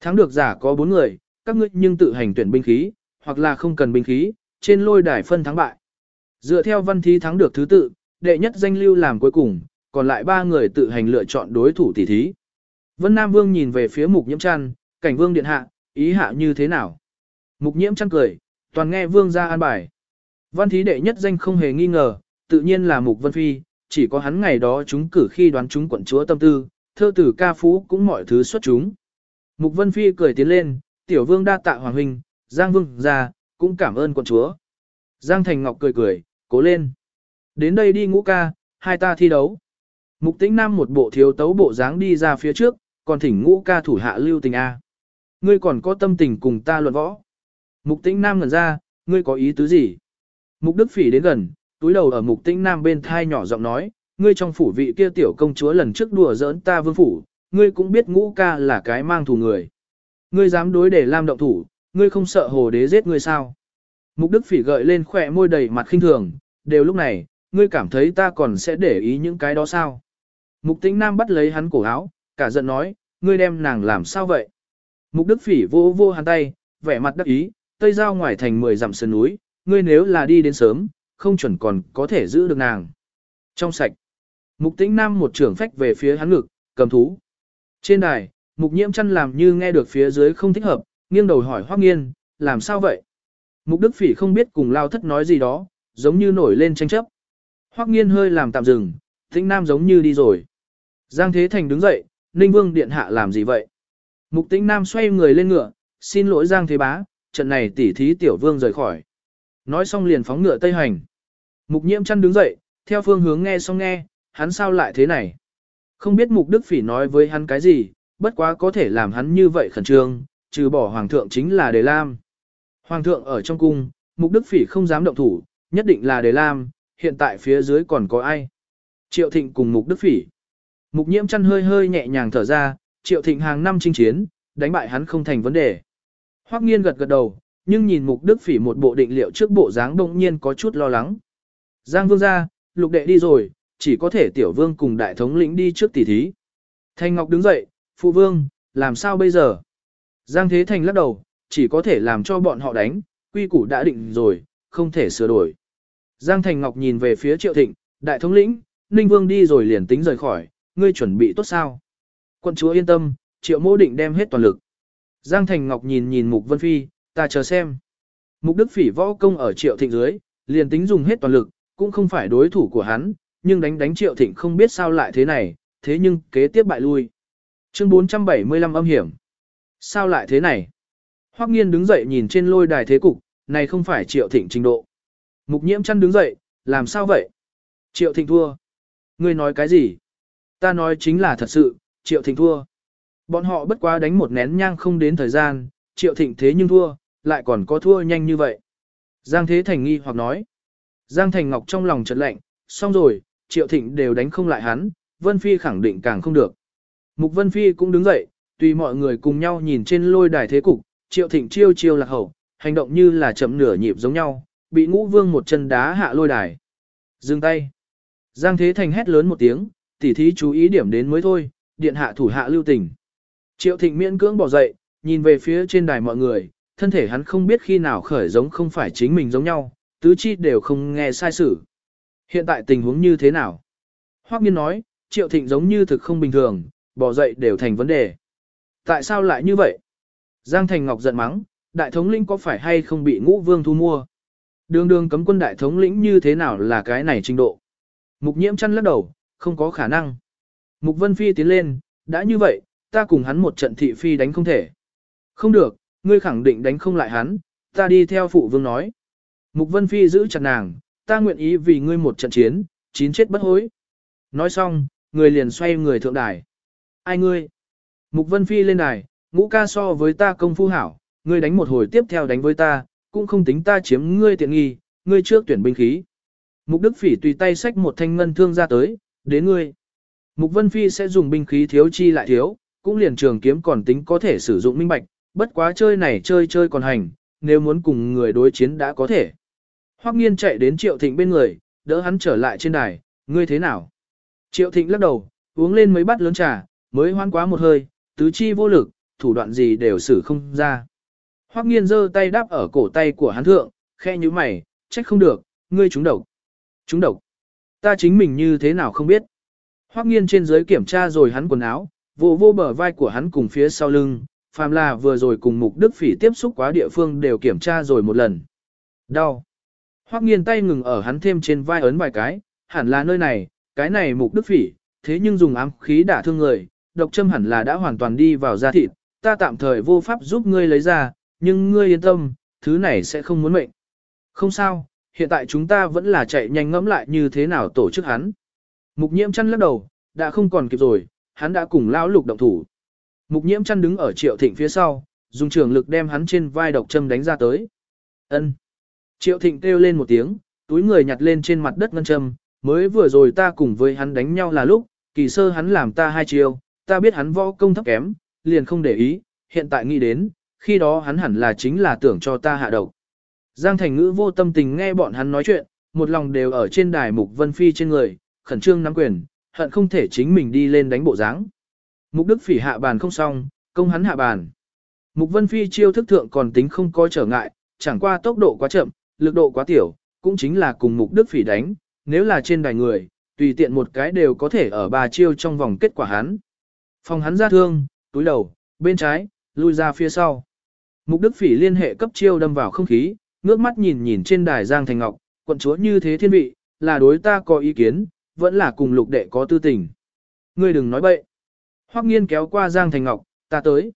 Thắng được giả có 4 người, các ngươi nhưng tự hành tuyển binh khí, hoặc là không cần binh khí, trên lôi đài phân thắng bại. Dựa theo văn thí thắng được thứ tự, đệ nhất danh lưu làm cuối cùng, còn lại ba người tự hành lựa chọn đối thủ tỷ thí. Vân Nam Vương nhìn về phía Mục Nhiễm Trăn, cảnh Vương điện hạ, ý hạ như thế nào? Mục Nhiễm Trăn cười, toàn nghe Vương ra an bài. Văn thí đệ nhất danh không hề nghi ngờ, tự nhiên là Mục Vân Phi, chỉ có hắn ngày đó chúng cử khi đoán chúng quận chúa tâm tư, thơ tử ca phú cũng mọi thứ xuất chúng. Mục Vân Phi cười tiến lên, tiểu vương đa tạ hoàng huynh, Giang Vương ra, cũng cảm ơn quận chúa. Giang Thành Ngọc cười cười, cố lên. Đến đây đi ngũ ca, hai ta thi đấu. Mục tĩnh nam một bộ thiếu tấu bộ dáng đi ra phía trước, còn thỉnh ngũ ca thủ hạ lưu tình A. Ngươi còn có tâm tình cùng ta luận võ. Mục tĩnh nam ngẩn ra, ngươi có ý tứ gì? Mục đức phỉ đến gần, túi đầu ở mục tĩnh nam bên thai nhỏ giọng nói, ngươi trong phủ vị kia tiểu công chúa lần trước đùa giỡn ta vương phủ, ngươi cũng biết ngũ ca là cái mang thù người. Ngươi dám đối để lam động thủ, ngươi không sợ hồ đế giết ngươi sao? Mục đức phỉ gợi lên khỏe môi đầy mặt khinh thường, đều lúc này, ngươi cảm thấy ta còn sẽ để ý những cái đó sao? Mục tĩnh nam bắt lấy hắn cổ áo, cả giận nói, ngươi đem nàng làm sao vậy? Mục đức phỉ vô vô hắn tay, vẻ mặt đắc ý, tây giao ngoài thành 10 dặm sơn núi, ngươi nếu là đi đến sớm, không chuẩn còn có thể giữ được nàng. Trong sạch, mục tĩnh nam một trưởng phách về phía hắn ngực, cầm thú. Trên đài, mục nhiễm chăn làm như nghe được phía dưới không thích hợp, nghiêng đầu hỏi hoắc nghiên, làm sao vậy? Mục đức phỉ không biết cùng lao thất nói gì đó, giống như nổi lên tranh chấp. Hoắc nghiên hơi làm tạm dừng, tĩnh nam giống như đi rồi. Giang Thế Thành đứng dậy, Ninh Vương Điện Hạ làm gì vậy? Mục tĩnh nam xoay người lên ngựa, xin lỗi Giang Thế Bá, trận này tỷ thí tiểu vương rời khỏi. Nói xong liền phóng ngựa tây hành. Mục nhiễm chăn đứng dậy, theo phương hướng nghe xong nghe, hắn sao lại thế này? Không biết mục đức phỉ nói với hắn cái gì, bất quá có thể làm hắn như vậy khẩn trương, trừ bỏ hoàng thượng chính là đề lam. Hoàng thượng ở trong cung, mục đức phỉ không dám động thủ, nhất định là đề lam, hiện tại phía dưới còn có ai? Triệu thịnh cùng mục đức phỉ. Mục nhiễm chăn hơi hơi nhẹ nhàng thở ra, triệu thịnh hàng năm chinh chiến, đánh bại hắn không thành vấn đề. Hoắc nghiên gật gật đầu, nhưng nhìn mục đức phỉ một bộ định liệu trước bộ dáng bỗng nhiên có chút lo lắng. Giang vương gia, lục đệ đi rồi, chỉ có thể tiểu vương cùng đại thống lĩnh đi trước tỷ thí. Thanh Ngọc đứng dậy, phụ vương, làm sao bây giờ? Giang Thế Thành lắc đầu, chỉ có thể làm cho bọn họ đánh, quy củ đã định rồi, không thể sửa đổi. Giang Thành Ngọc nhìn về phía Triệu Thịnh, đại thống lĩnh, Ninh Vương đi rồi liền tính rời khỏi, ngươi chuẩn bị tốt sao? Quân chúa yên tâm, Triệu Mô định đem hết toàn lực. Giang Thành Ngọc nhìn nhìn Mục Vân Phi, ta chờ xem. Mục Đức Phỉ võ công ở Triệu Thịnh dưới, liền tính dùng hết toàn lực, cũng không phải đối thủ của hắn, nhưng đánh đánh Triệu Thịnh không biết sao lại thế này, thế nhưng kế tiếp bại lui. Chương 475 âm hiểm. Sao lại thế này? Hoắc Nghiên đứng dậy nhìn trên lôi đài thế cục, này không phải Triệu Thịnh trình độ. Mục Nhiễm chăn đứng dậy, làm sao vậy? Triệu Thịnh thua. Ngươi nói cái gì? Ta nói chính là thật sự, Triệu Thịnh thua. Bọn họ bất quá đánh một nén nhang không đến thời gian, Triệu Thịnh thế nhưng thua, lại còn có thua nhanh như vậy. Giang Thế Thành nghi hoặc nói. Giang Thành Ngọc trong lòng chợt lạnh, xong rồi, Triệu Thịnh đều đánh không lại hắn, Vân Phi khẳng định càng không được. Mục Vân Phi cũng đứng dậy, tùy mọi người cùng nhau nhìn trên lôi đài thế cục, Triệu Thịnh chiêu chiêu lạc hậu, hành động như là chậm nửa nhịp giống nhau, bị Ngũ Vương một chân đá hạ lôi đài. Dừng tay. Giang Thế Thành hét lớn một tiếng, tỉ thí chú ý điểm đến mới thôi, điện hạ thủ hạ lưu tình. Triệu Thịnh miễn cưỡng bỏ dậy, nhìn về phía trên đài mọi người, thân thể hắn không biết khi nào khởi giống không phải chính mình giống nhau, tứ chi đều không nghe sai sự. Hiện tại tình huống như thế nào? Hoắc Nghiên nói, Triệu Thịnh giống như thực không bình thường, bỏ dậy đều thành vấn đề. Tại sao lại như vậy? Giang Thành Ngọc giận mắng, đại thống lĩnh có phải hay không bị ngũ vương thu mua? Đường đường cấm quân đại thống lĩnh như thế nào là cái này trình độ? Mục nhiễm chăn lắc đầu, không có khả năng. Mục Vân Phi tiến lên, đã như vậy, ta cùng hắn một trận thị phi đánh không thể. Không được, ngươi khẳng định đánh không lại hắn, ta đi theo phụ vương nói. Mục Vân Phi giữ chặt nàng, ta nguyện ý vì ngươi một trận chiến, chín chết bất hối. Nói xong, người liền xoay người thượng đài. Ai ngươi? Mục Vân Phi lên đài, ngũ ca so với ta công phu hảo, ngươi đánh một hồi tiếp theo đánh với ta, cũng không tính ta chiếm ngươi tiện nghi, ngươi trước tuyển binh khí. Mục Đức Phỉ tùy tay xách một thanh ngân thương ra tới, đến ngươi. Mục Vân Phi sẽ dùng binh khí thiếu chi lại thiếu, cũng liền trường kiếm còn tính có thể sử dụng minh bạch, bất quá chơi này chơi chơi còn hành, nếu muốn cùng người đối chiến đã có thể. Hoắc nghiên chạy đến Triệu Thịnh bên người, đỡ hắn trở lại trên đài, ngươi thế nào? Triệu Thịnh lắc đầu, uống lên mấy bát lớn trà, mới hoan quá một hơi, tứ chi vô lực, thủ đoạn gì đều xử không ra. Hoắc nghiên giơ tay đáp ở cổ tay của hắn thượng, khe như mày, trách không được, ngươi trúng độc. Trúng độc. Ta chính mình như thế nào không biết. Hoắc nghiên trên dưới kiểm tra rồi hắn quần áo, vô vô bờ vai của hắn cùng phía sau lưng, phàm là vừa rồi cùng mục đức phỉ tiếp xúc quá địa phương đều kiểm tra rồi một lần. Đau. Hoắc nghiên tay ngừng ở hắn thêm trên vai ấn vài cái, hẳn là nơi này, cái này mục đức phỉ, thế nhưng dùng ám khí đả thương người, độc châm hẳn là đã hoàn toàn đi vào da thịt, ta tạm thời vô pháp giúp ngươi lấy ra, nhưng ngươi yên tâm, thứ này sẽ không muốn mệnh. Không sao, hiện tại chúng ta vẫn là chạy nhanh ngẫm lại như thế nào tổ chức hắn. Mục nhiễm chăn lắc đầu, đã không còn kịp rồi, hắn đã cùng lão lục động thủ. Mục nhiễm chăn đứng ở triệu thịnh phía sau, dùng trường lực đem hắn trên vai độc châm đánh ra tới. Ân. Triệu thịnh kêu lên một tiếng, túi người nhặt lên trên mặt đất ngân châm, mới vừa rồi ta cùng với hắn đánh nhau là lúc, kỳ sơ hắn làm ta hai chiêu, ta biết hắn võ công thấp kém, liền không để ý, hiện tại nghĩ đến, khi đó hắn hẳn là chính là tưởng cho ta hạ độc. Giang Thành Ngữ vô tâm tình nghe bọn hắn nói chuyện, một lòng đều ở trên đài Mục Vân Phi trên người, khẩn trương nắm quyền, hận không thể chính mình đi lên đánh bộ dáng. Mục Đức Phỉ hạ bàn không xong, công hắn hạ bàn. Mục Vân Phi chiêu thức thượng còn tính không có trở ngại, chẳng qua tốc độ quá chậm, lực độ quá tiểu, cũng chính là cùng Mục Đức Phỉ đánh, nếu là trên đài người, tùy tiện một cái đều có thể ở ba chiêu trong vòng kết quả hắn. Phòng hắn ra thương, túi đầu, bên trái, lui ra phía sau. Mục Đức Phỉ liên hệ cấp chiêu đâm vào không khí, ngước mắt nhìn nhìn trên đài Giang Thành Ngọc, quận chúa như thế thiên vị, là đối ta có ý kiến, vẫn là cùng lục đệ có tư tình. Ngươi đừng nói bậy. Hoắc nghiên kéo qua Giang Thành Ngọc, ta tới.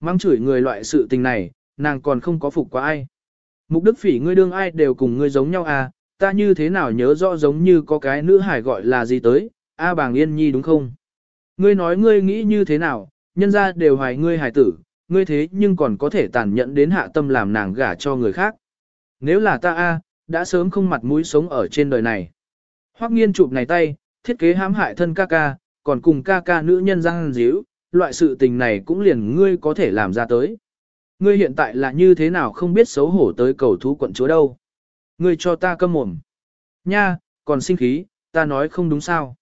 Mang chửi người loại sự tình này, nàng còn không có phục qua ai. Mục Đức Phỉ ngươi đương ai đều cùng ngươi giống nhau à, ta như thế nào nhớ rõ giống như có cái nữ hải gọi là gì tới, A bàng yên nhi đúng không? Ngươi nói ngươi nghĩ như thế nào, nhân ra đều hoài ngươi hài tử, ngươi thế nhưng còn có thể tàn nhẫn đến hạ tâm làm nàng gả cho người khác. Nếu là ta A, đã sớm không mặt mũi sống ở trên đời này. Hoắc nghiên chụp này tay, thiết kế hãm hại thân ca ca, còn cùng ca ca nữ nhân răng díu, loại sự tình này cũng liền ngươi có thể làm ra tới. Ngươi hiện tại là như thế nào không biết xấu hổ tới cầu thú quận chúa đâu. Ngươi cho ta câm mồm. Nha, còn sinh khí, ta nói không đúng sao.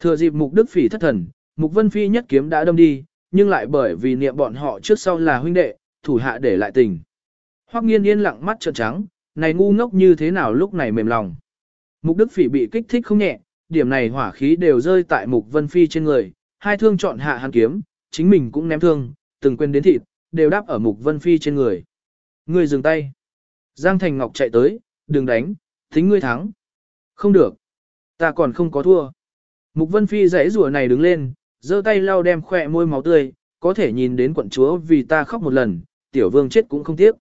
Thừa dịp mục đức phỉ thất thần, mục vân phi nhất kiếm đã đâm đi, nhưng lại bởi vì niệm bọn họ trước sau là huynh đệ, thủ hạ để lại tình. Hoắc nghiên yên lặng mắt trợn trắng, này ngu ngốc như thế nào lúc này mềm lòng. Mục đức phỉ bị kích thích không nhẹ, điểm này hỏa khí đều rơi tại mục vân phi trên người, hai thương chọn hạ hắn kiếm, chính mình cũng ném thương, từng quên đến thịt, đều đáp ở mục vân phi trên người. Ngươi dừng tay. Giang Thành Ngọc chạy tới, đừng đánh, tính ngươi thắng. Không được. Ta còn không có thua. Mục Vân Phi dãy rùa này đứng lên, giơ tay lau đem khỏe môi máu tươi, có thể nhìn đến quận chúa vì ta khóc một lần, tiểu vương chết cũng không tiếc.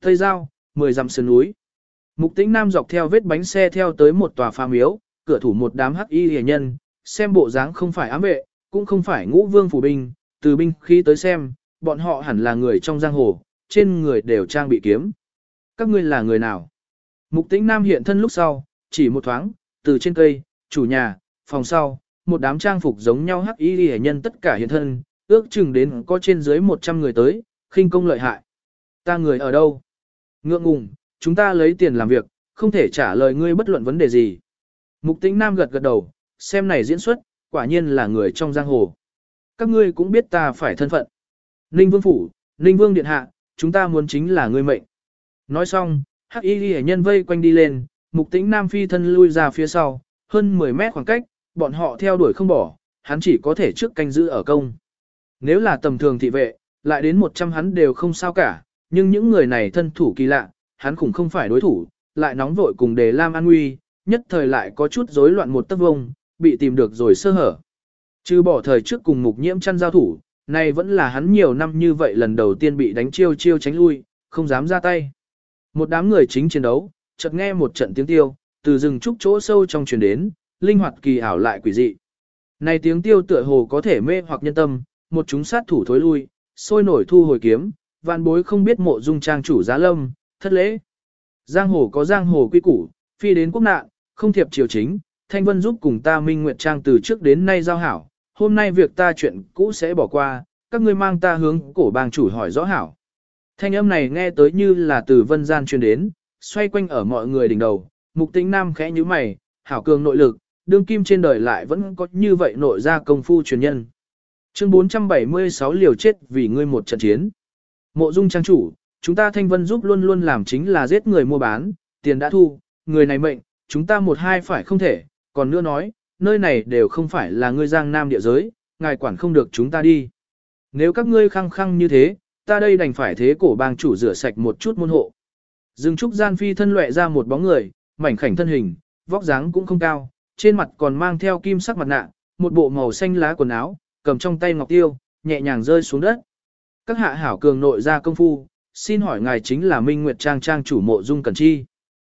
Tây giao, mười dặm sườn núi. Mục tĩnh nam dọc theo vết bánh xe theo tới một tòa phà miếu, cửa thủ một đám hắc y hề nhân, xem bộ dáng không phải ám vệ, cũng không phải ngũ vương phủ binh, từ binh khi tới xem, bọn họ hẳn là người trong giang hồ, trên người đều trang bị kiếm. Các ngươi là người nào? Mục tĩnh nam hiện thân lúc sau, chỉ một thoáng, từ trên cây, chủ nhà, phòng sau, một đám trang phục giống nhau hắc y hệ nhân tất cả hiện thân, ước chừng đến có trên dưới 100 người tới, khinh công lợi hại. Ta người ở đâu? Ngượng ngùng, chúng ta lấy tiền làm việc, không thể trả lời ngươi bất luận vấn đề gì. Mục tĩnh nam gật gật đầu, xem này diễn xuất, quả nhiên là người trong giang hồ. Các ngươi cũng biết ta phải thân phận. Ninh Vương Phủ, Ninh Vương Điện Hạ, chúng ta muốn chính là ngươi mệnh. Nói xong, hắc y hệ nhân vây quanh đi lên, mục tĩnh nam phi thân lui ra phía sau, hơn 10 mét khoảng cách, bọn họ theo đuổi không bỏ, hắn chỉ có thể trước canh giữ ở công. Nếu là tầm thường thị vệ, lại đến 100 hắn đều không sao cả, nhưng những người này thân thủ kỳ lạ, hắn cũng không phải đối thủ, lại nóng vội cùng đề Lam an nguy, nhất thời lại có chút rối loạn một tấc vông, bị tìm được rồi sơ hở. Chứ bỏ thời trước cùng mục nhiễm chăn giao thủ, này vẫn là hắn nhiều năm như vậy lần đầu tiên bị đánh chiêu chiêu tránh lui, không dám ra tay. Một đám người chính chiến đấu, chợt nghe một trận tiếng tiêu, từ rừng trúc chỗ sâu trong truyền đến, linh hoạt kỳ ảo lại quỷ dị. Này tiếng tiêu tựa hồ có thể mê hoặc nhân tâm, một chúng sát thủ thối lui, sôi nổi thu hồi kiếm, vạn bối không biết mộ dung trang chủ giá lâm, thất lễ. Giang hồ có giang hồ quy củ, phi đến quốc nạn, không thiệp triều chính, Thanh Vân giúp cùng ta Minh Nguyệt Trang từ trước đến nay giao hảo, hôm nay việc ta chuyện cũ sẽ bỏ qua, các ngươi mang ta hướng cổ bang chủ hỏi rõ hảo. Thanh âm này nghe tới như là từ vân gian truyền đến, xoay quanh ở mọi người đỉnh đầu, mục tính nam khẽ như mày, hảo cường nội lực, đương kim trên đời lại vẫn có như vậy nội ra công phu truyền nhân. Chương 476 liều chết vì ngươi một trận chiến. Mộ dung trang chủ, chúng ta thanh vân giúp luôn luôn làm chính là giết người mua bán, tiền đã thu, người này mệnh, chúng ta một hai phải không thể, còn nữa nói, nơi này đều không phải là ngươi giang nam địa giới, ngài quản không được chúng ta đi. Nếu các ngươi khăng khăng như thế, ta đây đành phải thế cổ bang chủ rửa sạch một chút môn hộ. Dương Trúc Gian Phi thân lệ ra một bóng người, mảnh khảnh thân hình, vóc dáng cũng không cao, trên mặt còn mang theo kim sắc mặt nạ, một bộ màu xanh lá quần áo, cầm trong tay ngọc tiêu, nhẹ nhàng rơi xuống đất. Các hạ hảo cường nội ra công phu, xin hỏi ngài chính là Minh Nguyệt Trang Trang chủ mộ dung cần chi.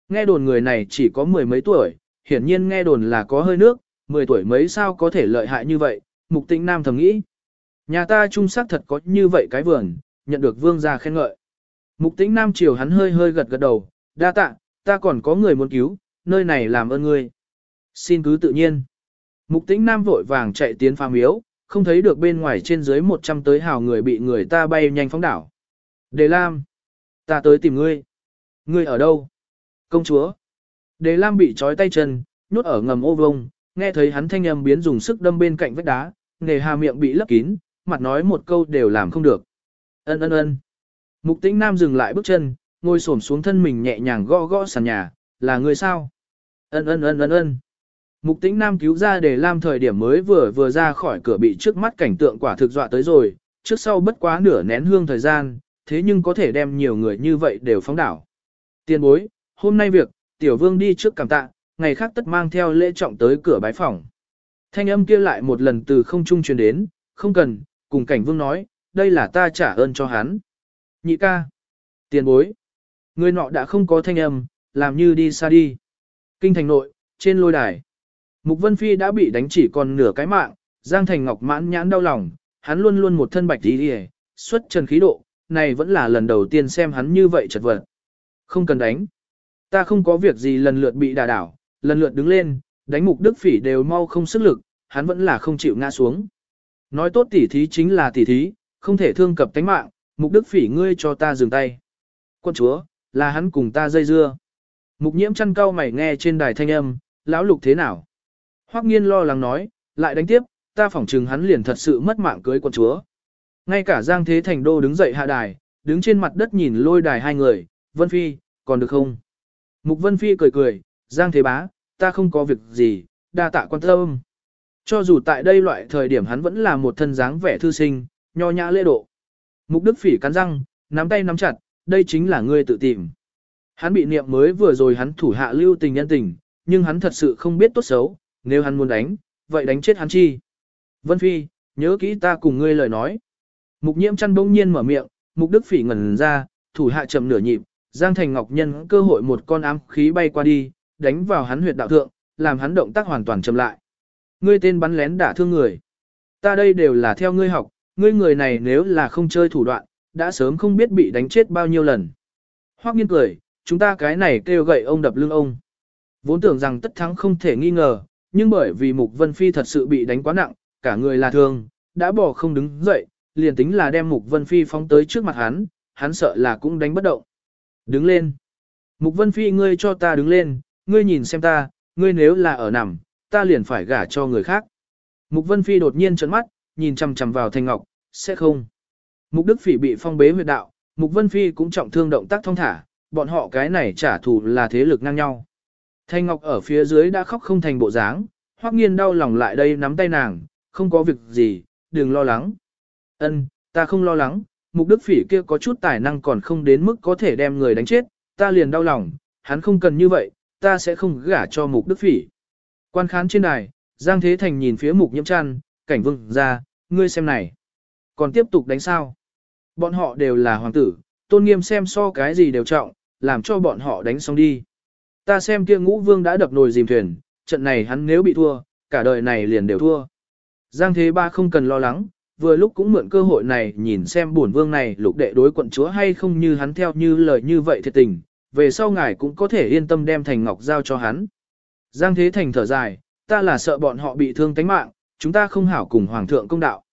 Nghe đồn người này chỉ có mười mấy tuổi, hiển nhiên nghe đồn là có hơi nước, mười tuổi mấy sao có thể lợi hại như vậy, mục tĩnh nam thầm nghĩ. Nhà ta trung sắc thật có như vậy cái vườn, nhận được vương gia khen ngợi. Mục tĩnh nam chiều hắn hơi hơi gật gật đầu, đa tạ, ta còn có người muốn cứu, nơi này làm ơn ngươi. Xin cứ tự nhiên. Mục tĩnh nam vội vàng chạy tiến phàm miếu, không thấy được bên ngoài trên dưới 100 tới hào người bị người ta bay nhanh phóng đảo. Đề Lam, ta tới tìm ngươi. Ngươi ở đâu? Công chúa. Đề Lam bị trói tay chân, nhốt ở ngầm ô vông, nghe thấy hắn thanh âm biến dùng sức đâm bên cạnh vách đá, nghề hà miệng bị lấp kín, mặt nói một câu đều làm không được. Ân ân ân. Mục tĩnh nam dừng lại bước chân, ngồi xổm xuống thân mình nhẹ nhàng gõ gõ sàn nhà, là người sao? Ân ân ân ân ân. Mục tĩnh nam cứu ra để làm thời điểm mới vừa vừa ra khỏi cửa bị trước mắt cảnh tượng quả thực dọa tới rồi, trước sau bất quá nửa nén hương thời gian, thế nhưng có thể đem nhiều người như vậy đều phóng đảo. Tiên bối, hôm nay việc, tiểu vương đi trước cảm tạ, ngày khác tất mang theo lễ trọng tới cửa bái phòng. Thanh âm kia lại một lần từ không trung truyền đến, không cần, cùng cảnh vương nói, đây là ta trả ơn cho hắn. Nhị ca. Tiền bối. Người nọ đã không có thanh âm, làm như đi xa đi. Kinh thành nội, trên lôi đài. Mục Vân Phi đã bị đánh chỉ còn nửa cái mạng, Giang Thành Ngọc mãn nhãn đau lòng, hắn luôn luôn một thân bạch đi đi xuất trần khí độ, này vẫn là lần đầu tiên xem hắn như vậy chật vật. Không cần đánh. Ta không có việc gì lần lượt bị đả đảo, lần lượt đứng lên, đánh mục đức phỉ đều mau không sức lực, hắn vẫn là không chịu ngã xuống. Nói tốt tỉ thí chính là tỉ thí, không thể thương cập tánh mạng, mục đức phỉ ngươi cho ta dừng tay. Quân chúa, là hắn cùng ta dây dưa. Mục nhiễm chăn cao mày nghe trên đài thanh âm, lão lục thế nào? Hoắc nghiên lo lắng nói, lại đánh tiếp, ta phỏng chừng hắn liền thật sự mất mạng cưới quân chúa. Ngay cả Giang Thế Thành Đô đứng dậy hạ đài, đứng trên mặt đất nhìn lôi đài hai người, Vân Phi, còn được không? Mục Vân Phi cười cười, Giang Thế Bá, ta không có việc gì, đa tạ quan tâm. Cho dù tại đây loại thời điểm hắn vẫn là một thân dáng vẻ thư sinh, nho nhã lễ độ. Mục Đức Phỉ cắn răng, nắm tay nắm chặt, đây chính là ngươi tự tìm. Hắn bị niệm mới vừa rồi hắn thủ hạ lưu tình nhân tình, nhưng hắn thật sự không biết tốt xấu, nếu hắn muốn đánh, vậy đánh chết hắn chi. Vân Phi, nhớ kỹ ta cùng ngươi lời nói. Mục nhiễm chăn bỗng nhiên mở miệng, mục đức phỉ ngẩn ra, thủ hạ chậm nửa nhịp, Giang Thành Ngọc nhân cơ hội một con ám khí bay qua đi, đánh vào hắn huyệt đạo thượng, làm hắn động tác hoàn toàn chậm lại. Ngươi tên bắn lén đả thương người. Ta đây đều là theo ngươi học, ngươi người này nếu là không chơi thủ đoạn, đã sớm không biết bị đánh chết bao nhiêu lần. Hoắc nghiên cười, chúng ta cái này kêu gậy ông đập lưng ông. Vốn tưởng rằng tất thắng không thể nghi ngờ, nhưng bởi vì Mục Vân Phi thật sự bị đánh quá nặng, cả người là thương, đã bỏ không đứng dậy, liền tính là đem Mục Vân Phi phóng tới trước mặt hắn, hắn sợ là cũng đánh bất động. Đứng lên. Mục Vân Phi ngươi cho ta đứng lên, ngươi nhìn xem ta, ngươi nếu là ở nằm, ta liền phải gả cho người khác. Mục Vân Phi đột nhiên trợn mắt, nhìn chằm chằm vào Thanh Ngọc, sẽ không. Mục Đức Phỉ bị phong bế huyệt đạo, Mục Vân Phi cũng trọng thương động tác thông thả, bọn họ cái này trả thù là thế lực ngang nhau. Thanh Ngọc ở phía dưới đã khóc không thành bộ dáng, Hoắc Nghiên đau lòng lại đây nắm tay nàng, không có việc gì, đừng lo lắng. Ân, ta không lo lắng, Mục Đức Phỉ kia có chút tài năng còn không đến mức có thể đem người đánh chết, ta liền đau lòng, hắn không cần như vậy, ta sẽ không gả cho Mục Đức Phỉ. Quan khán trên đài, Giang Thế Thành nhìn phía Mục Nhiễm Trăn, cảnh vương ra, ngươi xem này. Còn tiếp tục đánh sao? Bọn họ đều là hoàng tử, tôn nghiêm xem so cái gì đều trọng, làm cho bọn họ đánh xong đi. Ta xem kia ngũ vương đã đập nồi dìm thuyền, trận này hắn nếu bị thua, cả đời này liền đều thua. Giang Thế Ba không cần lo lắng, vừa lúc cũng mượn cơ hội này nhìn xem bổn vương này lục đệ đối quận chúa hay không như hắn theo như lời như vậy thiệt tình, về sau ngài cũng có thể yên tâm đem Thành Ngọc giao cho hắn. Giang Thế Thành thở dài, ta là sợ bọn họ bị thương tánh mạng, chúng ta không hảo cùng Hoàng thượng công đạo.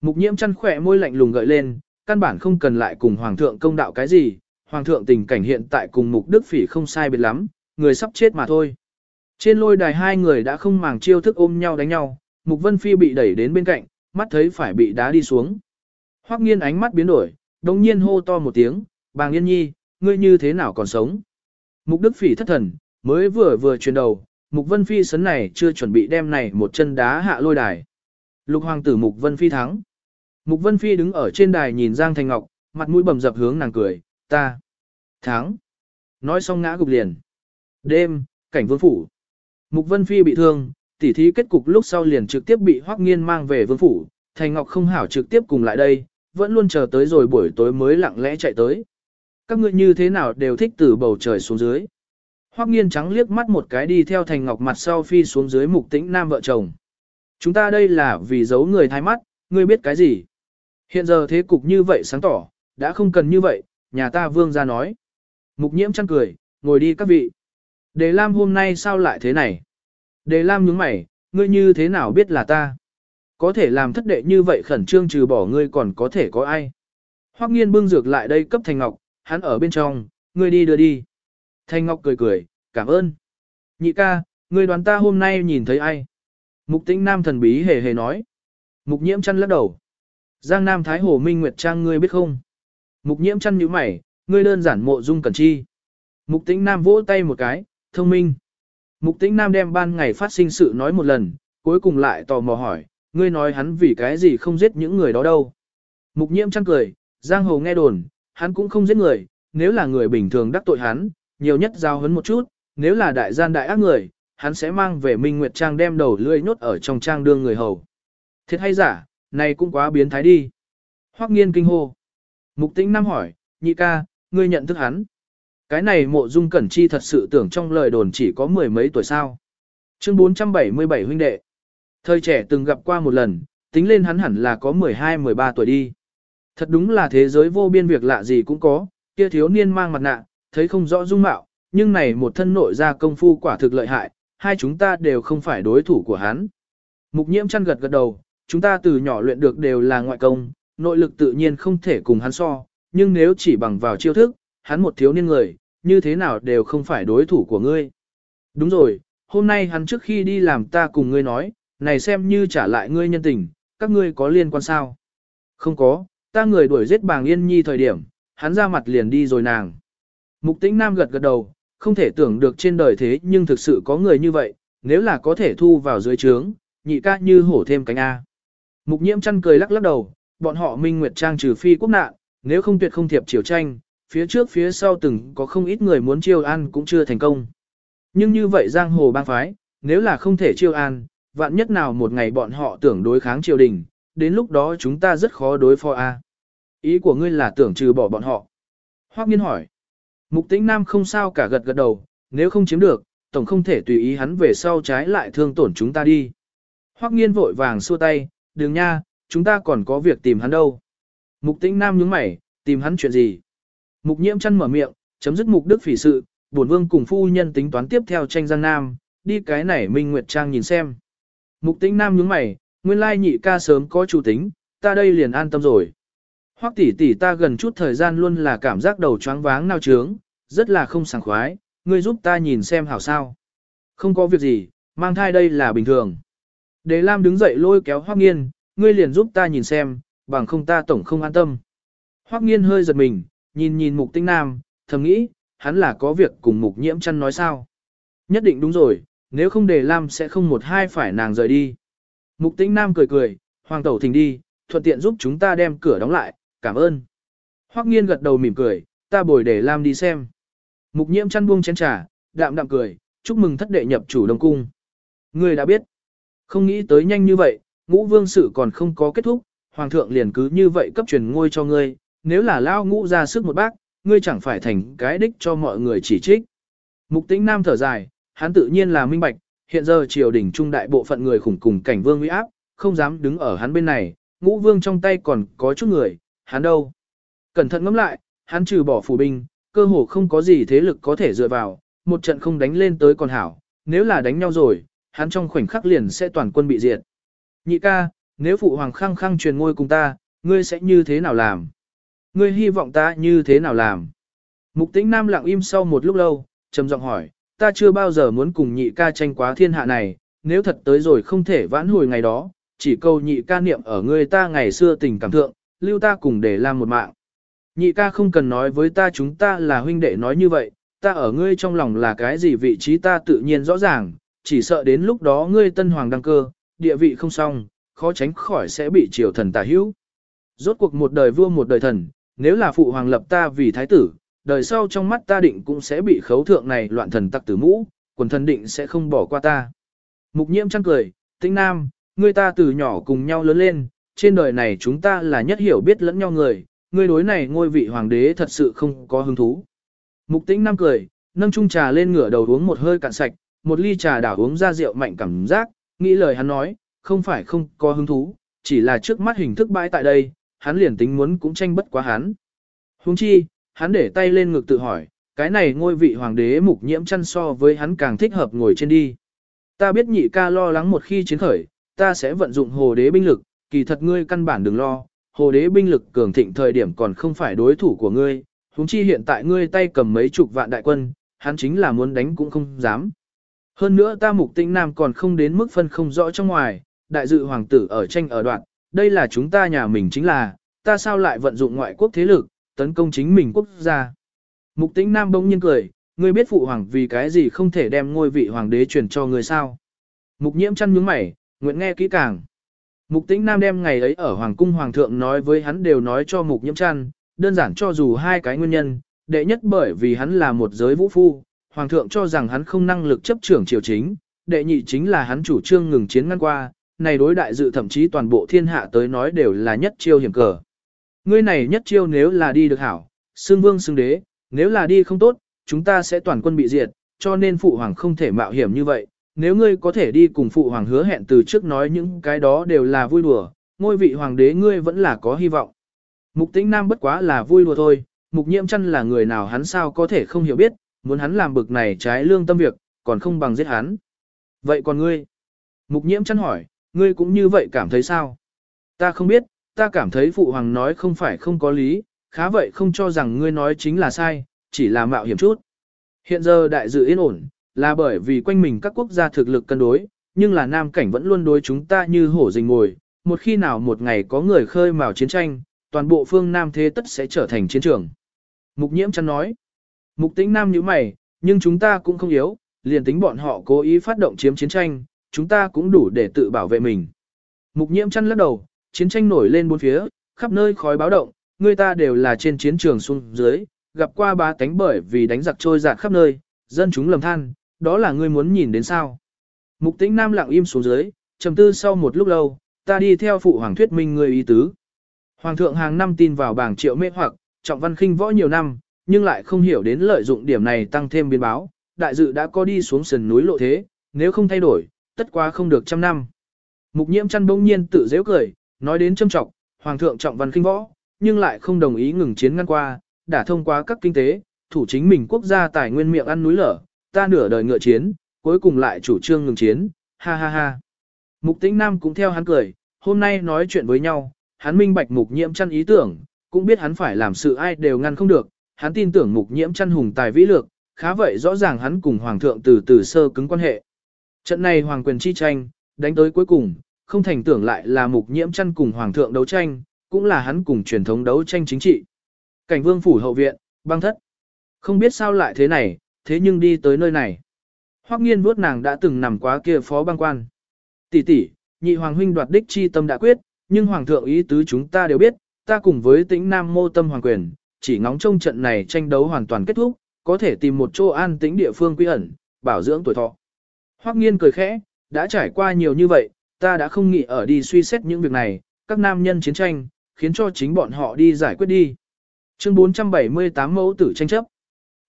Mục nhiễm chăn khỏe môi lạnh lùng gợi lên, căn bản không cần lại cùng Hoàng thượng công đạo cái gì, Hoàng thượng tình cảnh hiện tại cùng Mục Đức Phỉ không sai biệt lắm, người sắp chết mà thôi. Trên lôi đài hai người đã không màng chiêu thức ôm nhau đánh nhau, Mục Vân Phi bị đẩy đến bên cạnh, mắt thấy phải bị đá đi xuống. Hoắc nghiên ánh mắt biến đổi, đồng nhiên hô to một tiếng, bàng yên nhi, ngươi như thế nào còn sống. Mục Đức Phỉ thất thần, mới vừa vừa chuyển đầu, Mục Vân Phi sấn này chưa chuẩn bị đem này một chân đá hạ lôi đài. Lục hoàng tử Mục Vân Phi thắng. Mục Vân Phi đứng ở trên đài nhìn Giang Thành Ngọc, mặt mũi bầm dập hướng nàng cười, ta thắng. Nói xong ngã gục liền. Đêm, cảnh vương phủ. Mục Vân Phi bị thương, tỉ thí kết cục lúc sau liền trực tiếp bị Hoắc Nghiên mang về vương phủ, Thành Ngọc không hảo trực tiếp cùng lại đây, vẫn luôn chờ tới rồi buổi tối mới lặng lẽ chạy tới. Các ngươi như thế nào đều thích từ bầu trời xuống dưới. Hoắc Nghiên trắng liếc mắt một cái đi theo Thành Ngọc mặt sau phi xuống dưới mục tĩnh nam vợ chồng. Chúng ta đây là vì giấu người thái mắt, ngươi biết cái gì? Hiện giờ thế cục như vậy sáng tỏ, đã không cần như vậy, nhà ta vương gia nói. Mục nhiễm chăn cười, ngồi đi các vị. Đề Lam hôm nay sao lại thế này? Đề Lam nhướng mày, ngươi như thế nào biết là ta? Có thể làm thất đệ như vậy khẩn trương trừ bỏ ngươi còn có thể có ai? Hoắc nghiên bưng dược lại đây cấp Thành Ngọc, hắn ở bên trong, ngươi đi đưa đi. Thành Ngọc cười cười, cảm ơn. Nhị ca, ngươi đoán ta hôm nay nhìn thấy ai? Mục tĩnh nam thần bí hề hề nói. Mục nhiễm chăn lắc đầu. Giang Nam Thái Hồ Minh Nguyệt Trang ngươi biết không? Mục nhiễm chăn nhíu mày, ngươi đơn giản mộ dung cẩn chi. Mục tĩnh nam vỗ tay một cái, thông minh. Mục tĩnh nam đem ban ngày phát sinh sự nói một lần, cuối cùng lại tò mò hỏi, ngươi nói hắn vì cái gì không giết những người đó đâu. Mục nhiễm chăn cười, Giang Hồ nghe đồn, hắn cũng không giết người, nếu là người bình thường đắc tội hắn, nhiều nhất giao hấn một chút, nếu là đại gian đại ác người, hắn sẽ mang về Minh Nguyệt Trang đem đầu lưỡi nhốt ở trong trang đương người hầu. Thiệt hay giả, này cũng quá biến thái đi. Hoắc nghiên kinh hô. Mục tĩnh Nam hỏi, nhị ca, ngươi nhận thức hắn. Cái này mộ dung cẩn chi thật sự tưởng trong lời đồn chỉ có mười mấy tuổi sao. Chương 477 huynh đệ. Thời trẻ từng gặp qua một lần, tính lên hắn hẳn là có 12-13 tuổi đi. Thật đúng là thế giới vô biên việc lạ gì cũng có, kia thiếu niên mang mặt nạ, thấy không rõ dung mạo, nhưng này một thân nội ra công phu quả thực lợi hại, hai chúng ta đều không phải đối thủ của hắn. Mục nhiễm chăn gật gật đầu, chúng ta từ nhỏ luyện được đều là ngoại công, nội lực tự nhiên không thể cùng hắn so, nhưng nếu chỉ bằng vào chiêu thức, hắn một thiếu niên người, như thế nào đều không phải đối thủ của ngươi. Đúng rồi, hôm nay hắn trước khi đi làm ta cùng ngươi nói, này xem như trả lại ngươi nhân tình, các ngươi có liên quan sao? Không có, ta người đuổi giết bàng yên nhi thời điểm, hắn ra mặt liền đi rồi nàng. Mục tĩnh nam gật gật đầu, không thể tưởng được trên đời thế nhưng thực sự có người như vậy, nếu là có thể thu vào dưới trướng, nhị ca như hổ thêm cánh A. Mục nhiễm chăn cười lắc lắc đầu, bọn họ minh nguyệt trang trừ phi quốc nạn, nếu không tuyệt không thiệp chiều tranh, phía trước phía sau từng có không ít người muốn chiêu an cũng chưa thành công. Nhưng như vậy giang hồ bang phái, nếu là không thể chiêu an, vạn nhất nào một ngày bọn họ tưởng đối kháng triều đình, đến lúc đó chúng ta rất khó đối phó a. Ý của ngươi là tưởng trừ bỏ bọn họ. Hoắc nghiên hỏi. Mục tĩnh nam không sao cả gật gật đầu, nếu không chiếm được, tổng không thể tùy ý hắn về sau trái lại thương tổn chúng ta đi. Hoắc nghiên vội vàng xua tay, đừng nha, chúng ta còn có việc tìm hắn đâu. Mục tĩnh nam nhướng mày, tìm hắn chuyện gì? Mục nhiễm chăn mở miệng, chấm dứt mục đức phỉ sự, bổn vương cùng phu nhân tính toán tiếp theo tranh giang nam, đi cái này Minh Nguyệt Trang nhìn xem. Mục tĩnh nam nhướng mày, nguyên lai nhị ca sớm có chủ tính, ta đây liền an tâm rồi. Hoắc tỷ tỷ ta gần chút thời gian luôn là cảm giác đầu choáng váng nao trướng, rất là không sảng khoái, ngươi giúp ta nhìn xem hảo sao. Không có việc gì, mang thai đây là bình thường. Đế Lam đứng dậy lôi kéo Hoắc Nghiên, ngươi liền giúp ta nhìn xem, bằng không ta tổng không an tâm. Hoắc Nghiên hơi giật mình, nhìn nhìn Mục Tinh Nam, thầm nghĩ, hắn là có việc cùng Mục Nhiễm chăn nói sao. Nhất định đúng rồi, nếu không để Lam sẽ không một hai phải nàng rời đi. Mục Tinh Nam cười cười, Hoàng Tẩu thỉnh đi, thuận tiện giúp chúng ta đem cửa đóng lại, cảm ơn. Hoắc Nghiên gật đầu mỉm cười, ta bồi để Lam đi xem. Mục Nhiễm chăn buông chén trà, đạm đạm cười, chúc mừng thất đệ nhập chủ Đông cung. người đã biết. Không nghĩ tới nhanh như vậy, ngũ vương sự còn không có kết thúc, hoàng thượng liền cứ như vậy cấp truyền ngôi cho ngươi, nếu là lao ngũ ra sức một bác, ngươi chẳng phải thành cái đích cho mọi người chỉ trích. Mục tĩnh nam thở dài, hắn tự nhiên là minh bạch, hiện giờ triều đình trung đại bộ phận người khủng cùng cảnh vương uy áp, không dám đứng ở hắn bên này, ngũ vương trong tay còn có chút người, hắn đâu. Cẩn thận ngẫm lại, hắn trừ bỏ phủ binh, cơ hồ không có gì thế lực có thể dựa vào, một trận không đánh lên tới còn hảo, nếu là đánh nhau rồi, hắn trong khoảnh khắc liền sẽ toàn quân bị diệt. Nhị ca, nếu phụ hoàng khăng khăng truyền ngôi cùng ta, ngươi sẽ như thế nào làm? Ngươi hy vọng ta như thế nào làm? Mục tĩnh nam lặng im sau một lúc lâu, trầm giọng hỏi, ta chưa bao giờ muốn cùng nhị ca tranh quá thiên hạ này, nếu thật tới rồi không thể vãn hồi ngày đó, chỉ câu nhị ca niệm ở ngươi ta ngày xưa tình cảm thượng, lưu ta cùng để làm một mạng. Nhị ca không cần nói với ta chúng ta là huynh đệ nói như vậy, ta ở ngươi trong lòng là cái gì vị trí ta tự nhiên rõ ràng, chỉ sợ đến lúc đó ngươi tân hoàng đăng cơ, địa vị không xong, khó tránh khỏi sẽ bị triều thần tà hữu. Rốt cuộc một đời vua một đời thần, nếu là phụ hoàng lập ta vì thái tử, đời sau trong mắt ta định cũng sẽ bị khấu thượng này loạn thần tặc tử mũ, quần thần định sẽ không bỏ qua ta. Mục nhiễm chăng cười, Tĩnh nam, ngươi ta từ nhỏ cùng nhau lớn lên, trên đời này chúng ta là nhất hiểu biết lẫn nhau người, ngươi đối này ngôi vị hoàng đế thật sự không có hứng thú. Mục tĩnh nam cười, nâng chung trà lên ngửa đầu uống một hơi cạn sạch, một ly trà đảo uống ra rượu mạnh cảm giác, nghĩ lời hắn nói, không phải không có hứng thú, chỉ là trước mắt hình thức bãi tại đây, hắn liền tính muốn cũng tranh bất quá hắn. Huống chi, hắn để tay lên ngực tự hỏi, cái này ngôi vị hoàng đế mục nhiễm chăn so với hắn càng thích hợp ngồi trên đi. Ta biết nhị ca lo lắng một khi chiến khởi, ta sẽ vận dụng hồ đế binh lực, kỳ thật ngươi căn bản đừng lo, hồ đế binh lực cường thịnh thời điểm còn không phải đối thủ của ngươi, huống chi hiện tại ngươi tay cầm mấy chục vạn đại quân, hắn chính là muốn đánh cũng không dám. Hơn nữa ta mục tinh nam còn không đến mức phân không rõ trong ngoài, đại dự hoàng tử ở tranh ở đoạn, đây là chúng ta nhà mình chính là, ta sao lại vận dụng ngoại quốc thế lực, tấn công chính mình quốc gia. Mục tĩnh nam bỗng nhiên cười, ngươi biết phụ hoàng vì cái gì không thể đem ngôi vị hoàng đế truyền cho ngươi sao. Mục nhiễm chăn nhướng mày, nguyện nghe kỹ càng. Mục tĩnh nam đem ngày ấy ở hoàng cung hoàng thượng nói với hắn đều nói cho mục nhiễm chăn, đơn giản cho dù hai cái nguyên nhân, đệ nhất bởi vì hắn là một giới vũ phu, hoàng thượng cho rằng hắn không năng lực chấp trưởng triều chính, đệ nhị chính là hắn chủ trương ngừng chiến ngăn qua, này đối đại dự thậm chí toàn bộ thiên hạ tới nói đều là nhất chiêu hiểm cờ. Ngươi này nhất chiêu nếu là đi được hảo, xương vương xương đế, nếu là đi không tốt, chúng ta sẽ toàn quân bị diệt, cho nên phụ hoàng không thể mạo hiểm như vậy. Nếu ngươi có thể đi cùng phụ hoàng hứa hẹn từ trước nói những cái đó đều là vui đùa, ngôi vị hoàng đế ngươi vẫn là có hy vọng. Mục tĩnh nam bất quá là vui đùa thôi, mục nhiễm chăn là người nào hắn sao có thể không hiểu biết, muốn hắn làm bực này trái lương tâm việc, còn không bằng giết hắn. Vậy còn ngươi? Mục nhiễm chăn hỏi, ngươi cũng như vậy cảm thấy sao? Ta không biết, ta cảm thấy phụ hoàng nói không phải không có lý, khá vậy không cho rằng ngươi nói chính là sai, chỉ là mạo hiểm chút. Hiện giờ đại dự yên ổn, là bởi vì quanh mình các quốc gia thực lực cân đối, nhưng là nam cảnh vẫn luôn đối chúng ta như hổ rình ngồi, một khi nào một ngày có người khơi mào chiến tranh, toàn bộ phương Nam thế tất sẽ trở thành chiến trường. Mục nhiễm chăn nói, mục tĩnh Nam như mày, nhưng chúng ta cũng không yếu, liền tính bọn họ cố ý phát động chiếm chiến tranh, chúng ta cũng đủ để tự bảo vệ mình. Mục nhiễm chăn lắc đầu, chiến tranh nổi lên bốn phía, khắp nơi khói báo động, người ta đều là trên chiến trường xuống dưới, gặp qua bá tánh bởi vì đánh giặc trôi dạt khắp nơi, dân chúng lầm than, đó là ngươi muốn nhìn đến sao. Mục tĩnh Nam lặng im xuống dưới, trầm tư sau một lúc lâu, ta đi theo phụ hoàng thuyết minh người ý tứ. Hoàng thượng hàng năm tin vào bảng triệu mê hoặc, trọng văn khinh võ nhiều năm, nhưng lại không hiểu đến lợi dụng điểm này tăng thêm biến báo, đại dự đã có đi xuống sườn núi lộ thế, nếu không thay đổi, tất quá không được trăm năm. Mục nhiễm chăn bỗng nhiên tự dễ cười, nói đến châm trọng, hoàng thượng trọng văn kinh võ, nhưng lại không đồng ý ngừng chiến ngăn qua, đã thông qua các kinh tế, thủ chính mình quốc gia tài nguyên miệng ăn núi lở, ta nửa đời ngựa chiến, cuối cùng lại chủ trương ngừng chiến, ha ha ha. Mục tĩnh nam cũng theo hắn cười, hôm nay nói chuyện với nhau, hắn minh bạch mục nhiễm chăn ý tưởng, cũng biết hắn phải làm sự ai đều ngăn không được, hắn tin tưởng mục nhiễm chăn hùng tài vĩ lược, khá vậy rõ ràng hắn cùng hoàng thượng từ từ sơ cứng quan hệ. Trận này hoàng quyền chi tranh, đánh tới cuối cùng, không thành tưởng lại là mục nhiễm chăn cùng hoàng thượng đấu tranh, cũng là hắn cùng truyền thống đấu tranh chính trị. Cảnh vương phủ hậu viện, băng thất. Không biết sao lại thế này, thế nhưng đi tới nơi này. Hoắc nghiên vuốt nàng đã từng nằm quá kia phó băng quan. Tỷ tỷ, nhị hoàng huynh đoạt đích chi tâm đã quyết, nhưng hoàng thượng ý tứ chúng ta đều biết, ta cùng với tĩnh nam mô tâm hoàng quyền, chỉ ngóng trông trận này tranh đấu hoàn toàn kết thúc, có thể tìm một chỗ an tĩnh địa phương quy ẩn, bảo dưỡng tuổi thọ. Hoắc nghiên cười khẽ, đã trải qua nhiều như vậy, ta đã không nghĩ ở đi suy xét những việc này, các nam nhân chiến tranh, khiến cho chính bọn họ đi giải quyết đi. Chương 478 mẫu tử tranh chấp.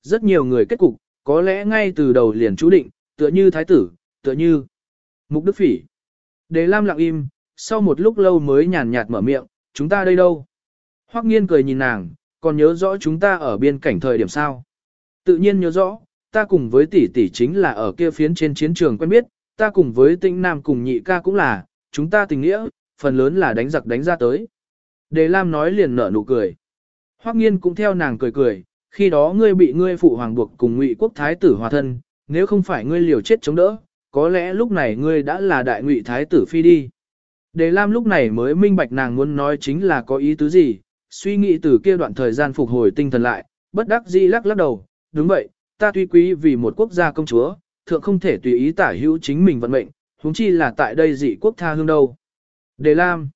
Rất nhiều người kết cục, có lẽ ngay từ đầu liền chú định, tựa như thái tử, tựa như mục đức phỉ. Đề Lam lặng im, sau một lúc lâu mới nhàn nhạt mở miệng, chúng ta đây đâu? Hoắc nghiên cười nhìn nàng, còn nhớ rõ chúng ta ở biên cảnh thời điểm sao? Tự nhiên nhớ rõ, ta cùng với tỷ tỷ chính là ở kia phiến trên chiến trường quen biết, ta cùng với tinh nam cùng nhị ca cũng là, chúng ta tình nghĩa, phần lớn là đánh giặc đánh ra tới. Đề Lam nói liền nở nụ cười. Hoắc nghiên cũng theo nàng cười cười, khi đó ngươi bị ngươi phụ hoàng buộc cùng ngụy quốc thái tử hòa thân, nếu không phải ngươi liều chết chống đỡ, có lẽ lúc này ngươi đã là đại ngụy thái tử phi đi. Đề Lam lúc này mới minh bạch nàng muốn nói chính là có ý tứ gì, suy nghĩ từ kia đoạn thời gian phục hồi tinh thần lại, bất đắc dĩ lắc lắc đầu, đúng vậy, ta tuy quý vì một quốc gia công chúa, thượng không thể tùy ý tả hữu chính mình vận mệnh, huống chi là tại đây dị quốc tha hương đâu. Đề Lam.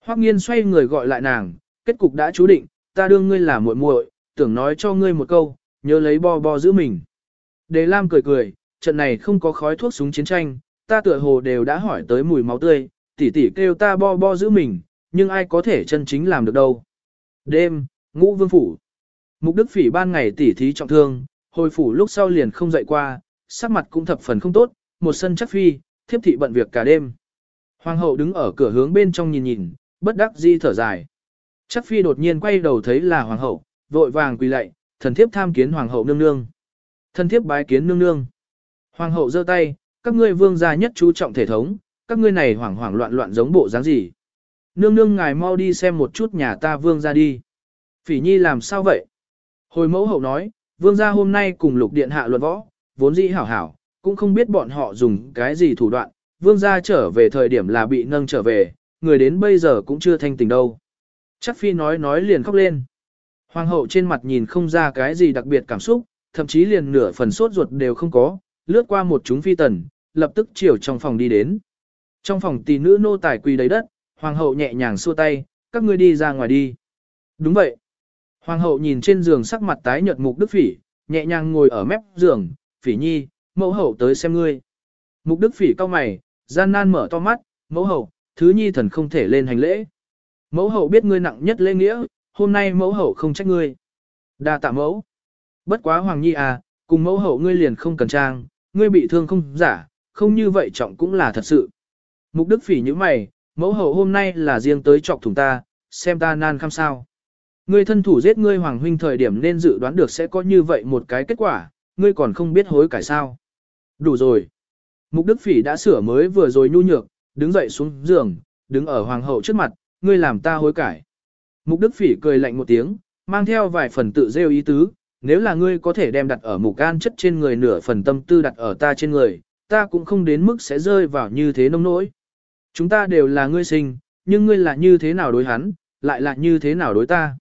Hoắc Nghiên xoay người gọi lại nàng, kết cục đã chú định, ta đương ngươi là muội muội, tưởng nói cho ngươi một câu, nhớ lấy bo bo giữ mình. Đề Lam cười cười, trận này không có khói thuốc súng chiến tranh, ta tựa hồ đều đã hỏi tới mùi máu tươi, tỷ tỷ kêu ta bo bo giữ mình, nhưng ai có thể chân chính làm được đâu. Đêm, ngũ vương phủ. Mục Đức Phỉ ban ngày tỷ thí trọng thương, hồi phủ lúc sau liền không dậy qua, sắc mặt cũng thập phần không tốt, một sân chắc phi, thiếp thị bận việc cả đêm. Hoàng hậu đứng ở cửa hướng bên trong nhìn nhìn, bất đắc di thở dài. Chắc phi đột nhiên quay đầu thấy là hoàng hậu, vội vàng quỳ lạy, thần thiếp tham kiến hoàng hậu nương nương. Thần thiếp bái kiến nương nương. Hoàng hậu giơ tay, các ngươi vương gia nhất chú trọng thể thống, các ngươi này hoảng hoảng loạn loạn giống bộ dáng gì. Nương nương ngài mau đi xem một chút nhà ta vương gia đi. Phỉ nhi làm sao vậy? Hồi mẫu hậu nói, vương gia hôm nay cùng lục điện hạ luận võ, vốn dĩ hảo hảo, cũng không biết bọn họ dùng cái gì thủ đoạn, vương gia trở về thời điểm là bị nâng trở về, người đến bây giờ cũng chưa thanh tỉnh đâu. Chắc phi nói nói liền khóc lên. Hoàng hậu trên mặt nhìn không ra cái gì đặc biệt cảm xúc, thậm chí liền nửa phần sốt ruột đều không có, lướt qua một chúng phi tần, lập tức chiều trong phòng đi đến. Trong phòng tỷ nữ nô tài quỳ đầy đất, hoàng hậu nhẹ nhàng xua tay, các ngươi đi ra ngoài đi. Đúng vậy. Hoàng hậu nhìn trên giường sắc mặt tái nhợt mục đức phỉ, nhẹ nhàng ngồi ở mép giường, phỉ nhi, mẫu hậu tới xem ngươi. Mục đức phỉ cau mày, gian nan mở to mắt, mẫu hậu, thứ nhi thần không thể lên hành lễ. Mẫu hậu biết ngươi nặng nhất lễ nghĩa, hôm nay mẫu hậu không trách ngươi. Đa tạ mẫu. Bất quá hoàng nhi à, cùng mẫu hậu ngươi liền không cần trang, ngươi bị thương không giả, không như vậy trọng cũng là thật sự. Mục đức phỉ như mày, mẫu hậu hôm nay là riêng tới trọc thùng ta, xem ta nan khăm sao. Ngươi thân thủ giết ngươi hoàng huynh thời điểm nên dự đoán được sẽ có như vậy một cái kết quả, ngươi còn không biết hối cải sao. Đủ rồi. Mục đức phỉ đã sửa mới vừa rồi nhu nhược, đứng dậy xuống giường, đứng ở hoàng hậu trước mặt, ngươi làm ta hối cải. Mục đức phỉ cười lạnh một tiếng, mang theo vài phần tự rêu ý tứ, nếu là ngươi có thể đem đặt ở mục an chất trên người nửa phần tâm tư đặt ở ta trên người, ta cũng không đến mức sẽ rơi vào như thế nông nỗi. Chúng ta đều là ngươi sinh, nhưng ngươi là như thế nào đối hắn, lại là như thế nào đối ta.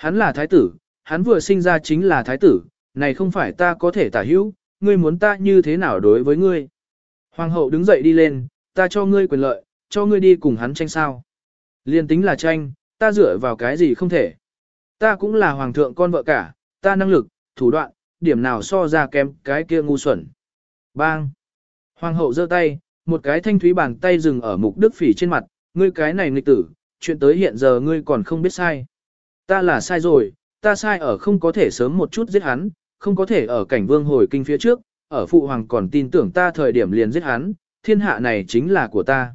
Hắn là thái tử, hắn vừa sinh ra chính là thái tử, này không phải ta có thể tả hữu, ngươi muốn ta như thế nào đối với ngươi. Hoàng hậu đứng dậy đi lên, ta cho ngươi quyền lợi, cho ngươi đi cùng hắn tranh sao. Liên tính là tranh, ta dựa vào cái gì không thể. Ta cũng là hoàng thượng con vợ cả, ta năng lực, thủ đoạn, điểm nào so ra kém cái kia ngu xuẩn. Bang! Hoàng hậu giơ tay, một cái thanh thúy bàn tay dừng ở mục đức phỉ trên mặt, ngươi cái này nghịch tử, chuyện tới hiện giờ ngươi còn không biết sai. Ta là sai rồi, ta sai ở không có thể sớm một chút giết hắn, không có thể ở cảnh vương hồi kinh phía trước, ở phụ hoàng còn tin tưởng ta thời điểm liền giết hắn, thiên hạ này chính là của ta.